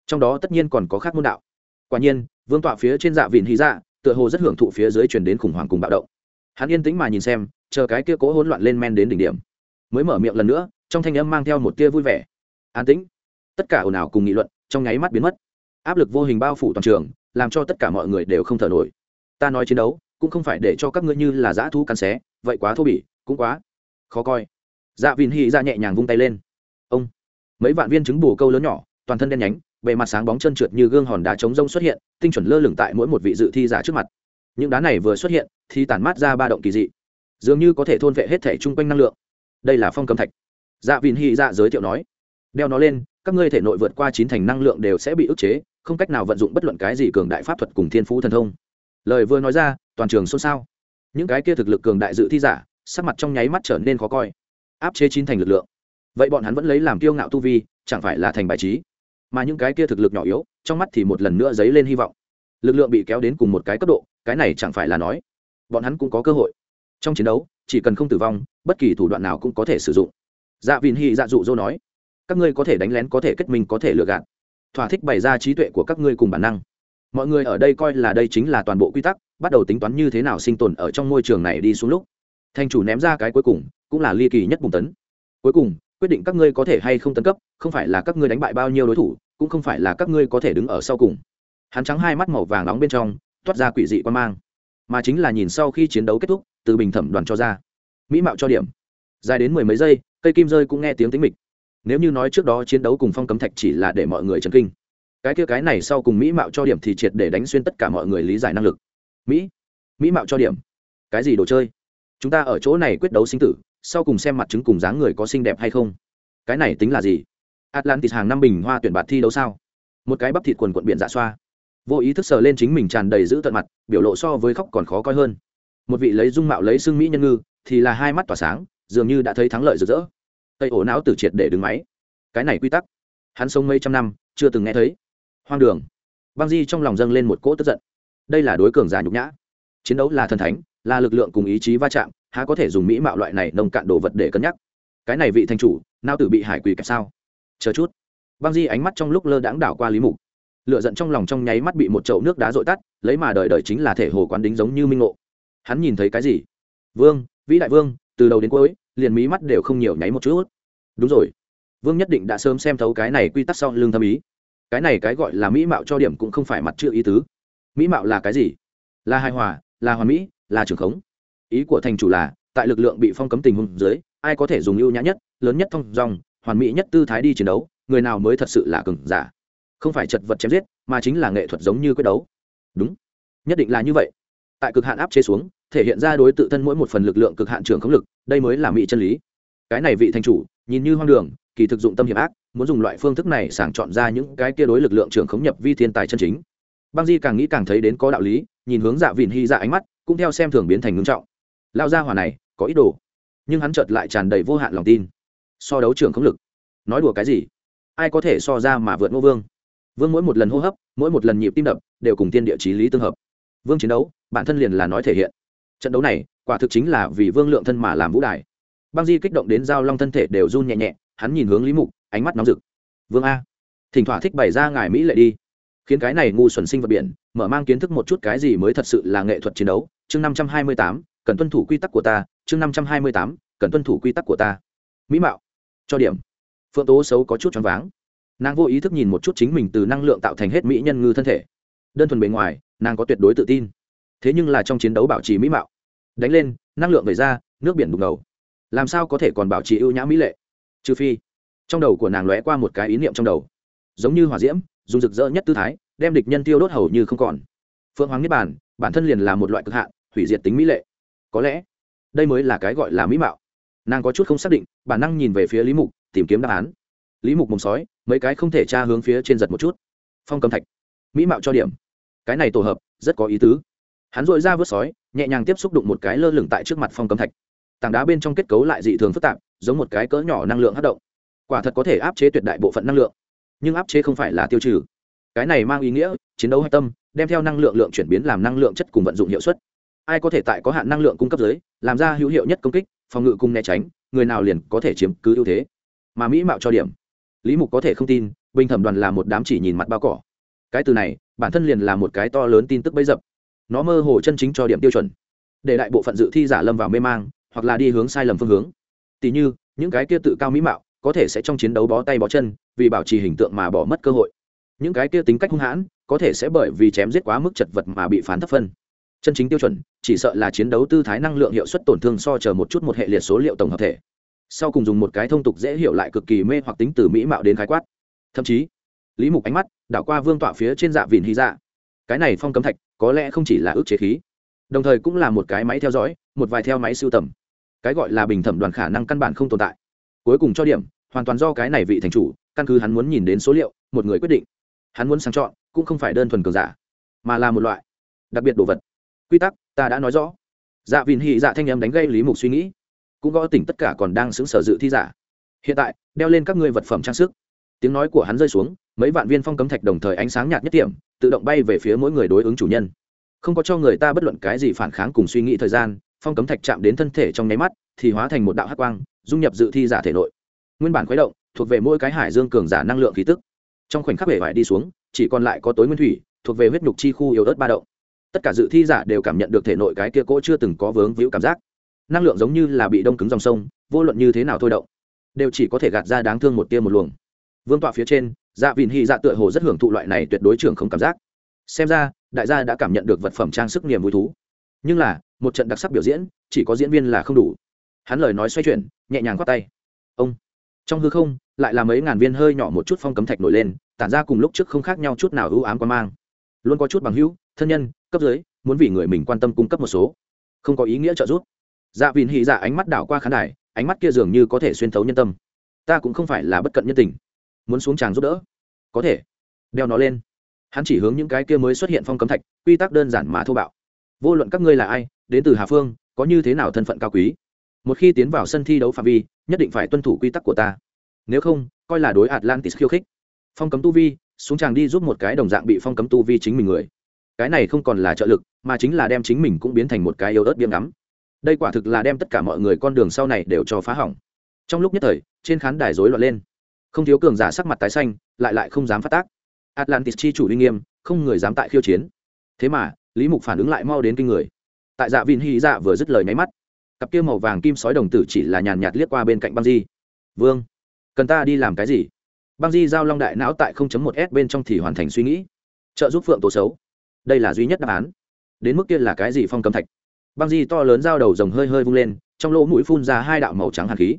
Trong đó tất nhiên còn có khác môn đạo. Quả nhiên, vương tọa phía trên dạ vịn hy dạ tựa hồ rất hưởng thụ phía dưới chuyển đến khủng hoảng cùng bạo động. Hắn yên tĩnh mà nhìn xem, chờ cái kia cố hỗn loạn lên men đến đỉnh điểm. Mới mở miệng lần nữa, trong thanh âm mang theo một tia vui vẻ. An tĩnh. Tất cả ồn ào cùng nghị luận, trong nháy mắt biến mất áp lực vô hình bao phủ toàn trường, làm cho tất cả mọi người đều không thở nổi. Ta nói chiến đấu, cũng không phải để cho các ngươi như là dã thú cắn xé, vậy quá thô bỉ, cũng quá khó coi. Dạ vìn hy ra dạ nhẹ nhàng vung tay lên. Ông, mấy vạn viên trứng bù câu lớn nhỏ, toàn thân đen nhánh, bề mặt sáng bóng chân trượt như gương hòn đá trống rông xuất hiện, tinh chuẩn lơ lửng tại mỗi một vị dự thi giả trước mặt. Những đá này vừa xuất hiện, thì tản mát ra ba động kỳ dị, dường như có thể thôn vệ hết thể chung quanh năng lượng. Đây là phong cầm thạch. Dạ vìn hy dạ giới thiệu nói. Đeo nó lên, các ngươi thể nội vượt qua chín thành năng lượng đều sẽ bị ức chế không cách nào vận dụng bất luận cái gì cường đại pháp thuật cùng thiên phú thần thông. Lời vừa nói ra, toàn trường xôn xao. Những cái kia thực lực cường đại dự thi giả, sắc mặt trong nháy mắt trở nên khó coi. Áp chế chín thành lực lượng. Vậy bọn hắn vẫn lấy làm kiêu ngạo tu vi, chẳng phải là thành bài trí? Mà những cái kia thực lực nhỏ yếu, trong mắt thì một lần nữa dấy lên hy vọng. Lực lượng bị kéo đến cùng một cái cấp độ, cái này chẳng phải là nói. Bọn hắn cũng có cơ hội. Trong chiến đấu, chỉ cần không tử vong, bất kỳ thủ đoạn nào cũng có thể sử dụng. Dạ vìn hy dạ dụ dỗ nói, các ngươi có thể đánh lén, có thể kết minh, có thể lừa gạt thỏa thích bày ra trí tuệ của các ngươi cùng bản năng. Mọi người ở đây coi là đây chính là toàn bộ quy tắc, bắt đầu tính toán như thế nào sinh tồn ở trong môi trường này đi xuống lúc. Thành chủ ném ra cái cuối cùng, cũng là ly kỳ nhất bùng tấn. Cuối cùng, quyết định các ngươi có thể hay không tấn cấp, không phải là các ngươi đánh bại bao nhiêu đối thủ, cũng không phải là các ngươi có thể đứng ở sau cùng. Hắn trắng hai mắt màu vàng nóng bên trong, toát ra quỷ dị quan mang. Mà chính là nhìn sau khi chiến đấu kết thúc, từ bình thẩm đoàn cho ra. Mỹ mạo cho điểm. Dài đến mười mấy giây, cây kim rơi cũng nghe tiếng tính mịch nếu như nói trước đó chiến đấu cùng phong cấm thạch chỉ là để mọi người chấn kinh, cái kia cái này sau cùng mỹ mạo cho điểm thì triệt để đánh xuyên tất cả mọi người lý giải năng lực. Mỹ mỹ mạo cho điểm. Cái gì đồ chơi? Chúng ta ở chỗ này quyết đấu sinh tử, sau cùng xem mặt chứng cùng dáng người có xinh đẹp hay không. Cái này tính là gì? Atlantis hàng năm bình hoa tuyển bạt thi đấu sao? Một cái bắp thịt quần quận biển dạ xoa. Vô ý thức sờ lên chính mình tràn đầy giữ tận mặt, biểu lộ so với khóc còn khó coi hơn. Một vị lấy dung mạo lấy xương mỹ nhân ngư, thì là hai mắt tỏa sáng, dường như đã thấy thắng lợi rực rỡ tây ổ não tử triệt để đứng máy. Cái này quy tắc, hắn sống mấy trăm năm, chưa từng nghe thấy. Hoang đường. Băng di trong lòng dâng lên một cỗ tức giận. Đây là đối cường giả nhục nhã. Chiến đấu là thần thánh, là lực lượng cùng ý chí va chạm, há có thể dùng mỹ mạo loại này nông cạn đồ vật để cân nhắc. Cái này vị thanh chủ nao tử bị hải quỳ kẹp sao? Chờ chút. Băng di ánh mắt trong lúc lơ đãng đảo qua lý mục. Lựa giận trong lòng trong nháy mắt bị một chậu nước đá dội tắt, lấy mà đời đời chính là thể hồ quán đính giống như minh ngộ. Hắn nhìn thấy cái gì? Vương, vĩ đại vương, từ đầu đến cuối liền mí mắt đều không nhiều nháy một chút. Đúng rồi. Vương nhất định đã sớm xem thấu cái này quy tắc sau lưng thâm ý. Cái này cái gọi là mỹ mạo cho điểm cũng không phải mặt chữ ý tứ. Mỹ mạo là cái gì? Là hài hòa, là hoàn mỹ, là trường khống. Ý của thành chủ là, tại lực lượng bị phong cấm tình huống dưới, ai có thể dùng ưu nhã nhất, lớn nhất thông dong, hoàn mỹ nhất tư thái đi chiến đấu, người nào mới thật sự là cường giả? Không phải chật vật chém giết, mà chính là nghệ thuật giống như quyết đấu. Đúng. Nhất định là như vậy. Tại cực hạn áp chế xuống thể hiện ra đối tự thân mỗi một phần lực lượng cực hạn trường khống lực, đây mới là mỹ chân lý. Cái này vị thành chủ, nhìn như hoang đường, kỳ thực dụng tâm hiểm ác, muốn dùng loại phương thức này sàng chọn ra những cái kia đối lực lượng trường khống nhập vi thiên tài chân chính. Băng di càng nghĩ càng thấy đến có đạo lý, nhìn hướng dạ vịn hy dạ ánh mắt, cũng theo xem thường biến thành ngưng trọng. Lao ra hỏa này, có ý đồ. Nhưng hắn chợt lại tràn đầy vô hạn lòng tin. So đấu trường khống lực. Nói đùa cái gì? Ai có thể so ra mà vượt ngô vương? Vương mỗi một lần hô hấp, mỗi một lần nhịp tim đập, đều cùng tiên địa chí lý tương hợp. Vương chiến đấu, bản thân liền là nói thể hiện trận đấu này, quả thực chính là vì vương lượng thân mà làm vũ đài. Băng di kích động đến giao long thân thể đều run nhẹ nhẹ, hắn nhìn hướng lý mục, ánh mắt nóng rực. Vương a, thỉnh thoảng thích bày ra ngài mỹ lệ đi. Khiến cái này ngu xuẩn sinh vật biển, mở mang kiến thức một chút cái gì mới thật sự là nghệ thuật chiến đấu. Chương năm trăm hai mươi tám, cần tuân thủ quy tắc của ta. Chương năm trăm hai mươi tám, cần tuân thủ quy tắc của ta. Mỹ mạo, cho điểm. Phượng tố xấu có chút choáng váng. Nàng vô ý thức nhìn một chút chính mình từ năng lượng tạo thành hết mỹ nhân ngư thân thể. Đơn thuần bề ngoài, nàng có tuyệt đối tự tin thế nhưng là trong chiến đấu bảo trì mỹ mạo. Đánh lên, năng lượng về ra nước biển đục ngầu làm sao có thể còn bảo trì ưu nhã mỹ lệ? Trừ phi, trong đầu của nàng lóe qua một cái ý niệm trong đầu. Giống như hỏa diễm, dùng rực rỡ nhất tư thái, đem địch nhân tiêu đốt hầu như không còn. Phượng hoàng niết bản bản thân liền là một loại cực hạn, hủy diệt tính mỹ lệ. Có lẽ, đây mới là cái gọi là mỹ mạo. Nàng có chút không xác định, bản năng nhìn về phía lý mục, tìm kiếm đáp án. Lý mục mồm sói, mấy cái không thể tra hướng phía trên giật một chút. Phong cầm thạch. Mỹ mạo cho điểm. Cái này tổ hợp, rất có ý tứ hắn dội ra vớt sói, nhẹ nhàng tiếp xúc đụng một cái lơ lửng tại trước mặt phong cấm thạch. Tảng đá bên trong kết cấu lại dị thường phức tạp, giống một cái cỡ nhỏ năng lượng hát động. Quả thật có thể áp chế tuyệt đại bộ phận năng lượng, nhưng áp chế không phải là tiêu trừ. Cái này mang ý nghĩa, chiến đấu hạch tâm, đem theo năng lượng lượng chuyển biến làm năng lượng chất cùng vận dụng hiệu suất. Ai có thể tại có hạn năng lượng cung cấp giới, làm ra hữu hiệu nhất công kích, phòng ngự cùng né tránh, người nào liền có thể chiếm cứ ưu thế. Mà mỹ mạo cho điểm. Lý mục có thể không tin, bình thẩm đoàn là một đám chỉ nhìn mặt bao cỏ. Cái từ này, bản thân liền là một cái to lớn tin tức bấy dập nó mơ hồ chân chính cho điểm tiêu chuẩn. Để đại bộ phận dự thi giả lâm vào mê mang, hoặc là đi hướng sai lầm phương hướng. Tỉ như, những cái kia tự cao mỹ mạo, có thể sẽ trong chiến đấu bó tay bó chân, vì bảo trì hình tượng mà bỏ mất cơ hội. Những cái kia tính cách hung hãn, có thể sẽ bởi vì chém giết quá mức chật vật mà bị phán thấp phân. Chân chính tiêu chuẩn, chỉ sợ là chiến đấu tư thái năng lượng hiệu suất tổn thương so chờ một chút một hệ liệt số liệu tổng hợp thể. Sau cùng dùng một cái thông tục dễ hiểu lại cực kỳ mê hoặc tính từ mỹ mạo đến khái quát. Thậm chí, lý mục ánh mắt đảo qua vương tọa phía trên dạ vìn hy dạ. Cái này phong cấm thạch có lẽ không chỉ là ước chế khí, đồng thời cũng là một cái máy theo dõi, một vài theo máy sưu tầm. Cái gọi là bình thẩm đoàn khả năng căn bản không tồn tại. Cuối cùng cho điểm, hoàn toàn do cái này vị thành chủ, căn cứ hắn muốn nhìn đến số liệu, một người quyết định. Hắn muốn sang chọn, cũng không phải đơn thuần cường giả, mà là một loại đặc biệt đồ vật. Quy tắc, ta đã nói rõ. Dạ vìn hị dạ thanh em đánh gây lý mục suy nghĩ. Cũng gõ tỉnh tất cả còn đang xứng sở dự thi giả. Hiện tại, đeo lên các ngươi vật phẩm trang sức tiếng nói của hắn rơi xuống, mấy vạn viên phong cấm thạch đồng thời ánh sáng nhạt nhất điểm tự động bay về phía mỗi người đối ứng chủ nhân. Không có cho người ta bất luận cái gì phản kháng cùng suy nghĩ thời gian, phong cấm thạch chạm đến thân thể trong nháy mắt, thì hóa thành một đạo hắc quang, dung nhập dự thi giả thể nội. Nguyên bản khuấy động, thuộc về mỗi cái hải dương cường giả năng lượng khí tức. Trong khoảnh khắc bể vải đi xuống, chỉ còn lại có tối nguyên thủy, thuộc về huyết nhục chi khu yếu ớt ba động. Tất cả dự thi giả đều cảm nhận được thể nội cái kia cỗ chưa từng có vướng víu cảm giác. Năng lượng giống như là bị đông cứng dòng sông, vô luận như thế nào thôi động, đều chỉ có thể gạt ra đáng thương một tia một luồng vương tọa phía trên dạ Vịn hy dạ tựa hồ rất hưởng thụ loại này tuyệt đối trưởng không cảm giác. Xem ra, đại gia đã cảm nhận được vật phẩm trang sức niềm vui thú. Nhưng là, một trận đặc sắc biểu diễn, chỉ có diễn viên là không đủ. Hắn lời nói xoay chuyển, nhẹ nhàng khoác tay. Ông. Trong hư không, lại là mấy ngàn viên hơi nhỏ một chút phong cấm thạch nổi lên, tản ra cùng lúc trước không khác nhau chút nào ưu ám quan mang. Luôn có chút bằng hữu, thân nhân, cấp dưới, muốn vì người mình quan tâm cung cấp một số. Không có ý nghĩa trợ giúp. Dạ vìn hì dạ ánh mắt đảo qua khán đài, ánh mắt kia dường như có thể xuyên thấu nhân tâm. Ta cũng không phải là bất cận nhân tình muốn xuống tràng giúp đỡ. Có thể. Đeo nó lên. Hắn chỉ hướng những cái kia mới xuất hiện phong cấm thạch, quy tắc đơn giản mà thô bạo. Vô luận các ngươi là ai, đến từ hà phương, có như thế nào thân phận cao quý? Một khi tiến vào sân thi đấu phạm vi, nhất định phải tuân thủ quy tắc của ta. Nếu không, coi là đối atlantis khiêu khích. Phong cấm tu vi, xuống chàng đi giúp một cái đồng dạng bị phong cấm tu vi chính mình người. Cái này không còn là trợ lực, mà chính là đem chính mình cũng biến thành một cái yếu ớt biếm ngắm. Đây quả thực là đem tất cả mọi người con đường sau này đều cho phá hỏng. Trong lúc nhất thời, trên khán đài rối loạn lên không thiếu cường giả sắc mặt tái xanh, lại lại không dám phát tác. Atlantis chi chủ uy nghiêm, không người dám tại khiêu chiến. Thế mà, lý mục phản ứng lại mau đến kinh người. Tại dạ vin hy dạ vừa dứt lời nháy mắt, cặp kia màu vàng kim sói đồng tử chỉ là nhàn nhạt liếc qua bên cạnh băng di. Vương, cần ta đi làm cái gì? Băng di giao long đại não tại 0.1 s bên trong thì hoàn thành suy nghĩ. Trợ giúp phượng tố xấu. Đây là duy nhất đáp án. Đến mức kia là cái gì phong cầm thạch? Băng di to lớn dao đầu rồng hơi hơi vung lên, trong lỗ mũi phun ra hai đạo màu trắng hàn khí.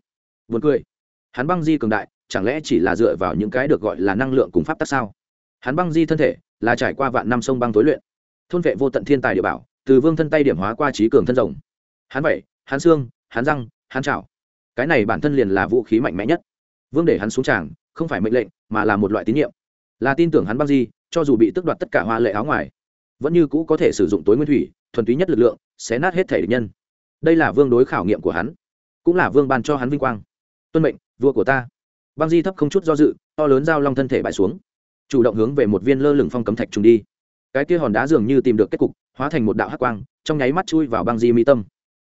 Vượt cười. Hắn băng di cường đại chẳng lẽ chỉ là dựa vào những cái được gọi là năng lượng cùng pháp tắc sao? Hắn băng di thân thể, là trải qua vạn năm sông băng tối luyện. Thôn vệ vô tận thiên tài địa bảo, từ vương thân tay điểm hóa qua trí cường thân rồng. Hắn vậy, hắn xương, hắn răng, hắn chảo. Cái này bản thân liền là vũ khí mạnh mẽ nhất. Vương để hắn xuống tràng, không phải mệnh lệnh, mà là một loại tín nhiệm. Là tin tưởng hắn băng di, cho dù bị tước đoạt tất cả hoa lệ áo ngoài, vẫn như cũ có thể sử dụng tối nguyên thủy, thuần túy nhất lực lượng, xé nát hết thể địch nhân. Đây là vương đối khảo nghiệm của hắn, cũng là vương ban cho hắn vinh quang. Tuân mệnh, vua của ta băng di thấp không chút do dự, to lớn giao long thân thể bại xuống. Chủ động hướng về một viên lơ lửng phong cấm thạch trùng đi. Cái kia hòn đá dường như tìm được kết cục, hóa thành một đạo hắc quang, trong nháy mắt chui vào băng di mi tâm.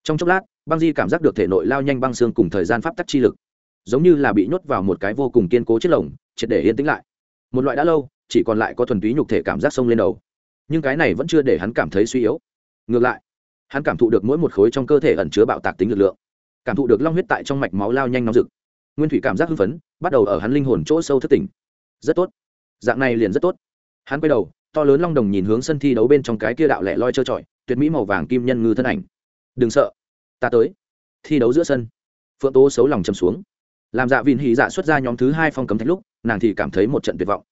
Trong chốc lát, băng di cảm giác được thể nội lao nhanh băng xương cùng thời gian pháp tắc chi lực, giống như là bị nhốt vào một cái vô cùng kiên cố chiếc lồng, triệt để yên tĩnh lại. Một loại đã lâu, chỉ còn lại có thuần túy nhục thể cảm giác sông lên đầu. Nhưng cái này vẫn chưa để hắn cảm thấy suy yếu. Ngược lại, hắn cảm thụ được mỗi một khối trong cơ thể ẩn chứa bạo tạc tính lực lượng, cảm thụ được long huyết tại trong mạch máu lao nhanh nóng rực nguyên thủy cảm giác hưng phấn, bắt đầu ở hắn linh hồn chỗ sâu thất tỉnh. Rất tốt. Dạng này liền rất tốt. Hắn quay đầu, to lớn long đồng nhìn hướng sân thi đấu bên trong cái kia đạo lẻ loi trơ trọi, tuyệt mỹ màu vàng kim nhân ngư thân ảnh. Đừng sợ. Ta tới. Thi đấu giữa sân. Phượng tố xấu lòng chầm xuống. Làm dạ vìn hỉ dạ xuất ra nhóm thứ hai phong cấm thạch lúc, nàng thì cảm thấy một trận tuyệt vọng.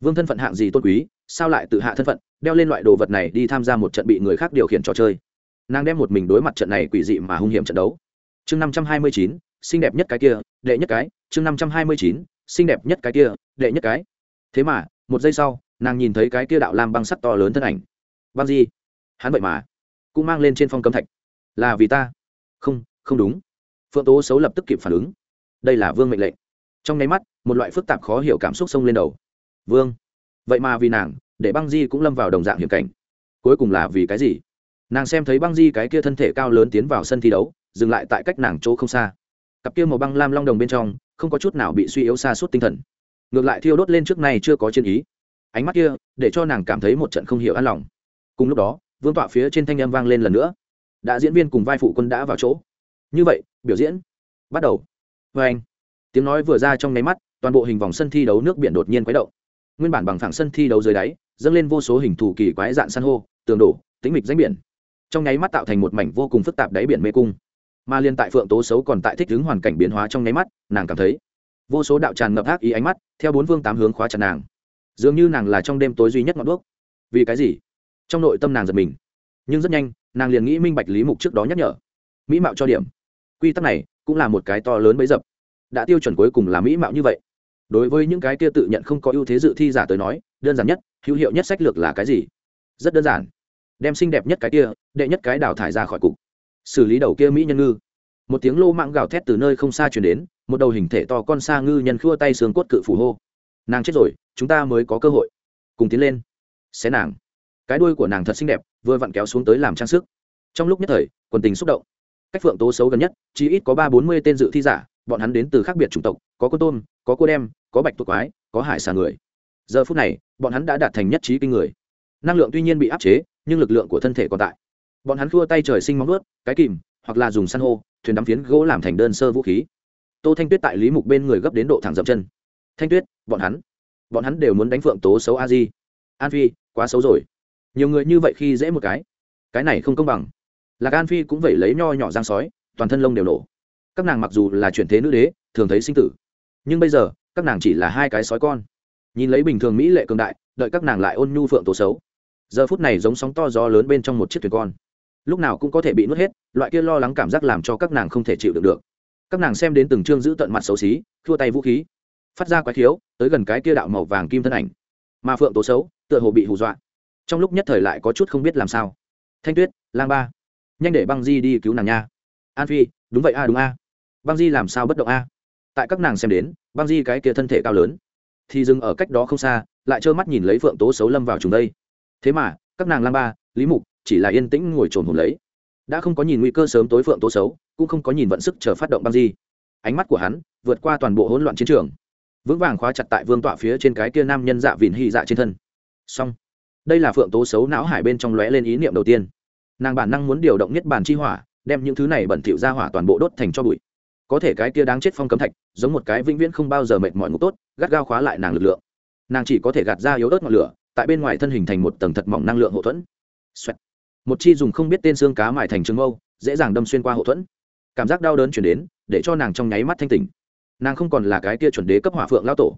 Vương thân phận hạng gì tôn quý, sao lại tự hạ thân phận, đeo lên loại đồ vật này đi tham gia một trận bị người khác điều khiển trò chơi. Nàng đem một mình đối mặt trận này quỷ dị mà hung hiểm trận đấu. Chương năm trăm hai mươi chín xinh đẹp nhất cái kia, đệ nhất cái, chương năm trăm hai mươi chín, xinh đẹp nhất cái kia, đệ nhất cái. Thế mà, một giây sau, nàng nhìn thấy cái kia đạo lam băng sắt to lớn thân ảnh. Băng gì? Hắn vậy mà cũng mang lên trên phong cấm thạch. Là vì ta? Không không đúng. Phượng tố xấu lập tức kịp phản ứng. Đây là vương mệnh lệnh. Trong nháy mắt, một loại phức tạp khó hiểu cảm xúc xông lên đầu. Vương! Vậy mà vì nàng, để băng di cũng lâm vào đồng dạng hiểm cảnh. Cuối cùng là vì cái gì? Nàng xem thấy băng di cái kia thân thể cao lớn tiến vào sân thi đấu, dừng lại tại cách nàng chỗ không xa cặp kia màu băng lam long đồng bên trong, không có chút nào bị suy yếu xa suốt tinh thần. Ngược lại thiêu đốt lên trước nay chưa có chiến ý. Ánh mắt kia, để cho nàng cảm thấy một trận không hiểu an lòng. Cùng lúc đó, vương tọa phía trên thanh âm vang lên lần nữa. Đã diễn viên cùng vai phụ quân đã vào chỗ. Như vậy, biểu diễn. Bắt đầu. Vê anh. Tiếng nói vừa ra trong nháy mắt, toàn bộ hình vòng sân thi đấu nước biển đột nhiên quấy động. Nguyên bản bằng phẳng sân thi đấu dưới đáy, dâng lên vô số hình thù kỳ quái dạng san hô, tường đổ, tĩnh mịch danh biển. Trong nháy mắt tạo thành một mảnh vô cùng phức tạp đáy biển mê cung mà liên tại phượng tố xấu còn tại thích ứng hoàn cảnh biến hóa trong nháy mắt, nàng cảm thấy vô số đạo tràn ngập ác ý ánh mắt, theo bốn phương tám hướng khóa chặt nàng. Dường như nàng là trong đêm tối duy nhất ngọn đuốc. Vì cái gì? Trong nội tâm nàng giật mình. Nhưng rất nhanh, nàng liền nghĩ minh bạch lý mục trước đó nhắc nhở. Mỹ mạo cho điểm. Quy tắc này cũng là một cái to lớn bấy dập. Đã tiêu chuẩn cuối cùng là mỹ mạo như vậy. Đối với những cái kia tự nhận không có ưu thế dự thi giả tới nói, đơn giản nhất, hữu hiệu nhất sách lược là cái gì? Rất đơn giản. Đem xinh đẹp nhất cái kia, đệ nhất cái đào thải ra khỏi cục xử lý đầu kia mỹ nhân ngư. Một tiếng lô mạng gào thét từ nơi không xa chuyển đến, một đầu hình thể to con xa ngư nhân khua tay xương cốt cự phủ hô. Nàng chết rồi, chúng ta mới có cơ hội. Cùng tiến lên. Xé nàng. Cái đuôi của nàng thật xinh đẹp, vừa vặn kéo xuống tới làm trang sức. Trong lúc nhất thời, quần tình xúc động. Cách phượng tố xấu gần nhất, chỉ ít có ba bốn mươi tên dự thi giả, bọn hắn đến từ khác biệt chủng tộc, có cô tôm, có cô đem có bạch tuộc quái, có hải xà người. Giờ phút này, bọn hắn đã đạt thành nhất trí kinh người. Năng lượng tuy nhiên bị áp chế, nhưng lực lượng của thân thể còn tại bọn hắn khua tay trời sinh móng ướt cái kìm, hoặc là dùng san hô, thuyền đắm phiến gỗ làm thành đơn sơ vũ khí. Tô thanh tuyết tại lý mục bên người gấp đến độ thẳng dậm chân. Thanh tuyết, bọn hắn bọn hắn đều muốn đánh phượng tố xấu a di. An phi, quá xấu rồi. Nhiều người như vậy khi dễ một cái cái này không công bằng. Lạc an phi cũng vậy lấy nho nhỏ giang sói, toàn thân lông đều nổ. Các nàng mặc dù là chuyển thế nữ đế, thường thấy sinh tử, nhưng bây giờ, các nàng chỉ là hai cái sói con. Nhìn lấy bình thường mỹ lệ cường đại, đợi các nàng lại ôn nhu phượng tố xấu. Giờ phút này giống sóng to gió lớn bên trong một chiếc thuyền con lúc nào cũng có thể bị nuốt hết, loại kia lo lắng cảm giác làm cho các nàng không thể chịu được được. Các nàng xem đến từng chương giữ tận mặt xấu xí thua tay vũ khí, phát ra quái khiếu, tới gần cái kia đạo màu vàng kim thân ảnh. Mà phượng tố xấu, tựa hồ bị hù dọa. Trong lúc nhất thời lại có chút không biết làm sao. Thanh tuyết, lang ba, nhanh để băng di đi cứu nàng nha. An phi, đúng vậy a, đúng a. Băng di làm sao bất động a? Tại các nàng xem đến, băng di cái kia thân thể cao lớn, thì dừng ở cách đó không xa, lại trơ mắt nhìn lấy phượng tố xấu lâm vào chúng đây. Thế mà, các nàng lang ba, lý mục chỉ là yên tĩnh ngồi trồn hồn lấy. Đã không có nhìn nguy cơ sớm tối phượng tố xấu, cũng không có nhìn vận sức chờ phát động băng di. Ánh mắt của hắn vượt qua toàn bộ hỗn loạn chiến trường. Vững vàng khóa chặt tại vương tọa phía trên cái kia nam nhân dạ vịn hy dạ trên thân. Xong. Đây là phượng tố xấu não hải bên trong lóe lên ý niệm đầu tiên. Nàng bản năng muốn điều động nhất bản chi hỏa, đem những thứ này bẩn thỉu ra hỏa toàn bộ đốt thành cho bụi. Có thể cái kia đáng chết phong cấm thạch, giống một cái vĩnh viễn không bao giờ mệt mỏi ngục tốt, gắt gao khóa lại nàng lực lượng. Nàng chỉ có thể gạt ra yếu ớt ngọn lửa, tại bên ngoài thân hình thành một tầng thật mỏng năng lượng hậu thuẫn. Xoẹt một chi dùng không biết tên xương cá mài thành trường mâu, dễ dàng đâm xuyên qua hậu thuẫn. Cảm giác đau đớn chuyển đến, để cho nàng trong nháy mắt thanh tỉnh. Nàng không còn là cái kia chuẩn đế cấp hỏa phượng lao tổ.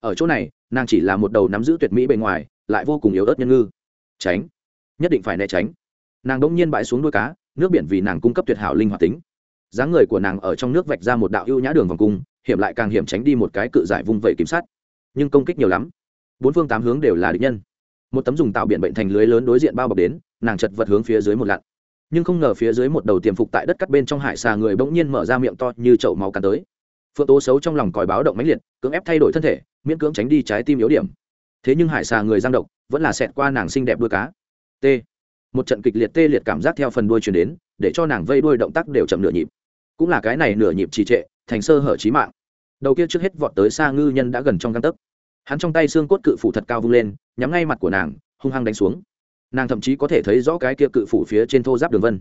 Ở chỗ này, nàng chỉ là một đầu nắm giữ tuyệt mỹ bề ngoài, lại vô cùng yếu ớt nhân ngư. Tránh. Nhất định phải né tránh. Nàng đỗng nhiên bãi xuống đuôi cá, nước biển vì nàng cung cấp tuyệt hảo linh hoạt tính. Dáng người của nàng ở trong nước vạch ra một đạo ưu nhã đường vòng cung, hiểm lại càng hiểm tránh đi một cái cự giải vung vẩy kiểm sát nhưng công kích nhiều lắm. Bốn phương tám hướng đều là địch nhân. Một tấm dùng tạo biện bệnh thành lưới lớn đối diện bao bọc đến nàng chật vật hướng phía dưới một lặn. Nhưng không ngờ phía dưới một đầu tiềm phục tại đất cắt bên trong hải xà người bỗng nhiên mở ra miệng to như chậu máu cắn tới. Phượng tố xấu trong lòng còi báo động mãnh liệt, cưỡng ép thay đổi thân thể, miễn cưỡng tránh đi trái tim yếu điểm. Thế nhưng hải xà người giang độc, vẫn là xẹt qua nàng xinh đẹp đuôi cá. T. Một trận kịch liệt tê liệt cảm giác theo phần đuôi chuyển đến, để cho nàng vây đuôi động tác đều chậm nửa nhịp. Cũng là cái này nửa nhịp trì trệ, thành sơ hở trí mạng. Đầu kia trước hết vọt tới xa ngư nhân đã gần trong găng tấc. Hắn trong tay xương cốt cự phủ thật cao vung lên, nhắm ngay mặt của nàng, hung hăng đánh xuống nàng thậm chí có thể thấy rõ cái kia cự phủ phía trên thô giáp đường vân.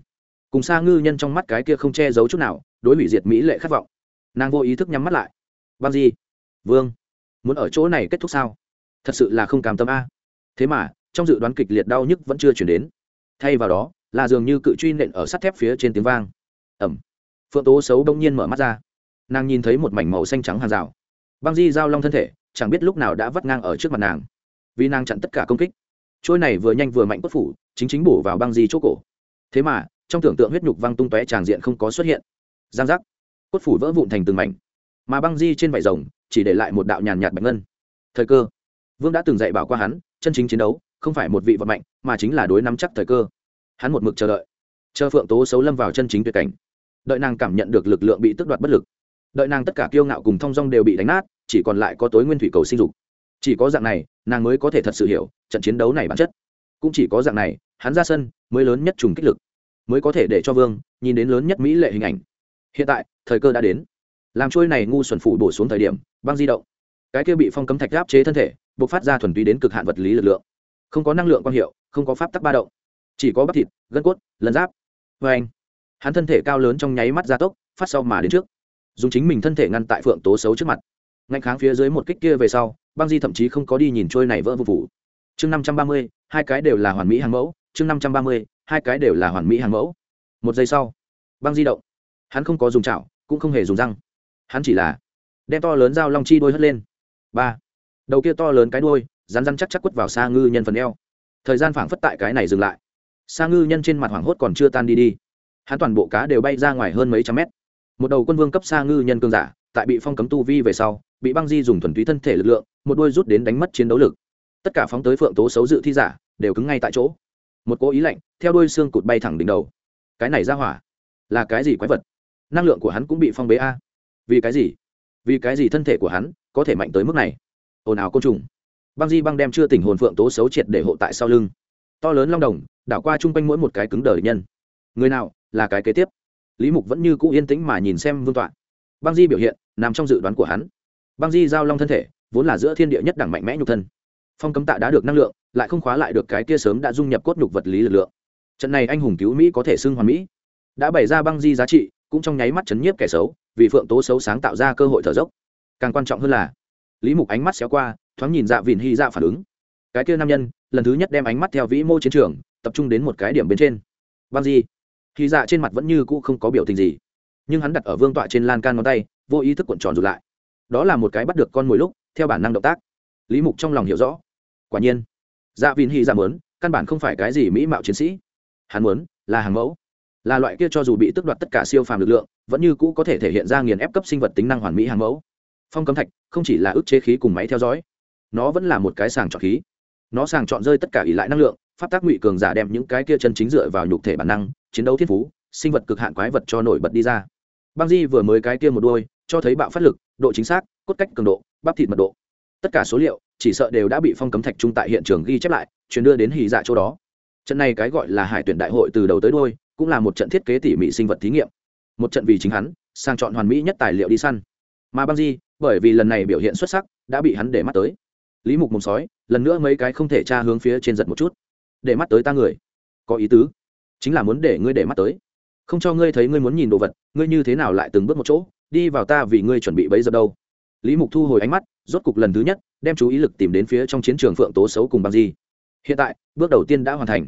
Cùng xa ngư nhân trong mắt cái kia không che giấu chút nào, đối hủy diệt mỹ lệ khát vọng. Nàng vô ý thức nhắm mắt lại. Băng di, vương, muốn ở chỗ này kết thúc sao? Thật sự là không cảm tâm a. Thế mà, trong dự đoán kịch liệt đau nhức vẫn chưa chuyển đến. Thay vào đó, là dường như cự truy nện ở sắt thép phía trên tiếng vang. Ẩm phượng tố xấu đông nhiên mở mắt ra. Nàng nhìn thấy một mảnh màu xanh trắng hàng rào. Băng di giao long thân thể, chẳng biết lúc nào đã vắt ngang ở trước mặt nàng. Vì nàng chặn tất cả công kích trôi này vừa nhanh vừa mạnh cốt phủ, chính chính bổ vào băng di chỗ cổ. Thế mà, trong tưởng tượng huyết nhục văng tung tóe tràng diện không có xuất hiện. Giang giác. Cốt phủ vỡ vụn thành từng mảnh. Mà băng di trên vải rồng, chỉ để lại một đạo nhàn nhạt bạch ngân. Thời cơ. Vương đã từng dạy bảo qua hắn, chân chính chiến đấu, không phải một vị vật mạnh, mà chính là đối nắm chắc thời cơ. Hắn một mực chờ đợi. Chờ phượng tố xấu lâm vào chân chính tuyệt cảnh. Đợi nàng cảm nhận được lực lượng bị tước đoạt bất lực. Đợi nàng tất cả kiêu ngạo cùng thong dong đều bị đánh nát, chỉ còn lại có tối nguyên thủy cầu sinh dục. Chỉ có dạng này, nàng mới có thể thật sự hiểu trận chiến đấu này bản chất. Cũng chỉ có dạng này, hắn ra sân mới lớn nhất trùng kích lực, mới có thể để cho vương nhìn đến lớn nhất mỹ lệ hình ảnh. Hiện tại, thời cơ đã đến. Làm trôi này ngu xuẩn phủ bổ xuống thời điểm, băng di động. Cái kia bị phong cấm thạch áp chế thân thể buộc phát ra thuần túy đến cực hạn vật lý lực lượng. Không có năng lượng quang hiệu, không có pháp tắc ba động. Chỉ có bắp thịt, gân cốt, lân giáp. Vê anh, hắn thân thể cao lớn trong nháy mắt gia tốc, phát sau mà đến trước. Dùng chính mình thân thể ngăn tại phượng tố xấu trước mặt. Ngạnh kháng phía dưới một kích kia về sau, băng di thậm chí không có đi nhìn trôi này vỡ vụ phủ chương năm trăm ba mươi, hai cái đều là hoàn mỹ hàng mẫu, chương năm trăm ba mươi, hai cái đều là hoàn mỹ hàng mẫu. Một giây sau, băng di động. Hắn không có dùng chảo, cũng không hề dùng răng. Hắn chỉ là đem to lớn dao long chi đôi hất lên. Ba. Đầu kia to lớn cái đôi rắn rắn chắc chắc quất vào xa ngư nhân phần eo. Thời gian phảng phất tại cái này dừng lại. Xa ngư nhân trên mặt hoảng hốt còn chưa tan đi đi. Hắn toàn bộ cá đều bay ra ngoài hơn mấy trăm mét. Một đầu quân vương cấp xa ngư nhân cương giả, tại bị phong cấm tu vi về sau, bị băng di dùng thuần túy thân thể lực lượng, một đôi rút đến đánh mất chiến đấu lực tất cả phóng tới phượng tố xấu dự thi giả, đều cứng ngay tại chỗ. Một cố ý lạnh, theo đôi xương cụt bay thẳng đỉnh đầu. Cái này ra hỏa, là cái gì quái vật? Năng lượng của hắn cũng bị phong bế a. Vì cái gì? Vì cái gì thân thể của hắn có thể mạnh tới mức này? Ồn ào côn trùng. Băng di băng đem chưa tỉnh hồn phượng tố xấu triệt để hộ tại sau lưng. To lớn long đồng, đảo qua chung quanh mỗi một cái cứng đời nhân. Người nào, là cái kế tiếp? Lý mục vẫn như cũ yên tĩnh mà nhìn xem vương tọa. Băng di biểu hiện, nằm trong dự đoán của hắn. Băng di giao long thân thể, vốn là giữa thiên địa nhất đẳng mạnh mẽ nhục thân phong cấm tạ đã được năng lượng, lại không khóa lại được cái kia sớm đã dung nhập cốt nhục vật lý lực lượng. Trận này anh hùng cứu mỹ có thể xưng hoàn mỹ. Đã bày ra băng di giá trị, cũng trong nháy mắt chấn nhiếp kẻ xấu, vì phượng tố xấu sáng tạo ra cơ hội thở dốc. Càng quan trọng hơn là, lý mục ánh mắt xéo qua, thoáng nhìn dạ vìn hy dạ phản ứng. Cái kia nam nhân, lần thứ nhất đem ánh mắt theo vĩ mô chiến trường, tập trung đến một cái điểm bên trên. Băng di. Hy dạ trên mặt vẫn như cũ không có biểu tình gì. Nhưng hắn đặt ở vương tọa trên lan can ngón tay, vô ý thức cuộn tròn rụt lại. Đó là một cái bắt được con mồi lúc, theo bản năng động tác. Lý mục trong lòng hiểu rõ quả nhiên. Dạ vìn hy dạ mớn, căn bản không phải cái gì mỹ mạo chiến sĩ. Hắn muốn là hàng mẫu. Là loại kia cho dù bị tước đoạt tất cả siêu phàm lực lượng, vẫn như cũ có thể thể hiện ra nghiền ép cấp sinh vật tính năng hoàn mỹ hàng mẫu. Phong cấm thạch không chỉ là ức chế khí cùng máy theo dõi, nó vẫn là một cái sàng chọn khí. Nó sàng chọn rơi tất cả ỷ lại năng lượng, pháp tác ngụy cường giả đem những cái kia chân chính dựa vào nhục thể bản năng, chiến đấu thiên phú, sinh vật cực hạn quái vật cho nổi bật đi ra. Băng di vừa mới cái kia một đôi, cho thấy bạo phát lực, độ chính xác, cốt cách cường độ, bắp thịt mật độ tất cả số liệu, chỉ sợ đều đã bị phong cấm thạch trung tại hiện trường ghi chép lại, chuyển đưa đến hì dạ chỗ đó. Trận này cái gọi là hải tuyển đại hội từ đầu tới đôi cũng là một trận thiết kế tỉ mỉ sinh vật thí nghiệm. Một trận vì chính hắn, sang chọn hoàn mỹ nhất tài liệu đi săn. Mà băng di, bởi vì lần này biểu hiện xuất sắc, đã bị hắn để mắt tới. Lý mục mồm sói, lần nữa mấy cái không thể tra hướng phía trên giật một chút. Để mắt tới ta người. Có ý tứ. Chính là muốn để ngươi để mắt tới. Không cho ngươi thấy ngươi muốn nhìn đồ vật, ngươi như thế nào lại từng bước một chỗ, đi vào ta vì ngươi chuẩn bị bấy giờ đâu. Lý mục thu hồi ánh mắt rốt cục lần thứ nhất đem chú ý lực tìm đến phía trong chiến trường phượng tố xấu cùng băng di. Hiện tại bước đầu tiên đã hoàn thành.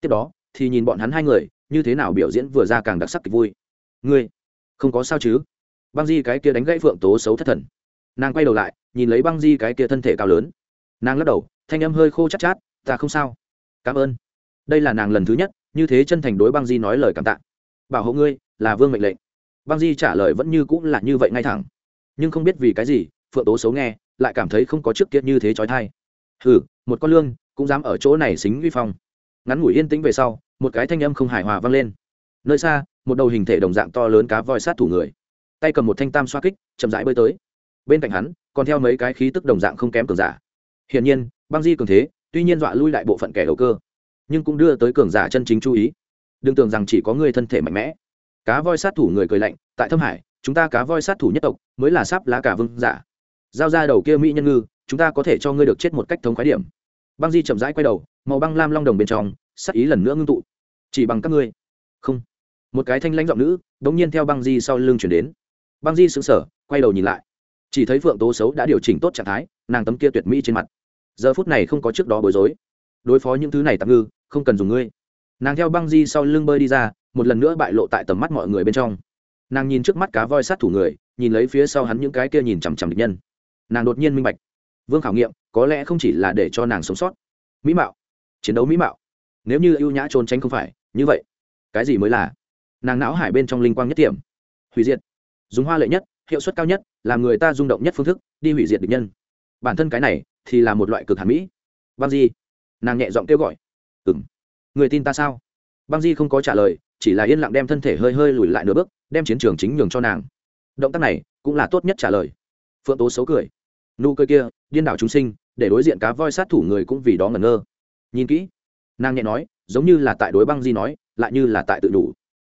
Tiếp đó thì nhìn bọn hắn hai người như thế nào biểu diễn vừa ra càng đặc sắc kịch vui. Ngươi không có sao chứ? Băng di cái kia đánh gãy phượng tố xấu thất thần. Nàng quay đầu lại nhìn lấy băng di cái kia thân thể cao lớn. Nàng lắc đầu thanh âm hơi khô chắc chát, chát ta không sao. Cảm ơn. Đây là nàng lần thứ nhất như thế chân thành đối băng di nói lời cảm tạ. Bảo hộ ngươi là vương mệnh lệnh. Băng di trả lời vẫn như cũng là như vậy ngay thẳng. Nhưng không biết vì cái gì phượng tố xấu nghe, lại cảm thấy không có trước kia như thế trói thai. Hừ, một con lương, cũng dám ở chỗ này xính uy phong. Ngắn ngủi yên tĩnh về sau, một cái thanh âm không hài hòa vang lên. Nơi xa, một đầu hình thể đồng dạng to lớn cá voi sát thủ người. Tay cầm một thanh tam xoa kích, chậm rãi bơi tới. Bên cạnh hắn, còn theo mấy cái khí tức đồng dạng không kém cường giả. Hiển nhiên, băng di cường thế, tuy nhiên dọa lui lại bộ phận kẻ đầu cơ, nhưng cũng đưa tới cường giả chân chính chú ý. Đừng tưởng rằng chỉ có người thân thể mạnh mẽ. Cá voi sát thủ người cười lạnh, tại thâm hải, chúng ta cá voi sát thủ nhất tộc, mới là sáp lá cả vương giả giao ra đầu kia mỹ nhân ngư, chúng ta có thể cho ngươi được chết một cách thống khái điểm. Băng di chậm rãi quay đầu, màu băng lam long đồng bên trong, sắc ý lần nữa ngưng tụ. Chỉ bằng các ngươi. Không. Một cái thanh lãnh giọng nữ đ ỗ n g nhiên theo băng di sau lưng chuyển đến. Băng di sững sờ, quay đầu nhìn lại. Chỉ thấy phượng tố xấu đã điều chỉnh tốt trạng thái, nàng tấm kia tuyệt mỹ trên mặt. Giờ phút này không có trước đó bối rối. Đối phó những thứ này tạm ngư, không cần dùng ngươi. Nàng theo băng di sau lưng bơi đi ra, một lần nữa bại lộ tại tầm mắt mọi người bên trong. Nàng nhìn trước mắt cá voi sát thủ người, nhìn lấy phía sau hắn những cái kia nhìn chằm chằm địch nhân nàng đột nhiên minh bạch. Vương khảo nghiệm, có lẽ không chỉ là để cho nàng sống sót. Mỹ mạo, chiến đấu mỹ mạo. Nếu như ưu nhã trốn tránh không phải, như vậy, cái gì mới là? Nàng não hải bên trong linh quang nhất điểm hủy diệt. Dùng hoa lệ nhất, hiệu suất cao nhất, làm người ta rung động nhất phương thức, đi hủy diệt địch nhân. Bản thân cái này, thì là một loại cực hàn mỹ. Băng di. Nàng nhẹ giọng kêu gọi. Ừng người tin ta sao? Băng di không có trả lời, chỉ là yên lặng đem thân thể hơi hơi lùi lại nửa bước, đem chiến trường chính nhường cho nàng. Động tác này, cũng là tốt nhất trả lời. Phượng tố xấu cười nụ cười kia, điên đảo chúng sinh, để đối diện cá voi sát thủ người cũng vì đó ngẩn ngơ. Nhìn kỹ, nàng nhẹ nói, giống như là tại đối băng di nói, lại như là tại tự đủ.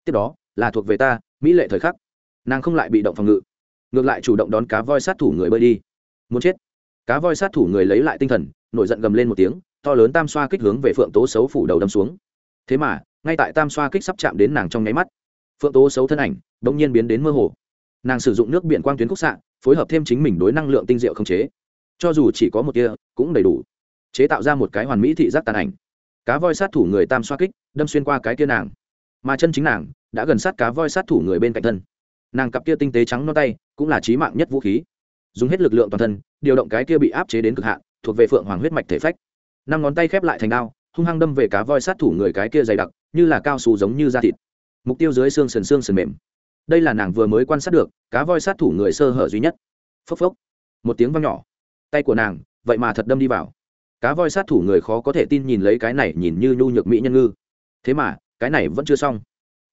Tiếp đó, là thuộc về ta, mỹ lệ thời khắc. Nàng không lại bị động phòng ngự, ngược lại chủ động đón cá voi sát thủ người bơi đi. Muốn chết. Cá voi sát thủ người lấy lại tinh thần, nổi giận gầm lên một tiếng, to lớn tam xoa kích hướng về phượng tố xấu phủ đầu đâm xuống. Thế mà, ngay tại tam xoa kích sắp chạm đến nàng trong nháy mắt, phượng tố xấu thân ảnh đ ỗ n g nhiên biến đến mơ hồ. Nàng sử dụng nước biển quang tuyến khúc xạ phối hợp thêm chính mình đối năng lượng tinh diệu không chế. Cho dù chỉ có một tia, cũng đầy đủ. Chế tạo ra một cái hoàn mỹ thị giác tàn ảnh. Cá voi sát thủ người tam xoa kích, đâm xuyên qua cái kia nàng. Mà chân chính nàng, đã gần sát cá voi sát thủ người bên cạnh thân. Nàng cặp kia tinh tế trắng no tay, cũng là trí mạng nhất vũ khí. Dùng hết lực lượng toàn thân, điều động cái kia bị áp chế đến cực hạn, thuộc về phượng hoàng huyết mạch thể phách. Năm ngón tay khép lại thành đao, hung hăng đâm về cá voi sát thủ người cái kia dày đặc, như là cao su giống như da thịt. Mục tiêu dưới xương sườn xương sườn mềm đây là nàng vừa mới quan sát được, cá voi sát thủ người sơ hở duy nhất. Phốc phốc. Một tiếng văng nhỏ. Tay của nàng, vậy mà thật đâm đi vào. Cá voi sát thủ người khó có thể tin nhìn lấy cái này nhìn như nhu nhược mỹ nhân ngư. Thế mà, cái này vẫn chưa xong.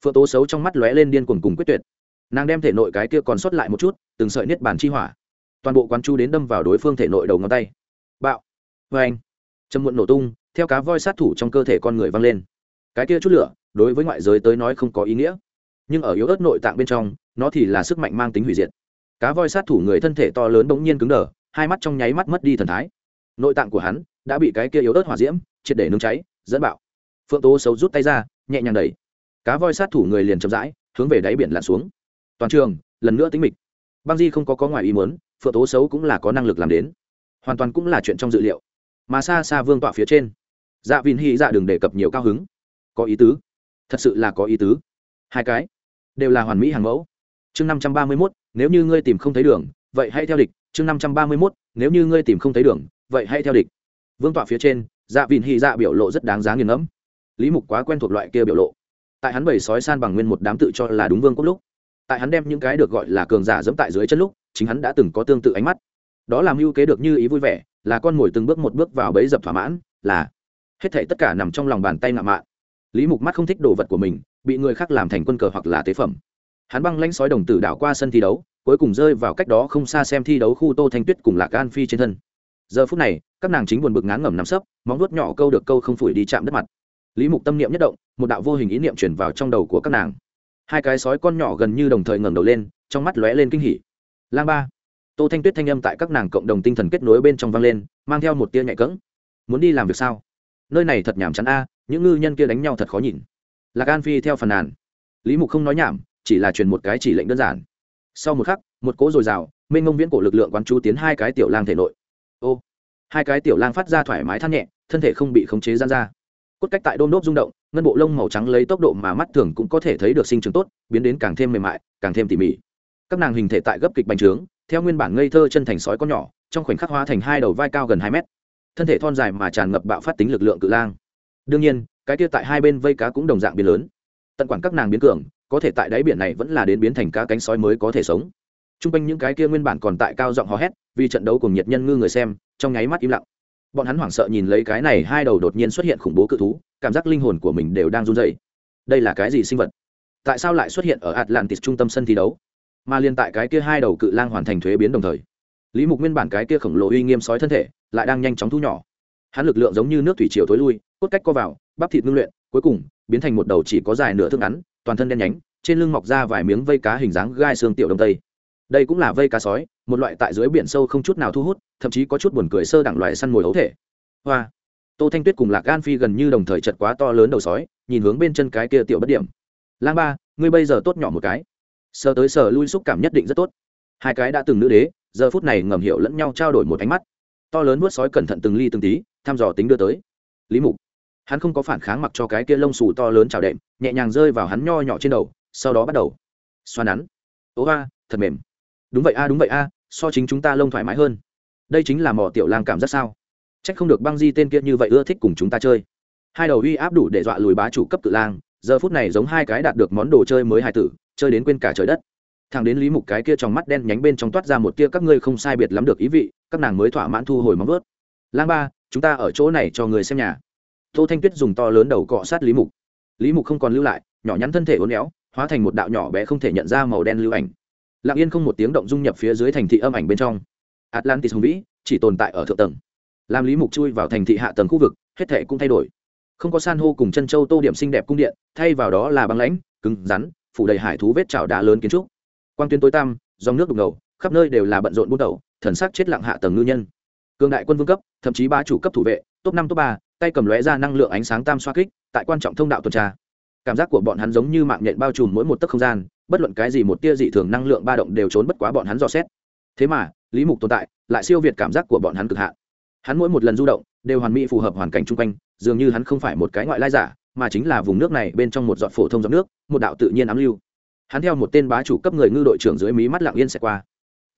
Phượng tố xấu trong mắt lóe lên điên cuồng cùng quyết tuyệt. Nàng đem thể nội cái kia còn sót lại một chút, từng sợi niết bàn chi hỏa. Toàn bộ quán chu đến đâm vào đối phương thể nội đầu ngón tay. Bạo. Vê anh. Châm muộn nổ tung, theo cá voi sát thủ trong cơ thể con người văng lên. Cái kia chút lửa, đối với ngoại giới tới nói không có ý nghĩa nhưng ở yếu ớt nội tạng bên trong, nó thì là sức mạnh mang tính hủy diệt. Cá voi sát thủ người thân thể to lớn bỗng nhiên cứng đờ, hai mắt trong nháy mắt mất đi thần thái. Nội tạng của hắn đã bị cái kia yếu ớt hỏa diễm triệt để nướng cháy, dẫn bạo. Phượng tố xấu rút tay ra, nhẹ nhàng đẩy. Cá voi sát thủ người liền chậm rãi, hướng về đáy biển lặn xuống. Toàn trường, lần nữa tính mịch. Băng di không có có ngoài ý muốn, phượng tố xấu cũng là có năng lực làm đến. Hoàn toàn cũng là chuyện trong dự liệu. Mà xa xa vương tọa phía trên. Dạ vìn hy dạ đừng đề cập nhiều cao hứng. Có ý tứ. Thật sự là có ý tứ. Hai cái đều là hoàn mỹ hàng mẫu. Chương năm trăm ba mươi mốt, nếu như ngươi tìm không thấy đường, vậy hãy theo địch. Chương năm trăm ba mươi mốt, nếu như ngươi tìm không thấy đường, vậy hãy theo địch. Vương tọa phía trên dạ vịn hy dạ biểu lộ rất đáng giá nghiền ngẫm. Lý mục quá quen thuộc loại kia biểu lộ. Tại hắn bầy sói san bằng nguyên một đám tự cho là đúng vương quốc lúc, tại hắn đem những cái được gọi là cường giả dẫm tại dưới chân lúc, chính hắn đã từng có tương tự ánh mắt. Đó làm mưu kế được như ý vui vẻ, là con ngồi từng bước một bước vào bẫy dập thỏa mãn, là hết thảy tất cả nằm trong lòng bàn tay ngạo mạn lý mục mắt không thích đồ vật của mình, bị người khác làm thành quân cờ hoặc là tế phẩm. Hắn băng lãnh sói đồng tử đảo qua sân thi đấu, cuối cùng rơi vào cách đó không xa xem thi đấu khu tô thanh tuyết cùng lạc an phi trên thân. Giờ phút này, các nàng chính buồn bực ngán ngẩm nắm sấp, móng nuốt nhỏ câu được câu không phủi đi chạm đất mặt. Lý mục tâm niệm nhất động, một đạo vô hình ý niệm chuyển vào trong đầu của các nàng. Hai cái sói con nhỏ gần như đồng thời ngẩng đầu lên, trong mắt lóe lên kinh hỉ. Lang ba. Tô thanh tuyết thanh âm tại các nàng cộng đồng tinh thần kết nối bên trong vang lên, mang theo một tia nhạy cỡng. Muốn đi làm việc sao? Nơi này thật nhảm chán a những ngư nhân kia đánh nhau thật khó nhìn. Lạc an phi theo phần nàn. Lý mục không nói nhảm, chỉ là truyền một cái chỉ lệnh đơn giản. Sau một khắc, một cỗ dồi dào, mênh ngông viễn cổ lực lượng quán chú tiến hai cái tiểu lang thể nội. Ô, hai cái tiểu lang phát ra thoải mái than nhẹ, thân thể không bị khống chế gian ra. Cốt cách tại đôm đốp rung động, ngân bộ lông màu trắng lấy tốc độ mà mắt thường cũng có thể thấy được sinh trưởng tốt, biến đến càng thêm mềm mại, càng thêm tỉ mỉ. Các nàng hình thể tại gấp kịch bành trướng, theo nguyên bản ngây thơ chân thành sói con nhỏ, trong khoảnh khắc hóa thành hai đầu vai cao gần hai mét. Thân thể thon dài mà tràn ngập bạo phát tính lực lượng cự lang đương nhiên, cái kia tại hai bên vây cá cũng đồng dạng biến lớn. Tận quản các nàng biến cường, có thể tại đáy biển này vẫn là đến biến thành cá cánh sói mới có thể sống. T r u n g quanh những cái kia nguyên bản còn tại cao giọng hò hét, vì trận đấu cùng nhiệt nhân ngư người xem, trong nháy mắt im lặng. Bọn hắn hoảng sợ nhìn lấy cái này hai đầu đột nhiên xuất hiện khủng bố cự thú, cảm giác linh hồn của mình đều đang run dày đây là cái gì sinh vật? Tại sao lại xuất hiện ở atlantis trung tâm sân thi đấu? Mà liên tại cái kia hai đầu cự lang hoàn thành thuế biến đồng thời, lý mục nguyên bản cái kia khổng lồ uy nghiêm sói thân thể, lại đang nhanh chóng thu nhỏ hắn lực lượng giống như nước thủy triều thối lui, cốt cách co vào, bắp thịt ngưng luyện, cuối cùng, biến thành một đầu chỉ có dài nửa thước ngắn, toàn thân đen nhánh, trên lưng mọc ra vài miếng vây cá hình dáng gai xương tiểu đông tây. Đây cũng là vây cá sói, một loại tại dưới biển sâu không chút nào thu hút, thậm chí có chút buồn cười sơ đẳng loại săn mồi ấu thể. Hoa. Tô thanh tuyết cùng lạc gan phi gần như đồng thời chật quá to lớn đầu sói, nhìn hướng bên chân cái kia tiểu bất điểm. Lang ba, ngươi bây giờ tốt nhỏ một cái. Sờ tới sờ lui xúc cảm nhất định rất tốt. Hai cái đã từng nữ đế, giờ phút này ngầm hiểu lẫn nhau trao đổi một ánh mắt. To lớn vuốt sói cẩn thận từng ly từng tí thăm dò tính đưa tới. Lý mục, hắn không có phản kháng mặc cho cái kia lông xù to lớn trào đệm, nhẹ nhàng rơi vào hắn nho nhỏ trên đầu, sau đó bắt đầu xoa nắn. Ố a, thật mềm. Đúng vậy a, đúng vậy a, so chính chúng ta lông thoải mái hơn. Đây chính là mỏ tiểu lang cảm giác sao? C h ắ c không được băng di tên kia như vậy ưa thích cùng chúng ta chơi. Hai đầu uy áp đủ để dọa lùi bá chủ cấp tự lang, giờ phút này giống hai cái đạt được món đồ chơi mới hài tử, chơi đến quên cả trời đất. Thằng đến lý mục cái kia trong mắt đen nhánh bên trong toát ra một tia các ngươi không sai biệt lắm được ý vị, các nàng mới thỏa mãn thu hồi móng vớt lang ba chúng ta ở chỗ này cho người xem nhà. Tô thanh tuyết dùng to lớn đầu cọ sát lý mục. Lý mục không còn lưu lại, nhỏ nhắn thân thể uốn éo, hóa thành một đạo nhỏ bé không thể nhận ra màu đen lưu ảnh. Lặng yên không một tiếng động dung nhập phía dưới thành thị âm ảnh bên trong. Atlantis hùng vĩ, chỉ tồn tại ở thượng tầng. Làm lý mục chui vào thành thị hạ tầng khu vực, hết thể cũng thay đổi. Không có san hô cùng chân châu tô điểm xinh đẹp cung điện, thay vào đó là băng lãnh, cứng rắn, phủ đầy hải thú vết trào đá lớn kiến trúc. Quang tuyến tối tăm, dòng nước đục ngầu, khắp nơi đều là bận rộn bút đầu thần sắc chết lặng hạ tầng ngư nhân cường đại quân vương cấp, thậm chí ba chủ cấp thủ vệ, top năm, top ba, tay cầm lóe ra năng lượng ánh sáng tam xoa kích, tại quan trọng thông đạo tuần tra. Cảm giác của bọn hắn giống như mạng nhện bao trùm mỗi một tấc không gian, bất luận cái gì một tia dị thường năng lượng ba động đều trốn bất quá bọn hắn dò xét. Thế mà, lý mục tồn tại, lại siêu việt cảm giác của bọn hắn cực hạn. Hắn mỗi một lần du động, đều hoàn mỹ phù hợp hoàn cảnh chung quanh, dường như hắn không phải một cái ngoại lai giả, mà chính là vùng nước này bên trong một giọt phổ thông giọt nước, một đạo tự nhiên ám lưu. Hắn theo một tên bá chủ cấp người ngư đội trưởng dưới mí mắt lặng yên sẽ qua.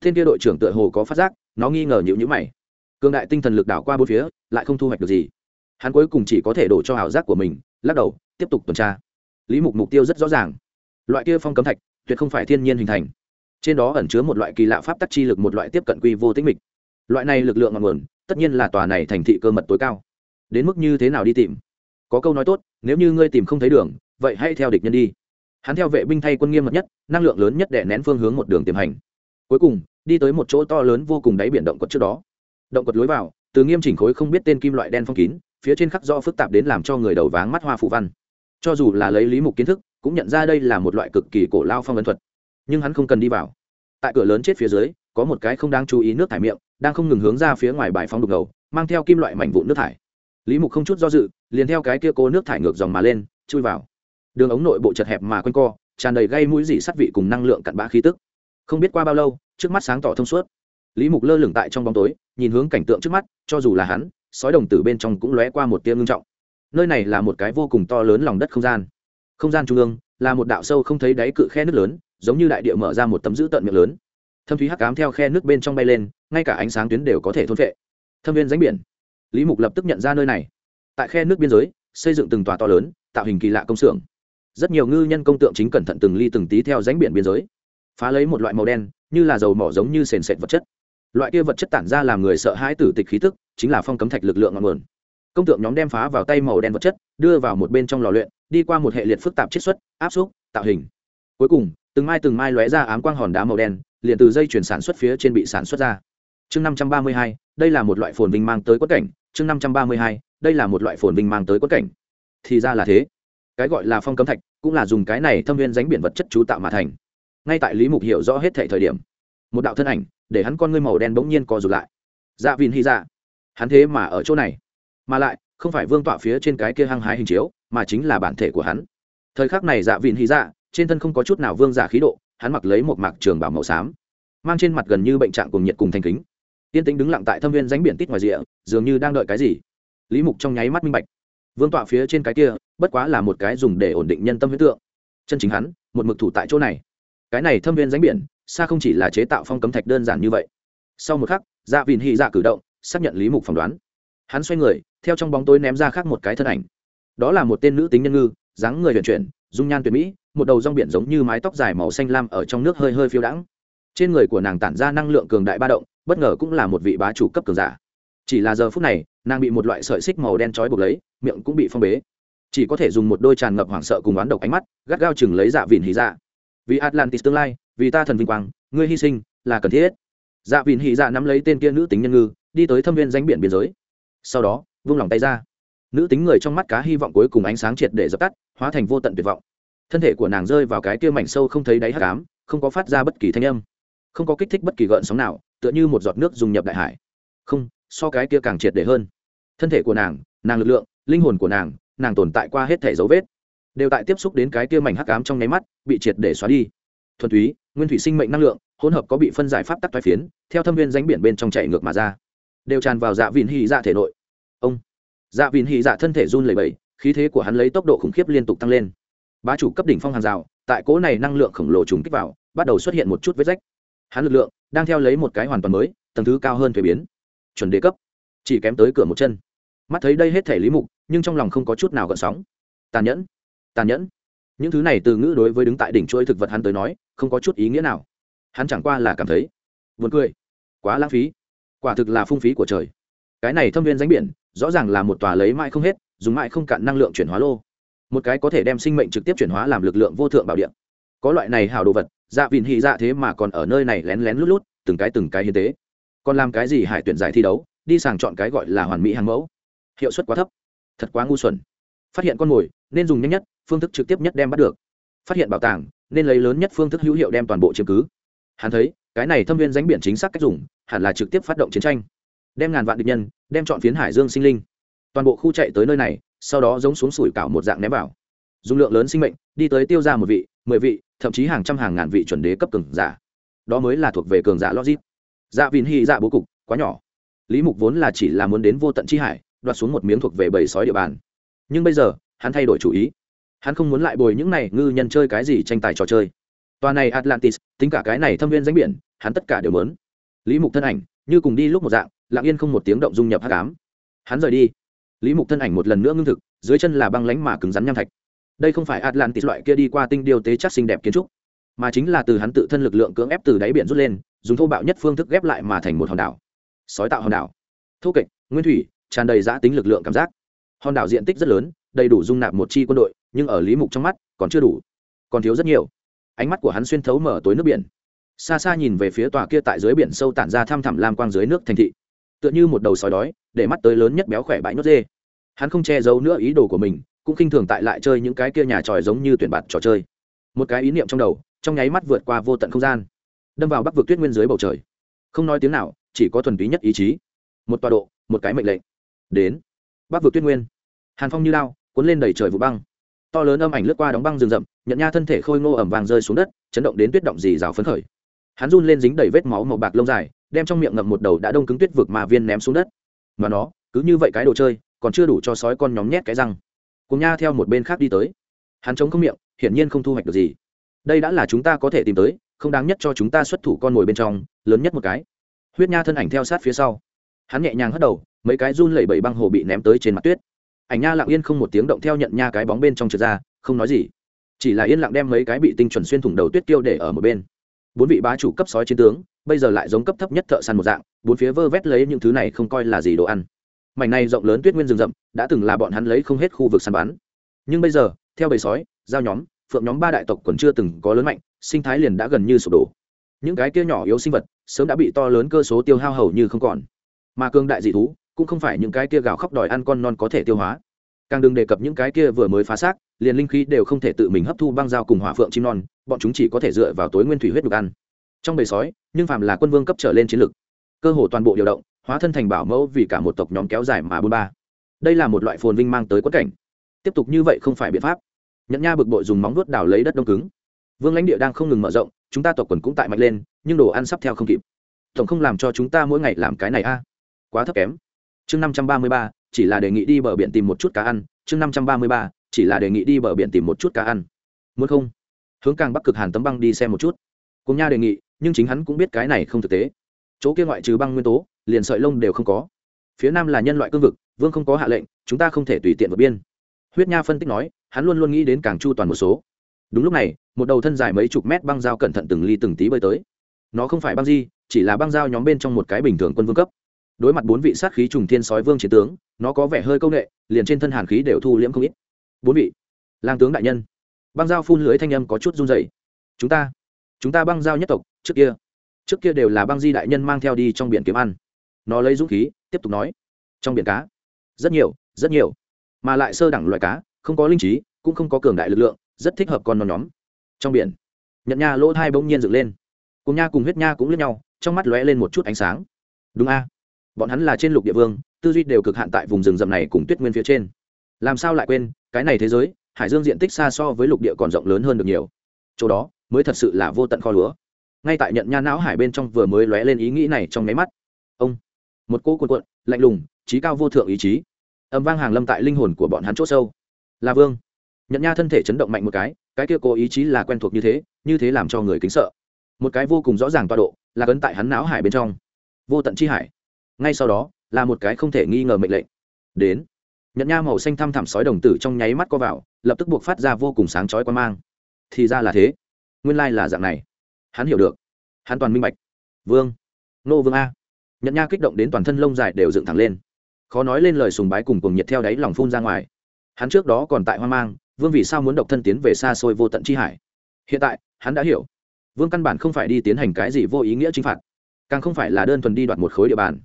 Tên kia đội trưởng tựa hồ có phát giác, nó nghi ngờ nhịu nhữ mày cường đại tinh thần lực đảo qua bốn phía, lại không thu hoạch được gì. Hắn cuối cùng chỉ có thể đổ cho ảo giác của mình, lắc đầu, tiếp tục tuần tra. Lý mục mục tiêu rất rõ ràng. Loại kia phong cấm thạch, tuyệt không phải thiên nhiên hình thành. Trên đó ẩn chứa một loại kỳ lạ pháp tắc chi lực, một loại tiếp cận quy vô tĩnh mịch. Loại này lực lượng ngọn nguồn, tất nhiên là tòa này thành thị cơ mật tối cao. Đến mức như thế nào đi tìm? Có câu nói tốt, nếu như ngươi tìm không thấy đường, vậy hãy theo địch nhân đi. Hắn theo vệ binh thay quân nghiêm mật nhất, năng lượng lớn nhất để nén phương hướng một đường tiềm hành. Cuối cùng, đi tới một chỗ to lớn vô cùng đáy biển động quật trước đó động quật lối vào, từ nghiêm chỉnh khối không biết tên kim loại đen phong kín, phía trên khắc do phức tạp đến làm cho người đầu váng mắt hoa phụ văn. Cho dù là lấy lý mục kiến thức, cũng nhận ra đây là một loại cực kỳ cổ lao phong ấn thuật. Nhưng hắn không cần đi vào. Tại cửa lớn chết phía dưới, có một cái không đáng chú ý nước thải miệng, đang không ngừng hướng ra phía ngoài bài phong đục ngầu, mang theo kim loại mảnh vụn nước thải. Lý mục không chút do dự, liền theo cái kia cố nước thải ngược dòng mà lên, chui vào. Đường ống nội bộ chật hẹp mà quanh co, tràn đầy gây mũi dỉ sắt vị cùng năng lượng cặn bã khí tức. Không biết qua bao lâu, trước mắt sáng tỏ thông suốt lý mục lơ lửng tại trong bóng tối, nhìn hướng cảnh tượng trước mắt, cho dù là hắn, sói đồng tử bên trong cũng lóe qua một tia ngưng trọng. Nơi này là một cái vô cùng to lớn lòng đất không gian. Không gian trung ương, là một đạo sâu không thấy đáy cự khe nước lớn, giống như đại địa mở ra một tấm dữ tận miệng lớn. Thâm thúy hắc cám theo khe nước bên trong bay lên, ngay cả ánh sáng tuyến đều có thể thôn vệ thâm viên ránh biển. Lý mục lập tức nhận ra nơi này. Tại khe nước biên giới, xây dựng từng tòa to lớn, tạo hình kỳ lạ công xưởng. Rất nhiều ngư nhân công tượng chính cẩn thận từng ly từng tí theo ránh biển biên giới. Phá lấy một loại màu đen, như là dầu mỏ giống như sền sệt vật chất loại kia vật chất tản ra làm người sợ hãi tử tịch khí tức chính là phong cấm thạch lực lượng ngọn nguồn. Công tượng nhóm đem phá vào tay màu đen vật chất đưa vào một bên trong lò luyện đi qua một hệ liệt phức tạp chiết xuất áp suất, tạo hình. Cuối cùng từng mai từng mai lóe ra ám quang hòn đá màu đen liền từ dây chuyển sản xuất phía trên bị sản xuất ra. Chương năm trăm ba mươi hai đây là một loại phồn vinh mang tới quất cảnh. Chương năm trăm ba mươi hai đây là một loại phồn vinh mang tới quất cảnh. Thì ra là thế. Cái gọi là phong cấm thạch cũng là dùng cái này thâm viên dánh biển vật chất chú tạo mà thành. Ngay tại lý mục hiểu rõ hết thể thời điểm một đạo thân ảnh, để hắn con ngươi màu đen bỗng nhiên co rụt lại. Dạ vìn hy dạ hắn thế mà ở chỗ này, mà lại không phải vương tọa phía trên cái kia hăng hái hình chiếu, mà chính là bản thể của hắn. Thời khắc này dạ vìn hy dạ trên thân không có chút nào vương giả khí độ, hắn mặc lấy một mạc trường bảo màu xám, mang trên mặt gần như bệnh trạng cùng nhiệt cùng thanh kính. Tiên tính đứng lặng tại thâm viên ránh biển tít ngoài rìa, dường như đang đợi cái gì. Lý mục trong nháy mắt minh bạch. Vương tọa phía trên cái kia, bất quá là một cái dùng để ổn định nhân tâm huyết tượng. Chân chính hắn, một mực thủ tại chỗ này. Cái này thâm viên ránh biển xa không chỉ là chế tạo phong cấm thạch đơn giản như vậy. Sau một khắc dạ vìn hy dạ cử động, xác nhận lý mục phỏng đoán. Hắn xoay người, theo trong bóng tối ném ra khác một cái thân ảnh. Đó là một tên nữ tính nhân ngư, dáng người huyền chuyển, dung nhan tuyệt mỹ, một đầu rong biển giống như mái tóc dài màu xanh lam ở trong nước hơi hơi phiêu đãng. Trên người của nàng tản ra năng lượng cường đại ba động, bất ngờ cũng là một vị bá chủ cấp cường giả. Chỉ là giờ phút này, nàng bị một loại sợi xích màu đen trói buộc lấy, miệng cũng bị phong bế. Chỉ có thể dùng một đôi tràn ngập hoảng sợ cùng oán độc ánh mắt, gắt gao chừng lấy dạ vìn hí dạ. Vì atlantis tương lai vì ta thần vinh quang, ngươi hy sinh là cần thiết. Dạ vịn hí dạ nắm lấy tên kia nữ tính nhân ngư, đi tới thâm viên danh biển biên giới. Sau đó, vung lòng tay ra. Nữ tính người trong mắt cá hy vọng cuối cùng ánh sáng triệt để dập tắt, hóa thành vô tận tuyệt vọng. Thân thể của nàng rơi vào cái kia mảnh sâu không thấy đáy hắc ám, không có phát ra bất kỳ thanh âm, không có kích thích bất kỳ gợn sóng nào, tựa như một giọt nước dùng nhập đại hải. Không, so cái kia càng triệt để hơn. Thân thể của nàng nàng lực lượng, linh hồn của nàng nàng tồn tại qua hết thể dấu vết, đều tại tiếp xúc đến cái kia mảnh hắc ám trong nháy mắt, bị triệt để xóa đi thuần túy, nguyên thủy sinh mệnh năng lượng, hỗn hợp có bị phân giải pháp tắc thoái phiến, theo thâm viên ránh biển bên trong chạy ngược mà ra. Đều tràn vào dạ vịn hy dạ thể nội. Ông. Dạ vịn hy dạ thân thể run lẩy bẩy, khí thế của hắn lấy tốc độ khủng khiếp liên tục tăng lên. Bá chủ cấp đỉnh phong hàng rào, tại cỗ này năng lượng khổng lồ trùng kích vào, bắt đầu xuất hiện một chút vết rách. Hắn lực lượng đang theo lấy một cái hoàn toàn mới, tầng thứ cao hơn thuế biến. Chuẩn đề cấp. Chỉ kém tới cửa một chân. Mắt thấy đây hết thể lý mục, nhưng trong lòng không có chút nào gợn sóng. Tàn nhẫn. Tàn nhẫn những thứ này từ ngữ đối với đứng tại đỉnh chuỗi thực vật hắn tới nói, không có chút ý nghĩa nào. Hắn chẳng qua là cảm thấy, buồn cười. Quá lãng phí. Quả thực là phung phí của trời. Cái này thâm viên danh biển, rõ ràng là một tòa lấy mãi không hết, dùng mãi không cạn năng lượng chuyển hóa lô. Một cái có thể đem sinh mệnh trực tiếp chuyển hóa làm lực lượng vô thượng bảo điện có loại này hào đồ vật dạ vịn hy dạ thế mà còn ở nơi này lén lén lút lút, từng cái từng cái hiến tế. Còn làm cái gì hải tuyển giải thi đấu, đi sàng chọn cái gọi là hoàn mỹ hàng mẫu. Hiệu suất quá thấp. Thật quá ngu xuẩn. Phát hiện con mồi, nên dùng nhanh nhất phương thức trực tiếp nhất đem bắt được. Phát hiện bảo tàng, nên lấy lớn nhất phương thức hữu hiệu đem toàn bộ chiếm cứ. Hắn thấy, cái này thâm viên danh biển chính xác cách dùng, hẳn là trực tiếp phát động chiến tranh. Đem ngàn vạn địch nhân, đem chọn phiến hải dương sinh linh. Toàn bộ khu chạy tới nơi này, sau đó giống xuống sủi cảo một dạng ném vào. Dùng lượng lớn sinh mệnh, đi tới tiêu ra một vị, mười vị, thậm chí hàng trăm hàng ngàn vị chuẩn đế cấp cường giả. Đó mới là thuộc về cường giả logic. Dạ vìn hy dạ bố cục, quá nhỏ. Lý mục vốn là chỉ là muốn đến vô tận chi hải, đoạt xuống một miếng thuộc về bầy sói địa bàn. Nhưng bây giờ, hắn thay đổi chủ ý hắn không muốn lại bồi những này ngư nhân chơi cái gì tranh tài trò chơi. Toàn này atlantis, tính cả cái này thâm viên danh biển, hắn tất cả đều mớn lý mục thân ảnh, như cùng đi lúc một dạng, lặng yên không một tiếng động dung nhập hát cám hắn rời đi. Lý mục thân ảnh một lần nữa ngưng thực, dưới chân là băng lánh mà cứng rắn nham thạch. Đây không phải atlantis loại kia đi qua tinh điều tế chắc xinh đẹp kiến trúc, mà chính là từ hắn tự thân lực lượng cưỡng ép từ đáy biển rút lên, dùng thô bạo nhất phương thức ghép lại mà thành một hòn đảo. Sói tạo hòn đảo. Thô kệch, nguyên thủy, tràn đầy giã tính lực lượng cảm giác. Hòn đảo diện tích rất lớn, đầy đủ dung nạp một chi quân đội nhưng ở lý mục trong mắt còn chưa đủ, còn thiếu rất nhiều. Ánh mắt của hắn xuyên thấu mở tối nước biển. Xa xa nhìn về phía tòa kia tại dưới biển sâu tản ra thăm thẳm lam quang dưới nước thành thị. Tựa như một đầu sói đói, để mắt tới lớn nhất béo khỏe bãi nốt dê. Hắn không che giấu nữa ý đồ của mình, cũng khinh thường tại lại chơi những cái kia nhà tròi giống như tuyển bạt trò chơi. Một cái ý niệm trong đầu, trong nháy mắt vượt qua vô tận không gian, đâm vào bắc vực tuyết nguyên dưới bầu trời. Không nói tiếng nào, chỉ có thuần túy nhất ý chí. Một tọa độ, một cái mệnh lệnh. Đến, bắc vực tuyết nguyên. Hàn phong như lao, cuốn lên đầy trời vụ băng to lớn âm ảnh lướt qua đóng băng rừng rậm, nhận nha thân thể khôi ngô ẩm vàng rơi xuống đất, chấn động đến tuyết động dì rào phấn khởi. Hắn run lên dính đầy vết máu màu bạc lông dài, đem trong miệng ngậm một đầu đã đông cứng tuyết vực mà viên ném xuống đất. Mà nó, cứ như vậy cái đồ chơi, còn chưa đủ cho sói con nhóm nhét cái răng. Cùng nha theo một bên khác đi tới. Hắn chống không miệng, hiển nhiên không thu hoạch được gì. Đây đã là chúng ta có thể tìm tới, không đáng nhất cho chúng ta xuất thủ con mồi bên trong, lớn nhất một cái. Huyết nha thân ảnh theo sát phía sau. Hắn nhẹ nhàng hất đầu, mấy cái run lẩy bẩy băng hồ bị ném tới trên mặt tuyết ảnh nha lặng yên không một tiếng động theo nhận nha cái bóng bên trong trượt ra, không nói gì. Chỉ là yên lặng đem mấy cái bị tinh chuẩn xuyên thủng đầu tuyết tiêu để ở một bên. Bốn vị bá chủ cấp sói chiến tướng, bây giờ lại giống cấp thấp nhất thợ săn một dạng, bốn phía vơ vét lấy những thứ này không coi là gì đồ ăn. Mảnh này rộng lớn tuyết nguyên rừng rậm, đã từng là bọn hắn lấy không hết khu vực săn bắn. Nhưng bây giờ, theo bầy sói, giao nhóm, phượng nhóm ba đại tộc còn chưa từng có lớn mạnh, sinh thái liền đã gần như sụp đổ. Những cái kia nhỏ yếu sinh vật, sớm đã bị to lớn cơ số tiêu hao hầu như không còn. Mà cương đại dị thú cũng không phải những cái kia gào khóc đòi ăn con non có thể tiêu hóa. Càng đừng đề cập những cái kia vừa mới phá xác, liền linh khí đều không thể tự mình hấp thu băng dao cùng hỏa phượng chim non, bọn chúng chỉ có thể dựa vào tối nguyên thủy huyết được ăn. Trong bầy sói, nhưng phàm là quân vương cấp trở lên chiến lực, cơ hồ toàn bộ điều động, hóa thân thành bảo mẫu vì cả một tộc nhóm kéo dài mà bôn ba. Đây là một loại phồn vinh mang tới quất cảnh. Tiếp tục như vậy không phải biện pháp. Nhẫn nha bực bội dùng móng vuốt đào lấy đất đông cứng. Vương lãnh địa đang không ngừng mở rộng, chúng ta tộc quần cũng tại mạnh lên, nhưng đồ ăn sắp theo không kịp. Tổng không làm cho chúng ta mỗi ngày làm cái này a. Quá thấp kém chương năm trăm ba mươi ba, chỉ là đề nghị đi bờ biển tìm một chút cá ăn. chương năm trăm ba mươi ba, chỉ là đề nghị đi bờ biển tìm một chút cá ăn. Muốn không? Hướng càng bắc cực hàn tấm băng đi xem một chút. Cùng nha đề nghị, nhưng chính hắn cũng biết cái này không thực tế. Chỗ kia ngoại trừ băng nguyên tố, liền sợi lông đều không có. Phía nam là nhân loại cương vực, vương không có hạ lệnh, chúng ta không thể tùy tiện vượt biên. Huyết nha phân tích nói, hắn luôn luôn nghĩ đến càng chu toàn một số. Đúng lúc này, một đầu thân dài mấy chục mét băng dao cẩn thận từng ly từng tí bơi tới. Nó không phải băng di, chỉ là băng dao nhóm bên trong một cái bình thường quân vương cấp đối mặt bốn vị sát khí trùng thiên sói vương chiến tướng, nó có vẻ hơi công nghệ liền trên thân hàn khí đều thu liễm không ít. Bốn vị, lang tướng đại nhân. Băng dao phun lưới thanh âm có chút run dày chúng ta chúng ta băng dao nhất tộc, trước kia trước kia đều là băng di đại nhân mang theo đi trong biển kiếm ăn. Nó lấy dũng khí, tiếp tục nói. Trong biển cá, rất nhiều rất nhiều, mà lại sơ đẳng loại cá, không có linh trí, cũng không có cường đại lực lượng, rất thích hợp con non nhóm. Trong biển nhận nha lỗ thai bỗng nhiên dựng lên. Cùng nha cùng huyết nha cũng lướt nhau, trong mắt lóe lên một chút ánh sáng. Đúng a bọn hắn là trên lục địa vương, tư duy đều cực hạn tại vùng rừng rậm này cùng tuyết nguyên phía trên. Làm sao lại quên, cái này thế giới, hải dương diện tích xa so với lục địa còn rộng lớn hơn được nhiều. Chỗ đó, mới thật sự là vô tận kho lúa. Ngay tại nhận nha não hải bên trong vừa mới lóe lên ý nghĩ này trong nháy mắt. Ông, một cô cuộn cuộn, lạnh lùng trí cao vô thượng ý chí. Âm vang hàng lâm tại linh hồn của bọn hắn c h ỗ sâu. Là vương. Nhận nha thân thể chấn động mạnh một cái cái kia cố ý chí là quen thuộc như thế như thế làm cho người kính sợ. Một cái vô cùng rõ ràng toa độ, là cấn tại hắn não hải bên trong. Vô tận chi hải ngay sau đó, là một cái không thể nghi ngờ mệnh lệnh. Đến. Nhận nha màu xanh thăm thẳm sói đồng tử trong nháy mắt co vào, lập tức buộc phát ra vô cùng sáng chói quan mang. Thì ra là thế. Nguyên lai là dạng này. Hắn hiểu được. Hắn toàn minh bạch. Vương. Nô vương a. Nhận nha kích động đến toàn thân lông dài đều dựng thẳng lên. Khó nói lên lời sùng bái cùng cùng nhiệt theo đáy lòng phun ra ngoài. Hắn trước đó còn tại hoang mang, vương vì sao muốn độc thân tiến về xa xôi vô tận chi hải? Hiện tại, hắn đã hiểu. Vương căn bản không phải đi tiến hành cái gì vô ý nghĩa chinh phạt. Càng không phải là đơn thuần đi đoạt một khối địa bàn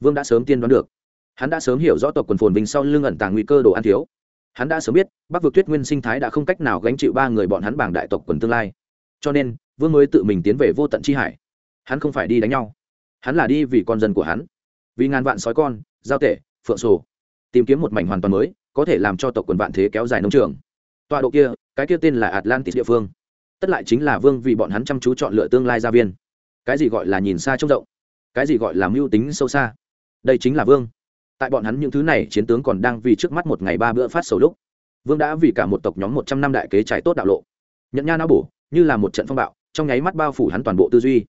vương đã sớm tiên đoán được. Hắn đã sớm hiểu rõ tộc quần phồn vinh sau lưng ẩn tàng nguy cơ đồ ăn thiếu. Hắn đã sớm biết, bắc vực tuyết nguyên sinh thái đã không cách nào gánh chịu ba người bọn hắn bảng đại tộc quần tương lai. Cho nên, vương mới tự mình tiến về vô tận chi hải. Hắn không phải đi đánh nhau. Hắn là đi vì con dân của hắn. Vì ngàn vạn sói con, giao tể, phượng sổ. Tìm kiếm một mảnh hoàn toàn mới, có thể làm cho tộc quần vạn thế kéo dài nông trường. Tọa độ kia, cái kia tên là atlantis địa phương. Tất lại chính là vương vì bọn hắn chăm chú chọn lựa tương lai gia viên. Cái gì gọi là nhìn xa trông rộng? Cái gì gọi là mưu tính sâu xa? Đây chính là vương. Tại bọn hắn những thứ này, chiến tướng còn đang vì trước mắt một ngày ba bữa phát sầu lúc, vương đã vì cả một tộc nhóm một trăm năm đại kế trải tốt đạo lộ. Nhận nha não bổ, như là một trận phong bạo, trong nháy mắt bao phủ hắn toàn bộ tư duy.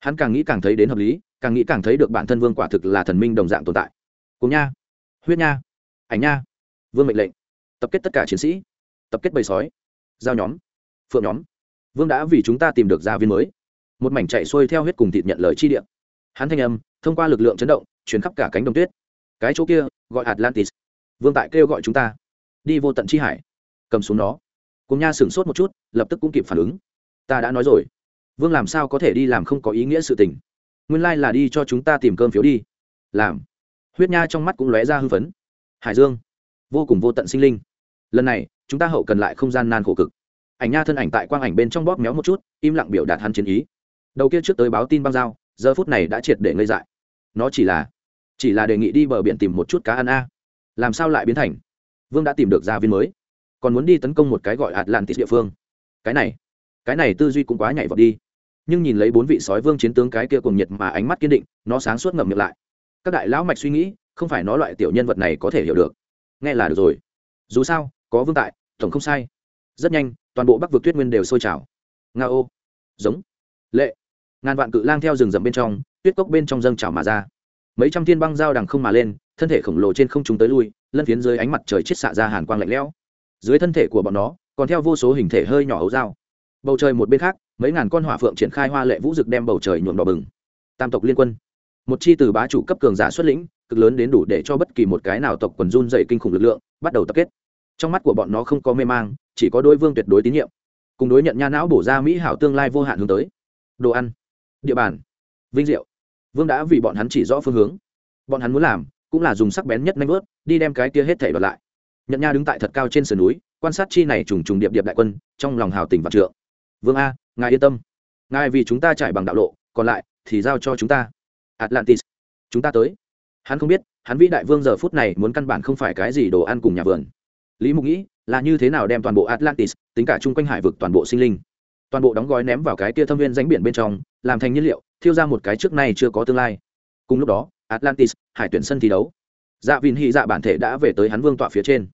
Hắn càng nghĩ càng thấy đến hợp lý, càng nghĩ càng thấy được bản thân vương quả thực là thần minh đồng dạng tồn tại. Cùng nha, huyết nha, ảnh nha, vương mệnh lệnh, tập kết tất cả chiến sĩ, tập kết bầy sói, giao nhóm, phượng nhóm. Vương đã vì chúng ta tìm được gia viên mới. Một mảnh chạy xuôi theo huyết cùng thịt nhận lời chi điện hắn thanh âm, thông qua lực lượng chấn động chuyển khắp cả cánh đồng tuyết. Cái chỗ kia, gọi atlantis. Vương tại kêu gọi chúng ta. Đi vô tận chi hải. Cầm xuống nó. Cùng nha sửng sốt một chút, lập tức cũng kịp phản ứng. Ta đã nói rồi. Vương làm sao có thể đi làm không có ý nghĩa sự tình? Nguyên lai là đi cho chúng ta tìm cơm phiếu đi. Làm. Huyết nha trong mắt cũng lóe ra hư phấn. Hải dương. Vô cùng vô tận sinh linh. Lần này, chúng ta hậu cần lại không gian nan khổ cực. Ảnh nha thân ảnh tại quang ảnh bên trong bóp méo một chút, im lặng biểu đạt hắn chiến ý. Đầu kia trước tới báo tin băng giao, giờ phút này đã triệt để ngây dại nó chỉ là chỉ là đề nghị đi bờ biển tìm một chút cá ăn a. Làm sao lại biến thành? Vương đã tìm được gia viên mới. Còn muốn đi tấn công một cái gọi hạt lạn tịt địa phương. Cái này cái này tư duy cũng quá nhảy vọt đi. Nhưng nhìn lấy bốn vị sói vương chiến tướng cái kia cùng nhiệt mà ánh mắt kiên định, nó sáng suốt ngậm miệng lại. Các đại lão mạch suy nghĩ, không phải nó loại tiểu nhân vật này có thể hiểu được. Nghe là được rồi. Dù sao, có vương tại, tổng không sai. Rất nhanh, toàn bộ bắc vực tuyết nguyên đều sôi trào. Nga ô. Giống. Lệ. Ngàn vạn cự lang theo rừng rậm bên trong tuyết cốc bên trong dâng trào mà ra. Mấy trăm thiên băng dao đằng không mà lên, thân thể khổng lồ trên không chúng tới lui, lân phiến dưới ánh mặt trời chết xạ ra hàn quang lạnh lẽo. Dưới thân thể của bọn nó, còn theo vô số hình thể hơi nhỏ ấu dao. Bầu trời một bên khác, mấy ngàn con hỏa phượng triển khai hoa lệ vũ rực đem bầu trời nhuộm đỏ bừng. Tam tộc liên quân. Một chi từ bá chủ cấp cường giả xuất lĩnh, cực lớn đến đủ để cho bất kỳ một cái nào tộc quần run dày kinh khủng lực lượng, bắt đầu tập kết. Trong mắt của bọn nó không có mê mang, chỉ có đôi vương tuyệt đối tín nhiệm. Cùng đối nhận nha não bổ ra mỹ hảo tương lai vô hạn hướng tới. Đồ ăn. Địa bàn. Vinh diệu vương đã vì bọn hắn chỉ rõ phương hướng. Bọn hắn muốn làm cũng là dùng sắc bén nhất nanh vớt đi đem cái kia hết thể đoạt lại. Nhận nha đứng tại thật cao trên sườn núi, quan sát chi này trùng trùng điệp điệp đại quân, trong lòng hào tình và trượng. Vương a, ngài yên tâm. Ngài vì chúng ta trải bằng đạo lộ, còn lại thì giao cho chúng ta. Atlantis, chúng ta tới. Hắn không biết, hắn vĩ đại vương giờ phút này muốn căn bản không phải cái gì đồ ăn cùng nhà vườn. Lý mục nghĩ, là như thế nào đem toàn bộ atlantis, tính cả chung quanh hải vực toàn bộ sinh linh, toàn bộ đóng gói ném vào cái tia thâm viên ránh biển bên trong, làm thành nhiên liệu thiêu ra một cái trước nay chưa có tương lai. Cùng lúc đó, atlantis, hải tuyển sân thi đấu. Dạ vìn hy dạ bản thể đã về tới hắn vương tọa phía trên.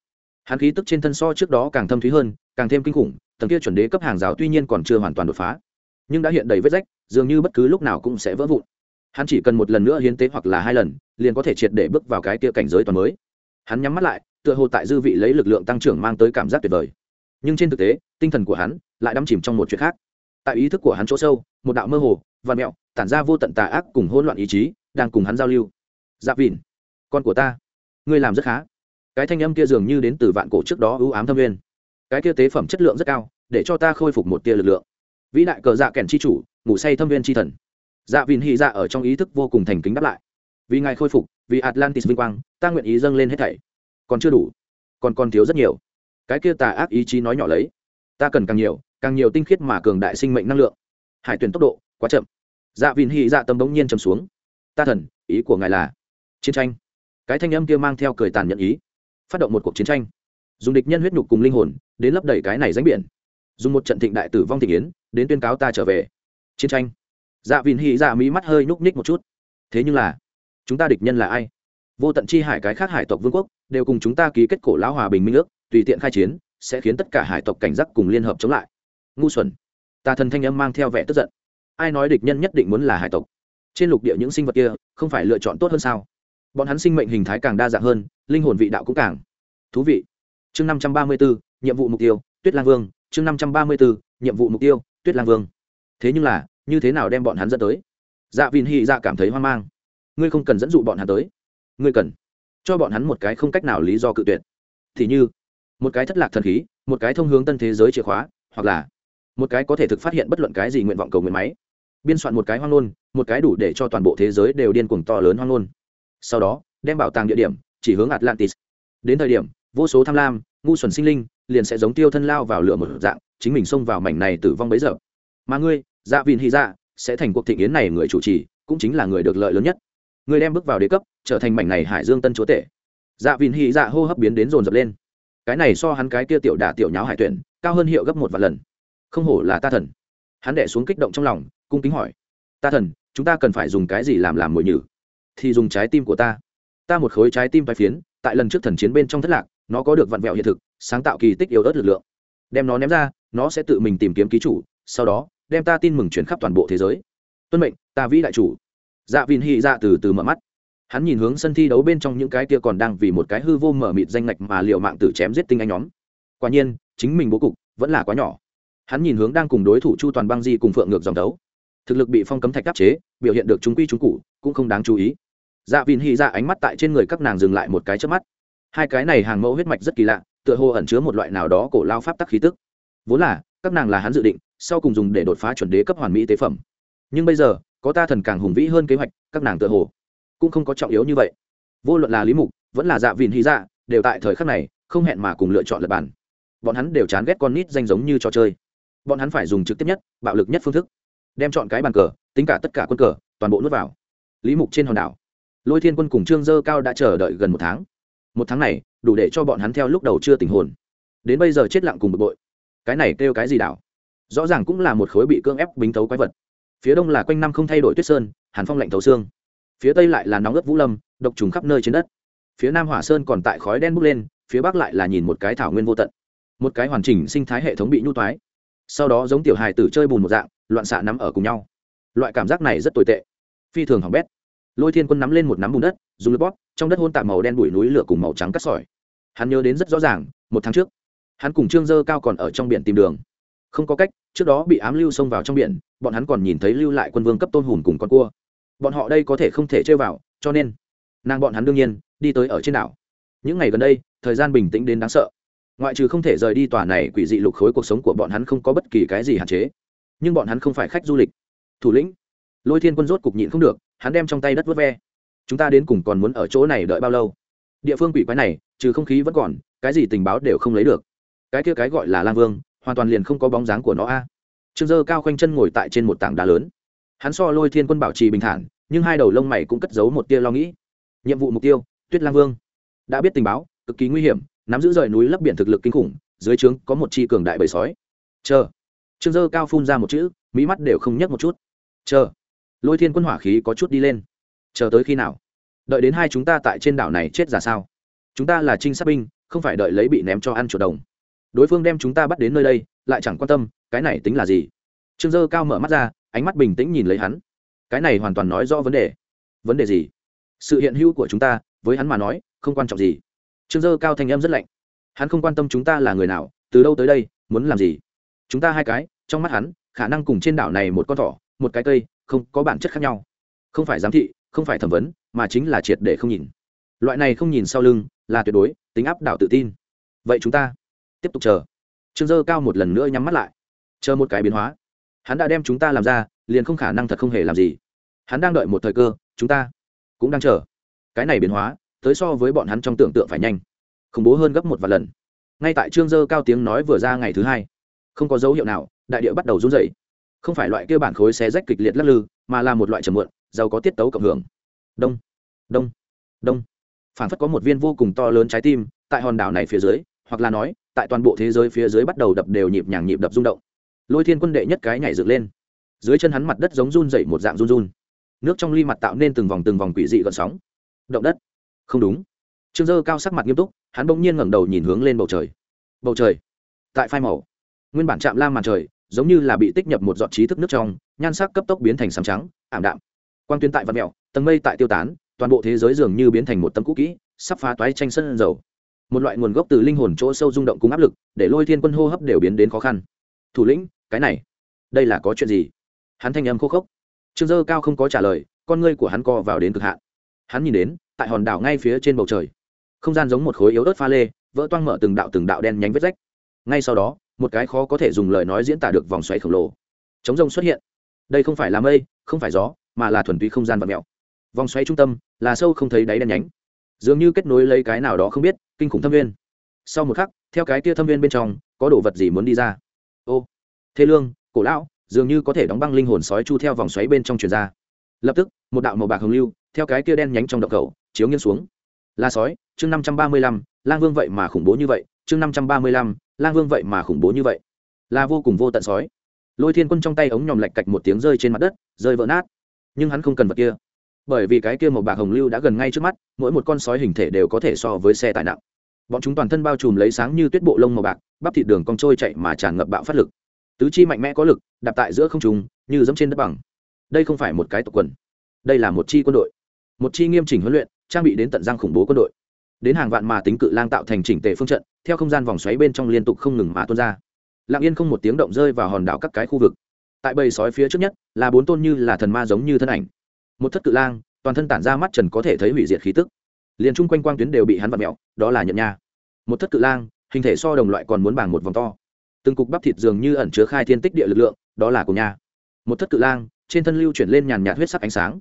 Hắn khí tức trên thân so trước đó càng thâm thúy hơn, càng thêm kinh khủng, tầng kia chuẩn đế cấp hàng giáo tuy nhiên còn chưa hoàn toàn đột phá, nhưng đã hiện đầy vết rách, dường như bất cứ lúc nào cũng sẽ vỡ vụn. Hắn chỉ cần một lần nữa hiến tế hoặc là hai lần, liền có thể triệt để bước vào cái kia cảnh giới toàn mới. Hắn nhắm mắt lại, tựa hồ tại dư vị lấy lực lượng tăng trưởng mang tới cảm giác tuyệt vời. Nhưng trên thực tế, tinh thần của hắn lại đắm chìm trong một chuyện khác. Tại ý thức của hắn chỗ sâu, một đạo mơ hồ và mẹo tản ra vô tận tà ác cùng hỗn loạn ý chí, đang cùng hắn giao lưu. Dạ vịn, con của ta, ngươi làm rất khá. Cái thanh âm kia dường như đến từ vạn cổ trước đó ưu ám thâm nguyên. Cái kia tế phẩm chất lượng rất cao, để cho ta khôi phục một tia lực lượng. Vĩ đại cờ dạ kèn chi chủ, ngủ say thâm viên chi thần. Dạ vịn hy dạ ở trong ý thức vô cùng thành kính đáp lại. Vì ngài khôi phục, vì atlantis vinh quang, ta nguyện ý dâng lên hết thảy. Còn chưa đủ, còn còn thiếu rất nhiều. Cái kia tà ác ý chí nói nhỏ lấy. Ta cần càng nhiều càng nhiều tinh khiết mà cường đại sinh mệnh năng lượng. Hải tuyển tốc độ quá chậm dạ vìn hy dạ tâm bỗng nhiên chầm xuống. Ta thần, ý của ngài là chiến tranh. Cái thanh âm kia mang theo cười tàn nhẫn ý, phát động một cuộc chiến tranh. Dùng địch nhân huyết nhục cùng linh hồn, đến lấp đầy cái này ránh biển. Dùng một trận thịnh đại tử vong thị yến, đến tuyên cáo ta trở về. Chiến tranh. Dạ vìn hy dạ mỹ mắt hơi nhúc nhích một chút. Thế nhưng là, chúng ta địch nhân là ai? Vô tận chi hải cái khác hải tộc vương quốc, đều cùng chúng ta ký kết cổ lão hòa bình minh ước, tùy tiện khai chiến, sẽ khiến tất cả hải tộc cảnh giác cùng liên hợp chống lại. Ngu xuẩn. Tà thần thanh âm mang theo vẻ tức giận ai nói địch nhân nhất định muốn là hải tộc? Trên lục địa những sinh vật kia không phải lựa chọn tốt hơn sao? Bọn hắn sinh mệnh hình thái càng đa dạng hơn, linh hồn vị đạo cũng càng thú vị. Chương năm trăm ba mươi bốn nhiệm vụ mục tiêu, tuyết lang vương. Chương năm trăm ba mươi bốn nhiệm vụ mục tiêu, tuyết lang vương. Thế nhưng là, như thế nào đem bọn hắn dẫn tới? Dạ vìn hy dạ cảm thấy hoang mang. Ngươi không cần dẫn dụ bọn hắn tới. Ngươi cần cho bọn hắn một cái không cách nào lý do cự tuyệt. Thì như, một cái thất lạc thần khí, một cái thông hướng tân thế giới chìa khóa, hoặc là một cái có thể thực phát hiện bất luận cái gì nguyện vọng cầu nguyện máy biên soạn một cái hoang ngôn, một cái đủ để cho toàn bộ thế giới đều điên cuồng to lớn hoang ngôn. Sau đó, đem bảo tàng địa điểm, chỉ hướng atlantis. Đến thời điểm, vô số tham lam, ngu xuẩn sinh linh liền sẽ giống tiêu thân lao vào lửa một dạng, chính mình xông vào mảnh này tử vong bấy giờ. Mà ngươi dạ vìn hy dạ sẽ thành cuộc thịnh yến này người chủ trì, cũng chính là người được lợi lớn nhất. Người đem bước vào đế cấp, trở thành mảnh này hải dương tân chúa tể. Dạ vìn hy dạ hô hấp biến đến rồn rập lên. Cái này so hắn cái kia tiểu đả tiểu nháo hải tuyển, cao hơn hiệu gấp một vài lần. Không hổ là ta thần. Hắn đẻ xuống kích động trong lòng cung kính hỏi. Ta thần, chúng ta cần phải dùng cái gì làm làm mồi nhử? Thì dùng trái tim của ta. Ta một khối trái tim vai phiến, tại lần trước thần chiến bên trong thất lạc, nó có được vặn vẹo hiện thực, sáng tạo kỳ tích yếu ớt lực lượng. Đem nó ném ra, nó sẽ tự mình tìm kiếm ký chủ, sau đó, đem ta tin mừng chuyển khắp toàn bộ thế giới. Tuân mệnh, ta vĩ đại chủ. Dạ vìn hy dạ từ từ mở mắt. Hắn nhìn hướng sân thi đấu bên trong những cái kia còn đang vì một cái hư vô mở mịt danh ngạch mà liệu mạng tử chém giết tinh anh nhóm. Quả nhiên, chính mình bố cục vẫn là quá nhỏ. Hắn nhìn hướng đang cùng đối thủ chu toàn băng di cùng phượng ngược dòng đấu thực lực bị phong cấm thạch đáp chế, biểu hiện được chúng quy chúng cụ, cũng không đáng chú ý. Dạ vìn hy dạ ánh mắt tại trên người các nàng dừng lại một cái trước mắt. Hai cái này hàng mẫu huyết mạch rất kỳ lạ, tựa hồ ẩn chứa một loại nào đó cổ lao pháp tắc khí tức. Vốn là, các nàng là hắn dự định, sau cùng dùng để đột phá chuẩn đế cấp hoàn mỹ tế phẩm. Nhưng bây giờ, có ta thần càng hùng vĩ hơn kế hoạch, các nàng tựa hồ cũng không có trọng yếu như vậy. Vô luận là lý mục, vẫn là dạ vìn hy dạ đều tại thời khắc này, không hẹn mà cùng lựa chọn lập bản. Bọn hắn đều chán ghét con nít danh giống như trò chơi. Bọn hắn phải dùng trực tiếp nhất, bạo lực nhất phương thức đem chọn cái bàn cờ, tính cả tất cả quân cờ, toàn bộ nuốt vào. Lý mục trên hòn đảo. Lôi thiên quân cùng trương dơ cao đã chờ đợi gần một tháng. Một tháng này, đủ để cho bọn hắn theo lúc đầu chưa tình hồn. Đến bây giờ chết lặng cùng bực bội. Cái này kêu cái gì đảo? Rõ ràng cũng là một khối bị cưỡng ép bính thấu quái vật. Phía đông là quanh năm không thay đổi tuyết sơn, hàn phong lạnh thấu xương. Phía tây lại là nóng ướt vũ lâm, độc trùng khắp nơi trên đất. Phía nam hỏa sơn còn tại khói đen bốc lên, phía bắc lại là nhìn một cái thảo nguyên vô tận. Một cái hoàn chỉnh sinh thái hệ thống bị nhu toái sau đó giống tiểu hài tử chơi bùn một dạng, loạn xạ nắm ở cùng nhau. Loại cảm giác này rất tồi tệ. Phi thường hỏng bét. Lôi thiên quân nắm lên một nắm bùn đất, dùng lực bóp, trong đất hôn tạm màu đen bụi núi lửa cùng màu trắng cắt sỏi. Hắn nhớ đến rất rõ ràng, một tháng trước, hắn cùng trương dơ cao còn ở trong biển tìm đường. Không có cách, trước đó bị ám lưu xông vào trong biển, bọn hắn còn nhìn thấy lưu lại quân vương cấp tôn hùn cùng con cua. Bọn họ đây có thể không thể chơi vào, cho nên, nàng bọn hắn đương nhiên, đi tới ở trên đảo. Những ngày gần đây, thời gian bình tĩnh đến đáng sợ ngoại trừ không thể rời đi tòa này quỷ dị lục khối cuộc sống của bọn hắn không có bất kỳ cái gì hạn chế. Nhưng bọn hắn không phải khách du lịch. Thủ lĩnh, lôi thiên quân rốt cục nhịn không được, hắn đem trong tay đất vớt ve. Chúng ta đến cùng còn muốn ở chỗ này đợi bao lâu? Địa phương quỷ quái này, trừ không khí vẫn còn, cái gì tình báo đều không lấy được. Cái kia cái gọi là lang vương, hoàn toàn liền không có bóng dáng của nó a. Trương dơ cao khoanh chân ngồi tại trên một tảng đá lớn. Hắn so lôi thiên quân bảo trì bình thản, nhưng hai đầu lông mày cũng cất giấu một tia lo nghĩ. Nhiệm vụ mục tiêu, tuyết lang vương. Đã biết tình báo cực kỳ nguy hiểm, nắm giữ rời núi lấp biển thực lực kinh khủng, dưới trướng có một chi cường đại bầy sói. Chờ. Trương dơ cao phun ra một chữ, mỹ mắt đều không nhấc một chút. Chờ. Lôi thiên quân hỏa khí có chút đi lên. Chờ tới khi nào? Đợi đến hai chúng ta tại trên đảo này chết ra sao? Chúng ta là trinh sát binh, không phải đợi lấy bị ném cho ăn chuột đồng. Đối phương đem chúng ta bắt đến nơi đây, lại chẳng quan tâm, cái này tính là gì? Trương dơ cao mở mắt ra, ánh mắt bình tĩnh nhìn lấy hắn. Cái này hoàn toàn nói rõ vấn đề. Vấn đề gì? Sự hiện hữu của chúng ta, với hắn mà nói, không quan trọng gì trương dơ cao thanh âm rất lạnh. Hắn không quan tâm chúng ta là người nào, từ đâu tới đây, muốn làm gì? Chúng ta hai cái, trong mắt hắn, khả năng cùng trên đảo này một con thỏ, một cái cây, không có bản chất khác nhau. Không phải giám thị, không phải thẩm vấn, mà chính là triệt để không nhìn. Loại này không nhìn sau lưng, là tuyệt đối, tính áp đảo tự tin. Vậy chúng ta, tiếp tục chờ. Trương dơ cao một lần nữa nhắm mắt lại. Chờ một cái biến hóa. Hắn đã đem chúng ta làm ra, liền không khả năng thật không hề làm gì. Hắn đang đợi một thời cơ, chúng ta cũng đang chờ. Cái này biến hóa tới so với bọn hắn trong tưởng tượng phải nhanh. Khủng bố hơn gấp một vài lần. Ngay tại trương dơ cao tiếng nói vừa ra ngày thứ hai, không có dấu hiệu nào, đại địa bắt đầu run dậy không phải loại kia bản khối xé rách kịch liệt lắc lư, mà là một loại trầm muộn, giàu có tiết tấu cộng hưởng. Đông đông đông. Phản phất có một viên vô cùng to lớn trái tim, tại hòn đảo này phía dưới, hoặc là nói, tại toàn bộ thế giới phía dưới bắt đầu đập đều nhịp nhàng nhịp đập rung động. Lôi thiên quân đệ nhất cái nhảy dựng lên. Dưới chân hắn mặt đất giống run dậy một dạng run run. Nước trong ly mặt tạo nên từng vòng từng vòng quỷ dị gợn sóng. Động đất không đúng. Trương dơ cao sắc mặt nghiêm túc, hắn bỗng nhiên ngẩng đầu nhìn hướng lên bầu trời. Bầu trời? Tại phai màu. Nguyên bản chạm lam màn trời, giống như là bị tích nhập một giọt trí thức nước trong, nhan sắc cấp tốc biến thành sàm trắng, ảm đạm. Quang tuyến tại vật mẹo, tầng mây tại tiêu tán, toàn bộ thế giới dường như biến thành một tấm cũ kỹ, sắp phá toái tranh sân dầu. Một loại nguồn gốc từ linh hồn chỗ sâu rung động cùng áp lực, để lôi thiên quân hô hấp đều biến đến khó khăn. Thủ lĩnh, cái này, đây là có chuyện gì? Hắn thanh âm khô khốc. Trương dơ cao không có trả lời, con ngươi của hắn co vào đến cực hạn. Hắn nhìn đến tại hòn đảo ngay phía trên bầu trời. Không gian giống một khối yếu ớt pha lê, vỡ toang mở từng đạo từng đạo đen nhánh vết rách. Ngay sau đó, một cái khó có thể dùng lời nói diễn tả được vòng xoáy khổng lồ. Chống rông xuất hiện. Đây không phải là mây, không phải gió, mà là thuần túy không gian vật mèo. Vòng xoáy trung tâm là sâu không thấy đáy đen nhánh. Dường như kết nối lấy cái nào đó không biết, kinh khủng thâm viên. Sau một khắc, theo cái kia thâm viên bên trong, có đồ vật gì muốn đi ra? Ô thế lương, cổ lão, dường như có thể đóng băng linh hồn sói chu theo vòng xoáy bên trong truyền ra. Lập tức, một đạo màu bạc hồng lưu, theo cái kia đen nhánh trong động khẩu chiếu nghiêng xuống. Là sói, chương năm trăm ba mươi lăm, lang vương vậy mà khủng bố như vậy, chương năm trăm ba mươi lăm, lang vương vậy mà khủng bố như vậy. Là vô cùng vô tận sói. Lôi thiên quân trong tay ống nhòm lạch cạch một tiếng rơi trên mặt đất, rơi vỡ nát. Nhưng hắn không cần vật kia. Bởi vì cái kia màu bạc hồng lưu đã gần ngay trước mắt, mỗi một con sói hình thể đều có thể so với xe tải nặng. Bọn chúng toàn thân bao trùm lấy sáng như tuyết bộ lông màu bạc, bắp thịt đường cong trôi chạy mà tràn ngập bạo phát lực. Tứ chi mạnh mẽ có lực, đạp tại giữa không trùng như dẫm trên đất bằng. Đây không phải một cái tộc quần. Đây là một chi quân đội. Một chi nghiêm chỉnh huấn luyện trang bị đến tận răng khủng bố quân đội. Đến hàng vạn mà tính cự lang tạo thành chỉnh tề phương trận, theo không gian vòng xoáy bên trong liên tục không ngừng mà tuôn ra. Lặng yên không một tiếng động rơi vào hòn đảo các cái khu vực. Tại bầy sói phía trước nhất, là bốn tôn như là thần ma giống như thân ảnh. Một thất cự lang, toàn thân tản ra mắt trần có thể thấy hủy diệt khí tức. Liền chung quanh quang tuyến đều bị hắn vặn mẹo đó là nhận nha. Một thất cự lang, hình thể so đồng loại còn muốn bằng một vòng to. Từng cục bắp thịt dường như ẩn chứa khai thiên tích địa lực lượng, đó là của nha. Một thất cự lang, trên thân lưu chuyển lên nhàn nhạt huyết sắc ánh sáng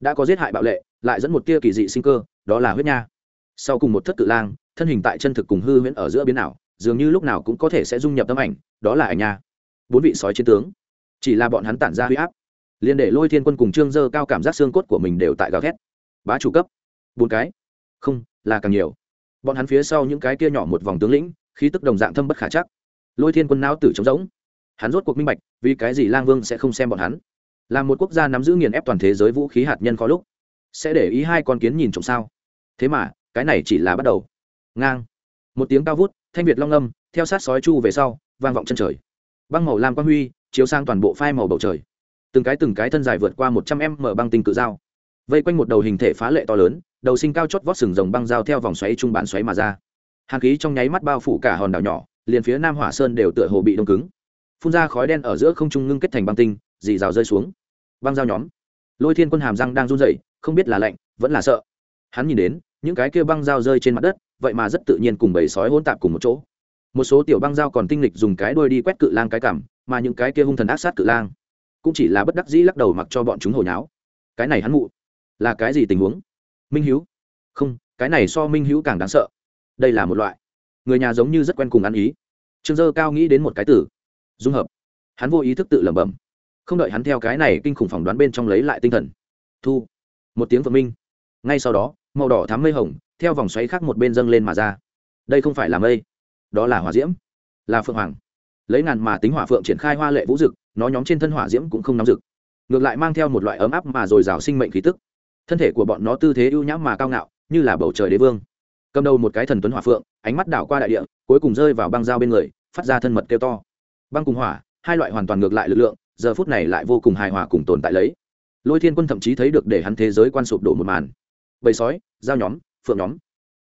đã có giết hại bạo lệ, lại dẫn một tia kỳ dị sinh cơ, đó là huyết nha. Sau cùng một thất cự lang, thân hình tại chân thực cùng hư huyễn ở giữa biến ảo, dường như lúc nào cũng có thể sẽ dung nhập tấm ảnh, đó là ảnh nha. Bốn vị sói chiến tướng, chỉ là bọn hắn tản ra huy áp. Liền để lôi thiên quân cùng trương dơ cao cảm giác xương cốt của mình đều tại gào thét. Bá chủ cấp, bốn cái. Không, là càng nhiều. Bọn hắn phía sau những cái kia nhỏ một vòng tướng lĩnh, khí tức đồng dạng thâm bất khả chắc. Lôi thiên quân não tử trống rỗng. Hắn rốt cuộc minh bạch, vì cái gì lang vương sẽ không xem bọn hắn là một quốc gia nắm giữ nghiền ép toàn thế giới vũ khí hạt nhân có lúc. Sẽ để ý hai con kiến nhìn trộm sao? Thế mà, cái này chỉ là bắt đầu. Ngang. Một tiếng cao vút, thanh việt long âm, theo sát sói chu về sau, vang vọng chân trời. Băng màu lam quang huy, chiếu sang toàn bộ phai màu bầu trời. Từng cái từng cái thân dài vượt qua một trăm em mở băng tinh cự dao. Vây quanh một đầu hình thể phá lệ to lớn, đầu sinh cao chót vót sừng rồng băng dao theo vòng xoáy trung bản xoáy mà ra. Hàn khí trong nháy mắt bao phủ cả hòn đảo nhỏ, liền phía nam hỏa sơn đều tựa hồ bị đông cứng. Phun ra khói đen ở giữa không trung ngưng kết thành băng tinh dì rào rơi xuống. Băng dao nhóm. Lôi thiên quân hàm răng đang run rẩy, không biết là lạnh, vẫn là sợ. Hắn nhìn đến, những cái kia băng dao rơi trên mặt đất, vậy mà rất tự nhiên cùng bầy sói hỗn tạp cùng một chỗ. Một số tiểu băng dao còn tinh lịch dùng cái đuôi đi quét cự lang cái cảm mà những cái kia hung thần ác sát cự lang, cũng chỉ là bất đắc dĩ lắc đầu mặc cho bọn chúng hồi nháo. Cái này hắn mụ, là cái gì tình huống? Minh hữu không, cái này so minh hữu càng đáng sợ. Đây là một loại người nhà giống như rất quen cùng ăn ý. Trương dơ cao nghĩ đến một cái tử dung hợp. Hắn vô ý thức tự lẩm bẩm không đợi hắn theo cái này kinh khủng phỏng đoán bên trong lấy lại tinh thần. Thu. Một tiếng vợ minh. Ngay sau đó, màu đỏ thám mây hồng, theo vòng xoáy khác một bên dâng lên mà ra. Đây không phải là mây, đó là hỏa diễm, là phượng hoàng. Lấy ngàn mà tính hỏa phượng triển khai hoa lệ vũ rực nó nhóm trên thân hỏa diễm cũng không nóng rực ngược lại mang theo một loại ấm áp mà dồi dào sinh mệnh khí tức. Thân thể của bọn nó tư thế ưu nhãm mà cao ngạo, như là bầu trời đế vương. Cầm đầu một cái thần tuấn hỏa phượng, ánh mắt đảo qua đại địa, cuối cùng rơi vào băng dao bên người, phát ra thân mật kêu to. Băng cùng hỏa, hai loại hoàn toàn ngược lại lực lượng giờ phút này lại vô cùng hài hòa cùng tồn tại lấy. Lôi thiên quân thậm chí thấy được để hắn thế giới quan sụp đổ một màn. Bầy sói dao nhóm, phượng nhóm.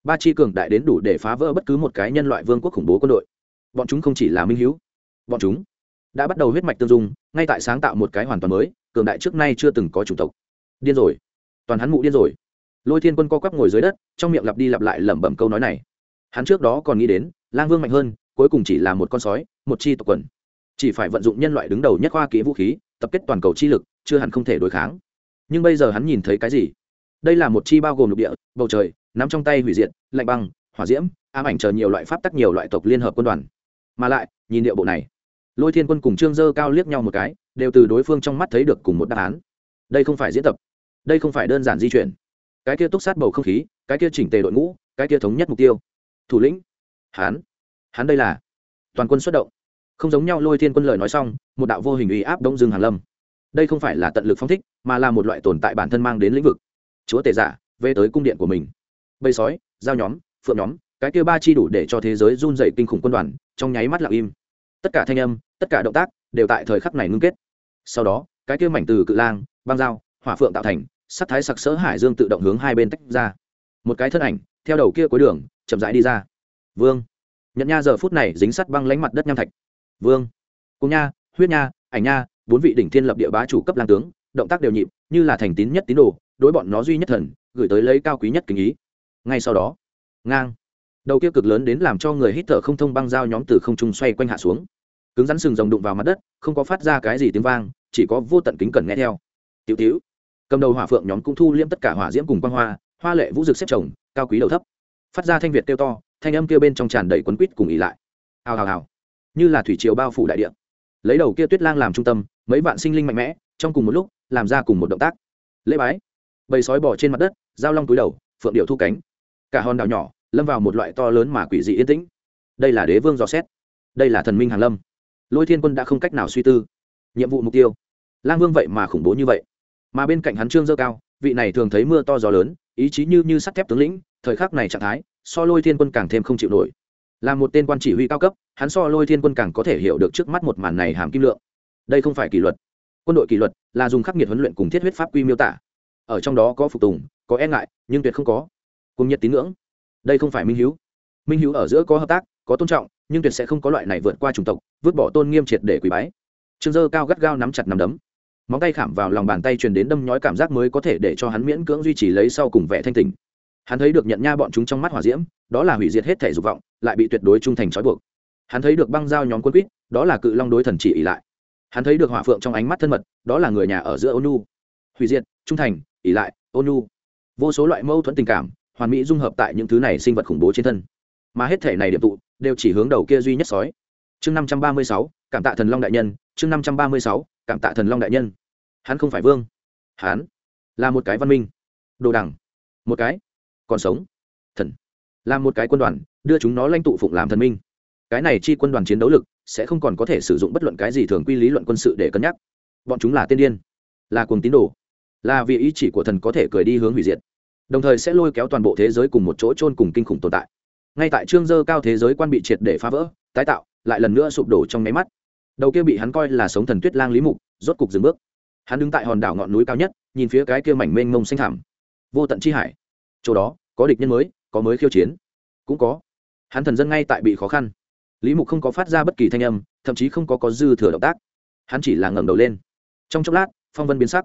Ba chi cường đại đến đủ để phá vỡ bất cứ một cái nhân loại vương quốc khủng bố quân đội. Bọn chúng không chỉ là minh hữu bọn chúng đã bắt đầu huyết mạch tương dung, ngay tại sáng tạo một cái hoàn toàn mới, cường đại trước nay chưa từng có chủng tộc. Điên rồi. Toàn hắn mụ điên rồi. Lôi thiên quân co quắp ngồi dưới đất, trong miệng lặp đi lặp lại lẩm bẩm câu nói này. Hắn trước đó còn nghĩ đến, lang vương mạnh hơn, cuối cùng chỉ là một con sói, một chi tộc quần chỉ phải vận dụng nhân loại đứng đầu nhất khoa kỹ vũ khí, tập kết toàn cầu chi lực, chưa hẳn không thể đối kháng. Nhưng bây giờ hắn nhìn thấy cái gì? Đây là một chi bao gồm lục địa, bầu trời, nắm trong tay hủy diệt, lạnh băng, hỏa diễm, ám ảnh chờ nhiều loại pháp tắc, nhiều loại tộc liên hợp quân đoàn. Mà lại, nhìn địa bộ này, lôi thiên quân cùng trương dơ cao liếc nhau một cái, đều từ đối phương trong mắt thấy được cùng một đáp án. Đây không phải diễn tập, đây không phải đơn giản di chuyển. Cái kia túc sát bầu không khí, cái kia chỉnh tề đội ngũ, cái kia thống nhất mục tiêu. Thủ lĩnh hán hán đây là toàn quân xuất động không giống nhau lôi thiên quân lời nói xong, một đạo vô hình uy áp đông dương hàn lâm. Đây không phải là tận lực phong thích, mà là một loại tồn tại bản thân mang đến lĩnh vực. Chúa tể giả, về tới cung điện của mình. Bầy sói, giao nhóm, phượng nhóm, cái kia ba chi đủ để cho thế giới run dày kinh khủng quân đoàn, trong nháy mắt lặng im. Tất cả thanh âm, tất cả động tác, đều tại thời khắc này ngưng kết. Sau đó, cái kia mảnh từ cự lang, băng dao, hỏa phượng tạo thành, sắc thái sặc sỡ hải dương tự động hướng hai bên tách ra. Một cái thân ảnh, theo đầu kia cuối đường, chậm rãi đi ra. Vương. Nhận nha giờ phút này dính sắt băng lánh mặt đất nham thạch vương, cung nha, huyết nha, ảnh nha, bốn vị đỉnh thiên lập địa bá chủ cấp lang tướng, động tác đều nhịp, như là thành tín nhất tín đồ, đối bọn nó duy nhất thần, gửi tới lấy cao quý nhất kính ý. Ngay sau đó, ngang. Đầu kia cực lớn đến làm cho người hít thở không thông băng dao nhóm từ không trung xoay quanh hạ xuống. Cứng rắn sừng rồng đụng vào mặt đất, không có phát ra cái gì tiếng vang, chỉ có vô tận kính cần nghe theo. Tiểu tiểu. Cầm đầu hỏa phượng nhóm cũng thu liễm tất cả hỏa diễm cùng quang hoa hoa lệ vũ dực xếp chồng, cao quý đầu thấp. Phát ra thanh việt kêu to, thanh âm kia bên trong tràn đầy quấn quýt cùng ỉ lại. Hào hào hào như là thủy triều bao phủ đại địa. Lấy đầu kia tuyết lang làm trung tâm, mấy vạn sinh linh mạnh mẽ, trong cùng một lúc, làm ra cùng một động tác. Lễ bái. Bầy sói bỏ trên mặt đất, giao long túi đầu, phượng điệu thu cánh. Cả hòn đảo nhỏ, lâm vào một loại to lớn mà quỷ dị yên tĩnh. Đây là đế vương dò xét. Đây là thần minh hàn lâm. Lôi thiên quân đã không cách nào suy tư. Nhiệm vụ mục tiêu. Lang vương vậy mà khủng bố như vậy. Mà bên cạnh hắn trương dơ cao, vị này thường thấy mưa to gió lớn, ý chí như như sắt thép tướng lĩnh, thời khắc này trạng thái, so lôi thiên quân càng thêm không chịu nổi là một tên quan chỉ huy cao cấp, hắn so lôi thiên quân càng có thể hiểu được trước mắt một màn này hàm kim lượng. Đây không phải kỷ luật. Quân đội kỷ luật là dùng khắc nghiệt huấn luyện cùng thiết huyết pháp quy miêu tả. Ở trong đó có phục tùng, có e ngại, nhưng tuyệt không có cùng nhiệt tín ngưỡng. Đây không phải minh hữu minh hữu ở giữa có hợp tác, có tôn trọng, nhưng tuyệt sẽ không có loại này vượt qua chủng tộc, vứt bỏ tôn nghiêm triệt để quỳ bái. Trương dơ cao gắt gao nắm chặt nắm đấm. Móng tay khảm vào lòng bàn tay truyền đến đâm nhói cảm giác mới có thể để cho hắn miễn cưỡng duy trì lấy sau cùng vẻ thanh tình hắn thấy được nhận nha bọn chúng trong mắt hỏa diễm, đó là hủy diệt hết thể dục vọng, lại bị tuyệt đối trung thành trói buộc. Hắn thấy được băng dao nhóm quân quýt, đó là cự long đối thần chỉ ỉ lại. Hắn thấy được hỏa phượng trong ánh mắt thân mật, đó là người nhà ở giữa ônu hủy diệt, trung thành ỉ lại ônu vô số loại mâu thuẫn tình cảm, hoàn mỹ dung hợp tại những thứ này sinh vật khủng bố trên thân. Mà hết thể này điểm tụ, đều chỉ hướng đầu kia duy nhất sói. Chương năm trăm ba mươi sáu, cảm tạ thần long đại nhân, chương năm trăm ba mươi sáu, cảm tạ thần long đại nhân. Hắn không phải vương. Hắn là một cái văn minh. Đồ đẳng một cái còn sống. Thần. Làm một cái quân đoàn, đưa chúng nó lãnh tụ phụng làm thần minh. Cái này chi quân đoàn chiến đấu lực sẽ không còn có thể sử dụng bất luận cái gì thường quy lý luận quân sự để cân nhắc. Bọn chúng là tiên điên, là cuồng tín đồ, là vì ý chỉ của thần có thể cười đi hướng hủy diệt. Đồng thời sẽ lôi kéo toàn bộ thế giới cùng một chỗ trôn cùng kinh khủng tồn tại. Ngay tại trương dơ cao thế giới quan bị triệt để phá vỡ, tái tạo, lại lần nữa sụp đổ trong máy mắt. Đầu kia bị hắn coi là sống thần tuyết lang lý mục, rốt cục dừng bước. Hắn đứng tại hòn đảo ngọn núi cao nhất, nhìn phía cái kia mảnh mênh mông xanh thảm vô tận chi hải chỗ đó, có địch nhân mới, có mới khiêu chiến. Cũng có. Hắn thần dân ngay tại bị khó khăn. Lý mục không có phát ra bất kỳ thanh âm, thậm chí không có có dư thừa động tác. Hắn chỉ là ngẩng đầu lên. Trong chốc lát, phong vân biến sắc.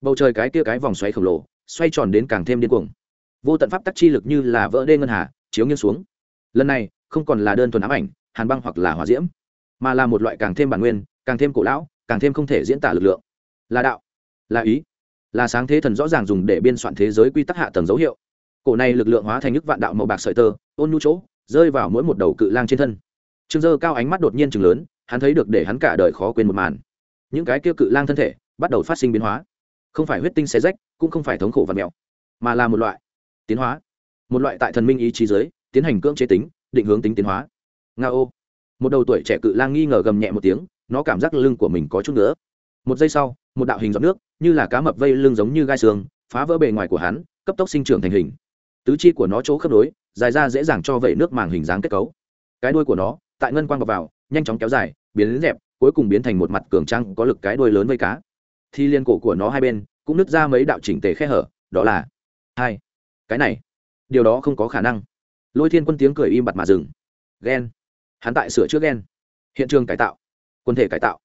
Bầu trời cái kia cái vòng xoáy khổng lồ, xoay tròn đến càng thêm điên cuồng. Vô tận pháp tắc chi lực như là vỡ đê ngân hà, chiếu nghiêng xuống. Lần này, không còn là đơn thuần ám ảnh, hàn băng hoặc là hỏa diễm, mà là một loại càng thêm bản nguyên, càng thêm cổ lão, càng thêm không thể diễn tả lực lượng. Là đạo, là ý, là sáng thế thần rõ ràng dùng để biên soạn thế giới quy tắc hạ tầng dấu hiệu cổ này lực lượng hóa thành nước vạn đạo màu bạc sợi tơ, ôn nhu chỗ, rơi vào mỗi một đầu cự lang trên thân. Trương dơ cao ánh mắt đột nhiên chừng lớn, hắn thấy được để hắn cả đời khó quên một màn. Những cái kia cự lang thân thể, bắt đầu phát sinh biến hóa. Không phải huyết tinh xé rách, cũng không phải thống khổ và mèo, mà là một loại tiến hóa. Một loại tại thần minh ý chí giới tiến hành cưỡng chế tính, định hướng tính tiến hóa. Nga ô. Một đầu tuổi trẻ cự lang nghi ngờ gầm nhẹ một tiếng, nó cảm giác lưng của mình có chút nữa một giây sau, một đạo hình giọt nước, như là cá mập vây lưng giống như gai xương phá vỡ bề ngoài của hắn, cấp tốc sinh trưởng thành hình tứ chi của nó chỗ khớp nối dài ra dễ dàng cho vẩy nước màng hình dáng kết cấu. Cái đuôi của nó tại ngân quang vào, vào nhanh chóng kéo dài biến đến dẹp cuối cùng biến thành một mặt cường trăng có lực cái đuôi lớn vây cá. Thì liên cổ của nó hai bên cũng nứt ra mấy đạo chỉnh tề khe hở đó là hai. Cái này điều đó không có khả năng. Lôi thiên quân tiếng cười im bặt mà dừng. Ghen hắn tại sửa trước ghen hiện trường cải tạo. Quân thể cải tạo.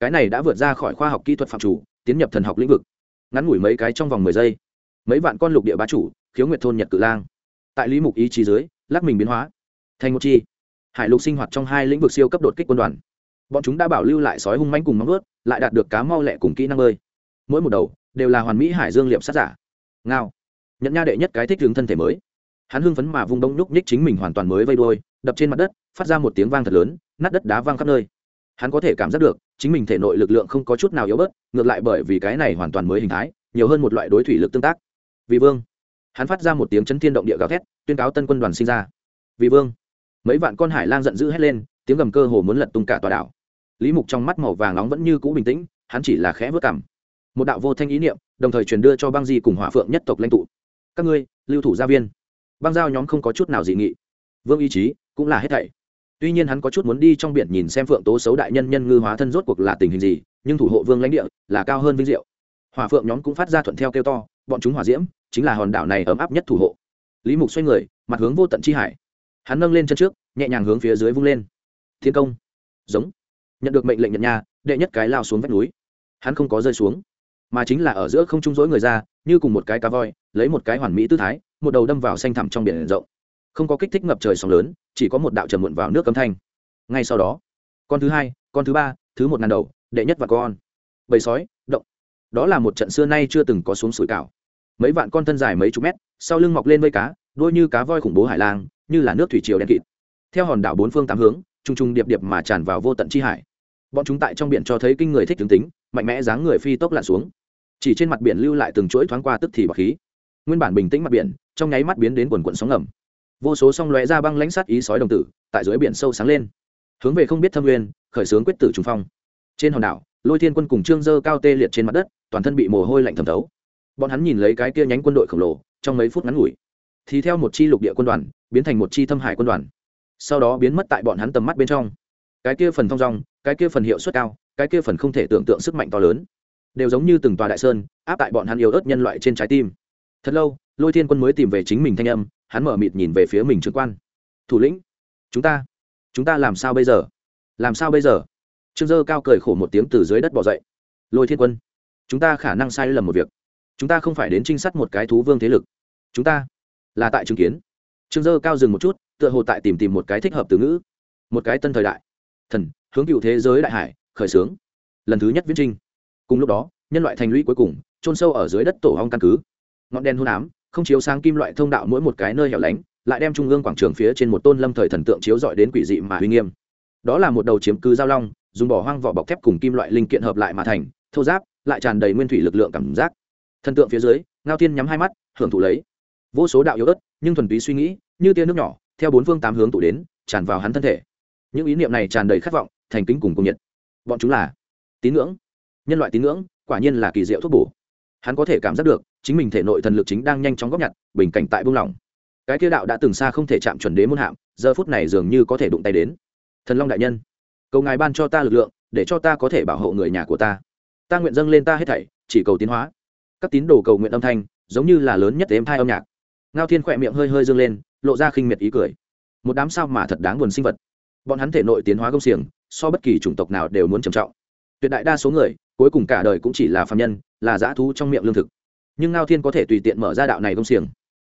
Cái này đã vượt ra khỏi khoa học kỹ thuật phạm chủ tiến nhập thần học lĩnh vực. Ngắn ngủi mấy cái trong vòng mười giây. Mấy vạn con lục địa bá chủ khiếu nguyệt thôn nhật cự lang. Tại lý mục ý chí dưới, lắc mình biến hóa, thành một chi. Hải lục sinh hoạt trong hai lĩnh vực siêu cấp đột kích quân đoàn. Bọn chúng đã bảo lưu lại sói hung manh cùng móng ướt lại đạt được cá mau lẹ cùng kỹ năng bơi. Mỗi một đầu, đều là hoàn mỹ hải dương liệm sát giả. Ngao. Nhận nha đệ nhất cái thích hướng thân thể mới. Hắn hưng phấn mà vung đông nhúc nhích chính mình hoàn toàn mới vây đôi đập trên mặt đất, phát ra một tiếng vang thật lớn, nát đất đá vang khắp nơi. Hắn có thể cảm giác được, chính mình thể nội lực lượng không có chút nào yếu bớt, ngược lại bởi vì cái này hoàn toàn mới hình thái, nhiều hơn một loại đối thủy lực tương tác. Vì vương hắn phát ra một tiếng chấn thiên động địa gào thét, tuyên cáo tân quân đoàn sinh ra. Vì vương. Mấy vạn con hải lang giận dữ hét lên, tiếng gầm cơ hồ muốn lật tung cả tòa đảo. Lý mục trong mắt màu vàng nóng vẫn như cũ bình tĩnh, hắn chỉ là khẽ vớt cảm một đạo vô thanh ý niệm, đồng thời truyền đưa cho băng di cùng hỏa phượng nhất tộc lãnh tụ. Các ngươi, lưu thủ gia viên. Băng giao nhóm không có chút nào dị nghị. Vương ý chí, cũng là hết thảy. Tuy nhiên hắn có chút muốn đi trong biển nhìn xem phượng tố xấu đại nhân nhân ngư hóa thân rốt cuộc là tình hình gì, nhưng thủ hộ vương lãnh địa là cao hơn vinh diệu. Hỏa phượng nhóm cũng phát ra thuận theo kêu to, bọn chúng hỏa diễm chính là hòn đảo này ấm áp nhất thủ hộ. Lý mục xoay người, mặt hướng vô tận chi hải. Hắn nâng lên chân trước, nhẹ nhàng hướng phía dưới vung lên. Thiên công. Giống. Nhận được mệnh lệnh nhận nhà đệ nhất cái lao xuống vách núi. Hắn không có rơi xuống, mà chính là ở giữa không trung rỗi người ra, như cùng một cái cá voi, lấy một cái hoàn mỹ tư thái, một đầu đâm vào xanh thẳm trong biển rộng. Không có kích thích ngập trời sóng lớn, chỉ có một đạo trầm muộn vào nước cấm thanh. Ngay sau đó, con thứ hai, con thứ ba, thứ một ngàn đầu, đệ nhất và con. Bầy sói, động. Đó là một trận xưa nay chưa từng có xuống sủi cảo mấy vạn con thân dài mấy chục mét, sau lưng mọc lên vây cá đôi như cá voi khủng bố hải lang, như là nước thủy triều đen kịt. Theo hòn đảo bốn phương tám hướng t r u n g t r u n g điệp điệp mà tràn vào vô tận chi hải. Bọn chúng tại trong biển cho thấy kinh người thích tướng tính, mạnh mẽ dáng người phi tốc lặn xuống. Chỉ trên mặt biển lưu lại từng chuỗi thoáng qua tức thì bọc khí. Nguyên bản bình tĩnh mặt biển, trong nháy mắt biến đến quần quận sóng ngầm. Vô số song lóe ra băng lãnh sát ý sói đồng tử, tại dưới biển sâu sáng lên. Hướng về không biết thâm nguyên, khởi xướng quyết tử trùng phong. Trên hòn đảo, lôi thiên quân cùng trương dơ cao tê liệt trên mặt đất, toàn thân bị mồ hôi lạnh thẩm thấu bọn hắn nhìn lấy cái kia nhánh quân đội khổng lồ, trong mấy phút ngắn ngủi, thì theo một chi lục địa quân đoàn, biến thành một chi thâm hải quân đoàn. Sau đó biến mất tại bọn hắn tầm mắt bên trong. Cái kia phần thong dong, cái kia phần hiệu suất cao, cái kia phần không thể tưởng tượng sức mạnh to lớn, đều giống như từng tòa đại sơn, áp tại bọn hắn yếu ớt nhân loại trên trái tim. Thật lâu, lôi thiên quân mới tìm về chính mình thanh âm, hắn mở mịt nhìn về phía mình trưởng quan. Thủ lĩnh, chúng ta chúng ta làm sao bây giờ? Làm sao bây giờ? Trương dơ cao cười khổ một tiếng từ dưới đất bỏ dậy. Lôi thiên quân, chúng ta khả năng sai lầm một việc chúng ta không phải đến trinh sát một cái thú vương thế lực. Chúng ta là tại chứng kiến. Trương dơ cao dừng một chút, tựa hồ tại tìm tìm một cái thích hợp từ ngữ. Một cái tân thời đại. Thần, hướng cựu thế giới đại hải, khởi xướng. Lần thứ nhất viễn trinh cùng lúc đó, nhân loại thành lũy cuối cùng trôn sâu ở dưới đất tổ hong căn cứ. Ngọn đen hôn ám, không chiếu sáng kim loại thông đạo mỗi một cái nơi hẻo lánh, lại đem trung ương quảng trường phía trên một tôn lâm thời thần tượng chiếu dọi đến quỷ dị mà uy nghiêm. Đó là một đầu chiếm cư giao long, dùng bỏ hoang vỏ bọc thép cùng kim loại linh kiện hợp lại mà thành, thô giáp, lại tràn đầy nguyên thủy lực lượng cảm giác thần tượng phía dưới, ngao thiên nhắm hai mắt, hưởng thụ lấy. Vô số đạo yếu ớt, nhưng thuần túy suy nghĩ, như tia nước nhỏ, theo bốn phương tám hướng tụ đến, tràn vào hắn thân thể. Những ý niệm này tràn đầy khát vọng, thành kính cùng công nhiệt. Bọn chúng là tín ngưỡng. Nhân loại tín ngưỡng, quả nhiên là kỳ diệu thuốc bổ. Hắn có thể cảm giác được, chính mình thể nội thần lực chính đang nhanh chóng góp nhặt, bình cảnh tại buông lỏng. Cái kia đạo đã từng xa không thể chạm chuẩn đế muôn hạm, giờ phút này dường như có thể đụng tay đến. Thần long đại nhân, cầu ngài ban cho ta lực lượng, để cho ta có thể bảo hộ người nhà của ta. Ta nguyện dâng lên ta hết thảy, chỉ cầu tiến hóa các tín đồ cầu nguyện âm thanh, giống như là lớn nhất êm thai âm nhạc. Ngao thiên khỏe miệng hơi hơi dâng lên, lộ ra khinh miệt ý cười. Một đám sao mà thật đáng buồn sinh vật. Bọn hắn thể nội tiến hóa công xiềng, so bất kỳ chủng tộc nào đều muốn trầm trọng. Tuyệt đại đa số người, cuối cùng cả đời cũng chỉ là phạm nhân, là dã thú trong miệng lương thực. Nhưng ngao thiên có thể tùy tiện mở ra đạo này công xiềng.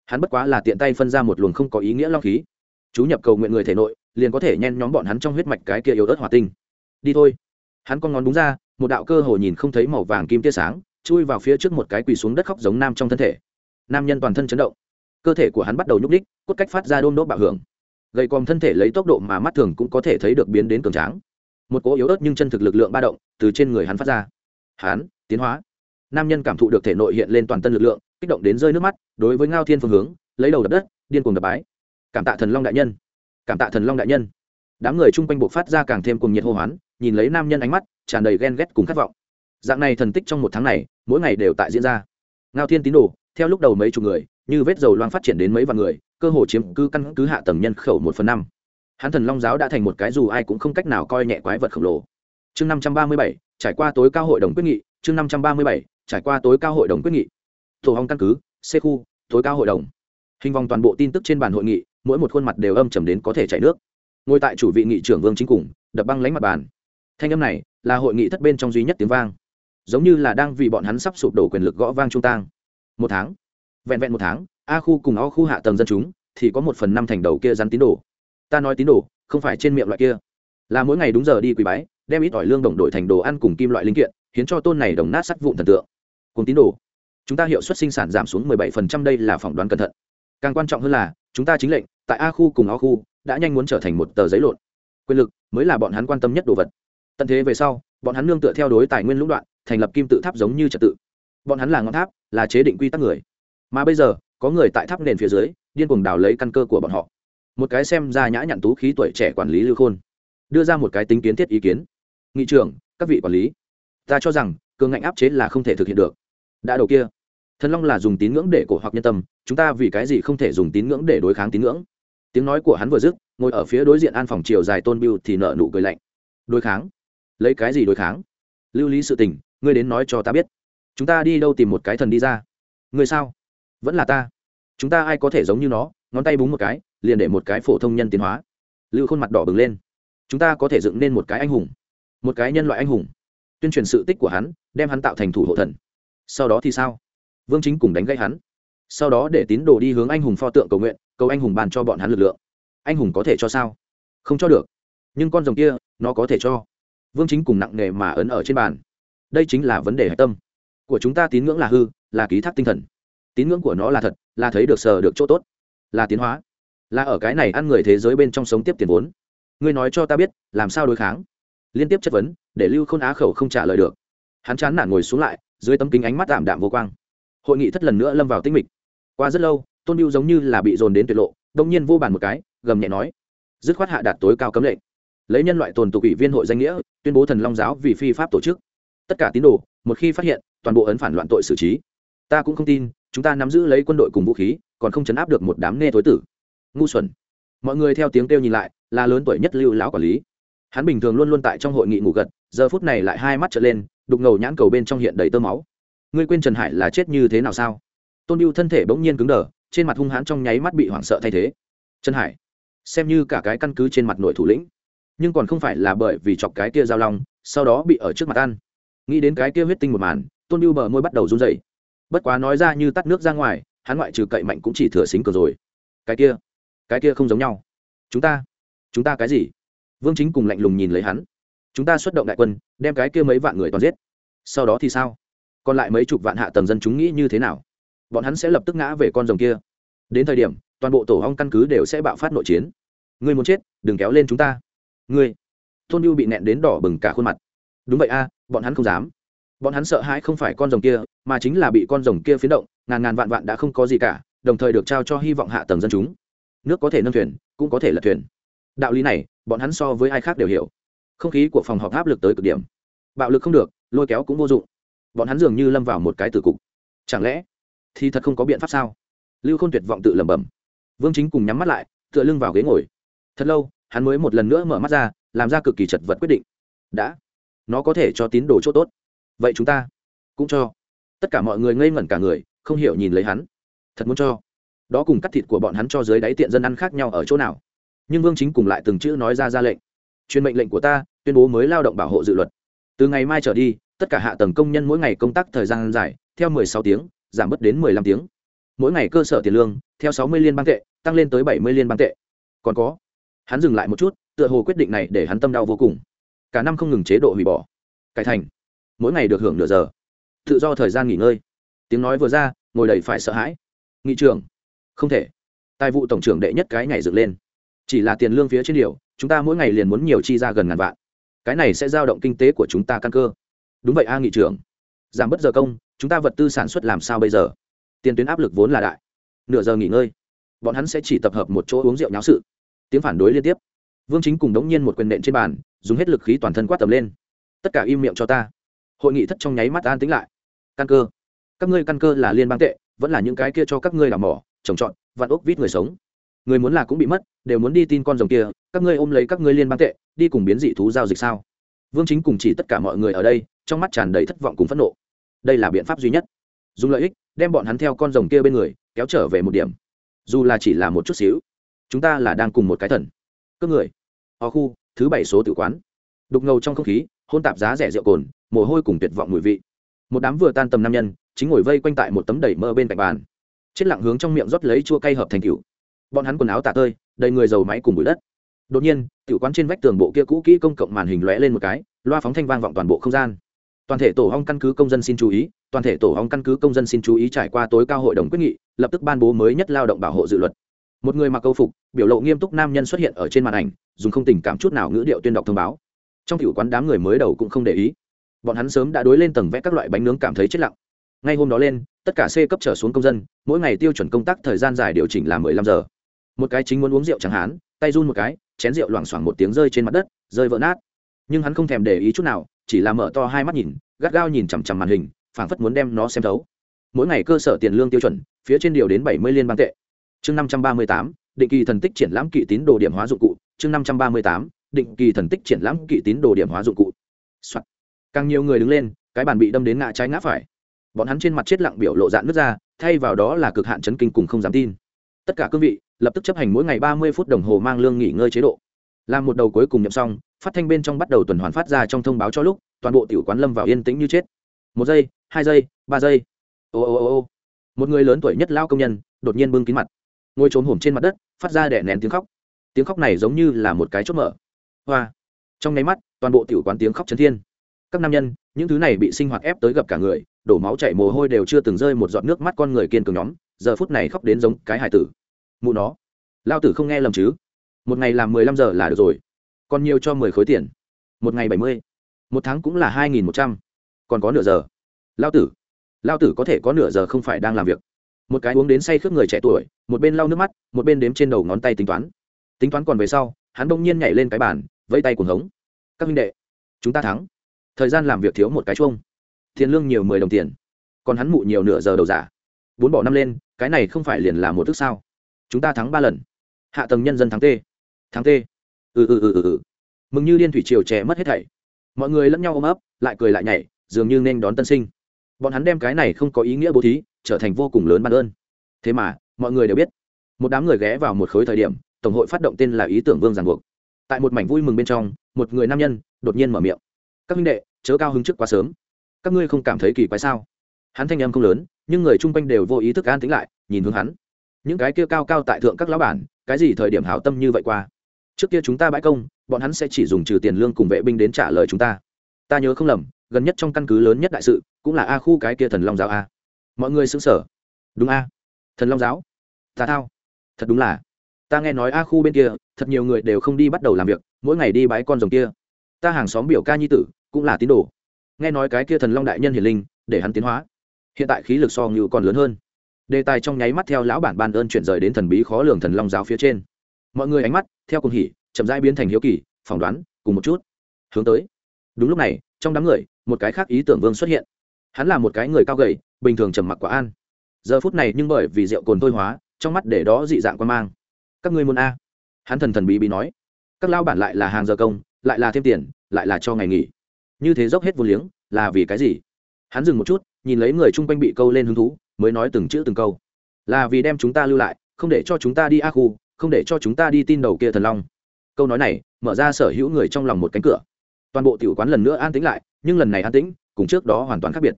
Hắn bất quá là tiện tay phân ra một luồng không có ý nghĩa long khí. Chú nhập cầu nguyện người thể nội, liền có thể nhen nhóm bọn hắn trong huyết mạch cái kia yếu ớt hỏa tinh. Đi thôi. Hắn con ngón đúng ra, một đạo cơ hồ nhìn không thấy màu vàng kim tia sáng chui vào phía trước một cái quỳ xuống đất khóc giống nam trong thân thể. Nam nhân toàn thân chấn động. Cơ thể của hắn bắt đầu nhúc ních cốt cách phát ra đôm đốt bạo hưởng. Gầy còm thân thể lấy tốc độ mà mắt thường cũng có thể thấy được biến đến cường tráng. Một cỗ yếu ớt nhưng chân thực lực lượng ba động từ trên người hắn phát ra. Hắn, tiến hóa. Nam nhân cảm thụ được thể nội hiện lên toàn tân lực lượng, kích động đến rơi nước mắt, đối với ngao thiên phương hướng, lấy đầu đập đất, điên cuồng đập bái. Cảm tạ thần long đại nhân. Cảm tạ thần long đại nhân. Đám người chung quanh buộc phát ra càng thêm cùng nhiệt hô hoán, nhìn lấy nam nhân ánh mắt, tràn đầy ghen ghét cùng khát vọng dạng này thần tích trong một tháng này, mỗi ngày đều tại diễn ra. Ngao thiên tín đồ, theo lúc đầu mấy chục người, như vết dầu loang phát triển đến mấy vạn người, cơ hồ chiếm cứ căn cứ hạ tầng nhân khẩu một phần năm. Hắn thần long giáo đã thành một cái dù ai cũng không cách nào coi nhẹ quái vật khổng lồ. Chương năm trăm ba mươi bảy, trải qua tối cao hội đồng quyết nghị, chương năm trăm ba mươi bảy, trải qua tối cao hội đồng quyết nghị. Tổ hong căn cứ c khu, tối cao hội đồng. Hình vòng toàn bộ tin tức trên bàn hội nghị, mỗi một khuôn mặt đều âm trầm đến có thể chảy nước. Ngồi tại chủ vị nghị trưởng vương chính cùng, đập băng lánh mặt bàn. Thanh âm này là hội nghị thất bên trong duy nhất tiếng vang giống như là đang vì bọn hắn sắp sụp đổ quyền lực gõ vang trung tang. Một tháng, vẹn vẹn một tháng, a khu cùng o khu hạ tầng dân chúng thì có một phần năm thành đầu kia rắn tín đồ. Ta nói tín đồ, không phải trên miệng loại kia. Là mỗi ngày đúng giờ đi quỳ bái, đem ít ỏi lương đồng đổi thành đồ ăn cùng kim loại linh kiện khiến cho tôn này đồng nát sắt vụn thần tượng. Cùng tín đồ, chúng ta hiệu suất sinh sản giảm xuống 17% đây là phỏng đoán cẩn thận. Càng quan trọng hơn là, chúng ta chính lệnh, tại a khu cùng o khu đã nhanh muốn trở thành một tờ giấy lộn. Quyền lực mới là bọn hắn quan tâm nhất đồ vật. Tận thế về sau, bọn hắn nương tựa theo đối tài nguyên lũng đoạn thành lập kim tự tháp giống như trật tự. Bọn hắn là ngọn tháp, là chế định quy tắc người. Mà bây giờ, có người tại tháp nền phía dưới, điên cuồng đào lấy căn cơ của bọn họ. Một cái xem ra nhã nhặn tú khí tuổi trẻ quản lý lưu khôn, đưa ra một cái tính kiến thiết ý kiến. Nghị trưởng, các vị quản lý, ta cho rằng, cường ngạnh áp chế là không thể thực hiện được. Đã đầu kia, thần long là dùng tín ngưỡng để cổ hoặc nhân tâm, chúng ta vì cái gì không thể dùng tín ngưỡng để đối kháng tín ngưỡng? Tiếng nói của hắn vừa dứt, ngồi ở phía đối diện an phòng chiều dài tôn biêu thì nợ nụ cười lạnh. Đối kháng? Lấy cái gì đối kháng? Lưu lý sự tình ngươi đến nói cho ta biết. Chúng ta đi đâu tìm một cái thần đi ra? Ngươi sao? Vẫn là ta. Chúng ta ai có thể giống như nó, ngón tay búng một cái, liền để một cái phổ thông nhân tiến hóa. Lưu khuôn mặt đỏ bừng lên. Chúng ta có thể dựng nên một cái anh hùng. Một cái nhân loại anh hùng. Tuyên truyền sự tích của hắn, đem hắn tạo thành thủ hộ thần. Sau đó thì sao? Vương chính cùng đánh gây hắn. Sau đó để tín đồ đi hướng anh hùng pho tượng cầu nguyện, cầu anh hùng bàn cho bọn hắn lực lượng. Anh hùng có thể cho sao? Không cho được. Nhưng con rồng kia, nó có thể cho. Vương chính cùng nặng nề mà ấn ở trên bàn đây chính là vấn đề hạch tâm của chúng ta tín ngưỡng là hư, là ký thác tinh thần. Tín ngưỡng của nó là thật, là thấy được sờ được chỗ tốt, là tiến hóa, là ở cái này ăn người thế giới bên trong sống tiếp tiền vốn. Ngươi nói cho ta biết, làm sao đối kháng? Liên tiếp chất vấn, để lưu khôn á khẩu không trả lời được. Hắn chán nản ngồi xuống lại, dưới tấm kính ánh mắt tạm đạm vô quang. Hội nghị thất lần nữa lâm vào tinh mịch. Qua rất lâu, tôn biêu giống như là bị dồn đến tuyệt lộ, đông nhiên vô bàn một cái, gầm nhẹ nói, dứt khoát hạ đạt tối cao cấm lệnh. Lấy nhân loại tồn tục ủy viên hội danh nghĩa, tuyên bố thần long giáo vì phi pháp tổ chức tất cả tín đồ, một khi phát hiện, toàn bộ ấn phản loạn tội xử trí. Ta cũng không tin, chúng ta nắm giữ lấy quân đội cùng vũ khí, còn không chấn áp được một đám nê thối tử. Ngu xuẩn. Mọi người theo tiếng kêu nhìn lại, là lớn tuổi nhất lưu lão quản lý. Hắn bình thường luôn luôn tại trong hội nghị ngủ gật, giờ phút này lại hai mắt trở lên, đục ngầu nhãn cầu bên trong hiện đầy tơ máu. Ngươi quên trần hải là chết như thế nào sao? Tôn biêu thân thể bỗng nhiên cứng đờ, trên mặt hung hãn trong nháy mắt bị hoảng sợ thay thế. Trần hải, xem như cả cái căn cứ trên mặt nội thủ lĩnh, nhưng còn không phải là bởi vì chọc cái kia giao long, sau đó bị ở trước mặt ăn nghĩ đến cái kia huyết tinh một màn, tôn biêu bờ môi bắt đầu run dày bất quá nói ra như tắt nước ra ngoài, hắn ngoại trừ cậy mạnh cũng chỉ thừa xính cờ rồi. Cái kia cái kia không giống nhau. Chúng ta chúng ta cái gì? Vương chính cùng lạnh lùng nhìn lấy hắn. Chúng ta xuất động đại quân, đem cái kia mấy vạn người toàn giết. Sau đó thì sao? Còn lại mấy chục vạn hạ tầng dân chúng nghĩ như thế nào? Bọn hắn sẽ lập tức ngã về con rồng kia. Đến thời điểm, toàn bộ tổ hong căn cứ đều sẽ bạo phát nội chiến. Ngươi muốn chết, đừng kéo lên chúng ta. Ngươi. Tôn lưu bị nẹn đến đỏ bừng cả khuôn mặt đúng vậy a, bọn hắn không dám. Bọn hắn sợ hãi không phải con rồng kia, mà chính là bị con rồng kia phiến động, ngàn ngàn vạn vạn đã không có gì cả, đồng thời được trao cho hy vọng hạ tầng dân chúng. Nước có thể nâng thuyền, cũng có thể lật thuyền. Đạo lý này, bọn hắn so với ai khác đều hiểu. Không khí của phòng họp áp lực tới cực điểm. Bạo lực không được, lôi kéo cũng vô dụng. Bọn hắn dường như lâm vào một cái tử cục. Chẳng lẽ, thì thật không có biện pháp sao? Lưu k h ô n tuyệt vọng tự lẩm bẩm. Vương chính cùng nhắm mắt lại, tựa lưng vào ghế ngồi. Thật lâu, hắn mới một lần nữa mở mắt ra, làm ra cực kỳ chật vật quyết định. Đã nó có thể cho tín đồ chỗ tốt. Vậy chúng ta cũng cho. Tất cả mọi người ngây ngẩn cả người, không hiểu nhìn lấy hắn. Thật muốn cho. Đó cùng cắt thịt của bọn hắn cho dưới đáy tiện dân ăn khác nhau ở chỗ nào. Nhưng vương chính cùng lại từng chữ nói ra ra lệnh. Truyền mệnh lệnh của ta, tuyên bố mới lao động bảo hộ dự luật. Từ ngày mai trở đi, tất cả hạ tầng công nhân mỗi ngày công tác thời gian dài, theo 16 tiếng, giảm bớt đến 15 tiếng. Mỗi ngày cơ sở tiền lương, theo 60 liên bang tệ, tăng lên tới 70 liên bang tệ. Còn có, hắn dừng lại một chút, tựa hồ quyết định này để hắn tâm đau vô cùng cả năm không ngừng chế độ hủy bỏ. Cải thành. Mỗi ngày được hưởng nửa giờ. Tự do thời gian nghỉ ngơi. Tiếng nói vừa ra, ngồi đầy phải sợ hãi. Nghị trưởng. Không thể. Tài vụ tổng trưởng đệ nhất cái ngày dựng lên. Chỉ là tiền lương phía trên điều, chúng ta mỗi ngày liền muốn nhiều chi ra gần ngàn vạn. Cái này sẽ giao động kinh tế của chúng ta căn cơ. Đúng vậy a, nghị trưởng. Giảm bớt giờ công, chúng ta vật tư sản xuất làm sao bây giờ? Tiền tuyến áp lực vốn là đại. Nửa giờ nghỉ ngơi. Bọn hắn sẽ chỉ tập hợp một chỗ uống rượu nháo sự. Tiếng phản đối liên tiếp vương chính cùng đống nhiên một quyền nện trên bàn, dùng hết lực khí toàn thân quát tầm lên. Tất cả im miệng cho ta. Hội nghị thất trong nháy mắt an tính lại. Căn cơ. Các ngươi căn cơ là liên bang tệ, vẫn là những cái kia cho các ngươi làm mỏ, trồng trọt, vạn ốc vít người sống. Người muốn là cũng bị mất, đều muốn đi tin con rồng kia, các ngươi ôm lấy các ngươi liên bang tệ, đi cùng biến dị thú giao dịch sao? Vương chính cùng chỉ tất cả mọi người ở đây, trong mắt tràn đầy thất vọng cùng phẫn nộ. Đây là biện pháp duy nhất. Dùng lợi ích, đem bọn hắn theo con rồng kia bên người, kéo trở về một điểm. Dù là chỉ là một chút xíu, chúng ta là đang cùng một cái thần cướp người. Ở khu, thứ bảy số tự quán. Đục ngầu trong không khí, hôn tạp giá rẻ rượu cồn, mồ hôi cùng tuyệt vọng mùi vị. Một đám vừa tan tầm nam nhân, chính ngồi vây quanh tại một tấm đầy mơ bên cạnh bàn. Chết lặng hướng trong miệng rót lấy chua cay hợp thành cựu bọn hắn quần áo tả tơi, đầy người dầu máy cùng bụi đất. Đột nhiên tiểu quán trên vách tường bộ kia cũ kỹ công cộng màn hình lóe lên một cái, loa phóng thanh vang vọng toàn bộ không gian. Toàn thể tổ hong căn cứ công dân xin chú ý, toàn thể tổ hong căn cứ công dân xin chú ý trải qua tối cao hội đồng quyết nghị, lập tức ban bố mới nhất lao động bảo hộ dự luật một người mặc câu phục, biểu lộ nghiêm túc nam nhân xuất hiện ở trên màn ảnh, dùng không tình cảm chút nào ngữ điệu tuyên đọc thông báo. Trong tiểu quán đám người mới đầu cũng không để ý. Bọn hắn sớm đã đối lên tầng vẽ các loại bánh nướng cảm thấy chết lặng. Ngay hôm đó lên, tất cả c cấp trở xuống công dân, mỗi ngày tiêu chuẩn công tác thời gian dài điều chỉnh là mười lăm giờ. Một cái chính muốn uống rượu chẳng hạn, tay run một cái, chén rượu loảng xoảng một tiếng rơi trên mặt đất, rơi vỡ nát. Nhưng hắn không thèm để ý chút nào, chỉ là mở to hai mắt nhìn, gắt gao nhìn chằm chằm màn hình, phảng phất muốn đem nó xem thấu. Mỗi ngày cơ sở tiền lương tiêu chuẩn, phía trên điều đến bảy mươi liên bang tệ chương năm trăm ba mươi tám, định kỳ thần tích triển lãm kỵ tín đồ điểm hóa dụng cụ. Chương năm trăm ba mươi tám, định kỳ thần tích triển lãm kỵ tín đồ điểm hóa dụng cụ、Soạn. càng nhiều người đứng lên, cái bàn bị đâm đến ngã trái ngã phải. Bọn hắn trên mặt chết lặng biểu lộ dạn nước ra, thay vào đó là cực hạn chấn kinh cùng không dám tin. Tất cả cương vị, lập tức chấp hành mỗi ngày ba mươi phút đồng hồ mang lương nghỉ ngơi chế độ. Làm một đầu cuối cùng nhậm xong, phát thanh bên trong bắt đầu tuần hoàn phát ra trong thông báo cho lúc, toàn bộ tiểu quán lâm vào yên tĩnh như chết. Một giây, hai giây, ba giây. Ô ô ô ô. Một người lớn tuổi nhất lao công nhân, đột nhiên bưng kín mặt ngồi trốn hổm trên mặt đất, phát ra đẻ nén tiếng khóc. Tiếng khóc này giống như là một cái chốt mở. Hoa. Trong nháy mắt, toàn bộ tiểu quán tiếng khóc chấn thiên. Các nam nhân, những thứ này bị sinh hoạt ép tới gặp cả người, đổ máu chảy mồ hôi đều chưa từng rơi một giọt nước mắt con người kiên cường nhóm, giờ phút này khóc đến giống cái hải tử. Mụ nó. Lao tử không nghe lầm chứ? Một ngày làm mười lăm giờ là được rồi. Còn nhiều cho mười khối tiền. Một ngày bảy mươi. Một tháng cũng là hai nghìn một trăm. Còn có nửa giờ. Lao tử. Lao tử có thể có nửa giờ không phải đang làm việc một cái uống đến say khướp người trẻ tuổi, một bên lau nước mắt, một bên đếm trên đầu ngón tay tính toán. Tính toán còn về sau, hắn bỗng nhiên nhảy lên cái bàn, vẫy tay cuồng hống. Các huynh đệ, chúng ta thắng. Thời gian làm việc thiếu một cái chuông. Tiền lương nhiều mười đồng tiền. Còn hắn mụ nhiều nửa giờ đầu giả. Bốn bỏ năm lên, cái này không phải liền là một thức sao? Chúng ta thắng ba lần. Hạ tầng nhân dân thắng t thắng t ừ ừ ừ ừ ừ. Mừng như liên thủy triều trẻ mất hết thảy. Mọi người lẫn nhau ôm ấp, lại cười lại nhảy, dường như nên đón tân sinh. Bọn hắn đem cái này không có ý nghĩa bố thí trở thành vô cùng lớn ban ơn. Thế mà, mọi người đều biết, một đám người ghé vào một khối thời điểm, tổng hội phát động tên là ý tưởng vương giàn buộc. Tại một mảnh vui mừng bên trong, một người nam nhân đột nhiên mở miệng. Các huynh đệ, chớ cao hứng trước quá sớm. Các ngươi không cảm thấy kỳ quái sao? Hắn thanh âm không lớn, nhưng người chung quanh đều vô ý thức an tính lại, nhìn hướng hắn. Những cái kia cao cao tại thượng các lão bản, cái gì thời điểm hảo tâm như vậy qua? Trước kia chúng ta bãi công, bọn hắn sẽ chỉ dùng trừ tiền lương cùng vệ binh đến trả lời chúng ta. Ta nhớ không lầm, gần nhất trong căn cứ lớn nhất đại sự, cũng là a khu cái kia thần long giáo a mọi người xứng sở đúng a. Thần long giáo. Ta thao. Thật đúng là. Ta nghe nói a khu bên kia, thật nhiều người đều không đi bắt đầu làm việc, mỗi ngày đi bái con rồng kia. Ta hàng xóm biểu ca nhi tử, cũng là tín đồ. Nghe nói cái kia thần long đại nhân hiền linh, để hắn tiến hóa. Hiện tại khí lực so ngự còn lớn hơn. Đề tài trong nháy mắt theo lão bản ban ơn chuyển rời đến thần bí khó lường thần long giáo phía trên. Mọi người ánh mắt, theo cùng hỉ, chậm rãi biến thành hiếu kỳ, phỏng đoán, cùng một chút. Hướng tới. Đúng lúc này, trong đám người, một cái khác ý tưởng vương xuất hiện. Hắn là một cái người cao gầy bình thường trầm mặc quả an. Giờ phút này nhưng bởi vì rượu cồn thôi hóa, trong mắt để đó dị dạng quan mang. Các ngươi muốn a? Hắn thần thần bí bí nói. Các lao bản lại là hàng giờ công, lại là thêm tiền, lại là cho ngày nghỉ. Như thế dốc hết vô liếng, là vì cái gì? Hắn dừng một chút, nhìn lấy người chung quanh bị câu lên hứng thú, mới nói từng chữ từng câu. Là vì đem chúng ta lưu lại, không để cho chúng ta đi a khu, không để cho chúng ta đi tin đầu kia thần long. Câu nói này, mở ra sở hữu người trong lòng một cánh cửa. Toàn bộ tiểu quán lần nữa an tĩnh lại, nhưng lần này an tĩnh, cùng trước đó hoàn toàn khác biệt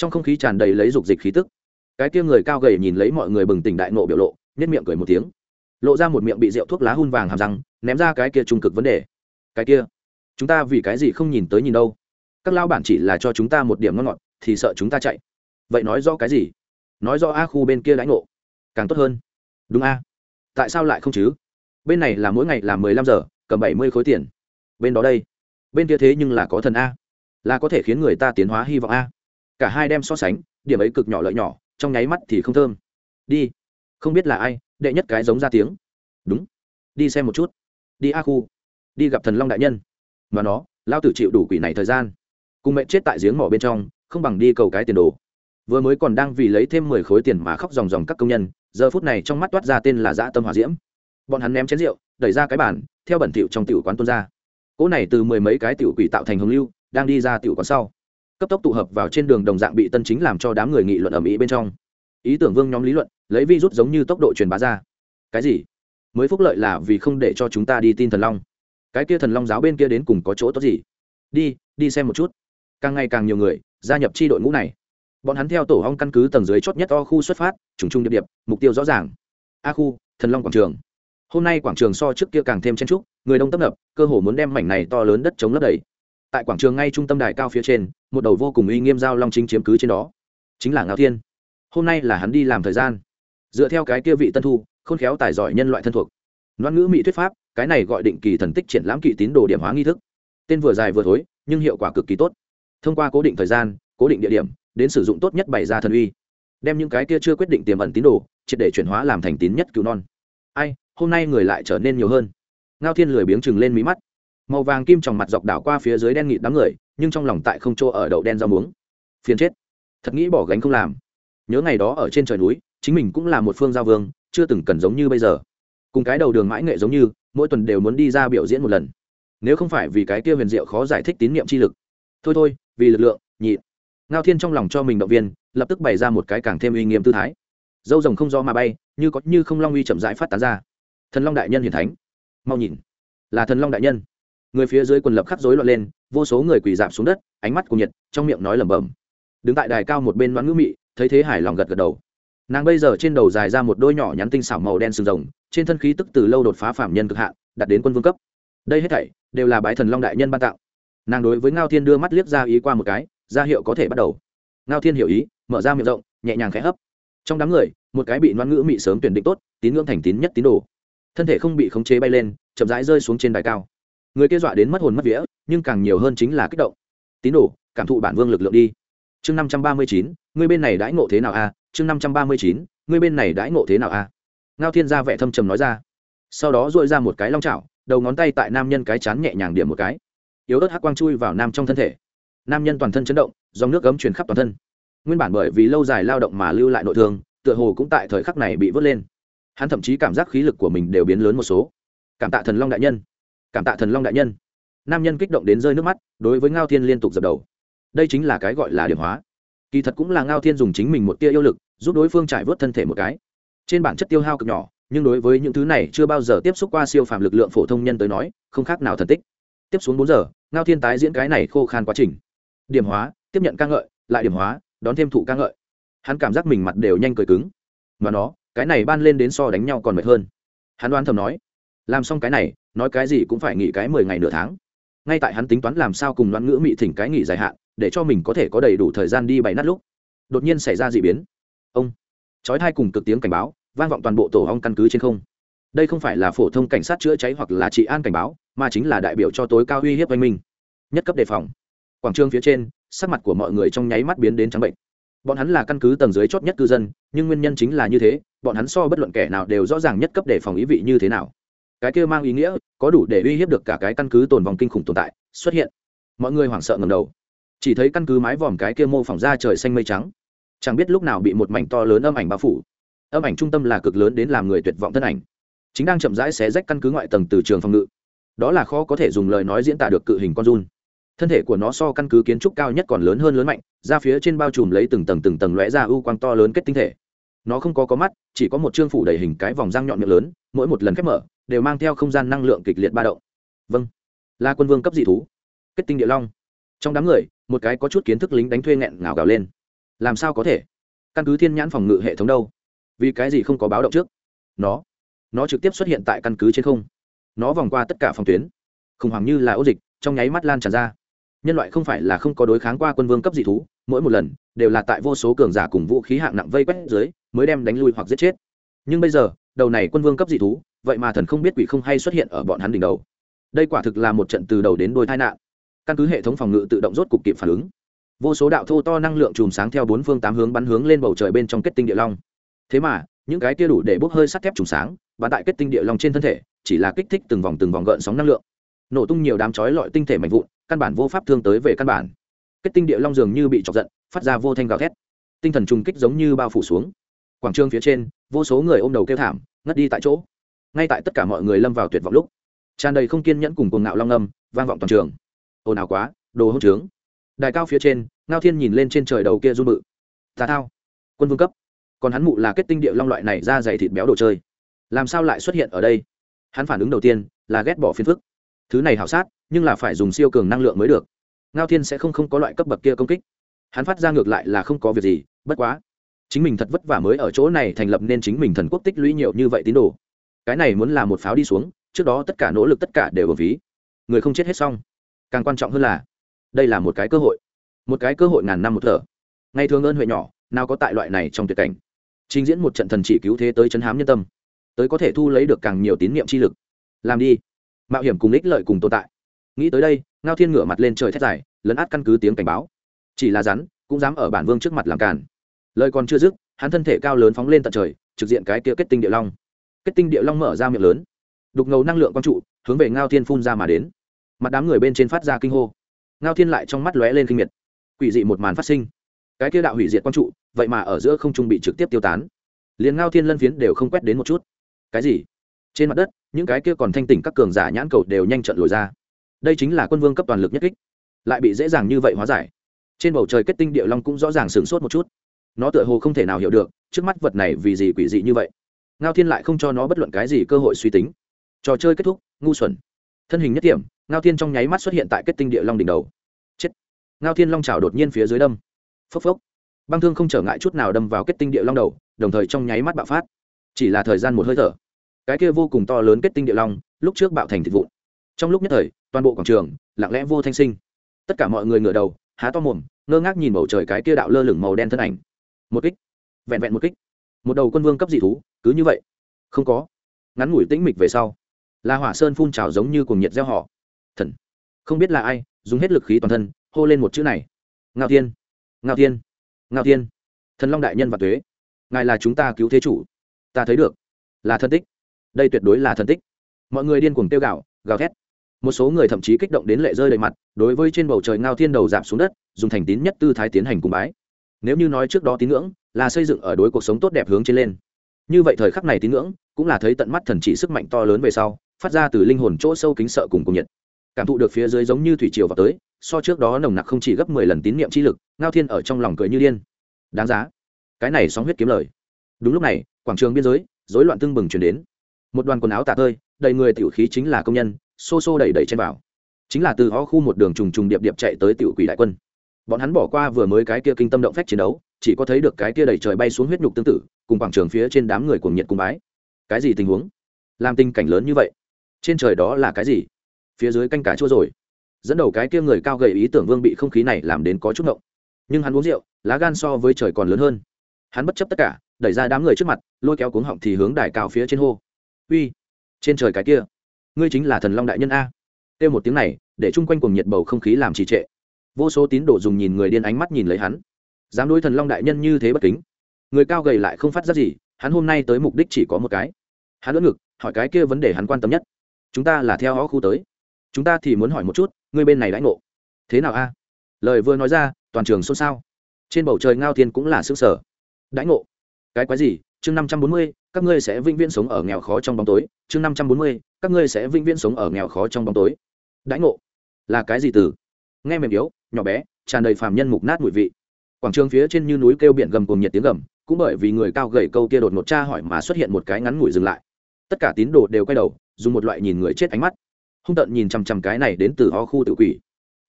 trong không khí tràn đầy lấy dục dịch khí tức. Cái kia người cao gầy nhìn lấy mọi người bừng tỉnh đại nộ biểu lộ nhất miệng cười một tiếng. Lộ ra một miệng bị rượu thuốc lá hun vàng hàm răng, ném ra cái kia trung cực vấn đề. Cái kia, chúng ta vì cái gì không nhìn tới nhìn đâu? Các lao bản chỉ là cho chúng ta một điểm ngon ngọt, thì sợ chúng ta chạy. Vậy nói do cái gì? Nói do a khu bên kia lãnh ngộ, càng tốt hơn. Đúng a. Tại sao lại không chứ? Bên này là mỗi ngày làm mười lăm giờ, cầm bảy mươi khối tiền. Bên đó đây. Bên kia thế nhưng là có thần a. Là có thể khiến người ta tiến hóa hy vọng a cả hai đem so sánh, điểm ấy cực nhỏ lợi nhỏ, trong nháy mắt thì không thơm. Đi. Không biết là ai, đệ nhất cái giống ra tiếng. Đúng. Đi xem một chút. Đi a khu. Đi gặp thần long đại nhân. Mà nó, lao tử chịu đủ quỷ này thời gian. Cùng mẹ chết tại giếng mỏ bên trong, không bằng đi cầu cái tiền đồ. Vừa mới còn đang vì lấy thêm mười khối tiền mà khóc ròng ròng các công nhân, giờ phút này trong mắt toát ra tên là dã tâm hòa diễm. Bọn hắn ném chén rượu, đẩy ra cái bàn, theo bẩn thỉu trong tiểu quán tuôn ra. Cỗ này từ mười mấy cái tiểu quỷ tạo thành hồng lưu, đang đi ra tiểu quán sau cấp tốc tụ hợp vào trên đường đồng dạng bị tân chính làm cho đám người nghị luận ở mỹ bên trong. Ý tưởng vương nhóm lý luận, lấy vi rút giống như tốc độ truyền bá ra. Cái gì? Mới phúc lợi là vì không để cho chúng ta đi tin thần long. Cái kia thần long giáo bên kia đến cùng có chỗ tốt gì? Đi đi xem một chút. Càng ngày càng nhiều người gia nhập tri đội ngũ này. Bọn hắn theo tổ hong căn cứ tầng dưới chót nhất o khu xuất phát, trùng trung điệp điệp, mục tiêu rõ ràng. A khu, thần long quảng trường. Hôm nay quảng trường so trước kia càng thêm chen trúc người đông tấp nập, cơ hồ muốn đem mảnh này to lớn đất chống lấp đầy tại quảng trường ngay trung tâm đài cao phía trên, một đầu vô cùng uy nghiêm giao long chính chiếm cứ trên đó. Chính là ngao thiên. Hôm nay là hắn đi làm thời gian. Dựa theo cái kia vị tân thu, khôn khéo tài giỏi nhân loại thân thuộc. Loan ngữ mỹ thuyết pháp, cái này gọi định kỳ thần tích triển lãm kỵ tín đồ điểm hóa nghi thức. Tên vừa dài vừa thối, nhưng hiệu quả cực kỳ tốt. Thông qua cố định thời gian, cố định địa điểm, đến sử dụng tốt nhất bày ra thần uy. Đem những cái kia chưa quyết định tiềm ẩn tín đồ, triệt để chuyển hóa làm thành tín nhất cứu non. Ai, hôm nay người lại trở nên nhiều hơn. Ngao thiên lười biếng chừng lên mí mắt màu vàng kim tròng mặt dọc đảo qua phía dưới đen nghịt đám người, nhưng trong lòng tại không chỗ ở đậu đen rau muống. Phiền chết. Thật nghĩ bỏ gánh không làm. Nhớ ngày đó ở trên trời núi, chính mình cũng là một phương giao vương, chưa từng cần giống như bây giờ. Cùng cái đầu đường mãi nghệ giống như, mỗi tuần đều muốn đi ra biểu diễn một lần. Nếu không phải vì cái kia huyền diệu khó giải thích tín nhiệm chi lực. Thôi thôi, vì lực lượng, nhị. Ngao thiên trong lòng cho mình động viên, lập tức bày ra một cái càng thêm uy nghiêm tư thái. Dâu rồng không do mà bay, như có như không long uy chậm rãi phát tán ra. Thần long đại nhân hiển thánh. Mau nhìn. Là thần long đại nhân người phía dưới quần lập khắc rối loạn lên, vô số người quỳ dạp xuống đất, ánh mắt cùng nhiệt, trong miệng nói lẩm bẩm. Đứng tại đài cao một bên đoán ngữ mị, thấy thế hài lòng gật gật đầu. Nàng bây giờ trên đầu dài ra một đôi nhỏ nhắn tinh xảo màu đen sừng rồng, trên thân khí tức từ lâu đột phá phạm nhân cực hạn, đạt đến quân vương cấp. Đây hết thảy đều là bái thần long đại nhân ban tạo. Nàng đối với ngao thiên đưa mắt liếc ra ý qua một cái, ra hiệu có thể bắt đầu. Ngao thiên hiểu ý, mở ra miệng rộng, nhẹ nhàng khẽ hấp. Trong đám người, một cái bị loan ngữ mị sớm tuyển định tốt, tín ngưỡng thành tín nhất tín đồ. Thân thể không bị khống chế bay lên, chậm rãi rơi xuống trên đài cao người kia dọa đến mất hồn mất vía, nhưng càng nhiều hơn chính là kích động. Tín đồ, cảm thụ bản vương lực lượng đi. Chương năm trăm ba mươi chín, người bên này đãi ngộ thế nào a? Chương năm trăm ba mươi chín, người bên này đãi ngộ thế nào a? Ngao thiên gia vẻ thâm trầm nói ra. Sau đó dội ra một cái long chảo, đầu ngón tay tại nam nhân cái chán nhẹ nhàng điểm một cái. Yếu ớt hắc quang chui vào nam trong thân thể. Nam nhân toàn thân chấn động, dòng nước gấm truyền khắp toàn thân. Nguyên bản bởi vì lâu dài lao động mà lưu lại nội thương, tựa hồ cũng tại thời khắc này bị vớt lên. Hắn thậm chí cảm giác khí lực của mình đều biến lớn một số. Cảm tạ thần long đại nhân cảm tạ thần long đại nhân. Nam nhân kích động đến rơi nước mắt, đối với ngao thiên liên tục dập đầu. Đây chính là cái gọi là điểm hóa. Kỳ thật cũng là ngao thiên dùng chính mình một tia yêu lực, giúp đối phương trải vớt thân thể một cái. Trên bản chất tiêu hao cực nhỏ, nhưng đối với những thứ này chưa bao giờ tiếp xúc qua siêu phàm lực lượng phổ thông nhân tới nói, không khác nào thần tích. Tiếp xuống bốn giờ, ngao thiên tái diễn cái này khô khan quá trình. Điểm hóa, tiếp nhận ca ngợi, lại điểm hóa, đón thêm thụ ca ngợi. Hắn cảm giác mình mặt đều nhanh cười cứng. Mà nó, cái này ban lên đến so đánh nhau còn mệt hơn. Hắn đoán thầm nói, làm xong cái này nói cái gì cũng phải nghỉ cái mười ngày nửa tháng. Ngay tại hắn tính toán làm sao cùng đoán ngữ mị thỉnh cái nghỉ dài hạn, để cho mình có thể có đầy đủ thời gian đi bày nát lúc, đột nhiên xảy ra d ị biến. Ông trói thai cùng cực tiếng cảnh báo, vang vọng toàn bộ tổ hong căn cứ trên không. Đây không phải là phổ thông cảnh sát chữa cháy hoặc là trị an cảnh báo, mà chính là đại biểu cho tối cao uy hiếp oanh minh. Nhất cấp đề phòng. Quảng trường phía trên, sắc mặt của mọi người trong nháy mắt biến đến trắng bệnh. Bọn hắn là căn cứ tầng dưới chót nhất cư dân, nhưng nguyên nhân chính là như thế, bọn hắn so bất luận kẻ nào đều rõ ràng nhất cấp đề phòng ý vị như thế nào cái kia mang ý nghĩa, có đủ để uy hiếp được cả cái căn cứ tồn vòng kinh khủng tồn tại, xuất hiện. Mọi người hoảng sợ ngầm đầu. Chỉ thấy căn cứ mái vòm cái kia mô phỏng ra trời xanh mây trắng. Chẳng biết lúc nào bị một mảnh to lớn âm ảnh bao phủ. Âm ảnh trung tâm là cực lớn đến làm người tuyệt vọng thân ảnh. Chính đang chậm rãi xé rách căn cứ ngoại tầng từ trường phòng ngự. Đó là khó có thể dùng lời nói diễn tả được cự hình con run. Thân thể của nó so căn cứ kiến trúc cao nhất còn lớn hơn lớn mạnh, ra phía trên bao trùm lấy từng tầng từng tầng lóe ra ưu quang to lớn kết tinh thể nó không có có mắt, chỉ có một chương phủ đầy hình cái vòng răng nhọn miệng lớn, mỗi một lần khép mở, đều mang theo không gian năng lượng kịch liệt ba động. Vâng. Là quân vương cấp dị thú. Kết tinh địa long. Trong đám người, một cái có chút kiến thức lính đánh thuê nghẹn ngào gào lên. Làm sao có thể? Căn cứ thiên nhãn phòng ngự hệ thống đâu? Vì cái gì không có báo động trước? Nó. Nó trực tiếp xuất hiện tại căn cứ trên không. Nó vòng qua tất cả phòng tuyến. Khủng hoảng như là ô dịch, trong nháy mắt lan tràn ra. Nhân loại không phải là không có đối kháng qua quân vương cấp dị thú, mỗi một lần đều là tại vô số cường giả cùng vũ khí hạng nặng vây quét dưới, mới đem đánh lui hoặc giết chết. Nhưng bây giờ, đầu này quân vương cấp dị thú, vậy mà thần không biết quỷ không hay xuất hiện ở bọn hắn đỉnh đầu. Đây quả thực là một trận từ đầu đến đôi tai nạn. Căn cứ hệ thống phòng ngự tự động rốt cục kịp phản ứng. Vô số đạo thô to năng lượng chùm sáng theo bốn phương tám hướng bắn hướng lên bầu trời bên trong kết tinh địa long. Thế mà, những cái kia đủ để bốc hơi sắt thép chùm sáng, bắn tại kết tinh địa long trên thân thể, chỉ là kích thích từng vòng từng vòng gợn sóng năng lượng. Nổ tung nhiều đám chói lọi tinh thể mạnh vụn, căn bản vô pháp thương tới về căn bản. Kết tinh địa long dường như bị chọc giận phát ra vô thanh gào thét. Tinh thần trùng kích giống như bao phủ xuống. Quảng trường phía trên, vô số người ôm đầu kêu thảm, ngất đi tại chỗ. Ngay tại tất cả mọi người lâm vào tuyệt vọng lúc, tràn đầy không kiên nhẫn cùng cuồng ngạo long âm, vang vọng toàn trường. Ồn ào quá, đồ hỗn trướng. Đài cao phía trên, ngao thiên nhìn lên trên trời đầu kia run bự tà thao, quân vương cấp. Còn hắn mụ là kết tinh địa long loại này ra dày thịt béo đồ chơi. Làm sao lại xuất hiện ở đây? Hắn phản ứng đầu tiên là ghét bỏ phiền phức. Thứ này hảo sát, nhưng là phải dùng siêu cường năng lượng mới được. Ngao thiên sẽ không không có loại cấp bậc kia công kích hắn phát ra ngược lại là không có việc gì, bất quá. Chính mình thật vất vả mới ở chỗ này thành lập nên chính mình thần quốc tích lũy nhiều như vậy tín đồ. Cái này muốn là một pháo đi xuống, trước đó tất cả nỗ lực tất cả đều ở ví. Người không chết hết xong. Càng quan trọng hơn là, đây là một cái cơ hội. Một cái cơ hội ngàn năm một thở. Ngày thường ơn huệ nhỏ, nào có tại loại này trong tuyệt cảnh. Trình diễn một trận thần chỉ cứu thế tới chấn hám nhân tâm. Tới có thể thu lấy được càng nhiều tín nhiệm chi lực. Làm đi. Mạo hiểm cùng ích lợi cùng tồn tại. Nghĩ tới đây, ngao thiên ngửa mặt lên trời thét dài, lấn át căn cứ tiếng cảnh báo chỉ là rắn, cũng dám ở bản vương trước mặt làm càn. Lời còn chưa dứt, hắn thân thể cao lớn phóng lên tận trời, trực diện cái kia kết tinh địa long. Kết tinh địa long mở ra miệng lớn. Đục ngầu năng lượng quang trụ, hướng về ngao thiên phun ra mà đến. Mặt đám người bên trên phát ra kinh hô. Ngao thiên lại trong mắt lóe lên kinh miệt. Quỷ dị một màn phát sinh. Cái kia đạo hủy diệt quang trụ, vậy mà ở giữa không trung bị trực tiếp tiêu tán. Liền ngao thiên lân phiến đều không quét đến một chút. Cái gì? Trên mặt đất, những cái kia còn thanh tỉnh các cường giả nhãn cầu đều nhanh trận lồi ra. Đây chính là quân vương cấp toàn lực nhất kích. Lại bị dễ dàng như vậy hóa giải trên bầu trời kết tinh địa long cũng rõ ràng sửng sốt một chút. Nó tựa hồ không thể nào hiểu được, trước mắt vật này vì gì quỷ dị như vậy. Ngao thiên lại không cho nó bất luận cái gì cơ hội suy tính. Trò chơi kết thúc, ngu xuẩn. Thân hình nhất điểm ngao thiên trong nháy mắt xuất hiện tại kết tinh địa long đỉnh đầu. Chết. Ngao thiên long trào đột nhiên phía dưới đâm. Phốc phốc. Băng thương không trở ngại chút nào đâm vào kết tinh địa long đầu, đồng thời trong nháy mắt bạo phát. Chỉ là thời gian một hơi thở. Cái kia vô cùng to lớn kết tinh địa long, lúc trước bạo thành thịt vụn. Trong lúc nhất thời, toàn bộ quảng trường, lặng lẽ vô thanh sinh. Tất cả mọi người ngửa đầu há to mồm, ngơ ngác nhìn bầu trời cái kia đạo lơ lửng màu đen thân ảnh. Một kích, vẹn vẹn một kích. Một đầu quân vương cấp dị thú, cứ như vậy. Không có. Ngắn ngủi tĩnh mịch về sau là hỏa sơn phun trào giống như cuồng nhiệt gieo họ. Thần. Không biết là ai, dùng hết lực khí toàn thân, hô lên một chữ này. Ngao thiên. Ngao thiên. Ngao thiên. Thần long đại nhân và tuế. Ngài là chúng ta cứu thế chủ. Ta thấy được. Là thân tích. Đây tuyệt đối là thân tích. Mọi người điên cuồng tiêu gạo gào thét một số người thậm chí kích động đến lệ rơi đầy mặt, đối với trên bầu trời ngao thiên đầu giảm xuống đất, dùng thành tín nhất tư thái tiến hành cùng bái. Nếu như nói trước đó tín ngưỡng, là xây dựng ở đối cuộc sống tốt đẹp hướng trên lên. Như vậy thời khắc này tín ngưỡng, cũng là thấy tận mắt thần trị sức mạnh to lớn về sau, phát ra từ linh hồn chỗ sâu kính sợ cùng cùng nhiệt. Cảm thụ được phía dưới giống như thủy triều vào tới, so trước đó nồng nặc không chỉ gấp mười lần tín niệm chi lực, ngao thiên ở trong lòng cười như điên. Đáng giá. Cái này sóng huyết kiếm lời. Đúng lúc này, quảng trường biên giới, rối loạn tưng bừng chuyển đến. Một đoàn quần áo tạ tơi, đầy người tiểu khí chính là công nhân xô xô đẩy đẩy trên vào. Chính là từ ho khu một đường trùng trùng điệp điệp chạy tới tiểu quỷ đại quân. Bọn hắn bỏ qua vừa mới cái kia kinh tâm động phách chiến đấu, chỉ có thấy được cái kia đẩy trời bay xuống huyết nhục tương tự, cùng quảng trường phía trên đám người cuồng nhiệt cung bái. Cái gì tình huống? Làm tình cảnh lớn như vậy, trên trời đó là cái gì? Phía dưới canh cả chua rồi. Dẫn đầu cái kia người cao gầy ý tưởng vương bị không khí này làm đến có chút ngộng. Nhưng hắn uống rượu, lá gan so với trời còn lớn hơn. Hắn bất chấp tất cả, đẩy ra đám người trước mặt, lôi kéo cuống họng thì hướng đài cao phía trên hô. Uy, trên trời cái kia ngươi chính là thần long đại nhân a. Kêu một tiếng này, để chung quanh cùng nhiệt bầu không khí làm trì trệ. Vô số tín đồ dùng nhìn người điên ánh mắt nhìn lấy hắn. Dám đối thần long đại nhân như thế bất kính. Người cao gầy lại không phát ra gì, hắn hôm nay tới mục đích chỉ có một cái. Hắn lỡ ngực, hỏi cái kia vấn đề hắn quan tâm nhất. Chúng ta là theo họ khu tới. Chúng ta thì muốn hỏi một chút, ngươi bên này đãi ngộ. Thế nào a? Lời vừa nói ra, toàn trường xôn xao. Trên bầu trời ngao thiên cũng là xương sở đãi ngộ. Cái quái gì? Chương năm trăm bốn mươi các ngươi sẽ vĩnh viễn sống ở nghèo khó trong bóng tối, chương năm trăm bốn mươi, các ngươi sẽ vĩnh viễn sống ở nghèo khó trong bóng tối. Đãi ngộ. Là cái gì từ? Nghe mềm yếu, nhỏ bé, tràn đầy phàm nhân mục nát mùi vị. Quảng trường phía trên như núi kêu biển gầm cùng nhiệt tiếng gầm, cũng bởi vì người cao gầy câu kia đột một cha hỏi mà xuất hiện một cái ngắn ngủi dừng lại. Tất cả tín đồ đều quay đầu, dùng một loại nhìn người chết ánh mắt. Hung tận nhìn chằm chằm cái này đến từ ho khu tự quỷ.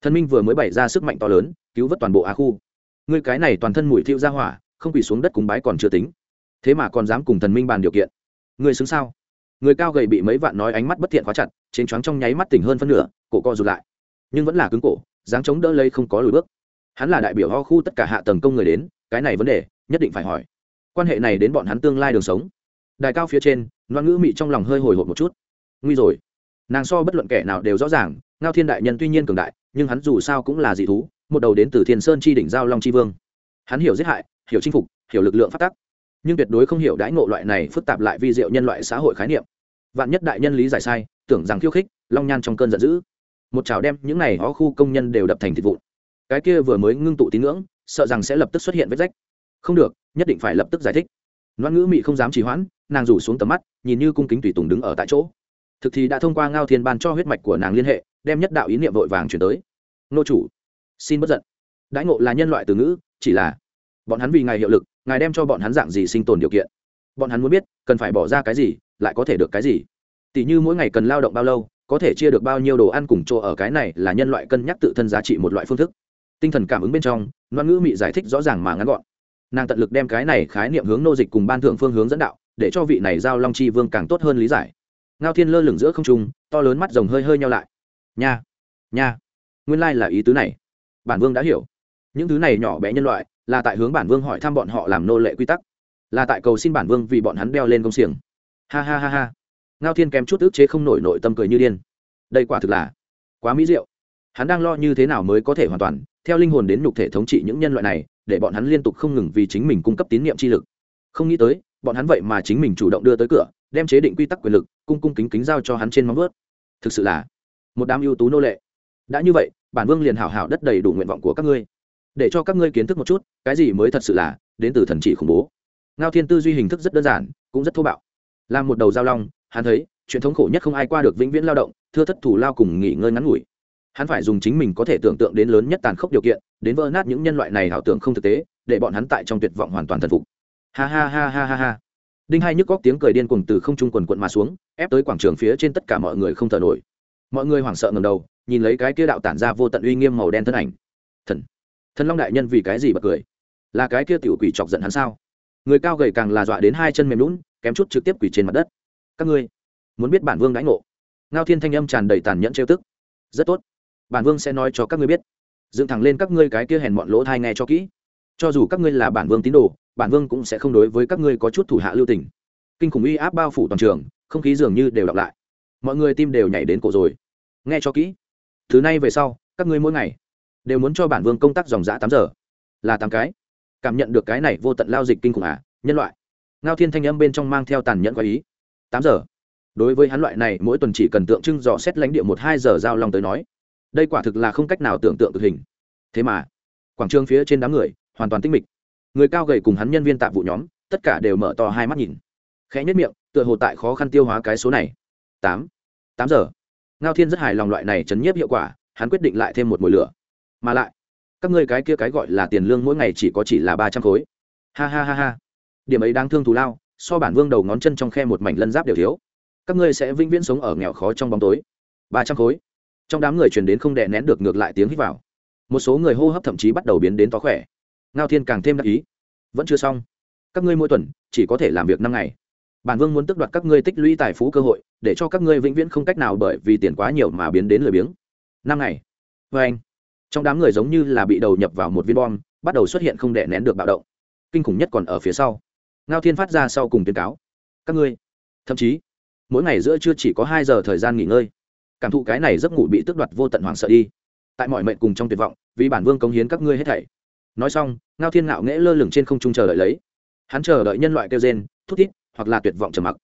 Thần minh vừa mới bày ra sức mạnh to lớn, cứu vớt toàn bộ á khu. Người cái này toàn thân mùi thiêu ra hỏa, không quỳ xuống đất cúng bái còn chưa tính thế mà còn dám cùng thần minh bàn điều kiện. Người xứng sao? Người cao gầy bị mấy vạn nói ánh mắt bất thiện khóa chặt trên choáng trong nháy mắt tỉnh hơn phân nửa, cổ co rụt lại. Nhưng vẫn là cứng cổ, dáng chống đỡ lấy không có lùi bước. Hắn là đại biểu ho khu tất cả hạ tầng công người đến, cái này vấn đề, nhất định phải hỏi. Quan hệ này đến bọn hắn tương lai đường sống. Đài cao phía trên loan ngữ mị trong lòng hơi hồi hộp một chút. Nguy rồi. Nàng so bất luận kẻ nào đều rõ ràng, ngao thiên đại nhân tuy nhiên cường đại, nhưng hắn dù sao cũng là dị thú, một đầu đến từ thiên sơn chi đỉnh giao long chi vương. Hắn hiểu giết hại, hiểu chinh phục, hiểu lực lượng phát tắc nhưng tuyệt đối không hiểu đãi ngộ loại này phức tạp lại vi diệu nhân loại xã hội khái niệm. Vạn nhất đại nhân lý giải sai, tưởng rằng khiêu khích, long nhan trong cơn giận dữ. Một chảo đem những này ó khu công nhân đều đập thành thịt vụn. Cái kia vừa mới ngưng tụ tín ngưỡng, sợ rằng sẽ lập tức xuất hiện vết rách. Không được, nhất định phải lập tức giải thích. Loan ngữ mị không dám trì hoãn, nàng rủ xuống tầm mắt, nhìn như cung kính tùy tùng đứng ở tại chỗ. Thực thì đã thông qua ngao thiên ban cho huyết mạch của nàng liên hệ, đem nhất đạo ý niệm vội vàng chuyển tới. Nô chủ, xin bất giận. Đãi ngộ là nhân loại từ ngữ, chỉ là bọn hắn vì ngài hiệu lực ngài đem cho bọn hắn dạng gì sinh tồn điều kiện? Bọn hắn muốn biết, cần phải bỏ ra cái gì, lại có thể được cái gì? Tỷ như mỗi ngày cần lao động bao lâu, có thể chia được bao nhiêu đồ ăn cùng chỗ ở cái này là nhân loại cân nhắc tự thân giá trị một loại phương thức. Tinh thần cảm ứng bên trong loan ngữ mị giải thích rõ ràng mà ngắn gọn. Nàng tận lực đem cái này khái niệm hướng nô dịch cùng ban thượng phương hướng dẫn đạo, để cho vị này giao long chi vương càng tốt hơn lý giải. Ngao thiên lơ lửng giữa không trung, to lớn mắt rồng hơi hơi nhau lại. Nha nha, nguyên lai là ý tứ này. Bản vương đã hiểu. Những thứ này nhỏ bé nhân loại là tại hướng bản vương hỏi thăm bọn họ làm nô lệ quy tắc, là tại cầu xin bản vương vì bọn hắn đeo lên công xiềng. Ha ha ha ha. Ngao thiên kém chút ức chế không nổi nội tâm cười như điên. Đây quả thực là quá mỹ diệu. Hắn đang lo như thế nào mới có thể hoàn toàn theo linh hồn đến nhục thể thống trị những nhân loại này, để bọn hắn liên tục không ngừng vì chính mình cung cấp tín nhiệm chi lực. Không nghĩ tới, bọn hắn vậy mà chính mình chủ động đưa tới cửa, đem chế định quy tắc quyền lực, cung cung kính kính giao cho hắn trên móng vớt thực sự là một đám ưu tú nô lệ. Đã như vậy, bản vương liền hảo hảo đất đầy đủ nguyện vọng của các ngươi để cho các ngươi kiến thức một chút, cái gì mới thật sự là, đến từ thần chỉ khủng bố. Ngao thiên tư duy hình thức rất đơn giản, cũng rất thô bạo. Làm một đầu giao long, hắn thấy truyền thống khổ nhất không ai qua được vĩnh viễn lao động, thưa thất thủ lao cùng nghỉ ngơi ngắn ngủi. Hắn phải dùng chính mình có thể tưởng tượng đến lớn nhất tàn khốc điều kiện, đến vỡ nát những nhân loại này ảo tưởng không thực tế, để bọn hắn tại trong tuyệt vọng hoàn toàn thần phục. Ha ha ha ha ha ha. Đinh hai nhức góc tiếng cười điên cuồng từ không trung quần quận mà xuống, ép tới quảng trường phía trên tất cả mọi người không thở nổi. Mọi người hoảng sợ ngầm đầu, nhìn lấy cái kia đạo tản ra vô tận uy nghiêm màu đen thân ảnh thần long đại nhân vì cái gì bật cười? Là cái kia tiểu quỷ chọc giận hắn sao? Người cao gầy càng là dọa đến hai chân mềm lún kém chút trực tiếp quỷ trên mặt đất. Các ngươi, muốn biết bản vương đãi ngộ? Ngao thiên thanh âm tràn đầy tàn nhẫn trêu tức. Rất tốt. Bản vương sẽ nói cho các ngươi biết. Dựng thẳng lên các ngươi cái kia hèn mọn lỗ thai nghe cho kỹ. Cho dù các ngươi là bản vương tín đồ, bản vương cũng sẽ không đối với các ngươi có chút thủ hạ lưu tình. Kinh khủng uy áp bao phủ toàn trường, không khí dường như đều đọc lại. Mọi người tim đều nhảy đến cổ rồi. Nghe cho kỹ. Thứ này về sau, các ngươi mỗi ngày đều muốn cho bản vương công tác dòng dã tám giờ. Là tám cái. Cảm nhận được cái này vô tận lao dịch kinh khủng à nhân loại. Ngao thiên thanh âm bên trong mang theo tàn nhẫn quá ý. Tám giờ. Đối với hắn loại này, mỗi tuần chỉ cần tượng trưng dò xét lãnh địa một, hai giờ giao long tới nói, đây quả thực là không cách nào tưởng tượng được hình. Thế mà, quảng trường phía trên đám người, hoàn toàn tinh mịch. Người cao gầy cùng hắn nhân viên tạp vụ nhóm, tất cả đều mở to hai mắt nhìn. Khẽ nhất miệng, tựa hồ tại khó khăn tiêu hóa cái số này. Tám. Tám giờ. Ngao thiên rất hài lòng loại này chấn nhiếp hiệu quả, hắn quyết định lại thêm một mùi lửa mà lại, các ngươi cái kia cái gọi là tiền lương mỗi ngày chỉ có chỉ là ba trăm khối. Ha ha ha ha. Điểm ấy đáng thương thù lao, so bản vương đầu ngón chân trong khe một mảnh lân giáp đều thiếu. Các ngươi sẽ vĩnh viễn sống ở nghèo khó trong bóng tối. Ba trăm khối. Trong đám người truyền đến không đè nén được ngược lại tiếng hít vào. Một số người hô hấp thậm chí bắt đầu biến đến to khỏe. Ngao thiên càng thêm đắc ý. Vẫn chưa xong. Các ngươi mỗi tuần, chỉ có thể làm việc năm ngày. Bản vương muốn tước đoạt các ngươi tích lũy tài phú cơ hội, để cho các ngươi vĩnh viễn không cách nào bởi vì tiền quá nhiều mà biến đến lười biếng. Năm ngày. Vê anh trong đám người giống như là bị đầu nhập vào một viên bom, bắt đầu xuất hiện không đè nén được bạo động. Kinh khủng nhất còn ở phía sau. Ngao thiên phát ra sau cùng tuyên cáo. Các ngươi, thậm chí, mỗi ngày giữa chưa chỉ có hai giờ thời gian nghỉ ngơi. Cảm thụ cái này giấc ngủ bị tước đoạt vô tận hoảng sợ đi. Tại mọi mệnh cùng trong tuyệt vọng, vì bản vương cống hiến các ngươi hết thảy. Nói xong, ngao thiên ngạo nghễ lơ lửng trên không trung chờ đợi lấy. Hắn chờ đợi nhân loại kêu gen thút thít, hoặc là tuyệt vọng trầm mặc.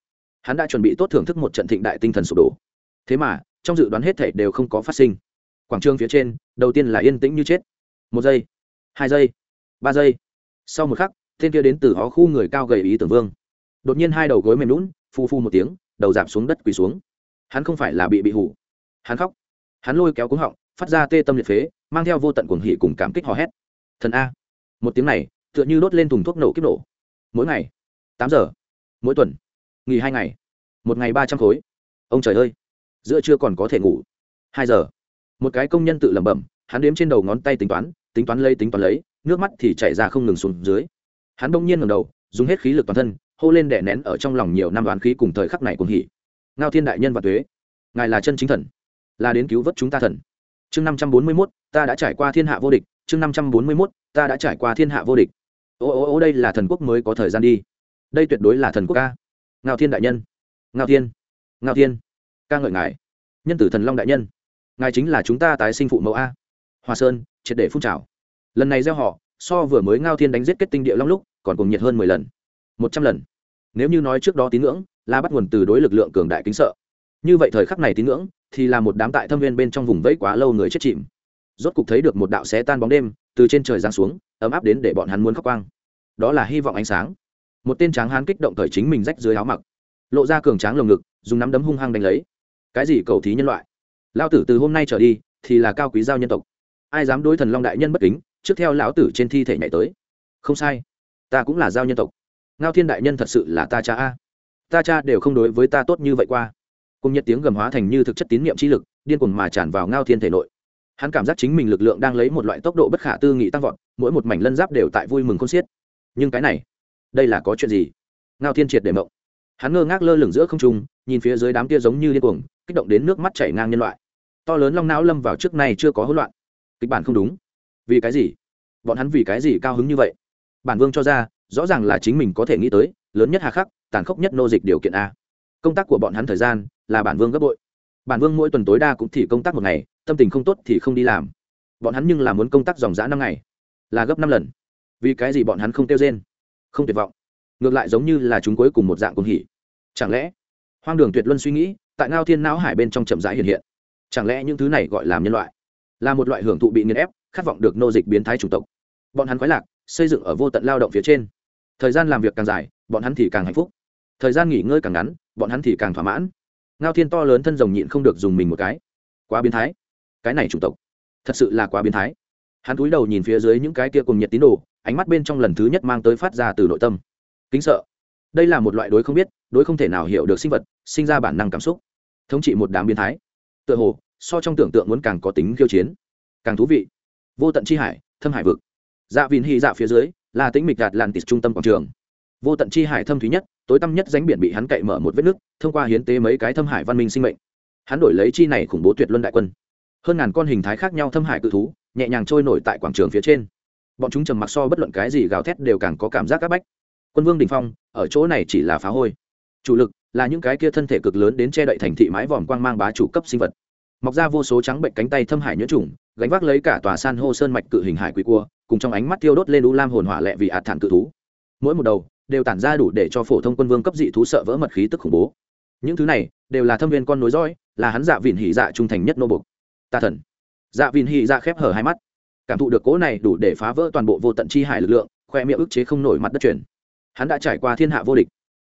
Hắn đã chuẩn bị tốt thưởng thức một trận thịnh đại tinh thần sụp đổ. Thế mà, trong dự đoán hết thảy đều không có phát sinh quảng trường phía trên, đầu tiên là yên tĩnh như chết. Một giây, hai giây, ba giây. Sau một khắc tên kia đến từ hó khu người cao gầy ý tưởng vương. Đột nhiên hai đầu gối mềm lún phu phu một tiếng, đầu giảm xuống đất quỳ xuống. Hắn không phải là bị bị hủ. Hắn khóc. Hắn lôi kéo cúng họng, phát ra tê tâm liệt phế, mang theo vô tận cuồng hỉ cùng cảm kích hò hét. Thần a. Một tiếng này, tựa như đốt lên thùng thuốc nổ kiếp nổ. Mỗi ngày, tám giờ, mỗi tuần, nghỉ hai ngày, một ngày ba trăm khối. Ông trời ơi, giữa trưa còn có thể ngủ. Hai giờ một cái công nhân tự lẩm bẩm, hắn đếm trên đầu ngón tay tính toán tính toán lấy, tính toán lấy, nước mắt thì chảy ra không ngừng xuống dưới. Hắn bỗng nhiên ngầm đầu, dùng hết khí lực toàn thân, hô lên đẻ nén ở trong lòng nhiều năm đoán khí cùng thời khắc này cùng hỉ. Ngao thiên đại nhân và tuế, ngài là chân chính thần, là đến cứu vớt chúng ta thần. Chương năm trăm bốn mươi mốt, ta đã trải qua thiên hạ vô địch. Chương năm trăm bốn mươi mốt, ta đã trải qua thiên hạ vô địch. Ô ô ô, đây là thần quốc mới có thời gian đi. Đây tuyệt đối là thần quốc ca. Ngao thiên đại nhân. Ngao thiên. Ngao thiên. Ca ngợi ngài. Nhân tử thần long đại nhân ngài chính là chúng ta tái sinh phụ mẫu a. Hòa sơn, triệt để phun trào. Lần này gieo họ, so vừa mới ngao thiên đánh giết kết tinh địa long lúc, còn cùng nhiệt hơn mười lần. Một trăm lần. Nếu như nói trước đó tín ngưỡng, là bắt nguồn từ đối lực lượng cường đại kính sợ. Như vậy thời khắc này tín ngưỡng, thì là một đám tại thâm viên bên trong vùng vẫy quá lâu người chết chìm. Rốt cục thấy được một đạo xé tan bóng đêm, từ trên trời giáng xuống, ấm áp đến để bọn hắn muốn khóc quang. Đó là hy vọng ánh sáng. Một tên tráng hán kích động thời chính mình rách dưới áo mặc, lộ ra cường tráng lồng ngực, dùng nắm đấm hung hăng đánh lấy. Cái gì cầu thí nhân loại? Lao tử từ hôm nay trở đi, thì là cao quý giao nhân tộc. Ai dám đối thần long đại nhân bất kính, trước theo lão tử trên thi thể nhảy tới. Không sai, ta cũng là giao nhân tộc. Ngao thiên đại nhân thật sự là ta cha a. Ta cha đều không đối với ta tốt như vậy qua. Cùng nhật tiếng gầm hóa thành như thực chất tín nhiệm trí lực, điên cuồng mà tràn vào ngao thiên thể nội. Hắn cảm giác chính mình lực lượng đang lấy một loại tốc độ bất khả tư nghị tăng vọt, mỗi một mảnh lân giáp đều tại vui mừng khôn xiết. Nhưng cái này, đây là có chuyện gì? Ngao thiên triệt để mộng. Hắn ngơ ngác lơ lửng giữa không trung, nhìn phía dưới đám kia giống như điên cuồng kích động đến nước mắt chảy ngang nhân loại. To lớn long não lâm vào trước nay chưa có hỗn loạn. Kịch bản không đúng. Vì cái gì? Bọn hắn vì cái gì cao hứng như vậy? Bản vương cho ra, rõ ràng là chính mình có thể nghĩ tới, lớn nhất hà khắc, tàn khốc nhất nô dịch điều kiện a. Công tác của bọn hắn thời gian là bản vương gấp bội. Bản vương mỗi tuần tối đa cũng thì công tác một ngày, tâm tình không tốt thì không đi làm. Bọn hắn nhưng là muốn công tác dòng g năm ngày, là gấp năm lần. Vì cái gì bọn hắn không tiêu rên? Không tuyệt vọng. Ngược lại giống như là chúng cuối cùng một dạng cùng hỉ. Chẳng lẽ, hoang đường tuyệt luân suy nghĩ tại ngao thiên não hải bên trong chậm rãi hiện hiện. Chẳng lẽ những thứ này gọi là nhân loại? Là một loại hưởng thụ bị nghiền ép, khát vọng được nô dịch biến thái chủng tộc. Bọn hắn khoái lạc, xây dựng ở vô tận lao động phía trên. Thời gian làm việc càng dài, bọn hắn thì càng hạnh phúc. Thời gian nghỉ ngơi càng ngắn, bọn hắn thì càng thỏa mãn. Ngao thiên to lớn thân rồng nhịn không được dùng mình một cái. Quá biến thái. Cái này chủng tộc, thật sự là quá biến thái. Hắn cúi đầu nhìn phía dưới những cái kia cùng nhiệt tín đồ, ánh mắt bên trong lần thứ nhất mang tới phát ra từ nội tâm. Kính sợ. Đây là một loại đối không biết, đối không thể nào hiểu được sinh vật, sinh ra bản năng cảm xúc thống trị một đám biến thái. Tựa hồ, so trong tưởng tượng muốn càng có tính khiêu chiến, càng thú vị. Vô tận chi hải, thâm hải vực. Dạ vìn hy dạ phía dưới, là tính mịch đạt làn tịt trung tâm quảng trường. Vô tận chi hải thâm thúy nhất, tối tăm nhất ránh biển bị hắn cậy mở một vết nứt, thông qua hiến tế mấy cái thâm hải văn minh sinh mệnh. Hắn đổi lấy chi này khủng bố tuyệt luân đại quân. Hơn ngàn con hình thái khác nhau thâm hải cự thú, nhẹ nhàng trôi nổi tại quảng trường phía trên. Bọn chúng trầm mặc so bất luận cái gì gào thét đều càng có cảm giác áp bách. Quân vương đình phong, ở chỗ này chỉ là phá hôi. Chủ lực là những cái kia thân thể cực lớn đến che đậy thành thị mái vòm quang mang bá chủ cấp sinh vật. Mọc ra vô số trắng bệnh cánh tay thâm hải nhuyễn trùng, gánh vác lấy cả tòa san hô sơn mạch cự hình hải quỷ cua, cùng trong ánh mắt tiêu đốt lên u lam hồn hỏa lẹ vì ạt thản cự thú. Mỗi một đầu đều tản ra đủ để cho phổ thông quân vương cấp dị thú sợ vỡ mật khí tức khủng bố. Những thứ này đều là thâm viên con nối dõi, là hắn dạ vịn hỉ dạ trung thành nhất nô bục Ta thần. Dạ vịn hỉ dạ khép hở hai mắt. Cảm thụ được cố này đủ để phá vỡ toàn bộ vô tận chi hải lực lượng, khoe miệng ức chế không nổi mặt đất chuyển. Hắn đã trải qua thiên hạ vô địch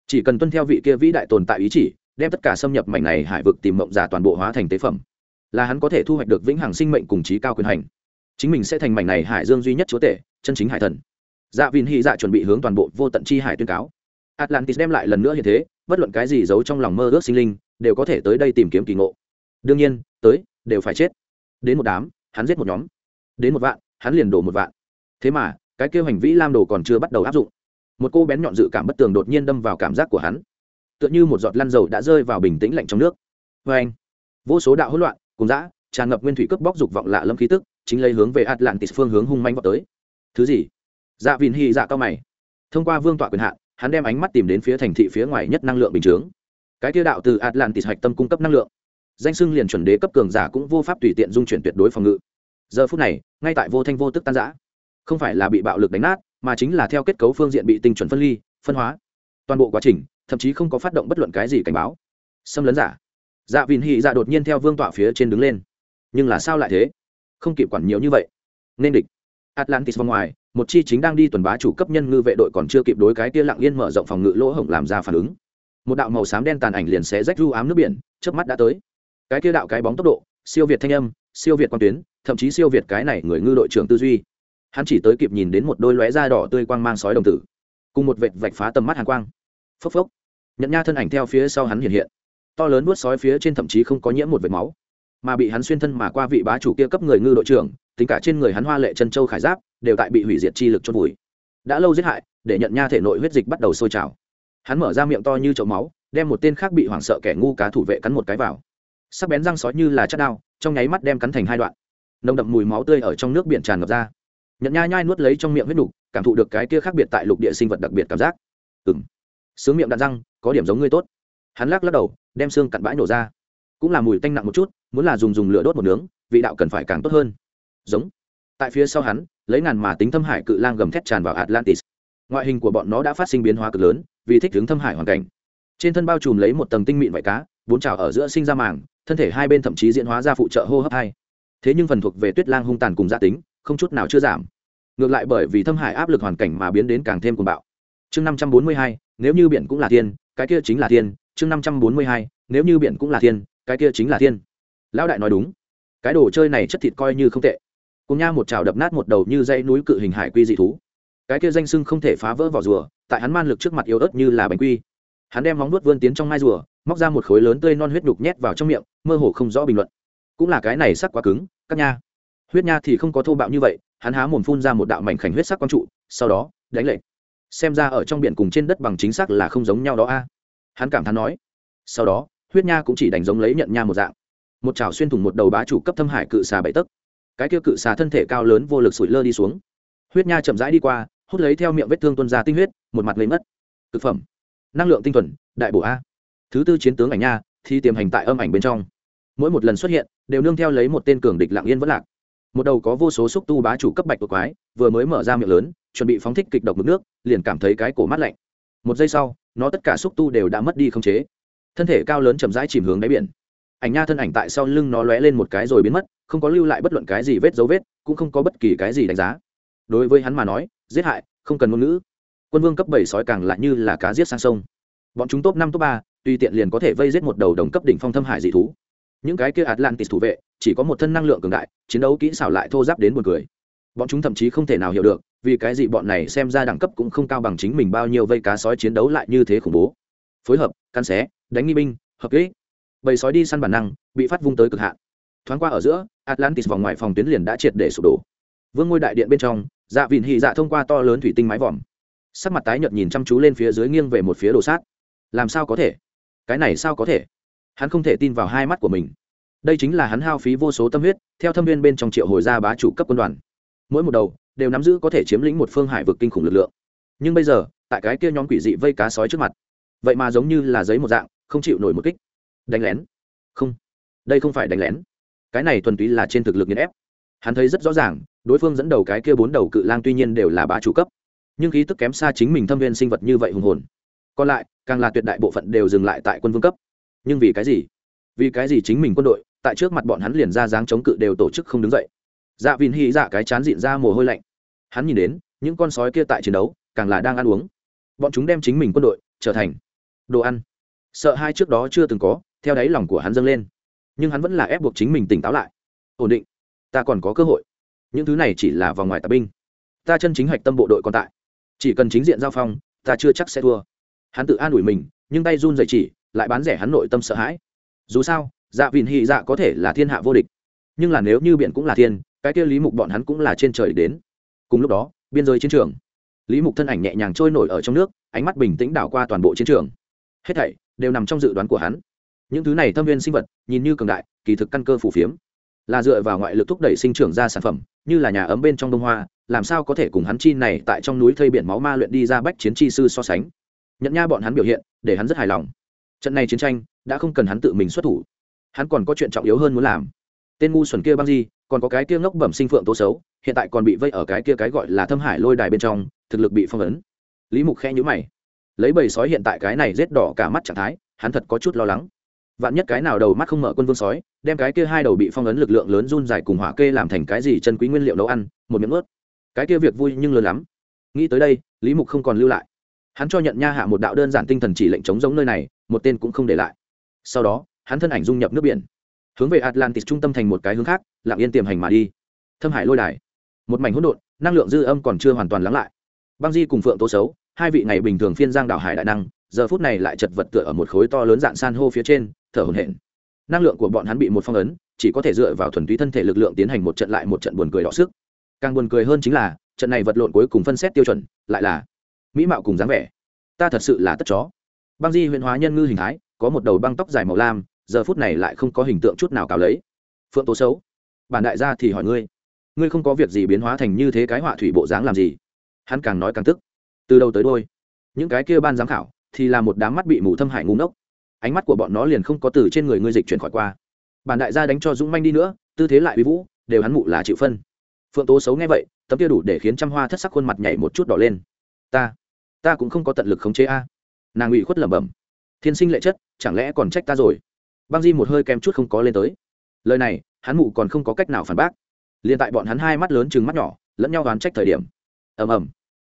chỉ cần tuân theo vị kia vĩ đại tồn tại ý chỉ, đem tất cả xâm nhập mảnh này hải vực tìm mộng giả toàn bộ hóa thành tế phẩm, là hắn có thể thu hoạch được vĩnh hằng sinh mệnh cùng trí cao quyền hành. Chính mình sẽ thành mảnh này hải dương duy nhất chúa tể, chân chính hải thần. Dạ vin hy dạ chuẩn bị hướng toàn bộ vô tận chi hải tuyên cáo. Atlantis đem lại lần nữa như thế, bất luận cái gì giấu trong lòng mơ ước sinh linh, đều có thể tới đây tìm kiếm kỳ ngộ. Đương nhiên, tới, đều phải chết. Đến một đám, hắn giết một nhóm. Đến một vạn, hắn liền đổ một vạn. Thế mà, cái kêu hành vĩ lam đồ còn chưa bắt đầu áp dụng một cô bén nhọn dự cảm bất tường đột nhiên đâm vào cảm giác của hắn. Tựa như một giọt lăn dầu đã rơi vào bình tĩnh lạnh trong nước. Vê anh, vô số đạo hỗn loạn cùng dã, tràn ngập nguyên thủy cướp bóc dục vọng lạ lâm khí tức, chính lấy hướng về atlantis phương hướng hung manh vào tới. Thứ gì? Dạ vìn hy dạ cao mày. Thông qua vương tọa quyền hạn, hắn đem ánh mắt tìm đến phía thành thị phía ngoài nhất năng lượng bình chướng. Cái tiêu đạo từ atlantis hạch tâm cung cấp năng lượng. Danh sưng liền chuẩn đế cấp cường giả cũng vô pháp tùy tiện dung chuyển tuyệt đối phòng ngự. Giờ phút này, ngay tại vô thanh vô tức tan giã không phải là bị bạo lực đánh nát mà chính là theo kết cấu phương diện bị tinh chuẩn phân ly, phân hóa. Toàn bộ quá trình, thậm chí không có phát động bất luận cái gì cảnh báo. Xâm lấn giả. Dạ vìn hị dạ đột nhiên theo vương tọa phía trên đứng lên. Nhưng là sao lại thế? Không kịp quản nhiều như vậy. Nên địch. Atlantis vòng ngoài, một chi chính đang đi tuần bá chủ cấp nhân ngư vệ đội còn chưa kịp đối cái kia lặng yên mở rộng phòng ngự lỗ hổng làm ra phản ứng. Một đạo màu xám đen tàn ảnh liền xé rách ru ám nước biển trước mắt đã tới. Cái kia đạo cái bóng tốc độ, siêu việt thanh âm, siêu việt quan tuyến, thậm chí siêu việt cái này người ngư đội trưởng tư duy hắn chỉ tới kịp nhìn đến một đôi lóe da đỏ tươi quang mang sói đồng tử, cùng một vệt vạch phá tầm mắt hàn quang. Phốc phốc. Nhận nha thân ảnh theo phía sau hắn hiện hiện, to lớn nuốt sói phía trên thậm chí không có nhiễm một vệt máu, mà bị hắn xuyên thân mà qua vị bá chủ kia cấp người ngư đội trưởng, tính cả trên người hắn hoa lệ chân châu khải giáp, đều tại bị hủy diệt chi lực chôn vùi. Đã lâu giết hại, để nhận nha thể nội huyết dịch bắt đầu sôi trào. Hắn mở ra miệng to như chậu máu, đem một tên khác bị hoảng sợ kẻ ngu cá thủ vệ cắn một cái vào. Sắc bén răng sói như là chất đao, trong nháy mắt đem cắn thành hai đoạn. Nồng đậm mùi máu tươi ở trong nước biển tràn ngập ra nhận nha nhai nuốt lấy trong miệng huyết đủ, cảm thụ được cái kia khác biệt tại lục địa sinh vật đặc biệt cảm giác. Ừng sướng miệng đạn răng có điểm giống ngươi tốt. Hắn lắc lắc đầu đem xương cặn bãi nổ ra. Cũng là mùi tanh nặng một chút muốn là dùng dùng lửa đốt một nướng vị đạo cần phải càng tốt hơn. Giống. Tại phía sau hắn lấy ngàn mà tính thâm hải cự lang gầm thét tràn vào atlantis. Ngoại hình của bọn nó đã phát sinh biến hóa cực lớn vì thích ứng thâm hải hoàn cảnh. Trên thân bao trùm lấy một tầng tinh mịn vải cá bốn trào ở giữa sinh ra màng thân thể hai bên thậm chí diễn hóa ra phụ trợ hô hấp hai. Thế nhưng phần thuộc về tuyết lang hung tàn cùng gia tính không chút nào chưa giảm. Ngược lại bởi vì thâm hải áp lực hoàn cảnh mà biến đến càng thêm cuồng bạo. Chương năm trăm bốn mươi hai, nếu như biển cũng là thiên, cái kia chính là thiên. Chương năm trăm bốn mươi hai, nếu như biển cũng là thiên, cái kia chính là thiên. Lão đại nói đúng. Cái đồ chơi này chất thịt coi như không tệ. Cùng nha một trào đập nát một đầu như dây núi cự hình hải quy dị thú. Cái kia danh sưng không thể phá vỡ vỏ rùa, tại hắn man lực trước mặt yếu ớt như là bánh quy. Hắn đem móng nuốt vươn tiến trong mai rùa, móc ra một khối lớn tươi non huyết đục nhét vào trong miệng, mơ hồ không rõ bình luận. Cũng là cái này sắc quá cứng, các nha huyết nha thì không có thô bạo như vậy, hắn há mồm phun ra một đạo mảnh khảnh huyết sắc quang trụ, sau đó, đánh lệnh xem ra ở trong biển cùng trên đất bằng chính xác là không giống nhau đó a. Hắn cảm thán nói. Sau đó, huyết nha cũng chỉ đánh giống lấy nhận nha một dạng. Một chảo xuyên thủng một đầu bá chủ cấp thâm hải cự xà bảy tấc. Cái kia cự xà thân thể cao lớn vô lực sủi lơ đi xuống. Huyết nha chậm rãi đi qua, hút lấy theo miệng vết thương tuân ra tinh huyết, một mặt lấy mất thực phẩm. Năng lượng tinh thuần, đại bổ a. Thứ tư chiến tướng ảnh nha thì tiềm hành tại âm ảnh bên trong. Mỗi một lần xuất hiện, đều nương theo lấy một tên cường địch lạng yên vẫn lạc một đầu có vô số xúc tu bá chủ cấp bạch của quái, vừa mới mở ra miệng lớn, chuẩn bị phóng thích kịch độc mực nước, liền cảm thấy cái cổ mát lạnh. Một giây sau, nó tất cả xúc tu đều đã mất đi không chế. Thân thể cao lớn chậm rãi chìm hướng đáy biển. Ảnh nha thân ảnh tại sau lưng nó lóe lên một cái rồi biến mất, không có lưu lại bất luận cái gì vết dấu vết, cũng không có bất kỳ cái gì đánh giá. Đối với hắn mà nói, giết hại, không cần ngôn ngữ. Quân vương cấp bảy sói càng lại như là cá giết sang sông. Bọn chúng top năm, top ba, tùy tiện liền có thể vây giết một đầu đồng cấp đỉnh phong thâm hải dị thú những cái kia atlantis thủ vệ, chỉ có một thân năng lượng cường đại, chiến đấu kỹ xảo lại thô giáp đến buồn cười. Bọn chúng thậm chí không thể nào hiểu được, vì cái gì bọn này xem ra đẳng cấp cũng không cao bằng chính mình bao nhiêu vây cá sói chiến đấu lại như thế khủng bố. Phối hợp, căn xé, đánh nghi binh, hợp kỹ bầy sói đi săn bản năng, bị phát vung tới cực hạn. Thoáng qua ở giữa, atlantis vòng ngoài phòng tuyến liền đã triệt để sụp đổ. Vương ngôi đại điện bên trong dạ vịn hì dạ thông qua to lớn thủy tinh mái vòm. Sắc mặt tái nhợt nhìn chăm chú lên phía dưới nghiêng về một phía đồ sát. Làm sao có thể? Cái này sao có thể? Hắn không thể tin vào hai mắt của mình. Đây chính là hắn hao phí vô số tâm huyết, theo thâm viên bên trong triệu hồi gia bá chủ cấp quân đoàn. Mỗi một đầu đều nắm giữ có thể chiếm lĩnh một phương hải vực kinh khủng lực lượng. Nhưng bây giờ, tại cái kia nhóm quỷ dị vây cá sói trước mặt, vậy mà giống như là giấy một dạng, không chịu nổi một kích. Đánh lén? Không. Đây không phải đánh lén. Cái này thuần túy là trên thực lực nghiền ép. Hắn thấy rất rõ ràng, đối phương dẫn đầu cái kia bốn đầu cự lang tuy nhiên đều là bá chủ cấp. Nhưng khí tức kém xa chính mình thâm viên sinh vật như vậy hùng hồn. Còn lại, càng là tuyệt đại bộ phận đều dừng lại tại quân vương cấp nhưng vì cái gì? Vì cái gì chính mình quân đội, tại trước mặt bọn hắn liền ra dáng chống cự đều tổ chức không đứng dậy? Dạ vìn hy dạ cái chán dịn ra mồ hôi lạnh. Hắn nhìn đến, những con sói kia tại chiến đấu, càng là đang ăn uống. Bọn chúng đem chính mình quân đội trở thành đồ ăn. Sợ hai trước đó chưa từng có, theo đáy lòng của hắn dâng lên. Nhưng hắn vẫn là ép buộc chính mình tỉnh táo lại. Ổn định. Ta còn có cơ hội. Những thứ này chỉ là vòng ngoài tà binh. Ta chân chính hạch tâm bộ đội còn tại. Chỉ cần chính diện giao phong, ta chưa chắc sẽ thua. Hắn tự an ủi mình, nhưng tay run dậy chỉ lại bán rẻ hắn nội tâm sợ hãi. Dù sao dạ vịn hị dạ có thể là thiên hạ vô địch. Nhưng là nếu như biển cũng là thiên, cái kia lý mục bọn hắn cũng là trên trời đến. Cùng lúc đó, biên giới chiến trường. Lý mục thân ảnh nhẹ nhàng trôi nổi ở trong nước, ánh mắt bình tĩnh đảo qua toàn bộ chiến trường. Hết thảy đều nằm trong dự đoán của hắn. Những thứ này thâm viên sinh vật, nhìn như cường đại, kỳ thực căn cơ phủ phiếm. Là dựa vào ngoại lực thúc đẩy sinh trưởng ra sản phẩm, như là nhà ấm bên trong đông hoa, làm sao có thể cùng hắn chi này tại trong núi thây biển máu ma luyện đi ra bách chiến chi sư so sánh. Nhận nha bọn hắn biểu hiện, để hắn rất hài lòng trận này chiến tranh đã không cần hắn tự mình xuất thủ. Hắn còn có chuyện trọng yếu hơn muốn làm. Tên ngu xuẩn kia băng di, còn có cái kia ngốc bẩm sinh phượng tố xấu, hiện tại còn bị vây ở cái kia cái gọi là thâm hải lôi đài bên trong, thực lực bị phong ấn. Lý mục khe nhữ mày. Lấy bầy sói hiện tại cái này rết đỏ cả mắt trạng thái, hắn thật có chút lo lắng. Vạn nhất cái nào đầu mắt không mở quân vương sói, đem cái kia hai đầu bị phong ấn lực lượng lớn run dài cùng hỏa kê làm thành cái gì chân quý nguyên liệu nấu ăn, một miếng ướt. Cái kia việc vui nhưng lớn lắm. Nghĩ tới đây, lý mục không còn lưu lại hắn cho nhận nha hạ một đạo đơn giản tinh thần chỉ lệnh chống giống nơi này, một tên cũng không để lại. Sau đó, hắn thân ảnh dung nhập nước biển, hướng về atlantis trung tâm thành một cái hướng khác, lặng yên tiềm hành mà đi. Thâm hải lôi đài, một mảnh hỗn độn, năng lượng dư âm còn chưa hoàn toàn lắng lại. Băng di cùng phượng tố xấu, hai vị ngày bình thường phiên giang đảo hải đại năng, giờ phút này lại chật vật tựa ở một khối to lớn dạng san hô phía trên, thở hổn hển. Năng lượng của bọn hắn bị một phong ấn, chỉ có thể dựa vào thuần túy thân thể lực lượng tiến hành một trận lại một trận buồn cười đỏ sức. Càng buồn cười hơn chính là, trận này vật lộn cuối cùng phân xét tiêu chuẩn, lại là mỹ mạo cùng dáng vẻ. Ta thật sự là tất chó. Băng di huyện hóa nhân ngư hình thái, có một đầu băng tóc dài màu lam, giờ phút này lại không có hình tượng chút nào cào lấy. Phượng tố xấu. Bản đại gia thì hỏi ngươi ngươi không có việc gì biến hóa thành như thế cái họa thủy bộ dáng làm gì? Hắn càng nói càng tức. Từ đầu tới đôi những cái kia ban giám khảo thì là một đám mắt bị mù thâm hải ngu ngốc. Ánh mắt của bọn nó liền không có từ trên người ngươi dịch chuyển khỏi qua. Bản đại gia đánh cho dũng manh đi nữa, tư thế lại uy vũ, đều hắn mụ là chịu phân. Phượng tố xấu nghe vậy, tấm kia đủ để khiến trăm hoa thất sắc khuôn mặt nhảy một chút đỏ lên. Ta ta cũng không có tận lực khống chế a. Nàng ủy khuất lẩm bẩm. Thiên sinh lệ chất chẳng lẽ còn trách ta rồi? Băng di một hơi kem chút không có lên tới. Lời này hắn mụ còn không có cách nào phản bác. Liền tại bọn hắn hai mắt lớn chừng mắt nhỏ lẫn nhau đoán trách thời điểm. Ầm ầm.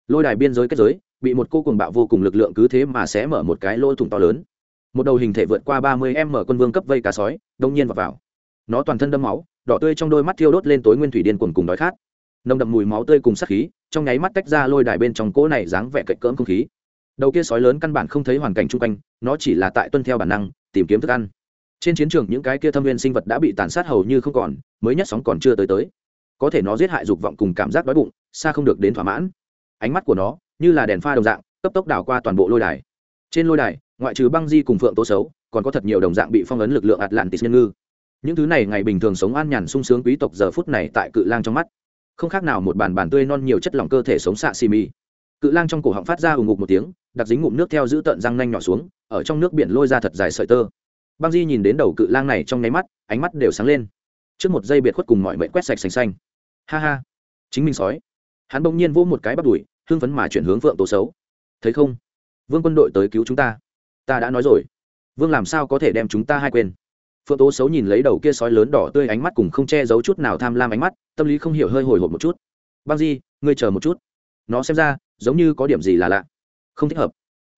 Lôi đài biên giới kết giới bị một cô cùng bạo vô cùng lực lượng cứ thế mà sẽ mở một cái lỗ thủng to lớn. Một đầu hình thể vượt qua ba mươi m quân vương cấp vây cá sói đông nhiên vào, vào. Nó toàn thân đâm máu đỏ tươi trong đôi mắt thiêu đốt lên tối nguyên thủy điên cuồng cùng đói khát nồng đậm mùi máu tươi cùng sát khí, trong nháy mắt tách ra lôi đài bên trong cỗ này dáng vẻ cạnh cỡm không khí. Đầu kia sói lớn căn bản không thấy hoàn cảnh chung quanh, nó chỉ là tại tuân theo bản năng, tìm kiếm thức ăn. Trên chiến trường những cái kia thâm viên sinh vật đã bị tàn sát hầu như không còn, mới nhất sóng còn chưa tới tới. Có thể nó giết hại dục vọng cùng cảm giác đói bụng, xa không được đến thỏa mãn. Ánh mắt của nó như là đèn pha đồng dạng, cấp tốc đảo qua toàn bộ lôi đài. Trên lôi đài, ngoại trừ băng di cùng phượng tố xấu, còn có thật nhiều đồng dạng bị phong ấn lực lượng atlantis nhân ngư. Những thứ này ngày bình thường sống an nhàn sung sướng quý tộc giờ phút này tại cự lang trong mắt không khác nào một bàn bàn tươi non nhiều chất lỏng cơ thể sống xạ xì mì. Cự lang trong cổ họng phát ra ù ngục một tiếng, đặc dính ngụm nước theo giữ tận răng nanh nhỏ xuống, ở trong nước biển lôi ra thật dài sợi tơ. Băng di nhìn đến đầu cự lang này trong nháy mắt, ánh mắt đều sáng lên. Trước một giây biệt khuất cùng mọi mệnh quét sạch xanh xanh. Ha ha, chính mình sói. Hắn bỗng nhiên vỗ một cái bắt đùi, hưng phấn mà chuyển hướng vượng tố xấu. Thấy không? Vương quân đội tới cứu chúng ta. Ta đã nói rồi. Vương làm sao có thể đem chúng ta hai quên? Phượng tố xấu nhìn lấy đầu kia sói lớn đỏ tươi ánh mắt cùng không che giấu chút nào tham lam ánh mắt, tâm lý không hiểu hơi hồi hộp một chút. Băng di, ngươi chờ một chút. Nó xem ra, giống như có điểm gì là lạ. Không thích hợp.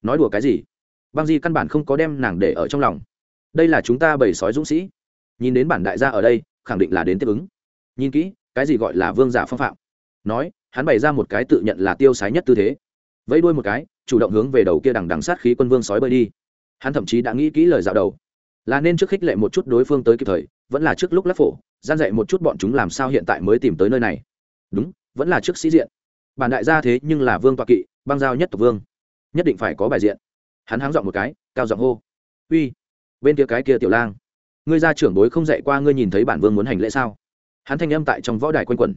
Nói đùa cái gì? Băng di căn bản không có đem nàng để ở trong lòng. Đây là chúng ta bầy sói dũng sĩ. Nhìn đến bản đại gia ở đây, khẳng định là đến tiếp ứng. Nhìn kỹ, cái gì gọi là vương giả phong phạm? Nói, hắn bày ra một cái tự nhận là tiêu sái nhất tư thế. Vẫy đuôi một cái, chủ động hướng về đầu kia đằng đằng sát khí quân vương sói bơi đi. Hắn thậm chí đã nghĩ kỹ lời dạo đầu là nên trước khích lệ một chút đối phương tới kịp thời, vẫn là trước lúc lắc phổ, gian dạy một chút bọn chúng làm sao hiện tại mới tìm tới nơi này. Đúng, vẫn là trước sĩ diện. Bản đại gia thế nhưng là vương toạ kỵ, băng giao nhất tộc vương. Nhất định phải có bài diện. Hắn háng dọn một cái, cao giọng hô. Uy, bên kia cái kia tiểu lang. Ngươi gia trưởng bối không dạy qua ngươi nhìn thấy bản vương muốn hành lễ sao? Hắn thanh âm tại trong võ đài quanh quẩn.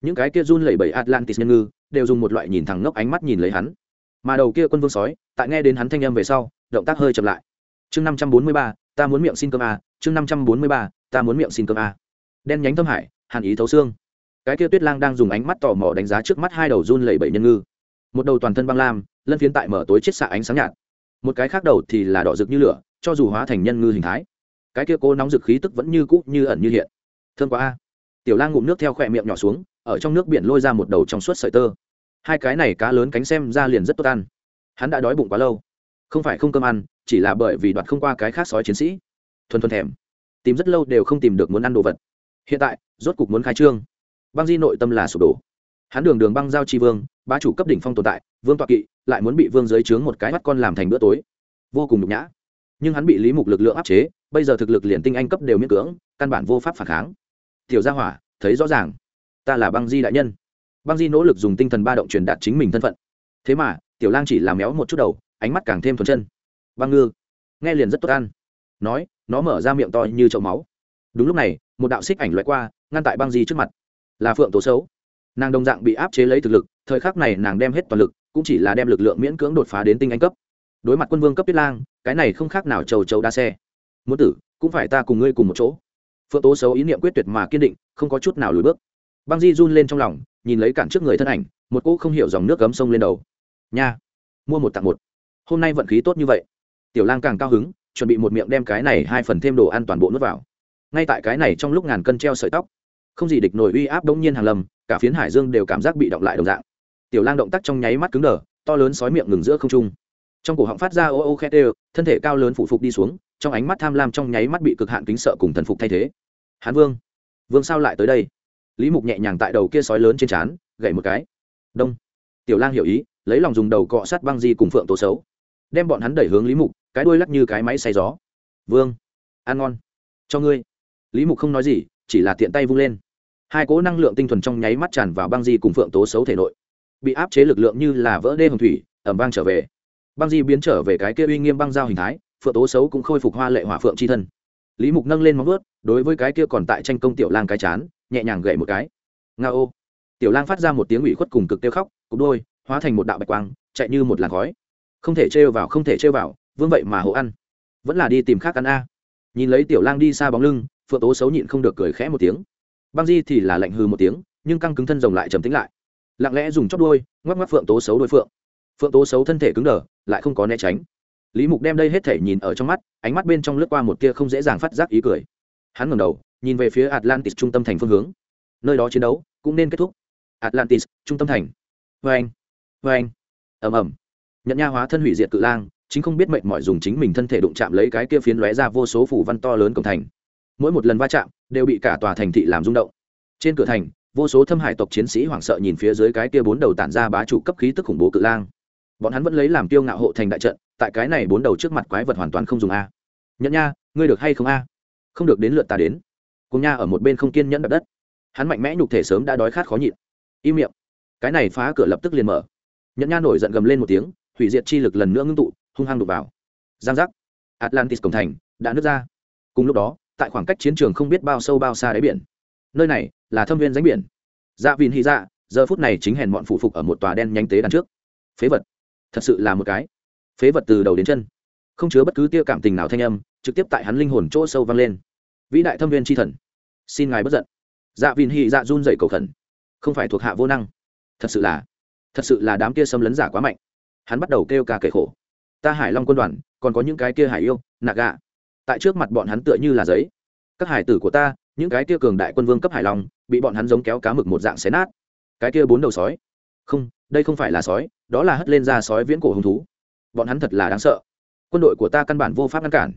Những cái kia run lẩy bẩy atlantis nhân ngư, đều dùng một loại nhìn thẳng ngốc ánh mắt nhìn lấy hắn. Mà đầu kia quân vương sói, tại nghe đến hắn thanh âm về sau, động tác hơi chậm lại. Chương năm trăm bốn mươi ba ta muốn miệng xin cơm a, chương năm trăm bốn mươi ba, ta muốn miệng xin cơm a. Đen nhánh thâm hải, hàn ý thấu xương. Cái kia tuyết lang đang dùng ánh mắt tò mò đánh giá trước mắt hai đầu run lẩy bẩy nhân ngư. Một đầu toàn thân băng lam, lân phiến tại mở tối chết xạ ánh sáng nhạt. Một cái khác đầu thì là đỏ rực như lửa, cho dù hóa thành nhân ngư hình thái. Cái kia cô nóng rực khí tức vẫn như cũ, như ẩn như hiện. Thương quá a. Tiểu lang ngụm nước theo khỏe miệng nhỏ xuống, ở trong nước biển lôi ra một đầu trong suốt sợi tơ. Hai cái này cá lớn cánh xem ra liền rất tốt ăn. Hắn đã đói bụng quá lâu không phải không cơm ăn, chỉ là bởi vì đoạt không qua cái khác sói chiến sĩ. Thuần thuần thèm. Tìm rất lâu đều không tìm được muốn ăn đồ vật. Hiện tại, rốt cục muốn khai trương. Băng di nội tâm là sụp đổ. Hắn đường đường băng giao tri vương, bá chủ cấp đỉnh phong tồn tại, vương toạ kỵ, lại muốn bị vương dưới trướng một cái mắt con làm thành bữa tối. Vô cùng nhục nhã. Nhưng hắn bị lý mục lực lượng áp chế, bây giờ thực lực liền tinh anh cấp đều miễn cưỡng, căn bản vô pháp phản kháng. Tiểu gia hỏa, thấy rõ ràng. Ta là băng di đại nhân. Băng di nỗ lực dùng tinh thần ba động truyền đạt chính mình thân phận. Thế mà, tiểu lang chỉ làm méo một chút đầu ánh mắt càng thêm thuần chân. Băng ngư, nghe liền rất tốt ăn. Nói, nó mở ra miệng to như chậu máu. Đúng lúc này, một đạo xích ảnh loại qua, ngăn tại băng di trước mặt. Là phượng tố xấu nàng đồng dạng bị áp chế lấy thực lực, thời khắc này nàng đem hết toàn lực, cũng chỉ là đem lực lượng miễn cưỡng đột phá đến tinh anh cấp. Đối mặt quân vương cấp tuyết lang, cái này không khác nào trầu trầu đa xe. Muốn tử, cũng phải ta cùng ngươi cùng một chỗ. Phượng tố xấu ý niệm quyết tuyệt mà kiên định, không có chút nào lùi bước. Băng di run lên trong lòng, nhìn lấy cản trước người thân ảnh, một cỗ không hiểu dòng nước gấm sông lên đầu. Nha, mua một tặng một hôm nay vận khí tốt như vậy. Tiểu lang càng cao hứng, chuẩn bị một miệng đem cái này hai phần thêm đồ ăn toàn bộ nuốt vào. Ngay tại cái này trong lúc ngàn cân treo sợi tóc, không gì địch nổi uy áp đống nhiên hàng lầm, cả phiến hải dương đều cảm giác bị động lại đồng dạng. Tiểu lang động tác trong nháy mắt cứng đờ, to lớn sói miệng ngừng giữa không trung. Trong cổ họng phát ra ô ô khét đều, thân thể cao lớn phụ phục đi xuống, trong ánh mắt tham lam trong nháy mắt bị cực hạn kính sợ cùng thần phục thay thế. Hán vương vương sao lại tới đây? Lý mục nhẹ nhàng tại đầu kia sói lớn trên trán, gậy một cái. Đông. Tiểu lang hiểu ý, lấy lòng dùng đầu cọ sát băng di cùng phượng tố xấu đem bọn hắn đẩy hướng lý mục, cái đuôi lắc như cái máy xay gió. Vương, ăn ngon. Cho ngươi. Lý mục không nói gì, chỉ là tiện tay vung lên. Hai cỗ năng lượng tinh thuần trong nháy mắt tràn vào băng di cùng phượng tố xấu thể nội. Bị áp chế lực lượng như là vỡ đê hồng thủy ẩm vang trở về. Băng di biến trở về cái kia uy nghiêm băng giao hình thái, phượng tố xấu cũng khôi phục hoa lệ hỏa phượng c h i thân. Lý mục nâng lên móng vớt đối với cái kia còn tại tranh công tiểu lang cái chán, nhẹ nhàng gậy một cái. Nga ô. Tiểu lang phát ra một tiếng ủy khuất cùng cực tiêu khóc, cục đôi, hóa thành một đạo bạch quang, chạy như một làn khói không thể trêu vào, không thể trêu vào, vương vậy mà hộ ăn. Vẫn là đi tìm khác ăn a. Nhìn lấy tiểu lang đi xa bóng lưng, phượng tố xấu nhịn không được cười khẽ một tiếng. Băng di thì là lạnh hư một tiếng, nhưng căng cứng thân rồng lại trầm tính lại. Lặng lẽ dùng chóp đôi ngoắc ngoắc phượng tố xấu đôi phượng. Phượng tố xấu thân thể cứng đờ, lại không có né tránh. Lý mục đem đây hết thể nhìn ở trong mắt, ánh mắt bên trong lướt qua một tia không dễ dàng phát giác ý cười. Hắn ngẩng đầu, nhìn về phía atlantis trung tâm thành phương hướng. Nơi đó chiến đấu cũng nên kết thúc. Atlantis trung tâm thành. Vê anh vê anh ầm ầm nhận nha hóa thân hủy diệt cự lang, chính không biết mệnh mọi dùng chính mình thân thể đụng chạm lấy cái kia phiến lóe ra vô số phủ văn to lớn cổng thành. Mỗi một lần va chạm, đều bị cả tòa thành thị làm rung động. Trên cửa thành, vô số thâm hải tộc chiến sĩ hoảng sợ nhìn phía dưới cái kia bốn đầu tản ra bá chủ cấp khí tức khủng bố cự lang. Bọn hắn vẫn lấy làm tiêu ngạo hộ thành đại trận, tại cái này bốn đầu trước mặt quái vật hoàn toàn không dùng a. Nhận nha, ngươi được hay không a? Không được đến lượt ta đến. Cùng nha ở một bên không kiên nhẫn đập đất. Hắn mạnh mẽ nhục thể sớm đã đói khát khó nhịn. Im miệng. Cái này phá cửa lập tức liền mở. Nhận nha nổi giận gầm lên một tiếng hủy diệt chi lực lần nữa ngưng tụ, hung hăng đục vào. Giang giác. Atlantis cổng thành đã nứt ra. Cùng lúc đó, tại khoảng cách chiến trường không biết bao sâu bao xa đáy biển. Nơi này là thâm viên ránh biển. Dạ vìn hy dạ giờ phút này chính hèn bọn phụ phục ở một tòa đen nhanh tế đằng trước. Phế vật. Thật sự là một cái. Phế vật từ đầu đến chân. Không chứa bất cứ tia cảm tình nào thanh âm, trực tiếp tại hắn linh hồn chỗ sâu vang lên. Vĩ đại thâm viên tri thần. Xin ngài bất giận. Dạ vìn hy dạ run dậy cầu khẩn. Không phải thuộc hạ vô năng. Thật sự là. Thật sự là đám kia xâm lấn giả quá mạnh hắn bắt đầu kêu ca kể khổ. Ta hải long quân đoàn, còn có những cái kia hải yêu, nạc gạ. Tại trước mặt bọn hắn tựa như là giấy. Các hải tử của ta, những cái kia cường đại quân vương cấp hải long, bị bọn hắn giống kéo cá mực một dạng xé nát. Cái kia bốn đầu sói. Không, đây không phải là sói, đó là hất lên ra sói viễn cổ hứng thú. Bọn hắn thật là đáng sợ. Quân đội của ta căn bản vô pháp ngăn cản.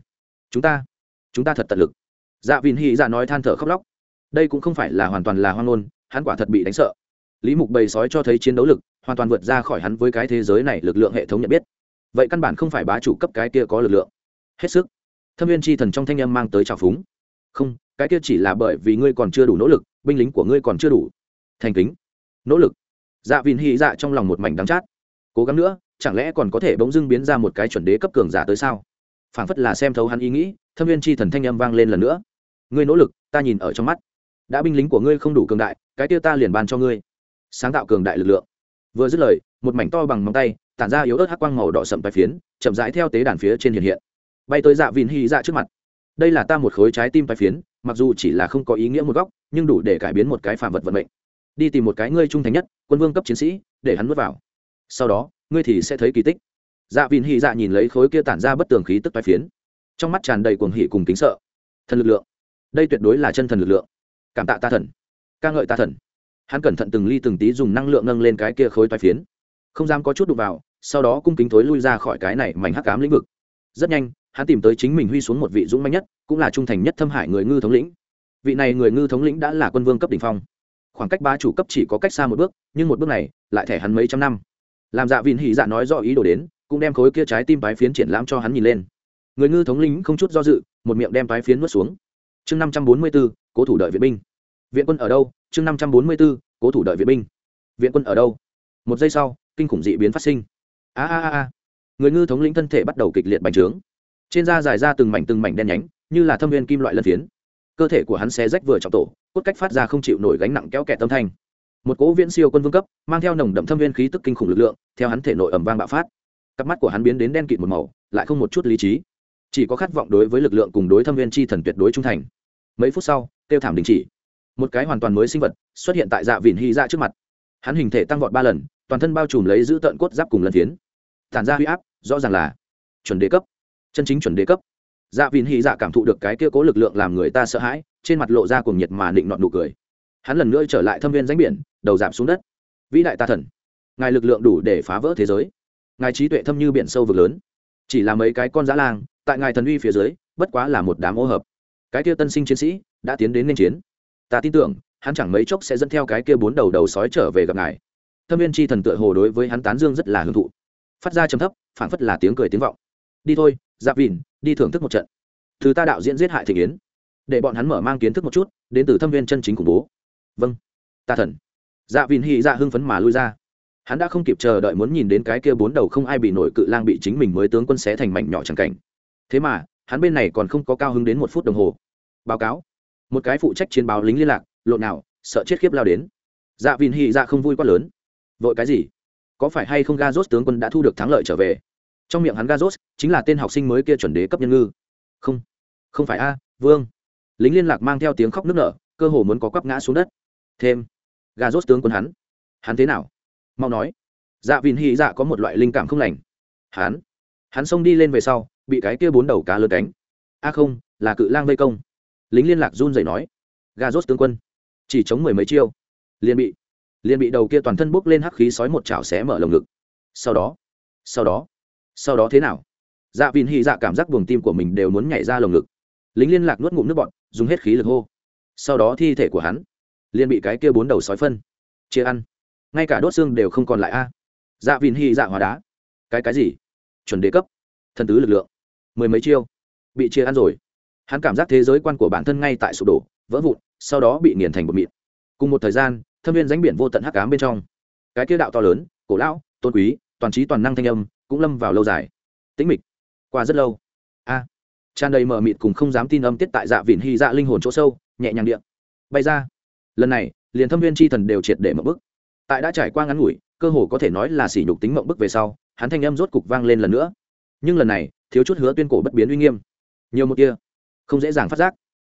Chúng ta chúng ta thật tận lực. Dạ vìn hy dạ nói than thở khóc lóc. Đây cũng không phải là hoàn toàn là hoang ngôn, hắn quả thật bị đánh sợ. Lý mục bầy sói cho thấy chiến đấu lực hoàn toàn vượt ra khỏi hắn với cái thế giới này lực lượng hệ thống nhận biết. Vậy căn bản không phải bá chủ cấp cái kia có lực lượng. Hết sức. Thâm viên chi thần trong thanh âm mang tới trào phúng. Không, cái kia chỉ là bởi vì ngươi còn chưa đủ nỗ lực, binh lính của ngươi còn chưa đủ. Thành kính. Nỗ lực. Dạ vìn hy dạ trong lòng một mảnh đắng chát. Cố gắng nữa, chẳng lẽ còn có thể bỗng dưng biến ra một cái chuẩn đế cấp cường giả tới sao? Phảng phất là xem thấu hắn ý nghĩ, thâm viên chi thần thanh âm vang lên lần nữa. Ngươi nỗ lực, ta nhìn ở trong mắt. Đã binh lính của ngươi không đủ cường đại, cái kia ta liền ban cho ngươi. Sáng tạo cường đại lực lượng vừa dứt lời, một mảnh to bằng móng tay, tản ra yếu ớt hắc quang màu đỏ sậm tai phiến, chậm rãi theo tế đàn phía trên hiện hiện. Bay tới dạ vìn hy dạ trước mặt. Đây là ta một khối trái tim tai phiến, mặc dù chỉ là không có ý nghĩa một góc, nhưng đủ để cải biến một cái phàm vật vận mệnh. Đi tìm một cái ngươi trung thành nhất, quân vương cấp chiến sĩ, để hắn nuốt vào. Sau đó, ngươi thì sẽ thấy kỳ tích. Dạ vìn hy dạ nhìn lấy khối kia tản ra bất tường khí tức tai phiến. Trong mắt tràn đầy cuồng hỉ cùng kính sợ. Thần lực lượng. Đây tuyệt đối là chân thần lực lượng. Cảm tạ ta thần. Ca ngợi ta thần hắn cẩn thận từng ly từng tí dùng năng lượng nâng lên cái kia khối toái phiến. Không dám có chút đụng vào, sau đó cung kính thối lui ra khỏi cái này mảnh hắc cám lĩnh vực. Rất nhanh, hắn tìm tới chính mình huy xuống một vị dũng mạnh nhất, cũng là trung thành nhất thâm hải người ngư thống lĩnh. Vị này người ngư thống lĩnh đã là quân vương cấp đ ỉ n h phong. Khoảng cách ba chủ cấp chỉ có cách xa một bước, nhưng một bước này lại thẻ hắn mấy trăm năm. Làm dạ vịn hỉ dạ nói do ý đồ đến, cũng đem khối kia trái tim tái phiến triển lãm cho hắn nhìn lên. Người ngư thống lĩnh không chút do dự, một miệng đem tái phiến nuốt xuống. Chương năm trăm bốn mươi b ố cố thủ đợi viện binh viện quân ở đâu? Chương năm trăm bốn mươi b ố cố thủ đợi viện binh. Viện quân ở đâu? Một giây sau, kinh khủng dị biến phát sinh. A a a người ngư thống lĩnh thân thể bắt đầu kịch liệt bành trướng. Trên da dài ra từng mảnh từng mảnh đen nhánh, như là thâm viên kim loại lân phiến. Cơ thể của hắn xé rách vừa trọng tổ, cốt cách phát ra không chịu nổi gánh nặng kéo kẹt tâm thanh. Một cỗ viễn siêu quân vương cấp, mang theo nồng đậm thâm viên khí tức kinh khủng lực lượng, theo hắn thể nội ẩm vang bạo phát. Cặp mắt của hắn biến đến đen kịt một màu, lại không một chút lý trí. Chỉ có khát vọng đối với lực lượng cùng đối thâm viên chi thần tuyệt đối trung thành. Mấy phút sau tiêu thảm đình chỉ một cái hoàn toàn mới sinh vật xuất hiện tại dạ vịn hy dạ trước mặt. Hắn hình thể tăng vọt ba lần, toàn thân bao trùm lấy giữ tợn cốt giáp cùng lần phiến. Tản ra huy áp, rõ ràng là chuẩn đề cấp, chân chính chuẩn đề cấp. Dạ vịn hy dạ cảm thụ được cái kia cố lực lượng làm người ta sợ hãi, trên mặt lộ ra cùng nhiệt mà định nọn nụ cười. Hắn lần nữa trở lại thâm viên danh biển, đầu giảm xuống đất. Vĩ đại ta thần, ngài lực lượng đủ để phá vỡ thế giới. Ngài trí tuệ thâm như biển sâu vực lớn. Chỉ là mấy cái con dã lang, tại ngài thần uy phía dưới, bất quá là một đám ô hợp. Cái kia tân sinh chiến sĩ đã tiến đến nên chiến ta tin tưởng, hắn chẳng mấy chốc sẽ dẫn theo cái kia bốn đầu đầu sói trở về gặp ngài. Thâm viên chi thần tựa hồ đối với hắn tán dương rất là hưởng thụ. Phát ra trầm thấp phản phất là tiếng cười tiếng vọng. Đi thôi dạ vìn đi thưởng thức một trận. Thứ ta đạo diễn giết hại thị yến. Để bọn hắn mở mang kiến thức một chút, đến từ thâm viên chân chính khủng bố. Vâng ta thần. Dạ vìn hy dạ hưng phấn mà lui ra. Hắn đã không kịp chờ đợi muốn nhìn đến cái kia bốn đầu không ai bị nổi cự lang bị chính mình mới tướng quân xé thành mảnh nhỏ chẳng cảnh. Thế mà, hắn bên này còn không có cao hứng đến một phút đồng hồ. Báo cáo một cái phụ trách chiến báo lính liên lạc, lộn nào, sợ chết khiếp lao đến. Dạ vìn hì dạ không vui quá lớn. Vội cái gì? Có phải hay không gazos tướng quân đã thu được thắng lợi trở về? Trong miệng hắn gazos chính là tên học sinh mới kia chuẩn đế cấp nhân ngư. Không không phải a, vương. Lính liên lạc mang theo tiếng khóc nức nở, cơ hồ muốn có quắp ngã xuống đất. Thêm, gazos tướng quân hắn. Hắn thế nào? Mau nói. Dạ vìn hì dạ có một loại linh cảm không lành. Hắn hắn xông đi lên về sau, bị cái kia bốn đầu cá lớn cánh a không, là cự lang vây công lính liên lạc run rẩy nói gazos tướng quân, chỉ chống mười mấy chiêu, liền bị liền bị đầu kia toàn thân bốc lên hắc khí sói một chảo xé mở lồng ngực. Sau đó sau đó sau đó thế nào? Dạ vìn hy dạ cảm giác buồng tim của mình đều muốn nhảy ra lồng ngực. Lính liên lạc nuốt ngụm nước bọn dùng hết khí lực hô. Sau đó thi thể của hắn, liền bị cái kia bốn đầu sói phân, chia ăn. Ngay cả đốt xương đều không còn lại a. Dạ vìn hy dạ hóa đá. Cái cái gì? Chuẩn đề cấp. Thần tứ lực lượng. Mười mấy chiêu. Bị chia ăn rồi hắn cảm giác thế giới quan của bản thân ngay tại sụp đổ, vỡ vụn, sau đó bị nghiền thành một mịn. Cùng một thời gian, thâm viên ránh biển vô tận hắc cám bên trong. Cái kia đạo to lớn, cổ lão, tôn quý, toàn trí toàn năng thanh âm, cũng lâm vào lâu dài. Tĩnh mịch. Qua rất lâu. A. Tràn đầy mờ mịt cùng không dám tin âm tiết tại dạ vịn hy dạ linh hồn chỗ sâu, nhẹ nhàng điện bay ra. Lần này, liền thâm viên chi thần đều triệt để mậu bức. Tại đã trải qua ngắn ngủi, cơ hồ có thể nói là sỉ nhục tính mậu bức về sau, hắn thanh âm rốt cục vang lên lần nữa. Nhưng lần này, thiếu chút hứa tuyên cổ bất biến uy nghiêm. Nhiều một kia không dễ dàng phát giác.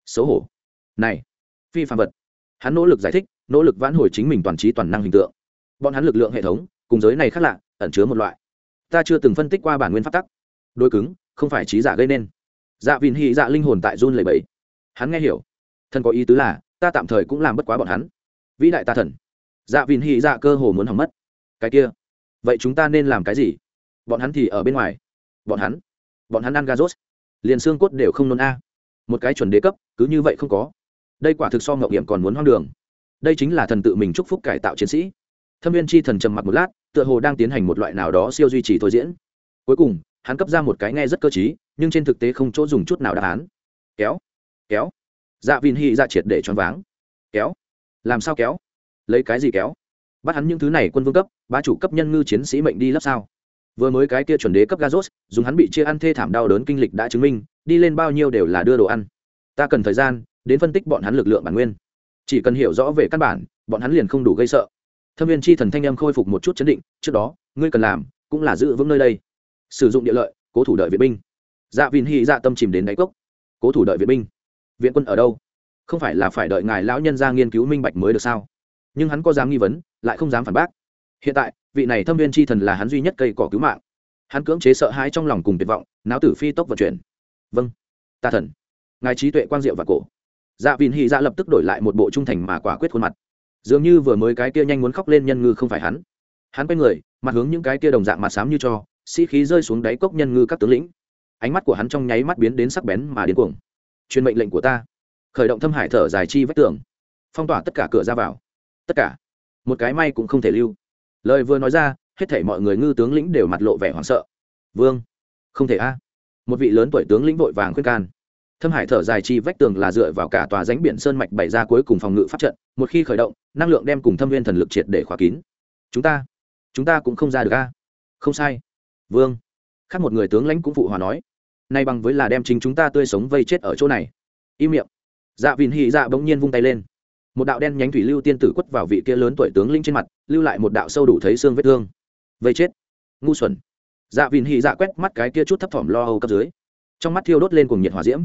Xấu hổ. Này, phi phạm vật. Hắn nỗ lực giải thích, nỗ lực vãn hồi chính mình toàn trí toàn năng hình tượng. Bọn hắn lực lượng hệ thống, cùng giới này khác lạ, ẩn chứa một loại. Ta chưa từng phân tích qua bản nguyên pháp tắc. Đôi cứng, không phải trí giả gây nên. Dạ vìn hy dạ linh hồn tại run lầy bẫy hắn nghe hiểu. Thần có ý tứ là, ta tạm thời cũng làm bất quá bọn hắn. Vĩ đại ta thần. Dạ vìn hy dạ cơ hồ muốn hỏng mất. Cái kia. Vậy chúng ta nên làm cái gì? Bọn hắn thì ở bên ngoài. Bọn hắn. Bọn hắn ăn gazos liền xương cốt đều không nôn a một cái chuẩn đế cấp, cứ như vậy không có. Đây quả thực so ngậu hiểm còn muốn hoang đường. Đây chính là thần tự mình chúc phúc cải tạo chiến sĩ. Thâm viên chi thần trầm mặc một lát, tựa hồ đang tiến hành một loại nào đó siêu duy trì thôi diễn. Cuối cùng, hắn cấp ra một cái nghe rất cơ t nhưng trên thực tế không chỗ dùng chút nào đáp án. Kéo kéo. Dạ vin hy ra dạ triệt để choáng váng. Kéo. Làm sao kéo? Lấy cái gì kéo? Bắt hắn những thứ này quân vương cấp ba chủ cấp nhân ngư chiến sĩ mệnh đi lắp sao? Vừa mới cái kia chuẩn đế cấp gazos, dùng hắn bị chia ăn thê thảm đau đớn kinh lịch đã chứng minh, đi lên bao nhiêu đều là đưa đồ ăn. Ta cần thời gian, đến phân tích bọn hắn lực lượng bản nguyên. Chỉ cần hiểu rõ về căn bản, bọn hắn liền không đủ gây sợ. Thâm viên chi thần thanh em khôi phục một chút chấn định, trước đó, ngươi cần làm cũng là giữ vững nơi đây. Sử dụng địa lợi, cố thủ đợi viện binh. Dạ vìn hy dạ tâm chìm đến đáy cốc. Cố thủ đợi viện binh. Viện quân ở đâu? Không phải là phải đợi ngài lão nhân ra nghiên cứu minh bạch mới được sao? Nhưng hắn có dám nghi vấn, lại không dám phản bác. Hiện tại vị này thâm viên chi thần là hắn duy nhất cây cỏ cứu mạng. Hắn cưỡng chế sợ hãi trong lòng cùng tuyệt vọng, náo tử phi tốc vận chuyển. Vâng ta thần. Ngài trí tuệ quang diệu và cổ. Dạ vìn hy dạ lập tức đổi lại một bộ trung thành mà quả quyết khuôn mặt. Dường như vừa mới cái kia nhanh muốn khóc lên nhân ngư không phải hắn. Hắn quay người, mặt hướng những cái kia đồng dạng mặt xám như cho, sĩ khí rơi xuống đáy cốc nhân ngư các tướng lĩnh. Ánh mắt của hắn trong nháy mắt biến đến sắc bén mà đến cuồng. Truyền mệnh lệnh của ta. Khởi động thâm hải thở dài chi vách tường. Phong tỏa tất cả cửa ra vào. Tất cả. Một cái may cũng không thể lưu lời vừa nói ra, hết thảy mọi người ngư tướng lĩnh đều mặt lộ vẻ hoảng sợ. Vương, không thể a. Một vị lớn tuổi tướng lĩnh vội vàng khuyên can. Thâm hải thở dài chi vách tường là dựa vào cả tòa ránh biển sơn mạch bày ra cuối cùng phòng ngự pháp trận, một khi khởi động, năng lượng đem cùng thâm viên thần lực triệt để khóa kín. Chúng ta chúng ta cũng không ra được a. Không sai. Vương, khác một người tướng lãnh cũng phụ hòa nói. Nay bằng với là đem chính chúng ta tươi sống vây chết ở chỗ này. Im miệng. Dạ vìn hì dạ bỗng nhiên vung tay lên. Một đạo đen nhánh thủy lưu tiên tử quất vào vị kia lớn tuổi tướng lĩnh trên mặt lưu lại một đạo sâu đủ thấy xương vết thương. Vây chết. Ngu xuẩn. Dạ vìn hì dạ quét mắt cái kia chút thấp thỏm lo âu cấp dưới. Trong mắt thiêu đốt lên cùng nhiệt hòa diễm.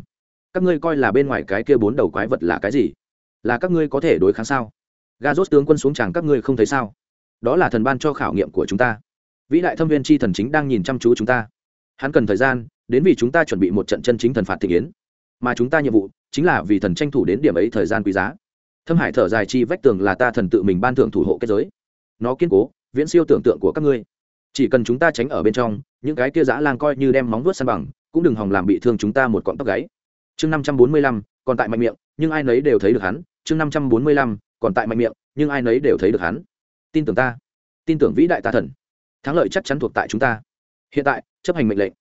Các ngươi coi là bên ngoài cái kia bốn đầu quái vật là cái gì? Là các ngươi có thể đối kháng sao? Ga rốt tướng quân xuống tràng các ngươi không thấy sao? Đó là thần ban cho khảo nghiệm của chúng ta. Vĩ đại thâm viên chi thần chính đang nhìn chăm chú chúng ta. Hắn cần thời gian, đến vì chúng ta chuẩn bị một trận chân chính thần phạt thị kiến mà chúng ta nhiệm vụ chính là vì thần tranh thủ đến điểm ấy thời gian quý giá. Thâm hải thở dài chi vách tường là ta thần tự mình ban thưởng thủ hộ kết giới nó kiên cố, viễn siêu tưởng tượng của các ngươi. Chỉ cần chúng ta tránh ở bên trong, những cái kia dã lang coi như đem móng vuốt san bằng, cũng đừng hòng làm bị thương chúng ta một cọng tóc gáy. Chương năm trăm bốn mươi lăm, còn tại mạnh miệng, nhưng ai nấy đều thấy được hắn. Chương năm trăm bốn mươi lăm, còn tại mạnh miệng, nhưng ai nấy đều thấy được hắn. Tin tưởng ta. Tin tưởng vĩ đại tà thần. Thắng lợi chắc chắn thuộc tại chúng ta. Hiện tại, chấp hành mệnh lệnh.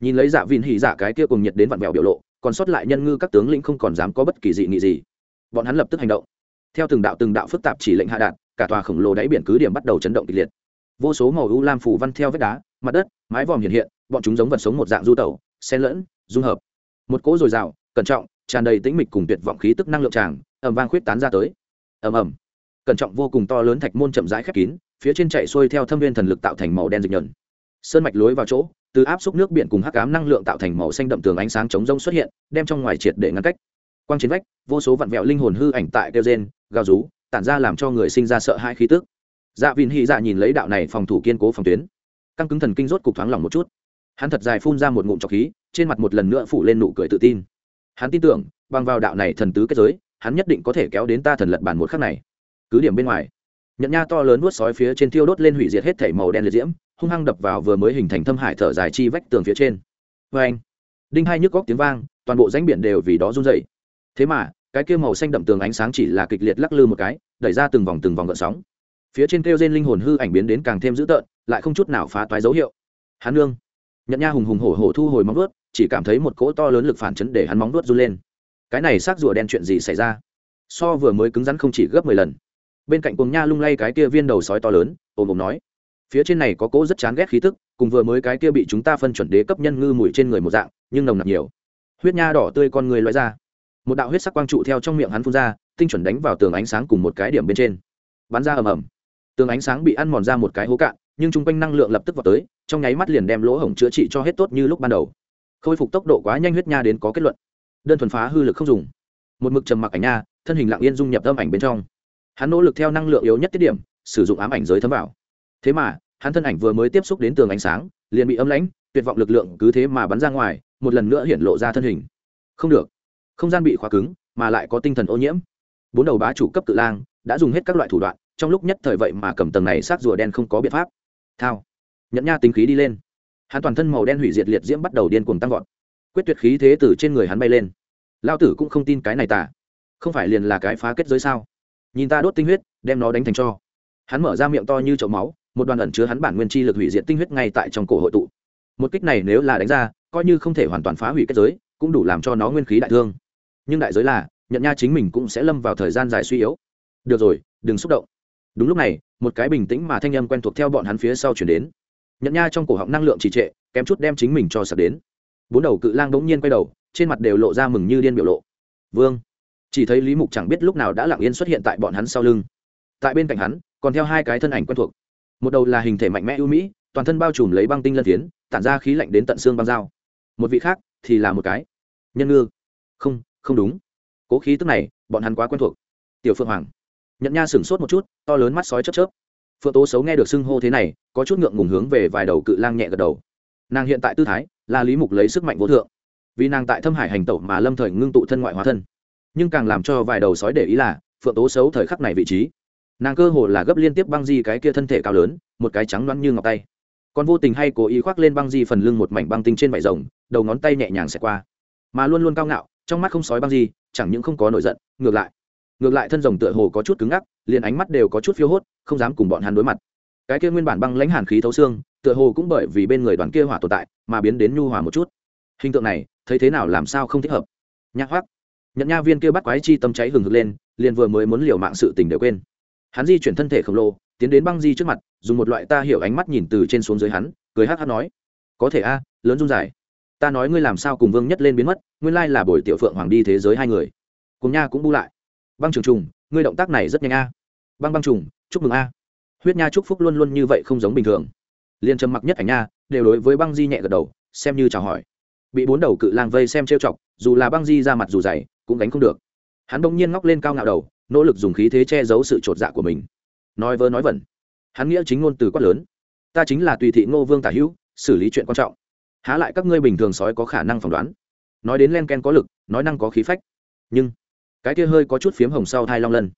Nhìn lấy dạ giả vìn hỉ giả cái kia cùng nhiệt đến vặn vẹo biểu lộ, còn sót lại nhân ngư các tướng lĩnh không còn dám có bất kỳ dị nghị gì. Bọn hắn lập tức hành động. Theo từng đạo từng đạo phức tạp chỉ lệnh hạ đạt cả tòa khổng lồ đáy biển cứ điểm bắt đầu chấn động kịch liệt. Vô số màu u lam phủ văn theo vết đá, mặt đất, mái vòm hiện hiện, bọn chúng giống vật sống một dạng du tẩu, xen lẫn, dung hợp. Một cỗ dồi dào, cẩn trọng, tràn đầy tĩnh mịch cùng tuyệt vọng khí tức năng lượng tràng ẩm vang khuyết tán ra tới. Ầm ầm. Cẩn trọng vô cùng to lớn thạch môn chậm rãi khép kín, phía trên chạy xuôi theo thâm viên thần lực tạo thành màu đen dịch nhờn sơn mạch lối vào chỗ, từ áp xúc nước biển cùng hắc ám năng lượng tạo thành màu xanh đậm tường ánh sáng chống rông xuất hiện, đem trong ngoài triệt để ngăn cách. Quang chiến vách, vô số vặn vẹo linh hồn hư ảnh tại kêu gen gào rú tản ra làm cho người sinh ra sợ hãi khí tức. Dạ vìn hy dạ nhìn lấy đạo này phòng thủ kiên cố phòng tuyến. Căng cứng thần kinh rốt cục thoáng lòng một chút. Hắn thật dài phun ra một ngụm trọc khí, trên mặt một lần nữa phủ lên nụ cười tự tin. Hắn tin tưởng, bằng vào đạo này thần tứ kết giới, hắn nhất định có thể kéo đến ta thần lật bản một khắc này. Cứ điểm bên ngoài. Nhận nha to lớn nuốt sói phía trên thiêu đốt lên hủy diệt hết thảy màu đen liệt diễm, hung hăng đập vào vừa mới hình thành thâm hải thở dài chi vách tường phía trên. Vê anh đinh hai nhức góc tiếng vang, toàn bộ rãnh biển đều vì đó run dậy thế mà cái kia màu xanh đậm tường ánh sáng chỉ là kịch liệt lắc lư một cái, đẩy ra từng vòng từng vòng gợn sóng. Phía trên kêu trên linh hồn hư ảnh biến đến càng thêm dữ tợn, lại không chút nào phá toái dấu hiệu. Hắn nương. Nhận nha hùng hùng hổ hổ thu hồi móng vuốt, chỉ cảm thấy một cỗ to lớn lực phản chấn để hắn móng vuốt run lên. Cái này xác rùa đen chuyện gì xảy ra? So vừa mới cứng rắn không chỉ gấp mười lần. Bên cạnh cuồng nha lung lay cái kia viên đầu sói to lớn ôm ôm nói. Phía trên này có cỗ rất chán ghét khí tức, cùng vừa mới cái kia bị chúng ta phân chuẩn đế cấp nhân ngư mùi trên người một dạng, nhưng nồng nặc nhiều. Huyết nha đỏ tươi con người loại ra một đạo huyết sắc quang trụ theo trong miệng hắn phun ra, tinh chuẩn đánh vào tường ánh sáng cùng một cái điểm bên trên. Bắn ra ầm ầm. Tường ánh sáng bị ăn mòn ra một cái hố cạn, nhưng chung quanh năng lượng lập tức vào tới, trong nháy mắt liền đem lỗ hổng chữa trị cho hết tốt như lúc ban đầu. Khôi phục tốc độ quá nhanh huyết nha đến có kết luận. Đơn thuần phá hư lực không dùng. Một mực trầm mặc ảnh nha, thân hình lặng yên dung nhập âm ảnh bên trong. Hắn nỗ lực theo năng lượng yếu nhất tiết điểm, sử dụng ám ảnh giới thấm vào. Thế mà, hắn thân ảnh vừa mới tiếp xúc đến tường ánh sáng, liền bị âm lãnh, tuyệt vọng lực lượng cứ thế mà bắn ra ngoài, một lần nữa hiện lộ ra thân hình. Không được không gian bị khóa cứng, mà lại có tinh thần ô nhiễm. Bốn đầu bá chủ cấp tự lang đã dùng hết các loại thủ đoạn, trong lúc nhất thời vậy mà cầm tầng này sát rùa đen không có biện pháp. Thao. Nhận nha tính khí đi lên. Hắn toàn thân màu đen hủy diệt liệt diễm bắt đầu điên cuồng tăng vọt. Quyết tuyệt khí thế từ trên người hắn bay lên. Lao tử cũng không tin cái này tả không phải liền là cái phá kết giới sao? Nhìn ta đốt tinh huyết, đem nó đánh thành cho. Hắn mở ra miệng to như chậu máu, một đoàn ẩn chứa hắn bản nguyên chi lực hủy diệt tinh huyết ngay tại trong cổ hội tụ. Một kích này nếu là đánh ra, coi như không thể hoàn toàn phá hủy kết giới, cũng đủ làm cho nó nguyên khí đại thương nhưng đại giới là, nhận nha chính mình cũng sẽ lâm vào thời gian dài suy yếu. Được rồi, đừng xúc động. Đúng lúc này, một cái bình tĩnh mà thanh âm quen thuộc theo bọn hắn phía sau chuyển đến. Nhận nha trong cổ họng năng lượng trì trệ, kém chút đem chính mình cho sập đến. Bốn đầu cự lang bỗng nhiên quay đầu, trên mặt đều lộ ra mừng như điên biểu lộ. Vương. Chỉ thấy lý mục chẳng biết lúc nào đã lặng yên xuất hiện tại bọn hắn sau lưng. Tại bên cạnh hắn, còn theo hai cái thân ảnh quen thuộc. Một đầu là hình thể mạnh mẽ ưu mỹ, toàn thân bao trùm lấy băng tinh lân tiến tản ra khí lạnh đến tận xương băng dao. Một vị khác thì là một cái. Nhân ngư. Không không đúng. Cố khí tức này, bọn hắn quá quen thuộc. Tiểu phượng hoàng nhận nha sửng sốt một chút, to lớn mắt sói chớp chớp. Phượng tố xấu nghe được xưng hô thế này, có chút ngượng ngùng hướng về vài đầu cự lang nhẹ gật đầu. Nàng hiện tại tư thái, là lý mục lấy sức mạnh vô thượng. Vì nàng tại thâm hải hành tẩu mà lâm thời ngưng tụ thân ngoại hóa thân. Nhưng càng làm cho vài đầu sói để ý là, phượng tố xấu thời khắc này vị trí. Nàng cơ hồ là gấp liên tiếp băng di cái kia thân thể cao lớn, một cái trắng loăn như ngọc tay. Còn vô tình hay cố ý khoác lên băng di phần lưng một mảnh băng tinh trên vải rồng, đầu ngón tay nhẹ nhàng xẹt qua. Mà luôn luôn cao ngạo trong mắt không sói băng di chẳng những không có nổi giận, ngược lại. Ngược lại thân rồng tựa hồ có chút cứng ngắc, liền ánh mắt đều có chút phiêu hốt, không dám cùng bọn hắn đối mặt. Cái kia nguyên bản băng lãnh hàn khí thấu xương, tựa hồ cũng bởi vì bên người đoàn kia hỏa tồn tại, mà biến đến nhu hòa một chút. Hình tượng này, thấy thế nào làm sao không thích hợp? Nhạc hoác nhận nha viên kia bắt quái chi tâm cháy hừng hực lên, liền vừa mới muốn liều mạng sự tình đều quên. Hắn di chuyển thân thể khổng lồ, tiến đến băng di trước mặt, dùng một loại ta hiểu ánh mắt nhìn từ trên xuống dưới hắn, cười hát hát nói, có thể a, lớn run dài ta nói ngươi làm sao cùng vương nhất lên biến mất, nguyên lai là buổi tiểu phượng hoàng đi thế giới hai người. Cùng nha cũng bu lại. Băng trường trùng, ngươi động tác này rất nhanh a. Băng băng trùng, chúc mừng a. Huyết nha chúc phúc luôn luôn như vậy không giống bình thường. Liên trầm mặc nhất ảnh nha, đều đối với băng di nhẹ gật đầu, xem như chào hỏi. Bị bốn đầu cự lang vây xem trêu chọc, dù là băng di ra mặt dù dày, cũng gánh không được. Hắn bỗng nhiên ngóc lên cao ngạo đầu, nỗ lực dùng khí thế che giấu sự trột dạ của mình. Nói vơ nói vẩn. Hắn nghĩa chính ngôn từ quát lớn. Ta chính là tùy thị ngô vương tả hữu, xử lý chuyện quan trọng há lại các ngươi bình thường sói có khả năng phỏng đoán. Nói đến len ken có lực, nói năng có khí phách. Nhưng, cái kia hơi có chút phiếm hồng sau thai long lân.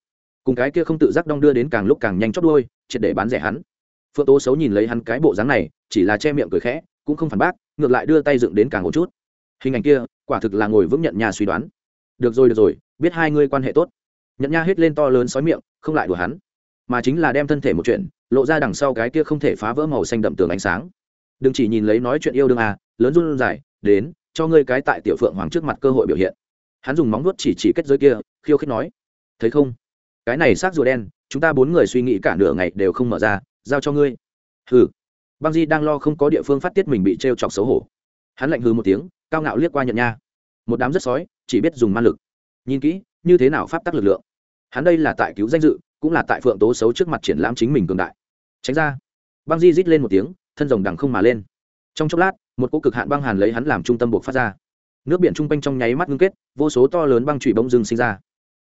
Cùng cái kia không tự giác đong đưa đến càng lúc càng nhanh chót đôi triệt để bán rẻ hắn. Phượng tố xấu nhìn lấy hắn cái bộ dáng này, chỉ là che miệng cười khẽ, cũng không phản bác, ngược lại đưa tay dựng đến càng một chút. Hình ảnh kia, quả thực là ngồi vững nhận nhà suy đoán. Được rồi được rồi, biết hai ngươi quan hệ tốt. Nhận nha hết lên to lớn sói miệng, không lại đùa hắn. Mà chính là đem thân thể một chuyện, lộ ra đằng sau cái kia không thể phá vỡ màu xanh đậm tường ánh sáng đừng chỉ nhìn lấy nói chuyện yêu đương à lớn run dài, đến, cho ngươi cái tại tiểu phượng hoàng trước mặt cơ hội biểu hiện. Hắn dùng móng vuốt chỉ chỉ kết giới kia, khiêu khích nói. Thấy không? Cái này xác rùa đen, chúng ta bốn người suy nghĩ cả nửa ngày đều không mở ra, giao cho ngươi. Hừ. Băng di đang lo không có địa phương phát tiết mình bị t r e o chọc xấu hổ. Hắn lạnh hừ một tiếng, cao ngạo liếc qua nhận nha. Một đám rất sói, chỉ biết dùng ma lực. Nhìn kỹ, như thế nào pháp tắc lực lượng? Hắn đây là tại cứu danh dự, cũng là tại phượng tố xấu trước mặt triển lãm chính mình cường đại. Tránh ra. Băng di rít lên một tiếng thân rồng đằng không mà lên. Trong chốc lát, một cỗ cực hạn băng hàn lấy hắn làm trung tâm buộc phát ra. Nước biển trung quanh trong nháy mắt ngưng kết, vô số to lớn băng trụy bông dưng sinh ra.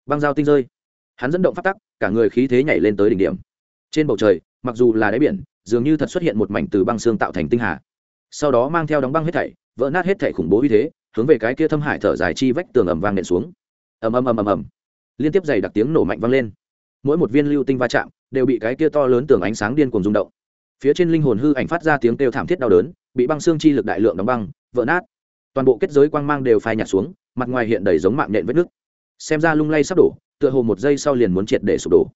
Băng dao tinh rơi. Hắn dẫn động phát tắc, cả người khí thế nhảy lên tới đỉnh điểm. Trên bầu trời, mặc dù là đáy biển, dường như thật xuất hiện một mảnh từ băng xương tạo thành tinh hà. Sau đó mang theo đóng băng hết thảy, vỡ nát hết thảy khủng bố uy thế, hướng về cái kia thâm hải thở dài chi vách tường ầm vang nện xuống. Ầm ầm ầm ầm ầm. Liên tiếp dày đặc tiếng nổ mạnh vang lên. Mỗi một viên lưu tinh va chạm đều bị cái kia to lớn tường ánh sáng điên cuồng rung động phía trên linh hồn hư ảnh phát ra tiếng kêu thảm thiết đau đớn, bị băng xương chi lực đại lượng đóng băng, vỡ nát. Toàn bộ kết giới quang mang đều phai nhạt xuống, mặt ngoài hiện đầy giống mạng nện vết nước xem ra lung lay sắp đổ, tựa hồ một giây sau liền muốn triệt để sụp đổ.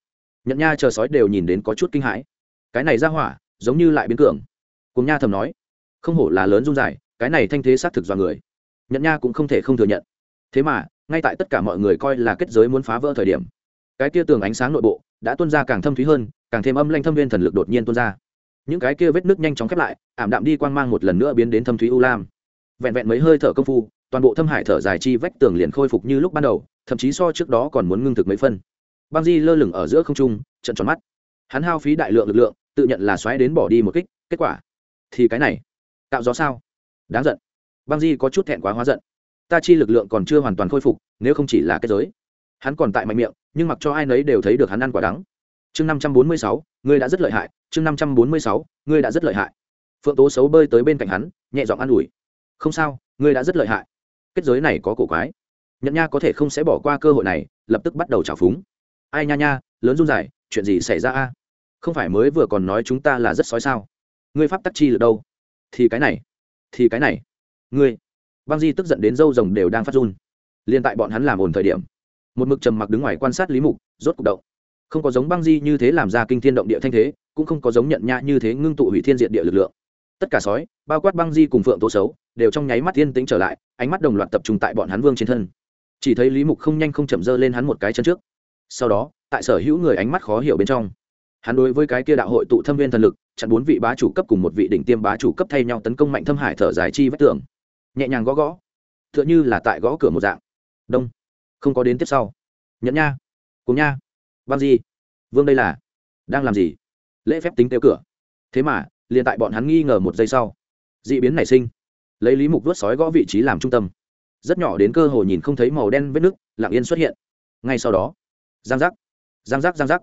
Nhận nha chờ sói đều nhìn đến có chút kinh hãi. Cái này ra hỏa, giống như lại biến cường. Cùng nha thầm nói, không hổ là lớn dung dài, cái này thanh thế xác thực do người. Nhận nha cũng không thể không thừa nhận. Thế mà, ngay tại tất cả mọi người coi là kết giới muốn phá vỡ thời điểm, cái tia tường ánh sáng nội bộ đã tuôn ra càng thâm thúy hơn, càng thêm âm lanh thâm viên thần lực đột nhiên tuôn ra những cái kia vết nước nhanh chóng khép lại, ảm đạm đi quang mang một lần nữa biến đến thâm thúy u lam. Vẹn vẹn mấy hơi thở công phu, toàn bộ thâm hải thở dài chi vách tường liền khôi phục như lúc ban đầu, thậm chí so trước đó còn muốn ngưng thực mấy phân. Băng di lơ lửng ở giữa không trung, trận tròn mắt. Hắn hao phí đại lượng lực lượng, tự nhận là xoáy đến bỏ đi một kích, kết quả? Thì cái này tạo gió sao? Đáng giận. Băng di có chút thẹn quá hóa giận. Ta chi lực lượng còn chưa hoàn toàn khôi phục, nếu không chỉ là kết giới. Hắn còn tại mạnh miệng, nhưng mặc cho ai nấy đều thấy được hắn ăn quả đắng chương năm trăm bốn mươi sáu, ngươi đã rất lợi hại, chương năm trăm bốn mươi sáu, ngươi đã rất lợi hại. Phượng tố xấu bơi tới bên cạnh hắn, nhẹ giọng an ủi. Không sao, ngươi đã rất lợi hại. Kết giới này có cổ quái. Nhận nha có thể không sẽ bỏ qua cơ hội này, lập tức bắt đầu trào phúng. Ai nha nha, lớn run dài chuyện gì xảy ra a? Không phải mới vừa còn nói chúng ta là rất sói sao? Ngươi pháp tắc chi được đâu? Thì cái này, thì cái này. Ngươi, băng di tức giận đến dâu rồng đều đang phát run. Liên tại bọn hắn làm ồn thời điểm, một mực trầm mặc đứng ngoài quan sát lý mục, rốt cục động không có giống băng di như thế làm ra kinh thiên động địa thanh thế, cũng không có giống nhận nha như thế ngưng tụ hủy thiên diện địa lực lượng. Tất cả sói, bao quát băng di cùng phượng tố xấu, đều trong nháy mắt yên tĩnh trở lại, ánh mắt đồng loạt tập trung tại bọn hắn vương trên thân. Chỉ thấy lý mục không nhanh không chậm dơ lên hắn một cái chân trước. Sau đó, tại sở hữu người ánh mắt khó hiểu bên trong, hắn đối với cái kia đạo hội tụ thâm viên thần lực, chặn bốn vị bá chủ cấp cùng một vị đỉnh tiêm bá chủ cấp thay nhau tấn công mạnh thâm hải thở dài chi vách tường. Nhẹ nhàng gõ gõ t h ư ợ n h ư là tại gõ cửa một dạng. Đông, không có đến tiếp sau. Nhẫn nha, cùng nha băng di. Vương đây là? Đang làm gì? Lễ phép tính tiêu cửa. Thế mà, liền tại bọn hắn nghi ngờ một giây sau d ị biến nảy sinh. Lấy lý mục vớt sói gõ vị trí làm trung tâm. Rất nhỏ đến cơ hồ nhìn không thấy màu đen vết nước lặng yên xuất hiện. Ngay sau đó, giang giác giang giác giang giác.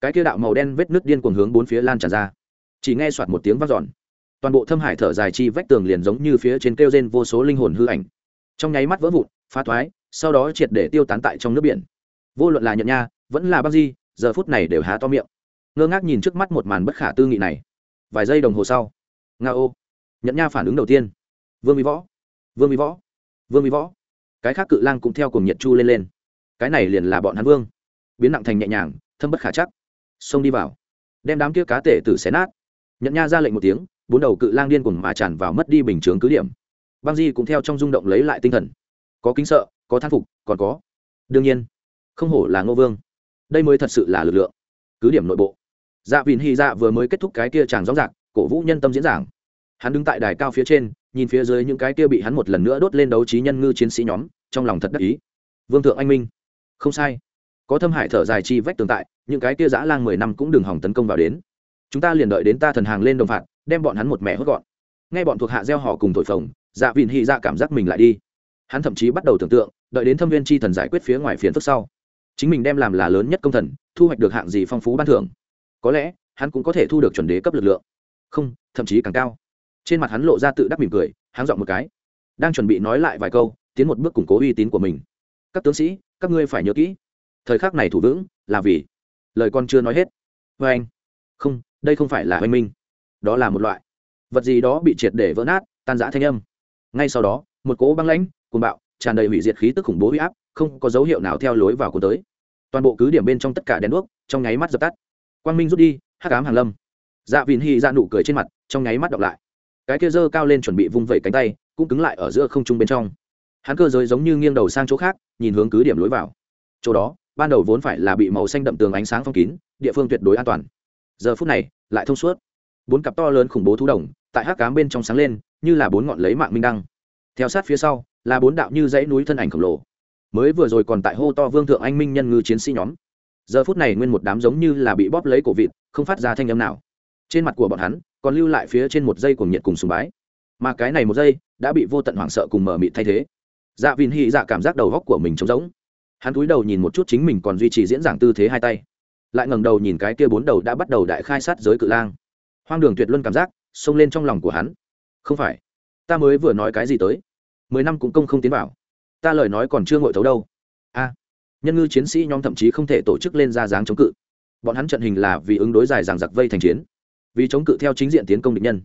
Cái kia đạo màu đen vết nước điên cuồng hướng bốn phía lan tràn ra. Chỉ nghe soạt một tiếng vang dọn. Toàn bộ thâm hải thở dài chi vách tường liền giống như phía trên kêu rên vô số linh hồn hư ảnh. Trong nháy mắt vỡ vụn, phá thoái, sau đó triệt để tiêu tán tại trong nước biển. Vô luận là nhận nha vẫn là băng di, giờ phút này đều há to miệng. Ngơ ngác nhìn trước mắt một màn bất khả tư nghị này. Vài giây đồng hồ sau, nga ô, nhận nha phản ứng đầu tiên. Vương mỹ võ, vương mỹ võ, vương mỹ võ. Cái khác cự lang cũng theo cùng nhiệt chu lên lên. Cái này liền là bọn hắn vương. Biến nặng thành nhẹ nhàng, thâm bất khả chắc. Xông đi vào. Đem đám kia cá tể tử xé nát. Nhận nha ra lệnh một tiếng, bốn đầu cự lang điên cuồng mà tràn vào mất đi bình chướng cứ điểm. Băng di cũng theo trong rung động lấy lại tinh thần. Có kính sợ, có thán phục, còn có. Đương nhiên, không hổ là ngô vương đây mới thật sự là lực lượng. Cứ điểm nội bộ. Dạ vìn hy dạ vừa mới kết thúc cái kia chàng rõ rạc cổ vũ nhân tâm diễn giảng. Hắn đứng tại đài cao phía trên, nhìn phía dưới những cái kia bị hắn một lần nữa đốt lên đấu trí nhân ngư chiến sĩ nhóm, trong lòng thật đắc ý. Vương thượng anh minh. Không sai. Có thâm hải thở dài chi vách tường tại, những cái kia dã lang mười năm cũng đừng hỏng tấn công vào đến. Chúng ta liền đợi đến ta thần hàng lên đồng phạt, đem bọn hắn một mẹ hốt gọn. Nghe bọn thuộc hạ gieo họ cùng thổi phồng dạ vìn hy dạ cảm giác mình lại đi. Hắn thậm chí bắt đầu tưởng tượng, đợi đến thâm viên chi thần giải quyết phía ngoài phiền phức sau chính mình đem làm là lớn nhất công thần, thu hoạch được hạng gì phong phú ban thưởng. Có lẽ, hắn cũng có thể thu được chuẩn đế cấp lực lượng. Không, thậm chí càng cao. Trên mặt hắn lộ ra tự đắc mỉm cười, hắn dọn một cái. Đang chuẩn bị nói lại vài câu, tiến một bước củng cố uy tín của mình. Các tướng sĩ, các ngươi phải nhớ kỹ. Thời khắc này thủ vững, là vì. Lời con chưa nói hết. Vê anh. Không, đây không phải là oanh minh. Đó là một loại. Vật gì đó bị triệt để vỡ nát, tan giã thanh âm. Ngay sau đó, một cỗ băng lãnh, cuồng bạo, tràn đầy hủy diệt khí tức khủng bố huy áp không có dấu hiệu nào theo lối vào cuốn tới. Toàn bộ cứ điểm bên trong tất cả đèn đuốc, trong nháy mắt dập tắt. Quang minh rút đi, hắc ám hàng lâm. Dạ vìn hy ra dạ nụ cười trên mặt, trong nháy mắt đọc lại. Cái kia dơ cao lên chuẩn bị vung vẩy cánh tay, cũng cứng lại ở giữa không trung bên trong. Hắn cơ giới giống như nghiêng đầu sang chỗ khác, nhìn hướng cứ điểm lối vào. Chỗ đó, ban đầu vốn phải là bị màu xanh đậm tường ánh sáng phong kín, địa phương tuyệt đối an toàn. Giờ phút này, lại thông suốt. Bốn cặp to lớn khủng bố thú đồng, tại hắc cám bên trong sáng lên, như là bốn ngọn lấy mạng minh đăng. Theo sát phía sau, là bốn đạo như dãy núi thân ảnh khổng lồ mới vừa rồi còn tại hô to vương thượng anh minh nhân ngư chiến sĩ nhóm. Giờ phút này nguyên một đám giống như là bị bóp lấy cổ vịt, không phát ra thanh âm nào. Trên mặt của bọn hắn, còn lưu lại phía trên một dây cuồng nhiệt cùng sùng bái. Mà cái này một giây, đã bị vô tận hoảng sợ cùng mở mịt thay thế. Dạ vìn hy dạ cảm giác đầu góc của mình trống rỗng. Hắn cúi đầu nhìn một chút chính mình còn duy trì diễn giảng tư thế hai tay. Lại ngẩng đầu nhìn cái kia bốn đầu đã bắt đầu đại khai sát giới cự lang. Hoang đường tuyệt luân cảm giác xông lên trong lòng của hắn. Không phải, ta mới vừa nói cái gì tới. Mười năm cũng công không tiến vào ta lời nói còn chưa ngội thấu đâu. A, nhân ngư chiến sĩ nhóm thậm chí không thể tổ chức lên ra dáng chống cự. Bọn hắn trận hình là vì ứng đối dài ràng giặc vây thành chiến, vì chống cự theo chính diện tiến công địch nhân.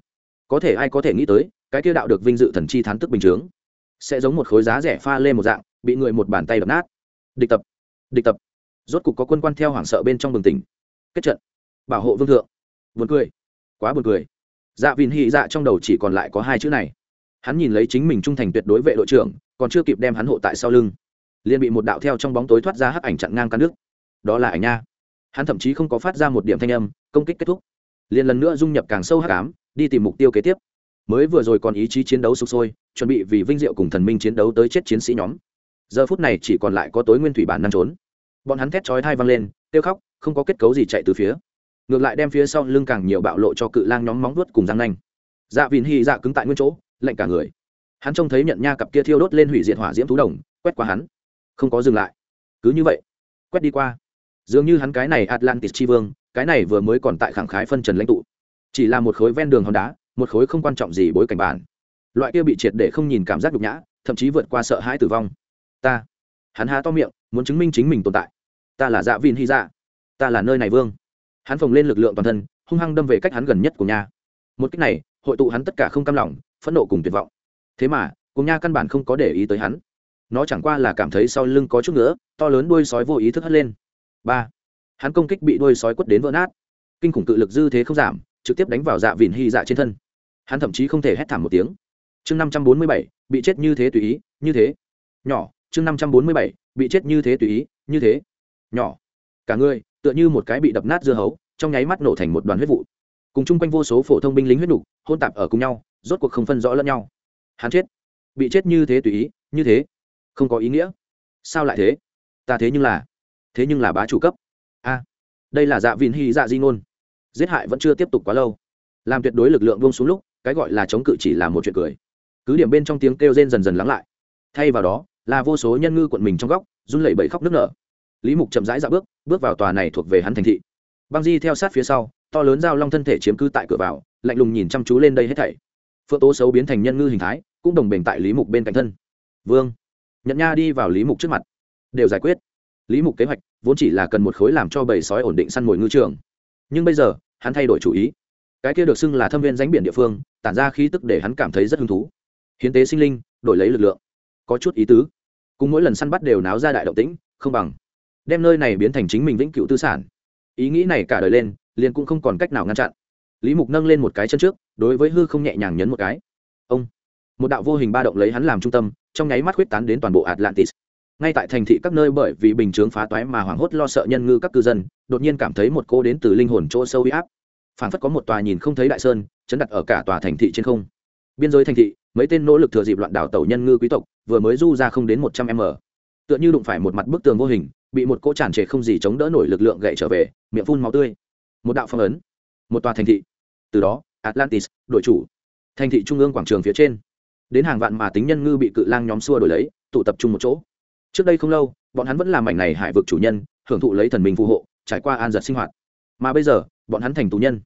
Có thể ai có thể nghĩ tới, cái kia đạo được vinh dự thần chi thán tức bình chướng, sẽ giống một khối giá rẻ pha lên một dạng, bị người một bàn tay đập nát. Địch tập địch tập. Rốt cục có quân quan theo hoảng sợ bên trong bừng tỉnh. Kết trận. Bảo hộ vương thượng. Buồn cười. Quá buồn cười. Dạ vìn hy dạ trong đầu chỉ còn lại có hai chữ này hắn nhìn lấy chính mình trung thành tuyệt đối vệ đội trưởng, còn chưa kịp đem hắn hộ tại sau lưng, liền bị một đạo theo trong bóng tối thoát ra hắc ảnh chặn ngang căn nước. Đó là ảnh nha. Hắn thậm chí không có phát ra một điểm thanh âm, công kích kết thúc. Liền lần nữa dung nhập càng sâu hắc ám, đi tìm mục tiêu kế tiếp. Mới vừa rồi còn ý chí chiến đấu sục sôi, chuẩn bị vì vinh diệu cùng thần minh chiến đấu tới chết chiến sĩ nhóm. Giờ phút này chỉ còn lại có tối nguyên thủy bản năng trốn. Bọn hắn thét chói thai văng lên, kêu khóc, không có kết cấu gì chạy từ phía. Ngược lại đem phía sau lưng càng nhiều bạo lộ cho cự lang nhóm móng vuốt cùng răng nanh. Dạ vìn hy dạ cứng tại nguyên chỗ lạnh cả người. Hắn trông thấy nhận nha cặp kia thiêu đốt lên hủy diệt hỏa diễm thú đồng, quét qua hắn. Không có dừng lại. Cứ như vậy, quét đi qua. Dường như hắn cái này atlantis tri vương, cái này vừa mới còn tại khẳng khái phân trần lãnh tụ. Chỉ là một khối ven đường hòn đá, một khối không quan trọng gì bối cảnh bản. Loại kia bị triệt để không nhìn cảm giác nhục nhã, thậm chí vượt qua sợ hãi tử vong. Ta, hắn há to miệng, muốn chứng minh chính mình tồn tại. Ta là dạ vin hy dạ. Ta là nơi này vương. Hắn phồng lên lực lượng toàn thân, hung hăng đâm về cách hắn gần nhất của nhà. Một cách này, hội tụ hắn tất cả không cam lòng phẫn nộ cùng tuyệt vọng. Thế mà cùng nha căn bản không có để ý tới hắn. Nó chẳng qua là cảm thấy sau lưng có chút nữa to lớn đuôi sói vô ý thức hất lên. Ba. Hắn công kích bị đuôi sói quất đến vỡ nát. Kinh khủng cự lực dư thế không giảm, trực tiếp đánh vào dạ vìn hy dạ trên thân. Hắn thậm chí không thể hét thảm một tiếng. Chương năm trăm bốn mươi bảy, bị chết như thế tùy ý, như thế. Nhỏ, chương năm trăm bốn mươi bảy, bị chết như thế tùy ý, như thế. Nhỏ. Cả người, tựa như một cái bị đập nát dưa hấu, trong nháy mắt nổ thành một đoàn huyết vụ. Cùng chung quanh vô số phổ thông binh lính huyết nục hôn tạp ở cùng nhau rốt cuộc không phân rõ lẫn nhau. Hắn chết. Bị chết như thế tùy ý, như thế. Không có ý nghĩa. Sao lại thế? Ta thế nhưng là, thế nhưng là bá chủ cấp. A, đây là dạ vìn hy dạ di ngôn. Giết hại vẫn chưa tiếp tục quá lâu. Làm tuyệt đối lực lượng buông xuống lúc, cái gọi là chống cự chỉ là một chuyện cười. Cứ điểm bên trong tiếng kêu rên dần dần lắng lại. Thay vào đó, là vô số nhân ngư quận mình trong góc, run lẩy bẩy khóc nước nở. Lý mục chậm rãi dạo bước bước vào tòa này thuộc về hắn thành thị. Băng di theo sát phía sau, to lớn dao long thân thể chiếm cứ tại cửa vào, lạnh lùng nhìn chăm chú lên đây hết thảy phượng tố xấu biến thành nhân ngư hình thái, cũng đồng bền tại lý mục bên cạnh thân. Vương nhận nha đi vào lý mục trước mặt. Đều giải quyết. Lý mục kế hoạch vốn chỉ là cần một khối làm cho bầy sói ổn định săn mồi ngư trường. Nhưng bây giờ, hắn thay đổi chủ ý. Cái kia được xưng là thâm viên ránh biển địa phương, tản ra khí tức để hắn cảm thấy rất hứng thú. Hiến tế sinh linh, đổi lấy lực lượng. Có chút ý tứ. Cùng mỗi lần săn bắt đều náo ra đại động tĩnh, không bằng. Đem nơi này biến thành chính mình vĩnh cựu tư sản. Ý nghĩ này cả đời lên, liền cũng không còn cách nào ngăn chặn lý mục nâng lên một cái chân trước, đối với hư không nhẹ nhàng nhấn một cái. Ông, một đạo vô hình ba động lấy hắn làm trung tâm, trong nháy mắt huyết tán đến toàn bộ atlantis. Ngay tại thành thị các nơi bởi vì bình chướng phá toái mà hoảng hốt lo sợ nhân ngư các cư dân, đột nhiên cảm thấy một cô đến từ linh hồn chỗ sâu huy áp. Phản phất có một tòa nhìn không thấy đại sơn, chấn đặt ở cả tòa thành thị trên không. Biên giới thành thị, mấy tên nỗ lực thừa dịp loạn đảo tàu nhân ngư quý tộc, vừa mới du ra không đến một trăm m. Tựa như đụng phải một mặt bức tường vô hình, bị một cỗ tràn trề không gì chống đỡ nổi lực lượng gậy trở về, miệng phun máu tươi. Một đạo phong ấn một tòa thành thị. Từ đó, atlantis, đội chủ. Thành thị trung ương quảng trường phía trên. Đến hàng vạn mà tính nhân ngư bị cự lang nhóm xua đổi lấy, tụ tập trung một chỗ. Trước đây không lâu, bọn hắn vẫn làm mảnh này hải vực chủ nhân, hưởng thụ lấy thần minh phù hộ, trải qua an giật sinh hoạt. Mà bây giờ, bọn hắn thành tù nhân.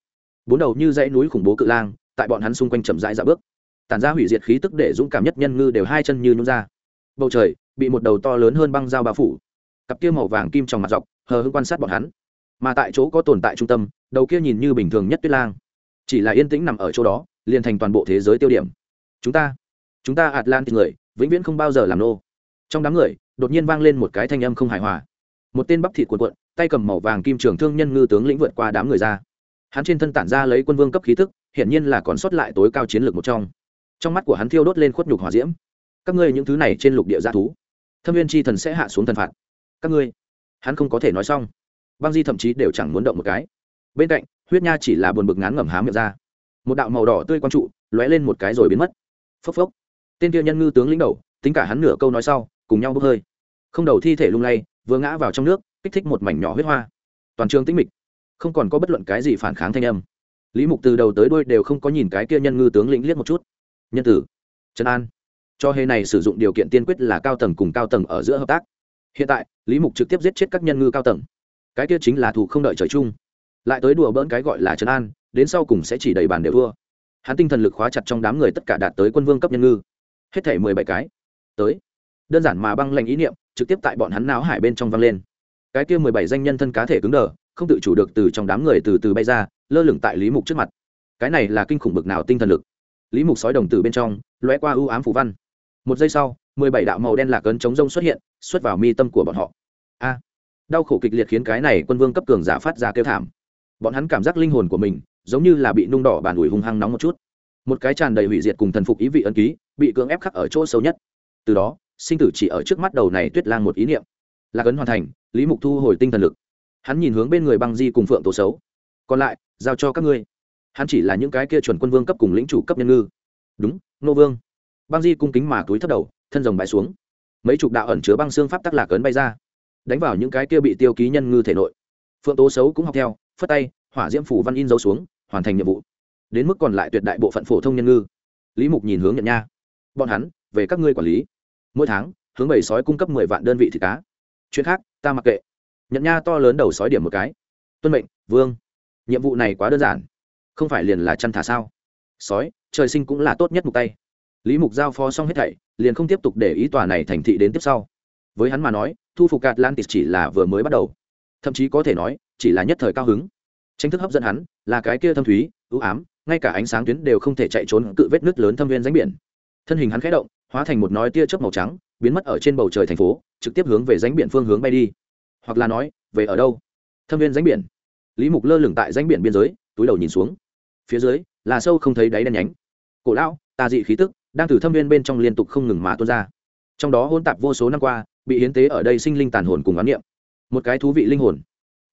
Bốn đầu như dãy núi khủng bố cự lang, tại bọn hắn xung quanh chậm rãi dạo bước. Tàn ra hủy diệt khí tức để dũng cảm nhất nhân ngư đều hai chân như nhún ra. Bầu trời, bị một đầu to lớn hơn băng dao bao phủ. Cặp kia màu vàng kim trong mặt dọc, hờ hưng quan sát bọn hắn mà tại chỗ có tồn tại trung tâm, đầu kia nhìn như bình thường nhất tuyết lang. Chỉ là yên tĩnh nằm ở chỗ đó, liền thành toàn bộ thế giới tiêu điểm. Chúng ta chúng ta atlantic người, vĩnh viễn không bao giờ làm nô. Trong đám người, đột nhiên vang lên một cái thanh âm không hài hòa. Một tên bắp thịt cuộn cuộn, tay cầm màu vàng kim trường thương nhân ngư tướng lĩnh vượt qua đám người ra. Hắn trên thân tản ra lấy quân vương cấp khí thức hiển nhiên là còn sót lại tối cao chiến lược một trong. Trong mắt của hắn thiêu đốt lên khuất nhục hỏa diễm. Các ngươi những thứ này trên lục địa g thú, thâm viên chi thần sẽ hạ xuống thần phạt. Các ngươi, hắn không có thể nói xong băng di thậm chí đều chẳng muốn động một cái. Bên cạnh, huyết nha chỉ là buồn bực ngán ngẩm há miệng ra. Một đạo màu đỏ tươi quang trụ lóe lên một cái rồi biến mất. Phốc phốc. Tên kia nhân ngư tướng lĩnh đầu, tính cả hắn nửa câu nói sau, cùng nhau bốc hơi. Không đầu thi thể lung lay, vừa ngã vào trong nước, kích thích một mảnh nhỏ huyết hoa. Toàn trường tĩnh mịch. Không còn có bất luận cái gì phản kháng thanh âm. Lý mục từ đầu tới đuôi đều không có nhìn cái kia nhân ngư tướng lĩnh liếc một chút. Nhân tử. Trần an. Cho hề này sử dụng điều kiện tiên quyết là cao tầng cùng cao tầng ở giữa hợp tác. Hiện tại, lý mục trực tiếp giết chết các nhân ngư cao tầng cái kia chính là thủ không đợi trời chung. Lại tới đùa bỡn cái gọi là trấn an, đến sau cùng sẽ chỉ đầy bàn đều thua. Hắn tinh thần lực khóa chặt trong đám người tất cả đạt tới quân vương cấp nhân ngư. Hết thể mười bảy cái. Tới. Đơn giản mà băng lệnh ý niệm, trực tiếp tại bọn hắn náo hải bên trong văng lên. Cái kia mười bảy danh nhân thân cá thể cứng đờ, không tự chủ được từ trong đám người từ từ bay ra, lơ lửng tại lý mục trước mặt. Cái này là kinh khủng bực nào tinh thần lực. Lý mục sói đồng từ bên trong, lóe qua ưu ám phủ văn. Một giây sau, mười bảy đạo màu đen lạc ấn chống rông xuất hiện, xuất vào mi tâm của bọn họ. A đau khổ kịch liệt khiến cái này quân vương cấp cường giả phát ra kêu thảm. Bọn hắn cảm giác linh hồn của mình giống như là bị nung đỏ bàn ủi hung hăng nóng một chút. Một cái tràn đầy hủy diệt cùng thần phục ý vị ân ký, bị cưỡng ép khắc ở chỗ sâu nhất. Từ đó, sinh tử chỉ ở trước mắt đầu này tuyết lang một ý niệm. Lạc ấn hoàn thành, lý mục thu hồi tinh thần lực. Hắn nhìn hướng bên người băng di cùng phượng tổ xấu. Còn lại, giao cho các ngươi. Hắn chỉ là những cái kia chuẩn quân vương cấp cùng lĩnh chủ cấp nhân ngư. Đúng, nô vương. Băng di cung kính mà túi thất đầu, thân rồng bãi xuống. Mấy chục đạo ẩn chứa băng xương pháp tắc lạc ấn bay ra đánh vào những cái kia bị tiêu ký nhân ngư thể nội. Phượng tố xấu cũng học theo, phất tay, hỏa diễm phủ văn in dấu xuống, hoàn thành nhiệm vụ. Đến mức còn lại tuyệt đại bộ phận phổ thông nhân ngư. Lý mục nhìn hướng nhận nha. Bọn hắn, về các ngươi quản lý. Mỗi tháng, hướng bảy sói cung cấp mười vạn đơn vị thịt cá. Chuyện khác, ta mặc kệ. Nhận nha to lớn đầu sói điểm một cái. Tuân mệnh, vương. Nhiệm vụ này quá đơn giản. Không phải liền là chăn thả sao? Sói, trời sinh cũng là tốt nhất mục tay. Lý mục giao phó xong hết thảy, liền không tiếp tục để ý tòa này thành thị đến tiếp sau với hắn mà nói, thu phục atlantis chỉ là vừa mới bắt đầu. Thậm chí có thể nói, chỉ là nhất thời cao hứng. Tranh thức hấp dẫn hắn, là cái kia thâm thúy ưu ám, ngay cả ánh sáng tuyến đều không thể chạy trốn cự vết nứt lớn thâm viên ránh biển. Thân hình hắn khẽ động, hóa thành một nói tia chớp màu trắng, biến mất ở trên bầu trời thành phố, trực tiếp hướng về ránh biển phương hướng bay đi. Hoặc là nói, về ở đâu? Thâm viên ránh biển. Lý mục lơ lửng tại ránh biển biên giới, túi đầu nhìn xuống. Phía dưới, là sâu không thấy đáy đen nhánh. Cổ lão, tà dị khí tức, đang từ thâm viên bên trong liên tục không ngừng mà tuôn ra. Trong đó hôn tạp vô số năm qua bị hiến tế ở đây sinh linh tàn hồn cùng oán niệm. Một cái thú vị linh hồn,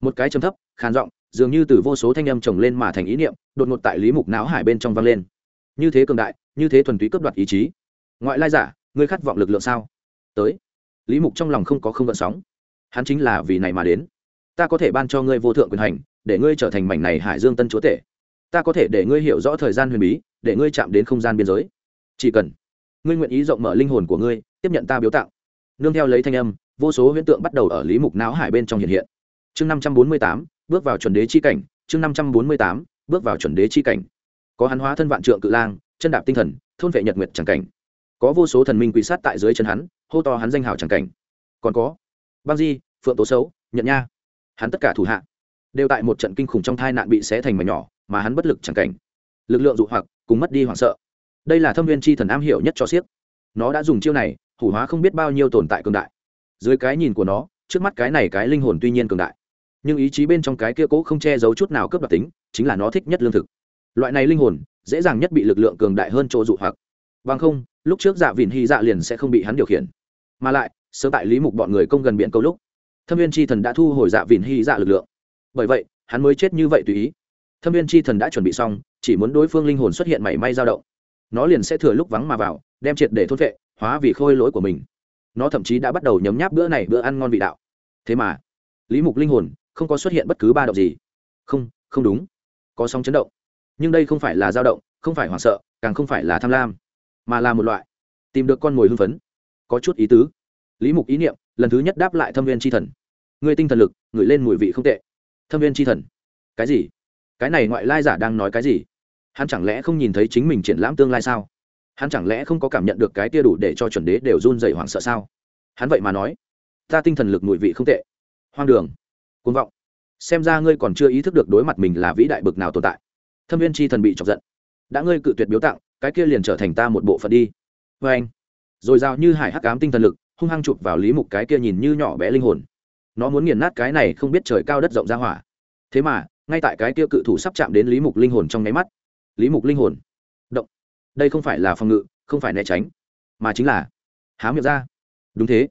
một cái trầm thấp, khàn giọng, dường như từ vô số thanh âm chồng lên mà thành ý niệm, đột ngột tại lý mục não hải bên trong vang lên. Như thế cường đại, như thế thuần túy cấp đoạt ý chí. Ngoại lai giả, ngươi khát vọng lực lượng sao? Tới. Lý mục trong lòng không có không gợn sóng. Hắn chính là vì này mà đến. Ta có thể ban cho ngươi vô thượng quyền hành, để ngươi trở thành mảnh này hải dương tân chúa tể. Ta có thể để ngươi hiểu rõ thời gian huyền bí, để ngươi chạm đến không gian biên giới. Chỉ cần ngươi nguyện ý rộng mở linh hồn của ngươi, tiếp nhận ta biếu tặng nương theo lấy thanh âm, vô số huyễn tượng bắt đầu ở lý mục não hải bên trong hiện hiện. Chương năm trăm bốn mươi tám, bước vào chuẩn đế chi cảnh, chương năm trăm bốn mươi tám, bước vào chuẩn đế chi cảnh. Có hắn hóa thân vạn trượng cự lang, chân đạp tinh thần, thôn vệ nhật nguyệt chẳng cảnh. Có vô số thần minh quỷ sát tại dưới chân hắn, hô to hắn danh hào chẳng cảnh. Còn có, băng di, phượng tố xấu nhận nha. Hắn tất cả thủ hạ đều tại một trận kinh khủng trong thai nạn bị xé thành mảnh nhỏ, mà hắn bất lực chẳng cảnh. Lực lượng dụ hoặc, cùng mất đi hoảng sợ. Đây là thâm viên chi thần am hiểu nhất cho siếc. Nó đã dùng chiêu này hủ hóa không biết bao nhiêu tồn tại cường đại. Dưới cái nhìn của nó, trước mắt cái này cái linh hồn tuy nhiên cường đại, nhưng ý chí bên trong cái kia cố không che giấu chút nào cướp đoạt tính, chính là nó thích nhất lương thực. Loại này linh hồn, dễ dàng nhất bị lực lượng cường đại hơn chỗ dụ hoặc. Bằng không, lúc trước dạ vịn hy dạ liền sẽ không bị hắn điều khiển. Mà lại, sớm tại lý mục bọn người công gần biện câu lúc, thâm viên chi thần đã thu hồi dạ vịn hy dạ lực lượng. Bởi vậy, hắn mới chết như vậy tùy ý. Thâm viên chi thần đã chuẩn bị xong, chỉ muốn đối phương linh hồn xuất hiện mảy may dao động. Nó liền sẽ thừa lúc vắng mà vào, đem triệt để thốt vệ hóa vì khôi lỗi của mình. Nó thậm chí đã bắt đầu nhấm nháp bữa này bữa ăn ngon vị đạo. Thế mà, lý mục linh hồn không có xuất hiện bất cứ ba động gì. Không không đúng. Có sóng chấn động. Nhưng đây không phải là dao động, không phải hoảng sợ, càng không phải là tham lam, mà là một loại tìm được con mồi hưng phấn. Có chút ý tứ. Lý mục ý niệm, lần thứ nhất đáp lại thâm viên tri thần. Người tinh thần lực, ngửi lên mùi vị không tệ. Thâm viên tri thần. Cái gì? Cái này ngoại lai giả đang nói cái gì? Hắn chẳng lẽ không nhìn thấy chính mình triển lãm tương lai sao? Hắn chẳng lẽ không có cảm nhận được cái tia đủ để cho chuẩn đế đều run dày hoảng sợ sao? Hắn vậy mà nói, ta tinh thần lực mùi vị không tệ. Hoang đường côn vọng. Xem ra ngươi còn chưa ý thức được đối mặt mình là vĩ đại bực nào tồn tại. Thâm viên chi thần bị chọc giận. Đã ngươi cự tuyệt biếu tặng, cái kia liền trở thành ta một bộ phận đi. Vê anh, rồi rào như hải hắc cám tinh thần lực, hung hăng chụp vào lý mục cái kia nhìn như nhỏ bé linh hồn. Nó muốn nghiền nát cái này không biết trời cao đất rộng ra hỏa. Thế mà, ngay tại cái kia cự thủ sắp chạm đến lý mục linh hồn trong nháy mắt. Lý mục linh hồn đây không phải là phòng ngự, không phải né tránh, mà chính là há miệng ra. Đúng thế.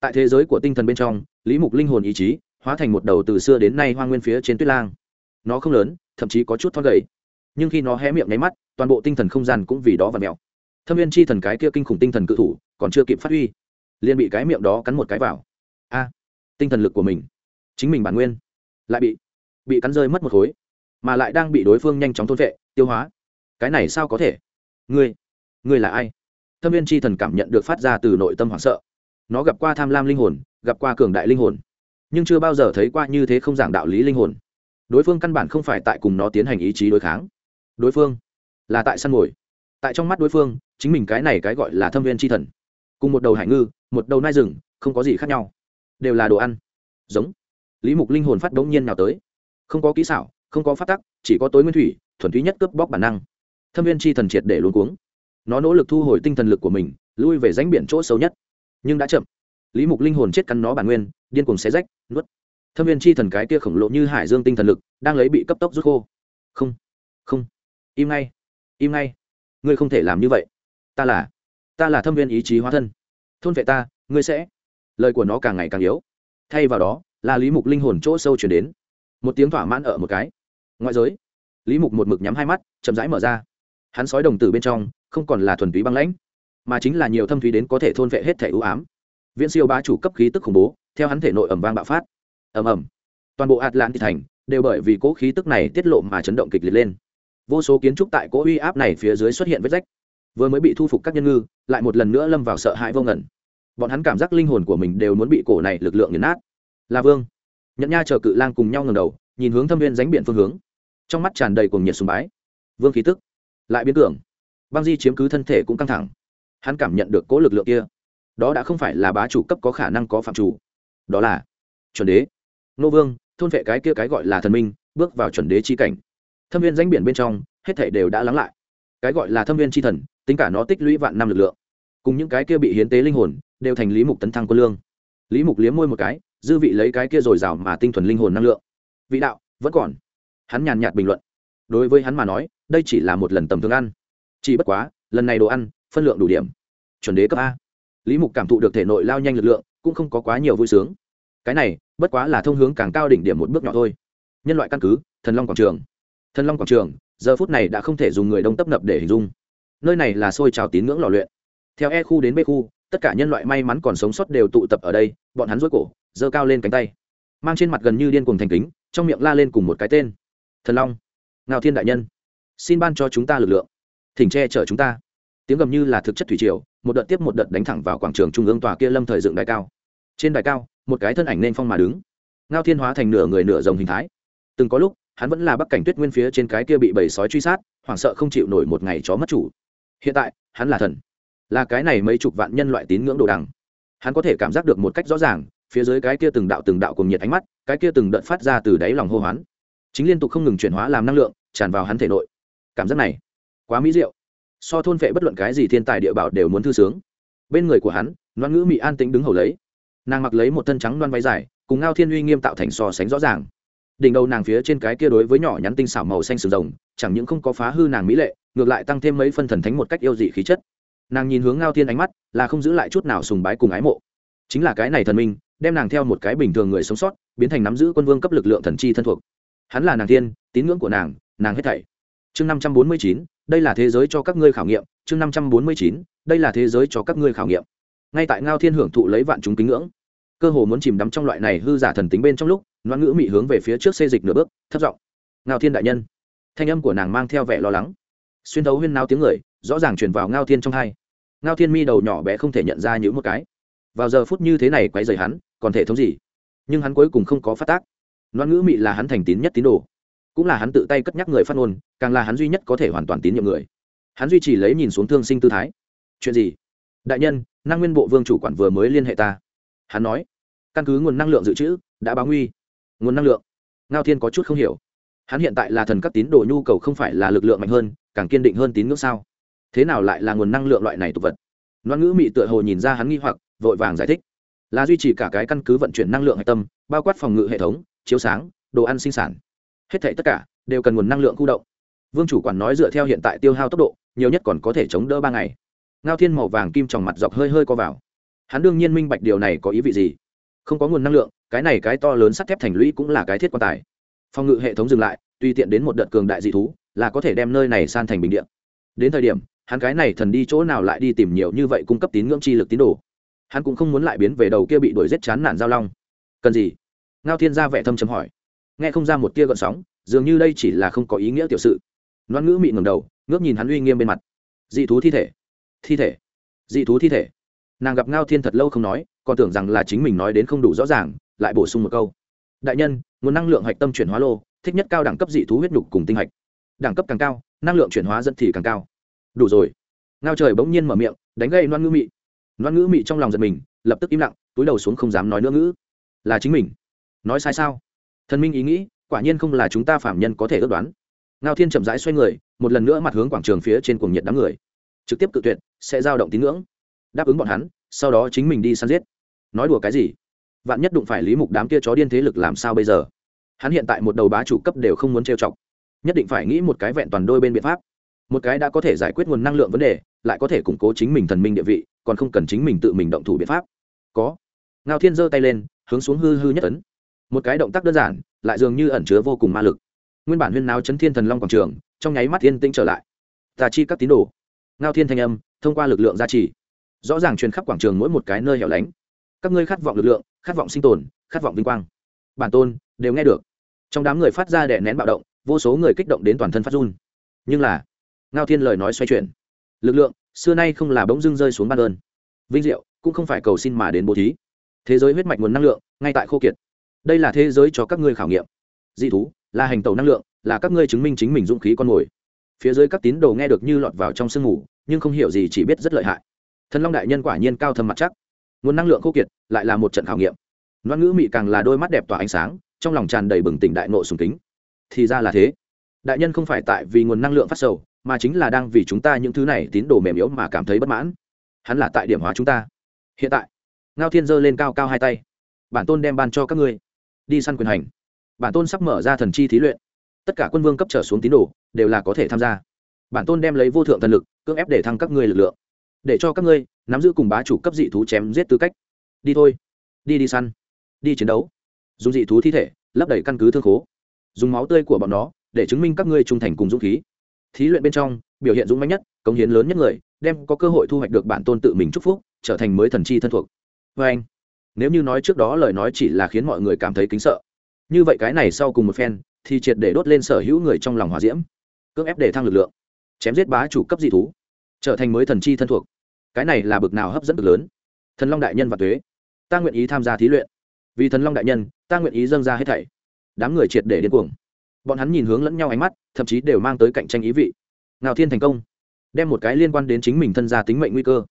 Tại thế giới của tinh thần bên trong, lý mục linh hồn ý chí hóa thành một đầu từ xưa đến nay hoa nguyên phía trên tuyết lang. Nó không lớn, thậm chí có chút thon gầy. Nhưng khi nó hé miệng nháy mắt, toàn bộ tinh thần không gian cũng vì đó và mèo. Thâm viên chi thần cái kia kinh khủng tinh thần cự thủ còn chưa kịp phát huy, liền bị cái miệng đó cắn một cái vào. A, tinh thần lực của mình, chính mình bản nguyên, lại bị bị cắn rơi mất một khối, mà lại đang bị đối phương nhanh chóng thôn vệ tiêu hóa. Cái này sao có thể? Ngươi ngươi là ai? Thâm viên c h i thần cảm nhận được phát ra từ nội tâm hoảng sợ. Nó gặp qua tham lam linh hồn, gặp qua cường đại linh hồn, nhưng chưa bao giờ thấy qua như thế không giảng đạo lý linh hồn. Đối phương căn bản không phải tại cùng nó tiến hành ý chí đối kháng. Đối phương là tại săn mồi. Tại trong mắt đối phương, chính mình cái này cái gọi là thâm viên c h i thần. Cùng một đầu hải ngư, một đầu nai rừng, không có gì khác nhau. Đều là đồ ăn. Giống. Lý mục linh hồn phát đống nhiên nào tới. Không có kỹ xảo, không có phát tắc, chỉ có tối nguyên thủy, thuần túy nhất cướp bóc bản năng thâm viên c h i thần triệt để luôn cuống. Nó nỗ lực thu hồi tinh thần lực của mình, lui về ránh biển chỗ sâu nhất. Nhưng đã chậm. Lý mục linh hồn chết cắn nó bản nguyên, điên cuồng xé rách, nuốt. Thâm viên chi thần cái kia khổng lồ như hải dương tinh thần lực, đang lấy bị cấp tốc rút khô. Không không. Im ngay im ngay. Ngươi không thể làm như vậy. Ta là ta là thâm viên ý chí hóa thân. Thôn vệ ta, ngươi sẽ. Lời của nó càng ngày càng yếu. Thay vào đó, là lý mục linh hồn chỗ sâu chuyển đến. Một tiếng thỏa mãn ở một cái. Ngoại giới. Lý mục một mực nhắm hai mắt, chậm rãi mở ra hắn sói đồng tử bên trong, không còn là thuần túy băng lãnh, mà chính là nhiều thâm thúy đến có thể thôn vệ hết thể ưu ám. Viễn siêu bá chủ cấp khí tức khủng bố, theo hắn thể nội ẩm vang bạo phát. Ầm ầm. Toàn bộ atlantic thành đều bởi vì cỗ khí tức này tiết lộ mà chấn động kịch liệt lên. Vô số kiến trúc tại cỗ uy áp này phía dưới xuất hiện vết rách. Vừa mới bị thu phục các nhân ngư, lại một lần nữa lâm vào sợ hãi vô ngẩn bọn hắn cảm giác linh hồn của mình đều muốn bị cổ này lực lượng nghiền nát. La vương, Nhẫn nha chờ cự lang cùng nhau ngầm đầu, nhìn hướng thâm viên ránh biển phương hướng. Trong mắt tràn đầy cuồng nhiệt sùng bái. Vương khí tức lại biến cường. Băng di chiếm cứ thân thể cũng căng thẳng. Hắn cảm nhận được cố lực lượng kia. Đó đã không phải là bá chủ cấp có khả năng có phạm chủ. Đó là chuẩn đế. Nô vương, thôn vệ cái kia cái gọi là thần minh, bước vào chuẩn đế chi cảnh. Thâm viên danh biển bên trong, hết thảy đều đã lắng lại. Cái gọi là thâm viên chi thần, tính cả nó tích lũy vạn năm lực lượng, cùng những cái kia bị hiến tế linh hồn, đều thành lý mục tấn thăng quân lương. Lý mục liếm môi một cái, dư vị lấy cái kia dồi dào mà tinh thuần linh hồn năng lượng. Vị đạo, vẫn còn. Hắn nhàn nhạt bình luận. Đối với hắn mà nói đây chỉ là một lần tầm thường ăn. Chỉ bất quá, lần này đồ ăn, phân lượng đủ điểm. Chuẩn đế cấp a. Lý mục cảm thụ được thể nội lao nhanh lực lượng, cũng không có quá nhiều vui sướng. Cái này, bất quá là thông hướng càng cao đỉnh điểm một bước nhỏ thôi. Nhân loại căn cứ, thần long quảng trường. Thần long quảng trường, giờ phút này đã không thể dùng người đông tấp nập để hình dung. Nơi này là xôi trào tín ngưỡng lò luyện. Theo e khu đến b khu, tất cả nhân loại may mắn còn sống sót đều tụ tập ở đây, bọn hắn rối cổ, giơ cao lên cánh tay. Mang trên mặt gần như điên cuồng thành kính, trong miệng la lên cùng một cái tên. Thần long. Ngao thiên đại nhân xin ban cho chúng ta lực lượng. Thỉnh che chở chúng ta. Tiếng gầm như là thực chất thủy triều, một đợt tiếp một đợt đánh thẳng vào quảng trường trung ương tòa kia lâm thời dựng đài cao. Trên đài cao, một cái thân ảnh nên phong mà đứng. Ngao thiên hóa thành nửa người nửa rồng hình thái. Từng có lúc, hắn vẫn là bắc cảnh tuyết nguyên phía trên cái kia bị bầy sói truy sát, hoảng sợ không chịu nổi một ngày chó mất chủ. Hiện tại, hắn là thần. Là cái này mấy chục vạn nhân loại tín ngưỡng đồ đằng. Hắn có thể cảm giác được một cách rõ ràng, phía dưới cái kia từng đạo từng đạo cùng nhiệt ánh mắt, cái kia từng đợt phát ra từ đáy lòng hô hoán. Chính liên tục không ngừng chuyển hóa làm năng lượng, tràn vào hắn thể nội cảm giác này quá mỹ diệu. So thôn vệ bất luận cái gì thiên tài địa bảo đều muốn thư sướng. Bên người của hắn, loan ngữ mỹ an tĩnh đứng hầu lấy. Nàng mặc lấy một thân trắng loan váy dài, cùng ngao thiên uy nghiêm tạo thành so sánh rõ ràng. Đỉnh đầu nàng phía trên cái kia đối với nhỏ nhắn tinh xảo màu xanh sừng rồng, chẳng những không có phá hư nàng mỹ lệ, ngược lại tăng thêm mấy phân thần thánh một cách yêu dị khí chất. Nàng nhìn hướng ngao thiên ánh mắt, là không giữ lại chút nào sùng bái cùng ái mộ. Chính là cái này thần minh, đem nàng theo một cái bình thường người sống sót, biến thành nắm giữ quân vương cấp lực lượng thần chi thân thuộc. Hắn là nàng thiên, tín ngưỡng của nàng nàng hết thảy chương năm trăm bốn mươi chín, đây là thế giới cho các ngươi khảo nghiệm. Chương năm trăm bốn mươi chín, đây là thế giới cho các ngươi khảo nghiệm. Ngay tại ngao thiên hưởng thụ lấy vạn chúng kính ngưỡng, cơ hồ muốn chìm đắm trong loại này hư giả thần tính bên trong lúc loan ngữ mị hướng về phía trước xê dịch nửa bước, thấp giọng, ngao thiên đại nhân. Thanh âm của nàng mang theo vẻ lo lắng, xuyên thấu huyên nao tiếng người, rõ ràng truyền vào ngao thiên trong hai. Ngao thiên mi đầu nhỏ bé không thể nhận ra những một cái. Vào giờ phút như thế này quay dày hắn, còn thể thống gì? Nhưng hắn cuối cùng không có phát tác. Loan ngữ mị là hắn thành tín nhất tín đồ cũng là hắn tự tay cất nhắc người phát ngôn, càng là hắn duy nhất có thể hoàn toàn tín nhiệm người. Hắn duy trì lấy nhìn xuống thương sinh tư thái. Chuyện gì? Đại nhân, năng nguyên bộ vương chủ quản vừa mới liên hệ ta. Hắn nói. Căn cứ nguồn năng lượng dự trữ, đã báo nguy. Nguồn năng lượng? Ngao thiên có chút không hiểu. Hắn hiện tại là thần các tín đồ nhu cầu không phải là lực lượng mạnh hơn, càng kiên định hơn tín ngưỡng sao? Thế nào lại là nguồn năng lượng loại này tục vật? Loan ngữ mị tựa hồ nhìn ra hắn nghi hoặc, vội vàng giải thích. Là duy trì cả cái căn cứ vận chuyển năng lượng hạch tâm, bao quát phòng ngự hệ thống, chiếu sáng, đồ ăn sinh sản hết thảy tất cả đều cần nguồn năng lượng khu động. Vương chủ quản nói dựa theo hiện tại tiêu hao tốc độ, nhiều nhất còn có thể chống đỡ ba ngày. Ngao thiên màu vàng kim tròng mặt dọc hơi hơi co vào. Hắn đương nhiên minh bạch điều này có ý vị gì. Không có nguồn năng lượng, cái này cái to lớn sắt thép thành lũy cũng là cái thiết quan tài. Phòng ngự hệ thống dừng lại tùy tiện đến một đợt cường đại dị thú, là có thể đem nơi này san thành bình điện đến thời điểm, hắn cái này thần đi chỗ nào lại đi tìm nhiều như vậy cung cấp tín ngưỡng chi lực tín đồ. Hắn cũng không muốn lại biến về đầu kia bị đuổi giết chán nản giao long. Cần gì? Ngao thiên ra vẻ thâm chấm hỏi nghe không ra một tia gợn sóng, dường như đây chỉ là không có ý nghĩa tiểu sự. Loan ngữ mị ngầm đầu, ngước nhìn hắn uy nghiêm bên mặt. Dị thú thi thể. Thi thể. Dị thú thi thể. Nàng gặp ngao thiên thật lâu không nói, còn tưởng rằng là chính mình nói đến không đủ rõ ràng, lại bổ sung một câu. Đại nhân, nguồn năng lượng hạch tâm chuyển hóa lô, thích nhất cao đẳng cấp dị thú huyết nhục cùng tinh hạch. Đẳng cấp càng cao, năng lượng chuyển hóa dẫn thì càng cao. Đủ rồi. Ngao trời bỗng nhiên mở miệng, đánh gây loan ngữ mị. Loan ngữ mị trong lòng giật mình, lập tức im lặng, túi đầu xuống không dám nói nữa ngữ. Là chính mình. Nói sai sao? Thần minh ý nghĩ, quả nhiên không là chúng ta phạm nhân có thể ước đoán. Ngao thiên chậm rãi xoay người, một lần nữa mặt hướng quảng trường phía trên cuồng nhiệt đám người. Trực tiếp cự tuyệt, sẽ giao động tín ngưỡng. Đáp ứng bọn hắn, sau đó chính mình đi săn giết. Nói đùa cái gì? Vạn nhất đụng phải lý mục đám kia chó điên thế lực làm sao bây giờ? Hắn hiện tại một đầu bá chủ cấp đều không muốn trêu chọc. Nhất định phải nghĩ một cái vẹn toàn đôi bên biện pháp. Một cái đã có thể giải quyết nguồn năng lượng vấn đề, lại có thể củng cố chính mình thần minh địa vị, còn không cần chính mình tự mình động thủ biện pháp. Có. Ngao thiên giơ tay lên, hướng xuống hư hư nhất ấn một cái động tác đơn giản, lại dường như ẩn chứa vô cùng ma lực. Nguyên bản huyên náo chấn thiên thần long quảng trường, trong nháy mắt yên tĩnh trở lại. Tà chi các tín đồ. Ngao thiên thanh âm, thông qua lực lượng gia trì. Rõ ràng truyền khắp quảng trường mỗi một cái nơi hẻo lánh. Các ngươi khát vọng lực lượng, khát vọng sinh tồn, khát vọng vinh quang. Bản tôn, đều nghe được. Trong đám người phát ra đè nén bạo động, vô số người kích động đến toàn thân phát run. Nhưng là, ngao thiên lời nói xoay chuyển. Lực lượng, xưa nay không là bỗng dưng rơi xuống ban ơn. Vinh diệu, cũng không phải cầu xin mà đến bố thí. Thế giới huyết mạch nguồn năng lượng, ngay tại khô kiệt đây là thế giới cho các ngươi khảo nghiệm. Dị thú, là hành tẩu năng lượng, là các ngươi chứng minh chính mình dũng khí con mồi. Phía dưới các tín đồ nghe được như lọt vào trong sương mù, nhưng không hiểu gì chỉ biết rất lợi hại. Thần long đại nhân quả nhiên cao thâm mặt chắc. Nguồn năng lượng khô kiệt, lại là một trận khảo nghiệm. Loan ngữ mị càng là đôi mắt đẹp tỏa ánh sáng, trong lòng tràn đầy bừng tỉnh đại nộ sùng kính. Thì ra là thế. Đại nhân không phải tại vì nguồn năng lượng phát sầu, mà chính là đang vì chúng ta những thứ này tín đồ mềm yếu mà cảm thấy bất mãn. Hắn là tại điểm hóa chúng ta. Hiện tại, ngao thiên giơ lên cao cao hai tay. Bản tôn đem ban cho các ngươi đi săn quyền hành. Bản tôn sắp mở ra thần chi thí luyện. Tất cả quân vương cấp trở xuống tín đồ đều là có thể tham gia. Bản tôn đem lấy vô thượng thần lực, cưỡng ép để thăng các ngươi lực lượng. Để cho các ngươi nắm giữ cùng bá chủ cấp dị thú chém giết tư cách. Đi thôi. Đi đi săn. Đi chiến đấu. Dùng dị thú thi thể, lấp đầy căn cứ thương khố. Dùng máu tươi của bọn nó, để chứng minh các ngươi trung thành cùng dũng khí. Thí luyện bên trong, biểu hiện dũng mãnh nhất, cống hiến lớn nhất người, đem có cơ hội thu hoạch được bản tôn tự mình chúc phúc, trở thành mới thần chi thân thuộc. Vê anh nếu như nói trước đó lời nói chỉ là khiến mọi người cảm thấy kính sợ. Như vậy cái này sau cùng một phen, thì triệt để đốt lên sở hữu người trong lòng hòa diễm. Cưỡng ép để thăng lực lượng. Chém giết bá chủ cấp dị thú. Trở thành mới thần chi thân thuộc. Cái này là bực nào hấp dẫn cực lớn. Thần long đại nhân và thuế ta nguyện ý tham gia thí luyện. Vì thần long đại nhân, ta nguyện ý dâng ra hết thảy. Đám người triệt để điên cuồng. Bọn hắn nhìn hướng lẫn nhau ánh mắt, thậm chí đều mang tới cạnh tranh ý vị. Ngào thiên thành công. Đem một cái liên quan đến chính mình thân gia tính mệnh nguy cơ,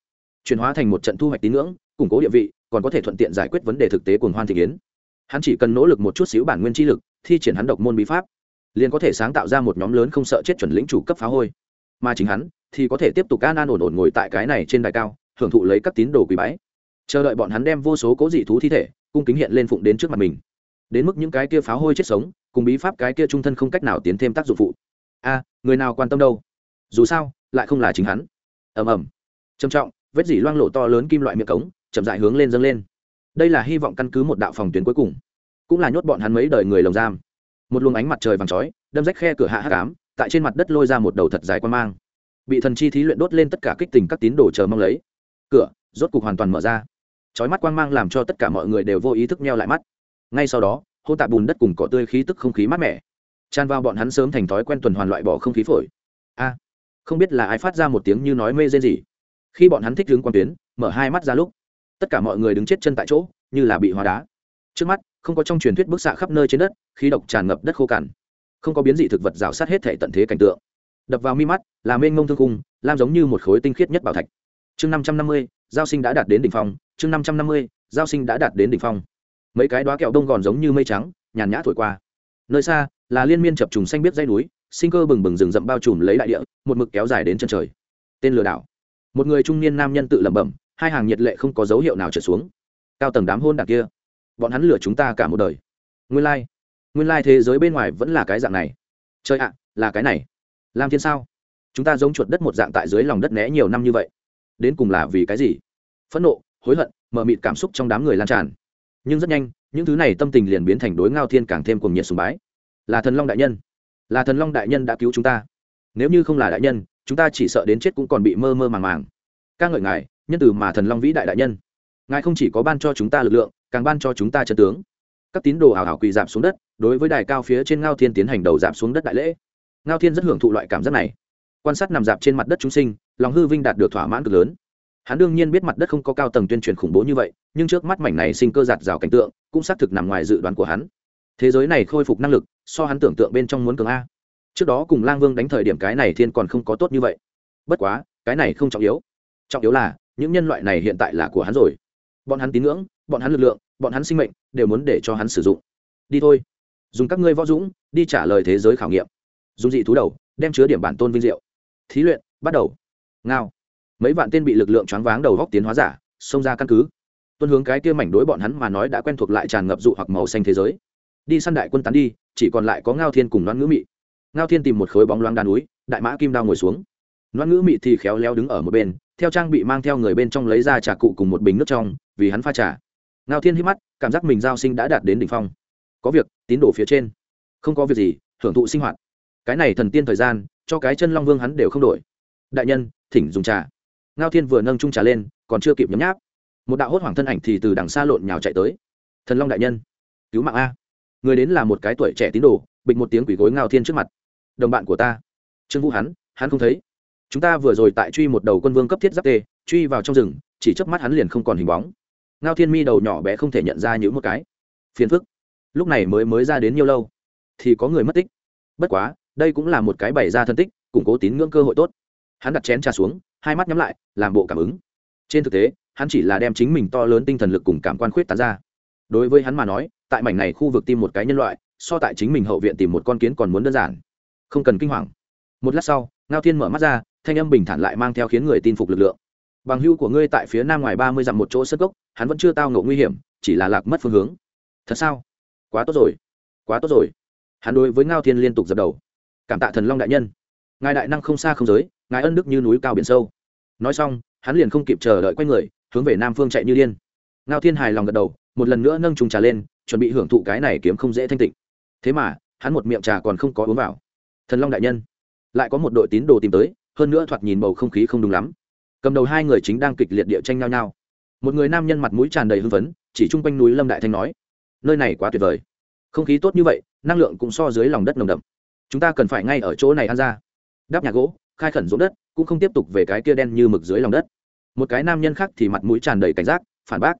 chuyển hóa thành một trận thu hoạch tín ngưỡng, củng cố địa vị còn có thể thuận tiện giải quyết vấn đề thực tế cuồng hoan thị kiến. Hắn chỉ cần nỗ lực một chút xíu bản nguyên chi lực, thi triển hắn độc môn bí pháp, liền có thể sáng tạo ra một nhóm lớn không sợ chết chuẩn lĩnh chủ cấp phá hôi. Mà chính hắn thì có thể tiếp tục an an ổn ổn ngồi tại cái này trên đài cao, hưởng thụ lấy các tín đồ quý bái. Chờ đợi bọn hắn đem vô số cố dị thú thi thể, cung kính hiện lên phụng đến trước mặt mình. Đến mức những cái kia pháo hôi chết sống, cùng bí pháp cái kia trung thân không cách nào tiến thêm tác dụng phụ. A, người nào quan tâm đâu? Dù sao, lại không là chính hắn. Ầm ầm. Trầm trọng, vết dỉ loang lộ to lớn kim loại miệng cống chậm dại hướng lên dâng lên. Đây là hy vọng căn cứ một đạo phòng tuyến cuối cùng, cũng là nhốt bọn hắn mấy đời người lồng giam. Một luồng ánh mặt trời vàng chói, đâm rách khe cửa hạ hát cám tại trên mặt đất lôi ra một đầu thật dài quan mang. Bị thần chi thí luyện đốt lên tất cả kích tình các tín đồ chờ mong lấy. Cửa, rốt cục hoàn toàn mở ra. Chói mắt quang mang làm cho tất cả mọi người đều vô ý thức meo lại mắt. Ngay sau đó, hô tạ bùn đất cùng cỏ tươi khí tức không khí mát mẻ. Tràn vào bọn hắn sớm thành thói quen tuần hoàn loại bỏ không khí phổi. A, không biết là ai phát ra một tiếng như nói mê rên gì. Khi bọn hắn thích hướng quan tuyến, mở hai mắt ra lúc tất cả mọi người đứng chết chân tại chỗ, như là bị hóa đá. Trước mắt, không có trong truyền thuyết bức xạ khắp nơi trên đất, khí độc tràn ngập đất khô cằn. Không có biến dị thực vật rào sát hết thể tận thế cảnh tượng. Đập vào mi mắt, là mênh mông thương cung lam giống như một khối tinh khiết nhất bảo thạch. Chương năm trăm năm mươi, giao sinh đã đạt đến đỉnh phong. Chương năm trăm năm mươi, giao sinh đã đạt đến đỉnh phong. Mấy cái đoá kẹo đông gòn giống như mây trắng, nhàn nhã thổi qua. Nơi xa, là liên miên chập trùng xanh biết dây núi, sinh cơ bừng bừng rừng rậm bao trùm lấy đại địa, một mực kéo dài đến chân trời. Tên lừa đảo. Một người trung niên nam nhân tự lẩm bẩm hai hàng nhiệt lệ không có dấu hiệu nào trở xuống. Cao tầng đám hôn đ kia, bọn hắn lừa chúng ta cả một đời. Nguyên lai、like. nguyên lai、like、thế giới bên ngoài vẫn là cái dạng này. Chơi ạ, là cái này. Làm thiên sao? Chúng ta giống chuột đất một dạng tại dưới lòng đất né nhiều năm như vậy. Đến cùng là vì cái gì? Phẫn nộ, hối hận, mờ mịt cảm xúc trong đám người lan tràn. Nhưng rất nhanh, những thứ này tâm tình liền biến thành đối ngao thiên càng thêm cùng nhiệt sùng bái. Là thần long đại nhân. Là thần long đại nhân đã cứu chúng ta. Nếu như không là đại nhân, chúng ta chỉ sợ đến chết cũng còn bị mơ mơ màng màng. Ca ngợi ngài nhân từ mà thần long vĩ đại đại nhân. Ngài không chỉ có ban cho chúng ta lực lượng, càng ban cho chúng ta chân tướng. Các tín đồ hào hào quỳ giảm xuống đất, đối với đài cao phía trên ngao thiên tiến hành đầu giảm xuống đất đại lễ. Ngao thiên rất hưởng thụ loại cảm giác này. Quan sát nằm dạp trên mặt đất chúng sinh, lòng hư vinh đạt được thỏa mãn cực lớn. Hắn đương nhiên biết mặt đất không có cao tầng tuyên truyền khủng bố như vậy, nhưng trước mắt mảnh này sinh cơ giạt rào cảnh tượng, cũng xác thực nằm ngoài dự đoán của hắn. Thế giới này khôi phục năng lực, so hắn tưởng tượng bên trong muốn cường a. Trước đó cùng lang vương đánh thời điểm cái này thiên còn không có tốt như vậy. Bất quá, cái này không trọng yếu. Trọng yếu là những nhân loại này hiện tại là của hắn rồi. Bọn hắn tín ngưỡng, bọn hắn lực lượng, bọn hắn sinh mệnh đều muốn để cho hắn sử dụng. Đi thôi. Dùng các ngươi võ dũng đi trả lời thế giới khảo nghiệm. Dùng dị thú đầu, đem chứa điểm bản tôn vinh diệu. Thí luyện, bắt đầu. Ngao. Mấy vạn tên bị lực lượng choáng váng đầu góc tiến hóa giả, xông ra căn cứ. Tuân hướng cái kia mảnh đối bọn hắn mà nói đã quen thuộc lại tràn ngập dụ hoặc màu xanh thế giới. Đi săn đại quân tán đi, chỉ còn lại có ngao thiên cùng đoán ngữ mị. Ngao thiên tìm một khối bóng loáng đá núi, đại mã kim đao ngồi xuống. Đoán ngữ mị thì khéo léo đứng ở một bên theo trang bị mang theo người bên trong lấy ra trà cụ cùng một bình nước trong, vì hắn pha trà. Ngao thiên hít mắt, cảm giác mình giao sinh đã đạt đến đỉnh phong. Có việc, tín đồ phía trên. Không có việc gì hưởng thụ sinh hoạt. Cái này thần tiên thời gian, cho cái chân long vương hắn đều không đổi. Đại nhân, thỉnh dùng trà. Ngao thiên vừa nâng trung trà lên, còn chưa kịp nhấm nháp. Một đạo hốt hoảng thân ảnh thì từ đằng xa lộn nhào chạy tới. Thần long đại nhân, cứu mạng a. Người đến là một cái tuổi trẻ tín đồ, bịch một tiếng quỷ gối ngao thiên trước mặt. Đồng bạn của ta. Trương vũ hắn hắn không thấy chúng ta vừa rồi tại truy một đầu quân vương cấp thiết giáp tê, truy vào trong rừng, chỉ chớp mắt hắn liền không còn hình bóng. Ngao thiên mi đầu nhỏ bé không thể nhận ra những một cái. Phiền phức. Lúc này mới mới ra đến nhiêu lâu, thì có người mất tích. Bất quá, đây cũng là một cái bày ra thân tích, củng cố tín ngưỡng cơ hội tốt. Hắn đặt chén trà xuống, hai mắt nhắm lại, làm bộ cảm ứng. Trên thực tế, hắn chỉ là đem chính mình to lớn tinh thần lực cùng cảm quan khuyết tán ra. Đối với hắn mà nói, tại mảnh này khu vực tìm một cái nhân loại, so tại chính mình hậu viện tìm một con kiến còn muốn đơn giản. Không cần kinh hoàng. Một lát sau, ngao thiên mở mắt ra thanh âm bình thản lại mang theo khiến người tin phục lực lượng. Bằng hưu của ngươi tại phía nam ngoài ba mươi dặm một chỗ sất gốc hắn vẫn chưa tao ngộ nguy hiểm, chỉ là lạc mất phương hướng. Thật sao? Quá tốt rồi. Quá tốt rồi. Hắn đối với ngao thiên liên tục dập đầu. Cảm tạ thần long đại nhân. Ngài đại năng không xa không giới, ngài ân đức như núi cao biển sâu. Nói xong, hắn liền không kịp chờ đợi q u a y người, hướng về nam phương chạy như điên. Ngao thiên hài lòng gật đầu, một lần nữa nâng trùng trà lên, chuẩn bị hưởng thụ cái này kiếm không dễ thanh tịnh. Thế mà, hắn một miệng trà còn không có uống vào. Thần long đại nhân, lại có một đội tín đồ tìm tới hơn nữa thoạt nhìn bầu không khí không đúng lắm. Cầm đầu hai người chính đang kịch liệt địa tranh nhau nhau. Một người nam nhân mặt mũi tràn đầy hưng phấn, chỉ chung quanh núi lâm đại thanh nói, nơi này quá tuyệt vời. Không khí tốt như vậy, năng lượng cũng so dưới lòng đất nồng đậm. Chúng ta cần phải ngay ở chỗ này ăn ra. Đắp nhà gỗ, khai khẩn ruộng đất, cũng không tiếp tục về cái kia đen như mực dưới lòng đất. Một cái nam nhân khác thì mặt mũi tràn đầy cảnh giác, phản bác,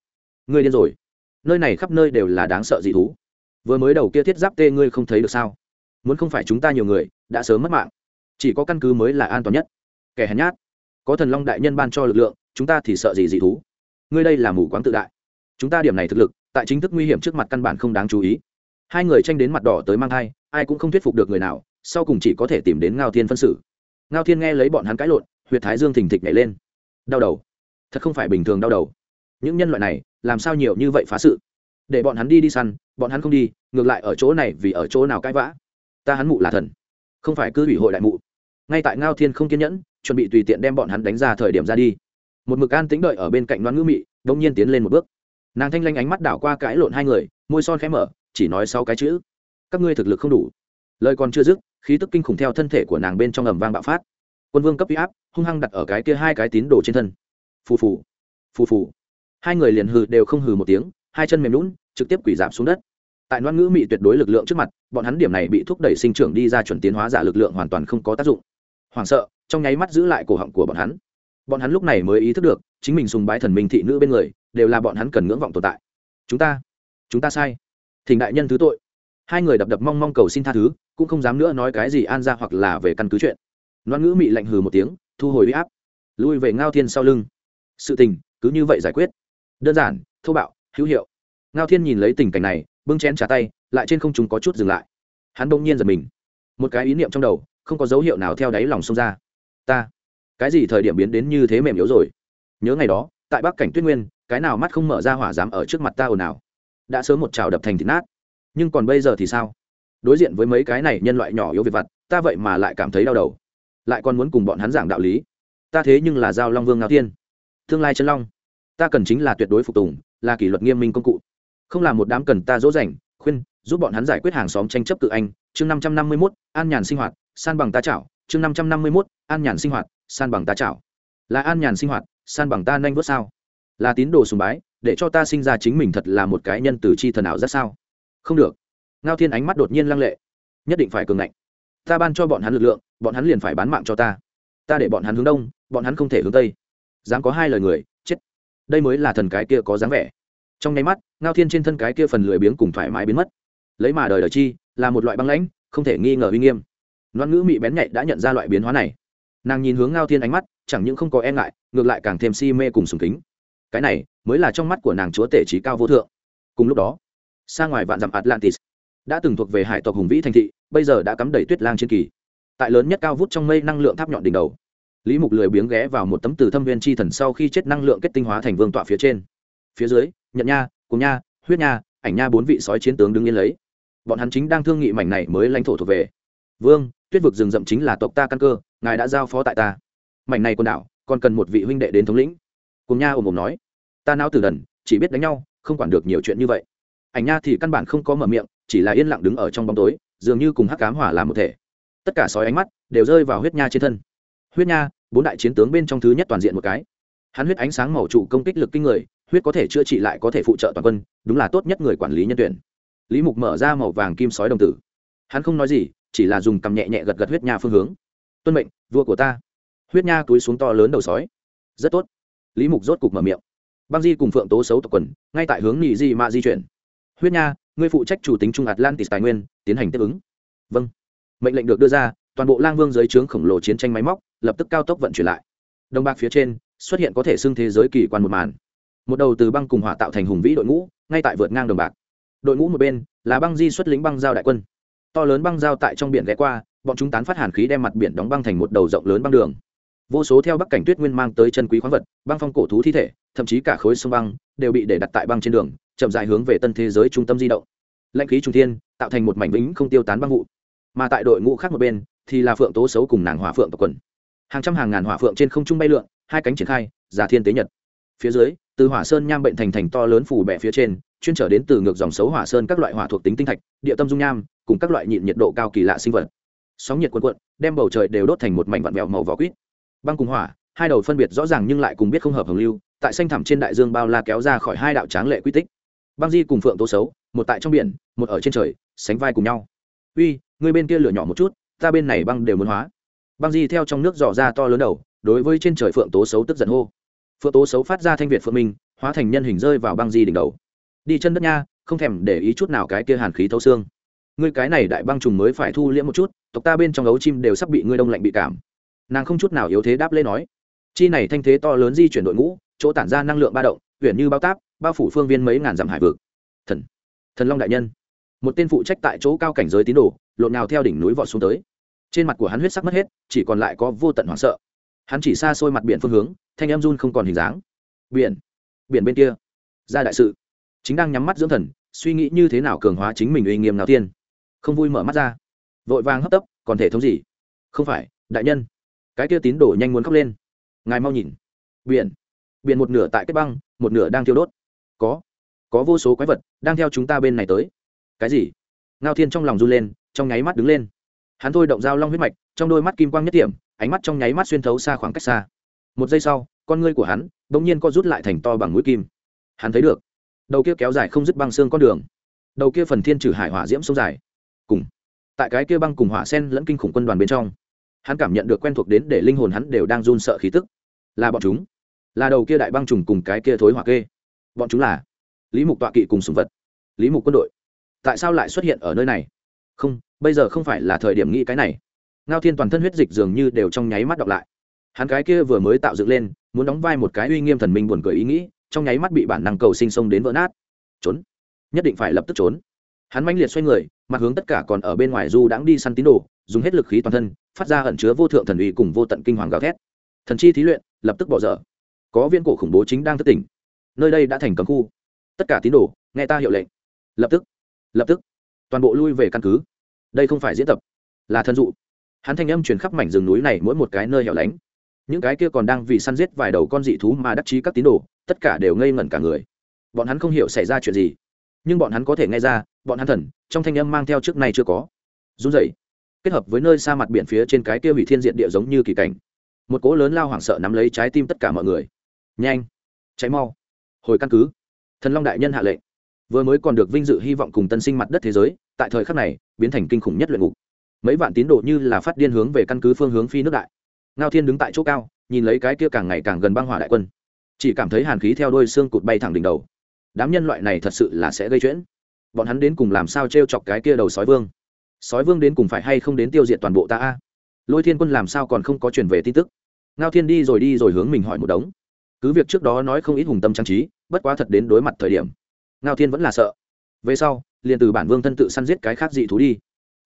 ngươi điên rồi. Nơi này khắp nơi đều là đáng sợ dị thú. Vừa mới đầu kia thiết giáp tê ngươi không thấy được sao? Muốn không phải chúng ta nhiều người, đã sớm mất mạng chỉ có căn cứ mới là an toàn nhất. Kẻ hèn nhát. Có thần long đại nhân ban cho lực lượng, chúng ta thì sợ gì dị thú? Ngươi đây là mù quáng tự đại. Chúng ta điểm này thực lực, tại chính thức nguy hiểm trước mặt căn bản không đáng chú ý. Hai người tranh đến mặt đỏ tới mang thai, ai cũng không thuyết phục được người nào, sau cùng chỉ có thể tìm đến ngao thiên phân xử. Ngao thiên nghe lấy bọn hắn cãi lộn, huyệt thái dương thình thịch nhảy lên. Đau đầu. Thật không phải bình thường đau đầu. Những nhân loại này, làm sao nhiều như vậy phá sự? Để bọn hắn đi đi săn, bọn hắn không đi, ngược lại ở chỗ này vì ở chỗ nào cãi vã. Ta hắn mụ là thần. Không phải cứ ủy hội đại mụ ngay tại ngao thiên không kiên nhẫn, chuẩn bị tùy tiện đem bọn hắn đánh ra thời điểm ra đi. Một mực an tính đợi ở bên cạnh đoán ngữ mị đông nhiên tiến lên một bước. Nàng thanh lanh ánh mắt đảo qua cãi lộn hai người, môi son khẽ mở, chỉ nói sáu cái chữ. Các ngươi thực lực không đủ. Lời còn chưa dứt, khí tức kinh khủng theo thân thể của nàng bên trong ầm vang bạo phát. Quân vương cấp huy áp, hung hăng đặt ở cái kia hai cái tín đồ trên thân. Phù phù phù phù. Hai người liền hừ đều không hừ một tiếng, hai chân mềm lún trực tiếp quỷ giảm xuống đất. Tại loan ngữ mị tuyệt đối lực lượng trước mặt, bọn hắn điểm này bị thúc đẩy sinh trưởng đi ra chuẩn tiến hóa giả lực lượng hoàn toàn không có tác dụng hoảng sợ, trong nháy mắt giữ lại cổ họng của bọn hắn. Bọn hắn lúc này mới ý thức được, chính mình sùng bái thần minh thị nữ bên người, đều là bọn hắn cần ngưỡng vọng tồn tại. Chúng ta chúng ta sai. Thỉnh đại nhân thứ tội. Hai người đập đập mong mong cầu xin tha thứ, cũng không dám nữa nói cái gì an ra hoặc là về căn cứ chuyện. Loan ngữ mị lạnh hừ một tiếng, thu hồi huy áp, lui về ngao thiên sau lưng. Sự tình, cứ như vậy giải quyết. Đơn giản, thô bạo, hữu hiệu. Ngao thiên nhìn lấy tình cảnh này, bưng chén trả tay, lại trên không chúng có chút dừng lại. Hắn đông nhiên giật mình. Một cái ý niệm trong đầu không có dấu hiệu nào theo đáy lòng xông ra. Ta, cái gì thời điểm biến đến như thế mềm yếu rồi? Nhớ ngày đó, tại bắc cảnh tuyết nguyên, cái nào mắt không mở ra hỏa dám ở trước mặt ta ồn ào. Đã sớm một trào đập thành thịt nát. Nhưng còn bây giờ thì sao? Đối diện với mấy cái này nhân loại nhỏ yếu về vặt, ta vậy mà lại cảm thấy đau đầu. Lại còn muốn cùng bọn hắn giảng đạo lý. Ta thế nhưng là giao long vương ngao tiên. Tương lai chân long. Ta cần chính là tuyệt đối phục tùng, là kỷ luật nghiêm minh công cụ. Không là một đám cần ta dỗ dành, khuyên, giúp bọn hắn giải quyết hàng xóm tranh chấp cự anh. Chương năm trăm năm mươi mốt, an nhàn sinh hoạt san bằng ta chảo, chương năm trăm năm mươi mốt, an nhàn sinh hoạt, san bằng ta chảo. Là an nhàn sinh hoạt, san bằng ta nhanh vớt sao? Là tín đồ sùng bái, để cho ta sinh ra chính mình thật là một cái nhân từ chi thần ảo rất sao? Không được. Ngao thiên ánh mắt đột nhiên lăng lệ. Nhất định phải cường ngạnh. Ta ban cho bọn hắn lực lượng, bọn hắn liền phải bán mạng cho ta. Ta để bọn hắn hướng đông, bọn hắn không thể hướng tây. Dám có hai lời người, chết. Đây mới là thần cái kia có dáng vẻ. Trong nháy mắt, ngao thiên trên thân cái kia phần lười biếng cùng thoải mái biến mất. Lấy mà đời đời chi, là một loại băng lãnh, không thể nghi ngờ uy nghiêm loan ngữ mị bén nhạy đã nhận ra loại biến hóa này. Nàng nhìn hướng ngao thiên ánh mắt, chẳng những không có e ngại, ngược lại càng thêm si mê cùng sùng kính. Cái này mới là trong mắt của nàng chúa tể trí cao vô thượng. Cùng lúc đó, xa ngoài vạn dặm atlantis, đã từng thuộc về hải tộc hùng vĩ thành thị, bây giờ đã cắm đầy tuyết lang chiến kỳ. Tại lớn nhất cao vút trong mây năng lượng tháp nhọn đỉnh đầu, lý mục lười biếng ghé vào một tấm từ thâm viên chi thần sau khi chết năng lượng kết tinh hóa thành vương tọa phía trên. Phía dưới nhận nha, cùng nha, huyết nha, ảnh nha bốn vị sói chiến tướng đứng yên lấy. Bọn hắn chính đang thương nghị mảnh này mới lãnh thổ thuộc về. Vương tuyết vực rừng rậm chính là tộc ta căn cơ, ngài đã giao phó tại ta. Mảnh này quần đảo, còn cần một vị huynh đệ đến thống lĩnh. Cùng nha ồm ồm nói. Ta não tử đần, chỉ biết đánh nhau, không quản được nhiều chuyện như vậy. Ảnh nha thì căn bản không có mở miệng, chỉ là yên lặng đứng ở trong bóng tối, dường như cùng hắc cám hỏa làm một thể. Tất cả sói ánh mắt đều rơi vào huyết nha trên thân. Huyết nha, bốn đại chiến tướng bên trong thứ nhất toàn diện một cái. Hắn huyết ánh sáng màu trụ công kích lực kinh người, huyết có thể chữa trị lại có thể phụ trợ toàn quân, đúng là tốt nhất người quản lý nhân tuyển. Lý mục mở ra màu vàng kim sói đồng tử. Hắn không nói gì chỉ là dùng cầm nhẹ nhẹ gật gật huyết nha phương hướng. Tuân mệnh, vua của ta. Huyết nha túi xuống to lớn đầu sói. Rất tốt. Lý mục rốt cục mở miệng. Băng di cùng phượng tố xấu tộc quần, ngay tại hướng nghị di mạ di chuyển. Huyết nha, ngươi phụ trách chủ tính trung atlantis tài nguyên, tiến hành tiếp ứng. Vâng. Mệnh lệnh được đưa ra, toàn bộ lang vương dưới trướng khổng lồ chiến tranh máy móc, lập tức cao tốc vận chuyển lại. Đồng bạc phía trên, xuất hiện có thể xưng thế giới kỳ quan một màn. Một đầu từ băng cùng hỏa tạo thành hùng vĩ đội ngũ, ngay tại vượt ngang đồng bạc đội ngũ một bên, là băng di xuất lính băng giao đại quân to lớn băng giao tại trong biển ghé qua, bọn chúng tán phát hàn khí đem mặt biển đóng băng thành một đầu rộng lớn băng đường. Vô số theo bắc cảnh tuyết nguyên mang tới chân quý khoáng vật, băng phong cổ thú thi thể, thậm chí cả khối sông băng, đều bị để đặt tại băng trên đường, chậm dài hướng về tân thế giới trung tâm di động. Lãnh khí trung thiên, tạo thành một mảnh vĩnh không tiêu tán băng vụ. Mà tại đội ngũ khác một bên, thì là phượng tố xấu cùng nàng hỏa phượng tập quần. Hàng trăm hàng ngàn hỏa phượng trên không trung bay lượn, hai cánh triển khai, giả thiên tế nhật. Phía dưới, từ hỏa sơn nham bệnh thành thành to lớn phủ bẹ phía trên, chuyên trở đến từ ngược dòng xấu hỏa sơn các loại hỏa thuộc tính tinh thạch, địa tâm dung nham cùng các loại nhịn nhiệt độ cao kỳ lạ sinh vật. Sóng nhiệt quần quận đem bầu trời đều đốt thành một mảnh vặn vẹo màu vỏ quýt. Băng cùng hỏa, hai đầu phân biệt rõ ràng nhưng lại cùng biết không hợp hồng lưu, tại xanh thẳm trên đại dương bao la kéo ra khỏi hai đạo tráng lệ quy tích. Băng di cùng phượng tố xấu, một tại trong biển, một ở trên trời, sánh vai cùng nhau. Uy, người bên kia lửa nhỏ một chút, ta bên này băng đều muốn hóa. Băng di theo trong nước dò ra to lớn đầu, đối với trên trời phượng tố xấu tức giận hô. Phượng tố xấu phát ra thanh việt phượng minh, hóa thành nhân hình rơi vào băng di đỉnh đầu. Đi chân đất nha, không thèm để ý chút nào cái kia hàn khí thấu xương ngươi cái này đại băng trùng mới phải thu liễm một chút, tộc ta bên trong ấu chim đều sắp bị ngươi đông lạnh bị cảm. Nàng không chút nào yếu thế đáp lên nói. Chi này thanh thế to lớn di chuyển đội ngũ, chỗ tản ra năng lượng ba động huyện như bao táp, bao phủ phương viên mấy ngàn dặm hải vực. Thần thần long đại nhân. Một tên phụ trách tại chỗ cao cảnh giới tín đồ, lộn nào theo đỉnh núi vọt xuống tới. Trên mặt của hắn huyết sắc mất hết, chỉ còn lại có vô tận hoảng sợ. Hắn chỉ xa xôi mặt biển phương hướng, thanh em run không còn hình dáng. Biển biển bên kia. Ra đại sự. Chính đang nhắm mắt dưỡng thần, suy nghĩ như thế nào cường hóa chính mình uy nghiêm nào tiên không vui mở mắt ra. Vội vàng hấp tấp, còn thể thống gì? Không phải, đại nhân. Cái kia tín đồ nhanh muốn khóc lên. Ngài mau nhìn. Biển. Biển một nửa tại kết băng, một nửa đang thiêu đốt. Có. Có vô số quái vật đang theo chúng ta bên này tới. Cái gì? Ngao thiên trong lòng run lên, trong nháy mắt đứng lên. Hắn thôi động dao long huyết mạch, trong đôi mắt kim quang nhất điểm ánh mắt trong nháy mắt xuyên thấu xa khoảng cách xa. Một giây sau, con ngươi của hắn đ ỗ n g nhiên co rút lại thành to bằng mũi kim. Hắn thấy được. Đầu kia kéo dài không dứt băng xương con đường. Đầu kia phần thiên trừ hải hỏa diễm sông dài cùng. Tại cái kia băng cùng hỏa sen lẫn kinh khủng quân đoàn bên trong, hắn cảm nhận được quen thuộc đến để linh hồn hắn đều đang run sợ khí tức. Là bọn chúng. Là đầu kia đại băng trùng cùng cái kia thối hỏa kê. Bọn chúng là lý mục tọa kỵ cùng sùng vật. Lý mục quân đội. Tại sao lại xuất hiện ở nơi này? Không, bây giờ không phải là thời điểm nghĩ cái này. Ngao thiên toàn thân huyết dịch dường như đều trong nháy mắt đọc lại. Hắn cái kia vừa mới tạo dựng lên, muốn đóng vai một cái uy nghiêm thần minh buồn cười ý nghĩ, trong nháy mắt bị bản năng cầu sinh sông đến vỡ nát. Trốn. Nhất định phải lập tức trốn hắn manh liệt xoay người, mặt hướng tất cả còn ở bên ngoài du đãng đi săn tín đồ, dùng hết lực khí toàn thân, phát ra ẩn chứa vô thượng thần uy cùng vô tận kinh hoàng gào thét. Thần chi thí luyện, lập tức bỏ dở. Có viên cổ khủng bố chính đang thất tỉnh. Nơi đây đã thành cấm khu. Tất cả tín đồ, nghe ta hiệu lệnh. Lập tức lập tức. Toàn bộ lui về căn cứ. Đây không phải diễn tập, là thần dụ. Hắn thanh âm truyền khắp mảnh rừng núi này mỗi một cái nơi hẻo lánh. Những cái kia còn đang vì săn giết vài đầu con dị thú mà đắc chí các tín đồ, tất cả đều ngây ngẩn cả người. Bọn hắn không hiểu xảy ra chuyện gì nhưng bọn hắn có thể nghe ra, bọn hắn thần, trong thanh âm mang theo trước nay chưa có. Run rẩy. Kết hợp với nơi xa mặt biển phía trên cái kia hủy thiên diện địa giống như kỳ cảnh. Một cỗ lớn lao hoảng sợ nắm lấy trái tim tất cả mọi người. Nhanh. Cháy mau. Hồi căn cứ. Thần long đại nhân hạ lệnh. Vừa mới còn được vinh dự hy vọng cùng tân sinh mặt đất thế giới, tại thời khắc này, biến thành kinh khủng nhất luyện ngục. Mấy vạn tín đồ như là phát điên hướng về căn cứ phương hướng phi nước đại. Ngao thiên đứng tại chỗ cao, nhìn lấy cái kia càng ngày càng gần băng hỏa đại quân. Chỉ cảm thấy hàn khí theo đôi xương cụt bay thẳng đỉnh đầu đám nhân loại này thật sự là sẽ gây chuyện. Bọn hắn đến cùng làm sao t r e o chọc cái kia đầu sói vương? Sói vương đến cùng phải hay không đến tiêu diệt toàn bộ ta a? Lôi thiên quân làm sao còn không có chuyển về tin tức? Ngao thiên đi rồi đi rồi hướng mình hỏi một đống. Cứ việc trước đó nói không ít hùng tâm trang trí, bất quá thật đến đối mặt thời điểm, ngao thiên vẫn là sợ. Về sau, liền từ bản vương thân tự săn giết cái khác dị thú đi.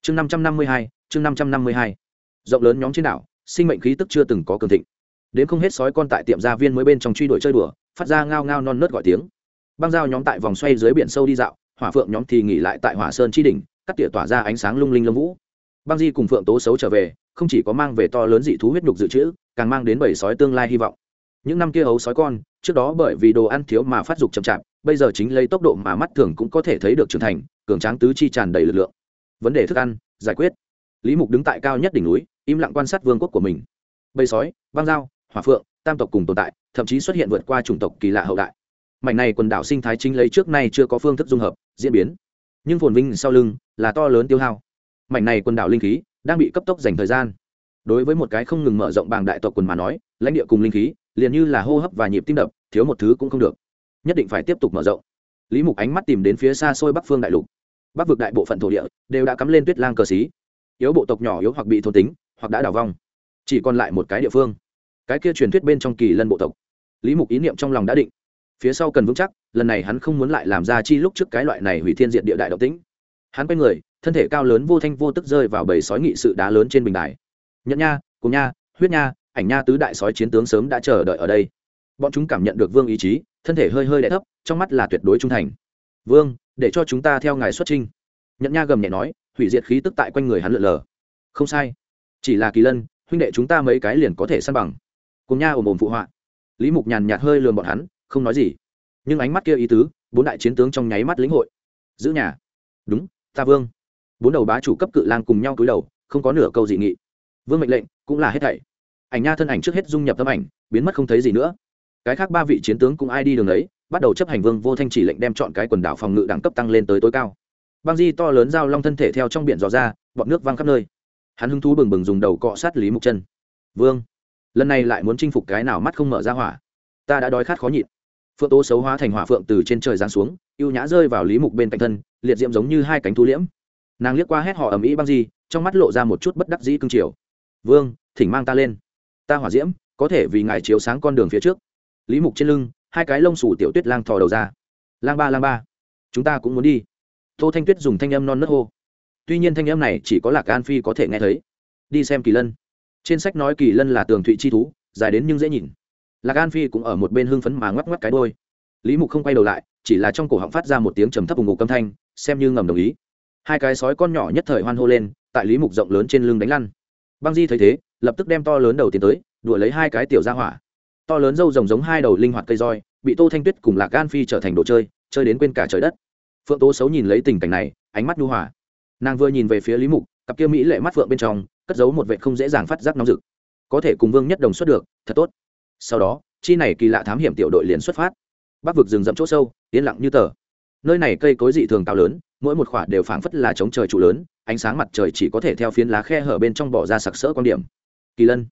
Chương năm trăm năm mươi hai, chương năm trăm năm mươi hai. Rộng lớn nhóm trên đảo, sinh mệnh khí tức chưa từng có cường thịnh. Đến không hết sói con tại tiệm gia viên mới bên trong truy đuổi chơi đùa, phát ra ngao ngao non nớt gọi tiếng băng dao nhóm tại vòng xoay dưới biển sâu đi dạo, hỏa phượng nhóm thì nghỉ lại tại hỏa sơn chi đỉnh, cắt tỉa tỏa ra ánh sáng lung linh lâm vũ. Băng di cùng phượng tố xấu trở về, không chỉ có mang về to lớn dị thú huyết nhục dự trữ, càng mang đến bảy sói tương lai hy vọng. Những năm kia hấu sói con, trước đó bởi vì đồ ăn thiếu mà phát dục chậm chạp, bây giờ chính lấy tốc độ mà mắt thường cũng có thể thấy được trưởng thành, cường tráng tứ chi tràn đầy lực lượng. Vấn đề thức ăn, giải quyết. Lý mục đứng tại cao nhất đỉnh núi, im lặng quan sát vương quốc của mình. Bầy sói, băng dao, hỏa phượng, tam tộc cùng tồn tại, thậm chí xuất hiện vượt qua chủng tộc kỳ lạ hậu đại mảnh này quần đảo sinh thái chính lấy trước nay chưa có phương thức dung hợp, diễn biến. Nhưng phồn vinh sau lưng là to lớn tiêu hao. Mảnh này quần đảo linh khí đang bị cấp tốc dành thời gian. Đối với một cái không ngừng mở rộng bảng đại tộc quần mà nói, lãnh địa cùng linh khí liền như là hô hấp và nhịp tim đập, thiếu một thứ cũng không được. Nhất định phải tiếp tục mở rộng. Lý mục ánh mắt tìm đến phía xa xôi bắc phương đại lục. Bắc vực đại bộ phận thổ địa đều đã cắm lên tuyết lang cờ xí. Yếu bộ tộc nhỏ yếu hoặc bị thôn tính, hoặc đã đào vong. Chỉ còn lại một cái địa phương. Cái kia truyền thuyết bên trong kỳ lân bộ tộc. Lý mục ý niệm trong lòng đã định phía sau cần vững chắc, lần này hắn không muốn lại làm ra chi lúc trước cái loại này hủy thiên diện địa đại động tĩnh. Hắn quay người, thân thể cao lớn vô thanh vô tức rơi vào bầy sói nghị sự đá lớn trên bình đài. Nhẫn nha, cùng nha, huyết nha, ảnh nha tứ đại sói chiến tướng sớm đã chờ đợi ở đây. Bọn chúng cảm nhận được vương ý chí, thân thể hơi hơi đ thấp, trong mắt là tuyệt đối trung thành. Vương, để cho chúng ta theo ngài xuất trinh Nhẫn nha gầm nhẹ nói, hủy diệt khí tức tại quanh người hắn lượn lờ. Không sai. Chỉ là kỳ lân, huynh đệ chúng ta mấy cái liền có thể săn bằng. Cùng nha ồm ồm phụ họa. Lý mục nhàn nhạt hơi lườm bọn hắn không nói gì. Nhưng ánh mắt kia ý tứ, bốn đại chiến tướng trong nháy mắt lĩnh hội. Giữ nhà. Đúng, ta vương. Bốn đầu bá chủ cấp cự lang cùng nhau cúi đầu, không có nửa câu dị nghị. Vương mệnh lệnh, cũng là hết thảy. Ảnh nha thân ảnh trước hết dung nhập tâm ảnh, biến mất không thấy gì nữa. Cái khác ba vị chiến tướng cũng ai đi đường ấy, bắt đầu chấp hành vương vô thanh chỉ lệnh đem chọn cái quần đảo phòng ngự đẳng cấp tăng lên tới tối cao. Băng di to lớn giao long thân thể theo trong biển dò ra, bọn nước văng khắp nơi. Hắn hứng thú bừng bừng dùng đầu cọ sát lý mục chân. Vương, lần này lại muốn chinh phục cái nào mắt không mở ra hỏa? Ta đã đói khát khó nhịn phượng tố xấu hóa thành hỏa phượng từ trên trời giáng xuống y ê u nhã rơi vào lý mục bên cạnh thân, liệt diễm giống như hai cánh thu liễm. Nàng liếc qua hét họ ầm ĩ băng di, trong mắt lộ ra một chút bất đắc dĩ cưng chiều vương, thỉnh mang ta lên. Ta hỏa diễm, có thể vì ngài chiếu sáng con đường phía trước. Lý mục trên lưng, hai cái lông sủ tiểu tuyết lang thò đầu ra. Lang ba lang ba, chúng ta cũng muốn đi. Tô thanh tuyết dùng thanh âm non nớt hô. Tuy nhiên thanh âm này chỉ có lạc an phi có thể nghe thấy. Đi xem kỳ lân. Trên sách nói kỳ lân là tường thụy chi thú, dài đến nhưng dễ nhìn lạc an phi cũng ở một bên hưng phấn mà ngoắc ngoắc cái đôi. Lý mục không quay đầu lại, chỉ là trong cổ họng phát ra một tiếng trầm thấp vùng ngục âm thanh, xem như ngầm đồng ý. Hai cái sói con nhỏ nhất thời hoan hô lên, tại lý mục rộng lớn trên lưng đánh lăn. Băng di thấy thế, lập tức đem to lớn đầu tiến tới đuổi lấy hai cái tiểu ra hỏa. To lớn dâu rồng giống hai đầu linh hoạt cây roi, bị tô thanh tuyết cùng lạc gan phi trở thành đồ chơi chơi đến quên cả trời đất. Phượng tố xấu nhìn lấy tình cảnh này, ánh mắt nhu hòa. Nàng vừa nhìn về phía lý mục, cặp kia mỹ lệ mắt phượng bên trong, cất giấu một vệ không dễ dàng phát giác nóng rực. Có thể cùng vương nhất đồng xuất được, thật tốt sau đó, chi này kỳ lạ thám hiểm tiểu đội liền xuất phát. Bắc vực rừng rậm chỗ sâu, yên lặng như tờ. Nơi này cây cối dị thường cao lớn, mỗi một khỏa đều phảng phất là chống trời trụ lớn, ánh sáng mặt trời chỉ có thể theo phiến lá khe hở bên trong bỏ ra sặc sỡ quan điểm. Kỳ lân.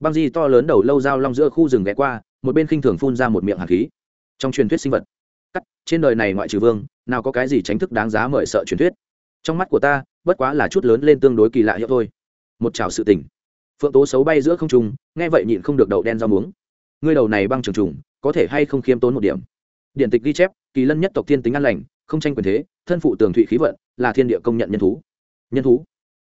Băng di to lớn đầu lâu dao long giữa khu rừng ghé qua, một bên khinh thường phun ra một miệng hạt khí. Trong truyền thuyết sinh vật. Cắt, trên đời này ngoại trừ vương, nào có cái gì tránh thức đáng giá mời sợ truyền thuyết. Trong mắt của ta, bất quá là chút lớn lên tương đối kỳ lạ hiệu thôi. Một chào sự tình. Phượng tố xấu bay giữa không trung, nghe vậy nhịn không được đậu đen rau muống ngươi đầu này băng trường trùng, có thể hay không khiêm tốn một điểm? Điện tịch ghi chép, kỳ lân nhất tộc thiên tính an lành, không tranh quyền thế, thân phụ tường thụy khí vận, là thiên địa công nhận nhân thú. Nhân thú?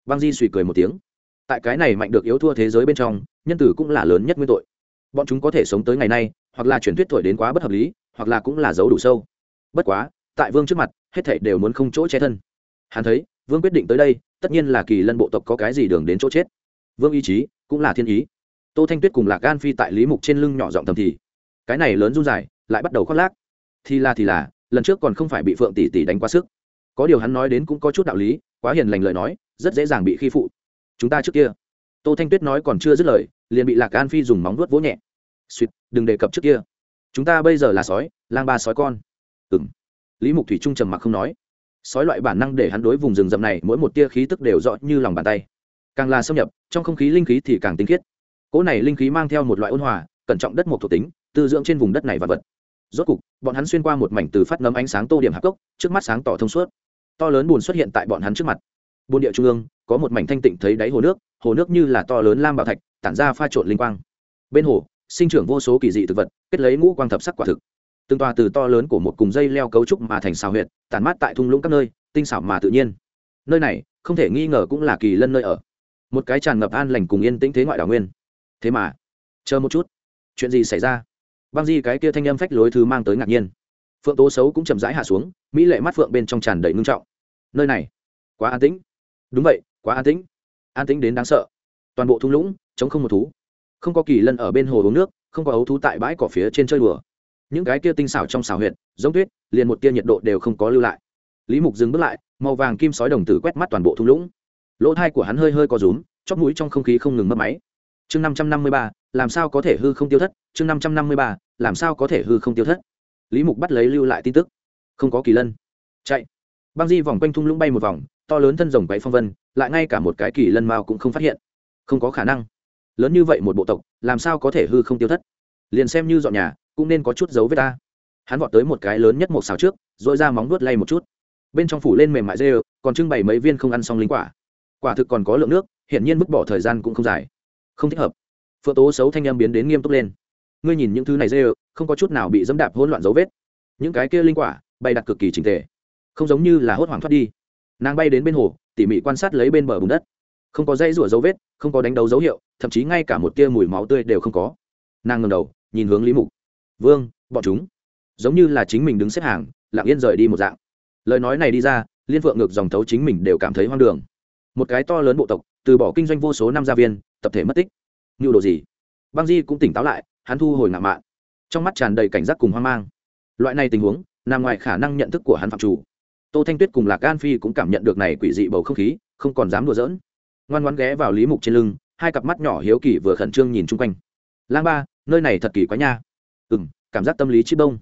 Băng di suy cười một tiếng. Tại cái này mạnh được yếu thua thế giới bên trong, nhân tử cũng là lớn nhất nguyên tội. Bọn chúng có thể sống tới ngày nay, hoặc là truyền thuyết thổi đến quá bất hợp lý, hoặc là cũng là giấu đủ sâu. Bất quá, tại vương trước mặt, hết thảy đều muốn không chỗ che thân. Hắn thấy, vương quyết định tới đây, tất nhiên là kỳ lân bộ tộc có cái gì đường đến chỗ chết. Vương ý chí cũng là thiên ý tô thanh tuyết cùng lạc gan phi tại lý mục trên lưng nhỏ giọng thầm thì, cái này lớn run dài, lại bắt đầu khoác lác. Thì là thì là, lần trước còn không phải bị phượng tỷ tỷ đánh quá sức. Có điều hắn nói đến cũng có chút đạo lý, quá hiền lành lời nói, rất dễ dàng bị khi phụ. Chúng ta trước kia. Tô thanh tuyết nói còn chưa dứt lời, liền bị lạc an phi dùng móng vuốt vỗ nhẹ. Suýt đừng đề cập trước kia. Chúng ta bây giờ là sói, lang ba sói con. Ừng lý mục thủy trung trầm mặc không nói. Sói loại bản năng để hắn đối vùng rừng rậm này mỗi một tia khí tức đều rõ như lòng bàn tay. Càng là xâm nhập, trong không khí linh khí thì càng tinh khiết cỗ này linh khí mang theo một loại ôn hòa, cẩn trọng đất một thuộc tính, tư dưỡng trên vùng đất này và vật. Rốt cục, bọn hắn xuyên qua một mảnh từ phát nấm ánh sáng tô điểm hạc cốc, trước mắt sáng tỏ thông suốt. To lớn bùn xuất hiện tại bọn hắn trước mặt. Bồn địa trung ương, có một mảnh thanh tịnh thấy đáy hồ nước hồ nước như là to lớn lam bảo thạch, tản ra pha trộn linh quang. Bên hồ, sinh trưởng vô số kỳ dị thực vật, kết lấy ngũ quang thập sắc quả thực. Từng tòa từ to lớn của một cùng dây leo cấu trúc mà thành xào huyệt, tản mát tại thung lũng các nơi, tinh xảo mà tự nhiên. Nơi này, không thể nghi ngờ cũng là kỳ lân nơi ở. Một cái tràn ngập an lành cùng yên tĩnh thế ngoại đảo nguyên thế mà, chờ một chút. Chuyện gì xảy ra? Băng di cái kia thanh âm phách lối thứ mang tới ngạc nhiên. Phượng tố xấu cũng chậm rãi hạ xuống, mỹ lệ mắt phượng bên trong tràn đầy ngưng trọng. Nơi này, quá an tĩnh. Đúng vậy, quá an tĩnh. An tĩnh đến đáng sợ. Toàn bộ thung lũng chống không một thú. Không có kỳ lân ở bên hồ uống nước, không có ấu thú tại bãi cỏ phía trên chơi đùa. Những cái kia tinh xảo trong xảo huyệt, giống tuyết, liền một tia nhiệt độ đều không có lưu lại. Lý mục dừng bước lại, màu vàng kim sói đồng tử quét mắt toàn bộ thung lũng. Lỗ thai của hắn hơi hơi có rúm chót mũi trong không khí không ngừng mất máy chương năm trăm năm mươi ba, làm sao có thể hư không tiêu thất? Chương năm trăm năm mươi ba, làm sao có thể hư không tiêu thất? Lý mục bắt lấy lưu lại tin tức. Không có kỳ lân. Chạy. Băng di vòng quanh thung lũng bay một vòng, to lớn thân rồng quấy phong vân, lại ngay cả một cái kỳ lân mao cũng không phát hiện. Không có khả năng. Lớn như vậy một bộ tộc, làm sao có thể hư không tiêu thất? Liền xem như dọn nhà, cũng nên có chút dấu với ta. Hắn vọt tới một cái lớn nhất một xào trước dội ra móng nuốt lay một chút. Bên trong phủ lên mềm mại dê còn trưng bày mấy viên không ăn xong linh quả. Quả thực còn có lượng nước, hiển nhiên mức bỏ thời gian cũng không dài không thích hợp. Phượng tố xấu thanh em biến đến nghiêm túc lên. Ngươi nhìn những thứ này dê không có chút nào bị dẫm đạp hỗn loạn dấu vết. Những cái kia linh quả, bay đặt cực kỳ trình tề. Không giống như là hốt hoảng thoát đi. Nàng bay đến bên hồ, tỉ mỉ quan sát lấy bên bờ bùn đất. Không có dây rủa dấu vết, không có đánh đấu dấu hiệu, thậm chí ngay cả một tia mùi máu tươi đều không có. Nàng ngầm đầu, nhìn hướng lý mục. Vương, bọn chúng giống như là chính mình đứng xếp hàng, lặng yên rời đi một dạng. Lời nói này đi ra, liên phượng ngược dòng thấu chính mình đều cảm thấy hoang đường. Một cái to lớn bộ tộc từ bỏ kinh doanh vô số năm gia viên, tập thể mất tích. Như đồ gì? Băng di cũng tỉnh táo lại, hắn thu hồi ngạo mạn. Trong mắt tràn đầy cảnh giác cùng hoang mang. Loại này tình huống, nằm ngoài khả năng nhận thức của hắn phạm chủ. Tô thanh tuyết cùng lạc gan phi cũng cảm nhận được này quỷ dị bầu không khí, không còn dám đùa giỡn. Ngoan ngoan ghé vào lý mục trên lưng, hai cặp mắt nhỏ hiếu kỳ vừa khẩn trương nhìn chung quanh. Lang ba, nơi này thật kỳ quá nha. Ừ m cảm giác tâm lý chip đông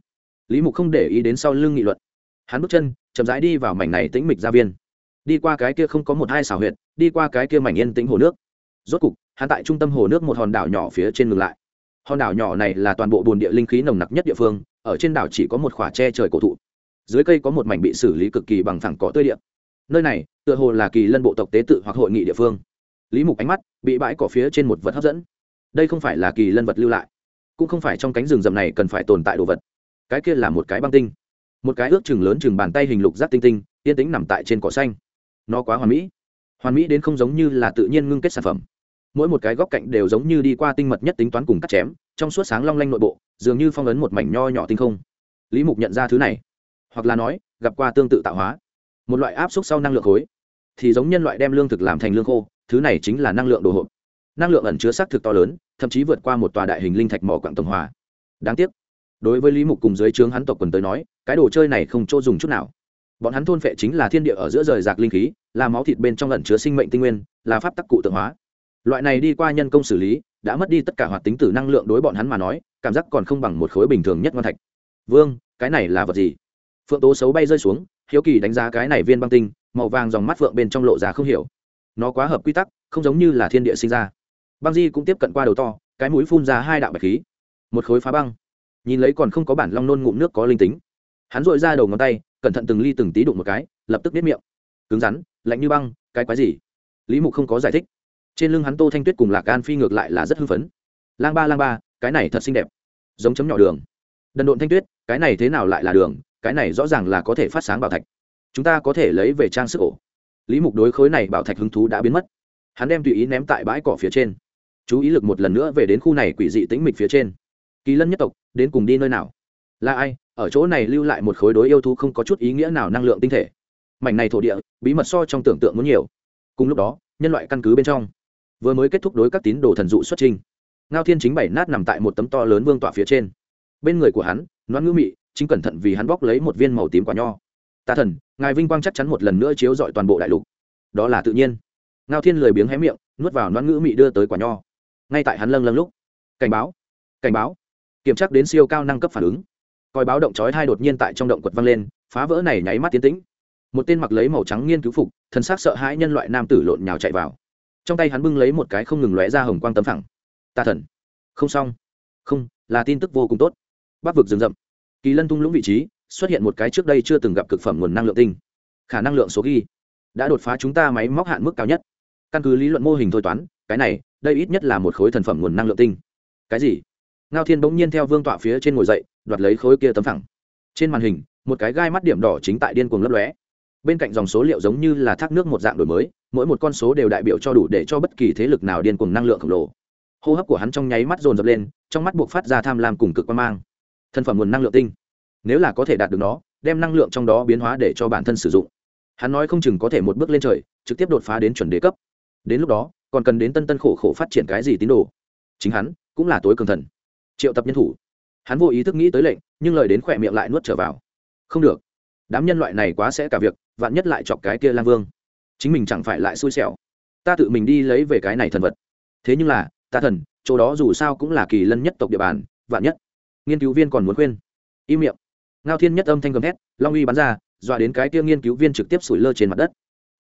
lý mục không để ý đến sau lưng nghị luận. Hắn bước chân, chậm rãi đi vào mảnh này tĩnh mịch gia viên đi qua cái kia không có một hai xào huyệt, đi qua cái kia mảnh yên tĩnh hồ nước. Rốt cục, hắn tại trung tâm hồ nước một hòn đảo nhỏ phía trên ngừng lại. Hòn đảo nhỏ này là toàn bộ bồn địa linh khí nồng nặc nhất địa phương, ở trên đảo chỉ có một khỏa tre trời cổ thụ. Dưới cây có một mảnh bị xử lý cực kỳ bằng phẳng cỏ tươi địa. Nơi này, tựa hồ là kỳ lân bộ tộc tế tự hoặc hội nghị địa phương. Lý mục ánh mắt bị bãi cỏ phía trên một vật hấp dẫn. Đây không phải là kỳ lân vật lưu lại, cũng không phải trong cánh rừng rậm này cần phải tồn tại đồ vật. Cái kia là một cái băng tinh. Một cái ước chừng lớn chừng bàn tay hình lục giác tinh tinh, yên tĩnh nằm tại trên cỏ xanh nó quá hoàn mỹ. Hoàn mỹ đến không giống như là tự nhiên ngưng kết sản phẩm. Mỗi một cái góc cạnh đều giống như đi qua tinh mật nhất tính toán cùng cắt chém, trong suốt sáng long lanh nội bộ, dường như phong ấn một mảnh nho nhỏ tinh không. Lý mục nhận ra thứ này, hoặc là nói, gặp qua tương tự tạo hóa. Một loại áp suất sau năng lượng khối, thì giống nhân loại đem lương thực làm thành lương khô, thứ này chính là năng lượng đồ hộp. Năng lượng ẩn chứa xác thực to lớn, thậm chí vượt qua một tòa đại hình linh thạch mỏ quảng tổng hòa. Đáng tiếc, đối với lý mục cùng dưới trướng hắn tộc quần tới nói, cái đồ chơi này không chỗ dùng chút nào bọn hắn thôn phệ chính là thiên địa ở giữa rời rạc linh khí, là máu thịt bên trong ẩn chứa sinh mệnh tinh nguyên, là pháp tắc cụ tượng hóa. Loại này đi qua nhân công xử lý, đã mất đi tất cả hoạt tính tử năng lượng đối bọn hắn mà nói, cảm giác còn không bằng một khối bình thường nhất ngon thạch. Vương, cái này là vật gì? Phượng tố xấu bay rơi xuống, hiếu kỳ đánh giá cái này viên băng tinh, màu vàng dòng mắt phượng bên trong lộ ra không hiểu. Nó quá hợp quy tắc, không giống như là thiên địa sinh ra. Băng di cũng tiếp cận qua đầu to, cái mũi phun ra hai đạo bạch khí. Một khối phá băng. Nhìn lấy còn không có bản long nôn ngụm nước có linh tính hắn dội ra đầu ngón tay, cẩn thận từng ly từng tí đụng một cái, lập tức biết miệng. Cứng rắn, lạnh như băng, cái quái gì? Lý mục không có giải thích. Trên lưng hắn tô thanh tuyết cùng lạc an phi ngược lại là rất hưng phấn. Lang ba lang ba, cái này thật xinh đẹp. Giống chấm nhỏ đường. Đần độn thanh tuyết, cái này thế nào lại là đường? Cái này rõ ràng là có thể phát sáng bảo thạch. Chúng ta có thể lấy về trang sức ổ. Lý mục đối khối này bảo thạch hứng thú đã biến mất. Hắn đem tùy ý ném tại bãi cỏ phía trên. Chú ý lực một lần nữa về đến khu này quỷ dị tĩnh mịch phía trên. Kỳ lân nhất tộc, đến cùng đi nơi nào? Là ai? Ở chỗ này lưu lại một khối đối yêu thú không có chút ý nghĩa nào năng lượng tinh thể. Mảnh này thổ địa, bí mật so trong tưởng tượng muốn nhiều. Cùng lúc đó, nhân loại căn cứ bên trong, vừa mới kết thúc đối các tín đồ thần dụ xuất trình. Ngao thiên chính bảy nát nằm tại một tấm to lớn vương tọa phía trên. Bên người của hắn noan ngữ mị, chính cẩn thận vì hắn bóc lấy một viên màu tím quả nho. Tà thần, ngài vinh quang chắc chắn một lần nữa chiếu dọi toàn bộ đại lục. Đó là tự nhiên. Ngao thiên lười biếng hé miệng, nuốt vào noan ngữ mị đưa tới quả nho. Ngay tại hắn lâng lâng lúc, cảnh báo cảnh báo. Kiểm tra đến siêu cao năng cấp phản ứng coi báo động chói hai đột nhiên tại trong động quật văng lên, phá vỡ này nháy mắt tiến tĩnh. Một tên mặc lấy màu trắng nghiên cứu phục thân xác sợ hãi nhân loại nam tử lộn nhào chạy vào. Trong tay hắn bưng lấy một cái không ngừng lóe ra hồng quang tấm thẳng ta thần. Không xong. Không, là tin tức vô cùng tốt. Bắc vực rừng rậm. Kỳ lân tung lũng vị trí, xuất hiện một cái trước đây chưa từng gặp cực phẩm nguồn năng lượng tinh. Khả năng lượng số ghi đã đột phá chúng ta máy móc hạn mức cao nhất. Căn cứ lý luận mô hình thôi toán, cái này, đây ít nhất là một khối thần phẩm nguồn năng lượng tinh. Cái gì? Ngao thiên bỗng nhiên theo vương tọa phía trên ngồi dậy đoạt lấy khối kia tấm phẳng. Trên màn hình, một cái gai mắt điểm đỏ chính tại điên cuồng lấp lóe. Bên cạnh dòng số liệu giống như là thác nước một dạng đổi mới, mỗi một con số đều đại biểu cho đủ để cho bất kỳ thế lực nào điên cuồng năng lượng khổng lồ. Hô hấp của hắn trong nháy mắt dồn dập lên, trong mắt buộc phát ra tham lam cùng cực quan mang. Thân phẩm nguồn năng lượng tinh. Nếu là có thể đạt được nó, đem năng lượng trong đó biến hóa để cho bản thân sử dụng. Hắn nói không chừng có thể một bước lên trời, trực tiếp đột phá đến chuẩn đế cấp. Đến lúc đó, còn cần đến tân tân khổ khổ phát triển cái gì tín đồ? Chính hắn cũng là tối cường thần. Triệu tập nhân thủ hắn vô ý thức nghĩ tới lệnh, nhưng lời đến khỏe miệng lại nuốt trở vào. Không được. Đám nhân loại này quá sẽ cả việc, vạn nhất lại chọc cái kia lang vương. Chính mình chẳng phải lại xui xẻo. Ta tự mình đi lấy về cái này thần vật. Thế nhưng là, ta thần, chỗ đó dù sao cũng là kỳ lân nhất tộc địa bàn, vạn nhất. Nghiên cứu viên còn muốn khuyên. Im miệng. Ngao thiên nhất âm thanh gầm hét long uy bắn ra, dọa đến cái kia nghiên cứu viên trực tiếp sủi lơ trên mặt đất.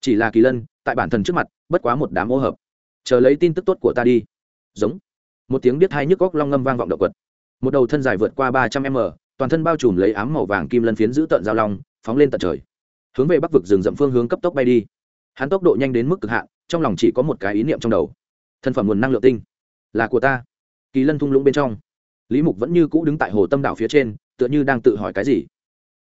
Chỉ là kỳ lân, tại bản thần trước mặt, bất quá một đám ô hợp. Chờ lấy tin tức tốt của ta đi. Giống. Một tiếng biết hai nhức góc long ngâm vang vọng động quật một đầu thân dài vượt qua ba trăm m, toàn thân bao trùm lấy ám màu vàng kim lân phiến giữ tận giao long, phóng lên tận trời. Hướng về bắc vực rừng rậm phương hướng cấp tốc bay đi. Hắn tốc độ nhanh đến mức cực hạn, trong lòng chỉ có một cái ý niệm trong đầu. Thân phẩm nguồn năng lượng tinh. Là của ta. Kỳ lân thung lũng bên trong. Lý mục vẫn như cũ đứng tại hồ tâm đảo phía trên, tựa như đang tự hỏi cái gì.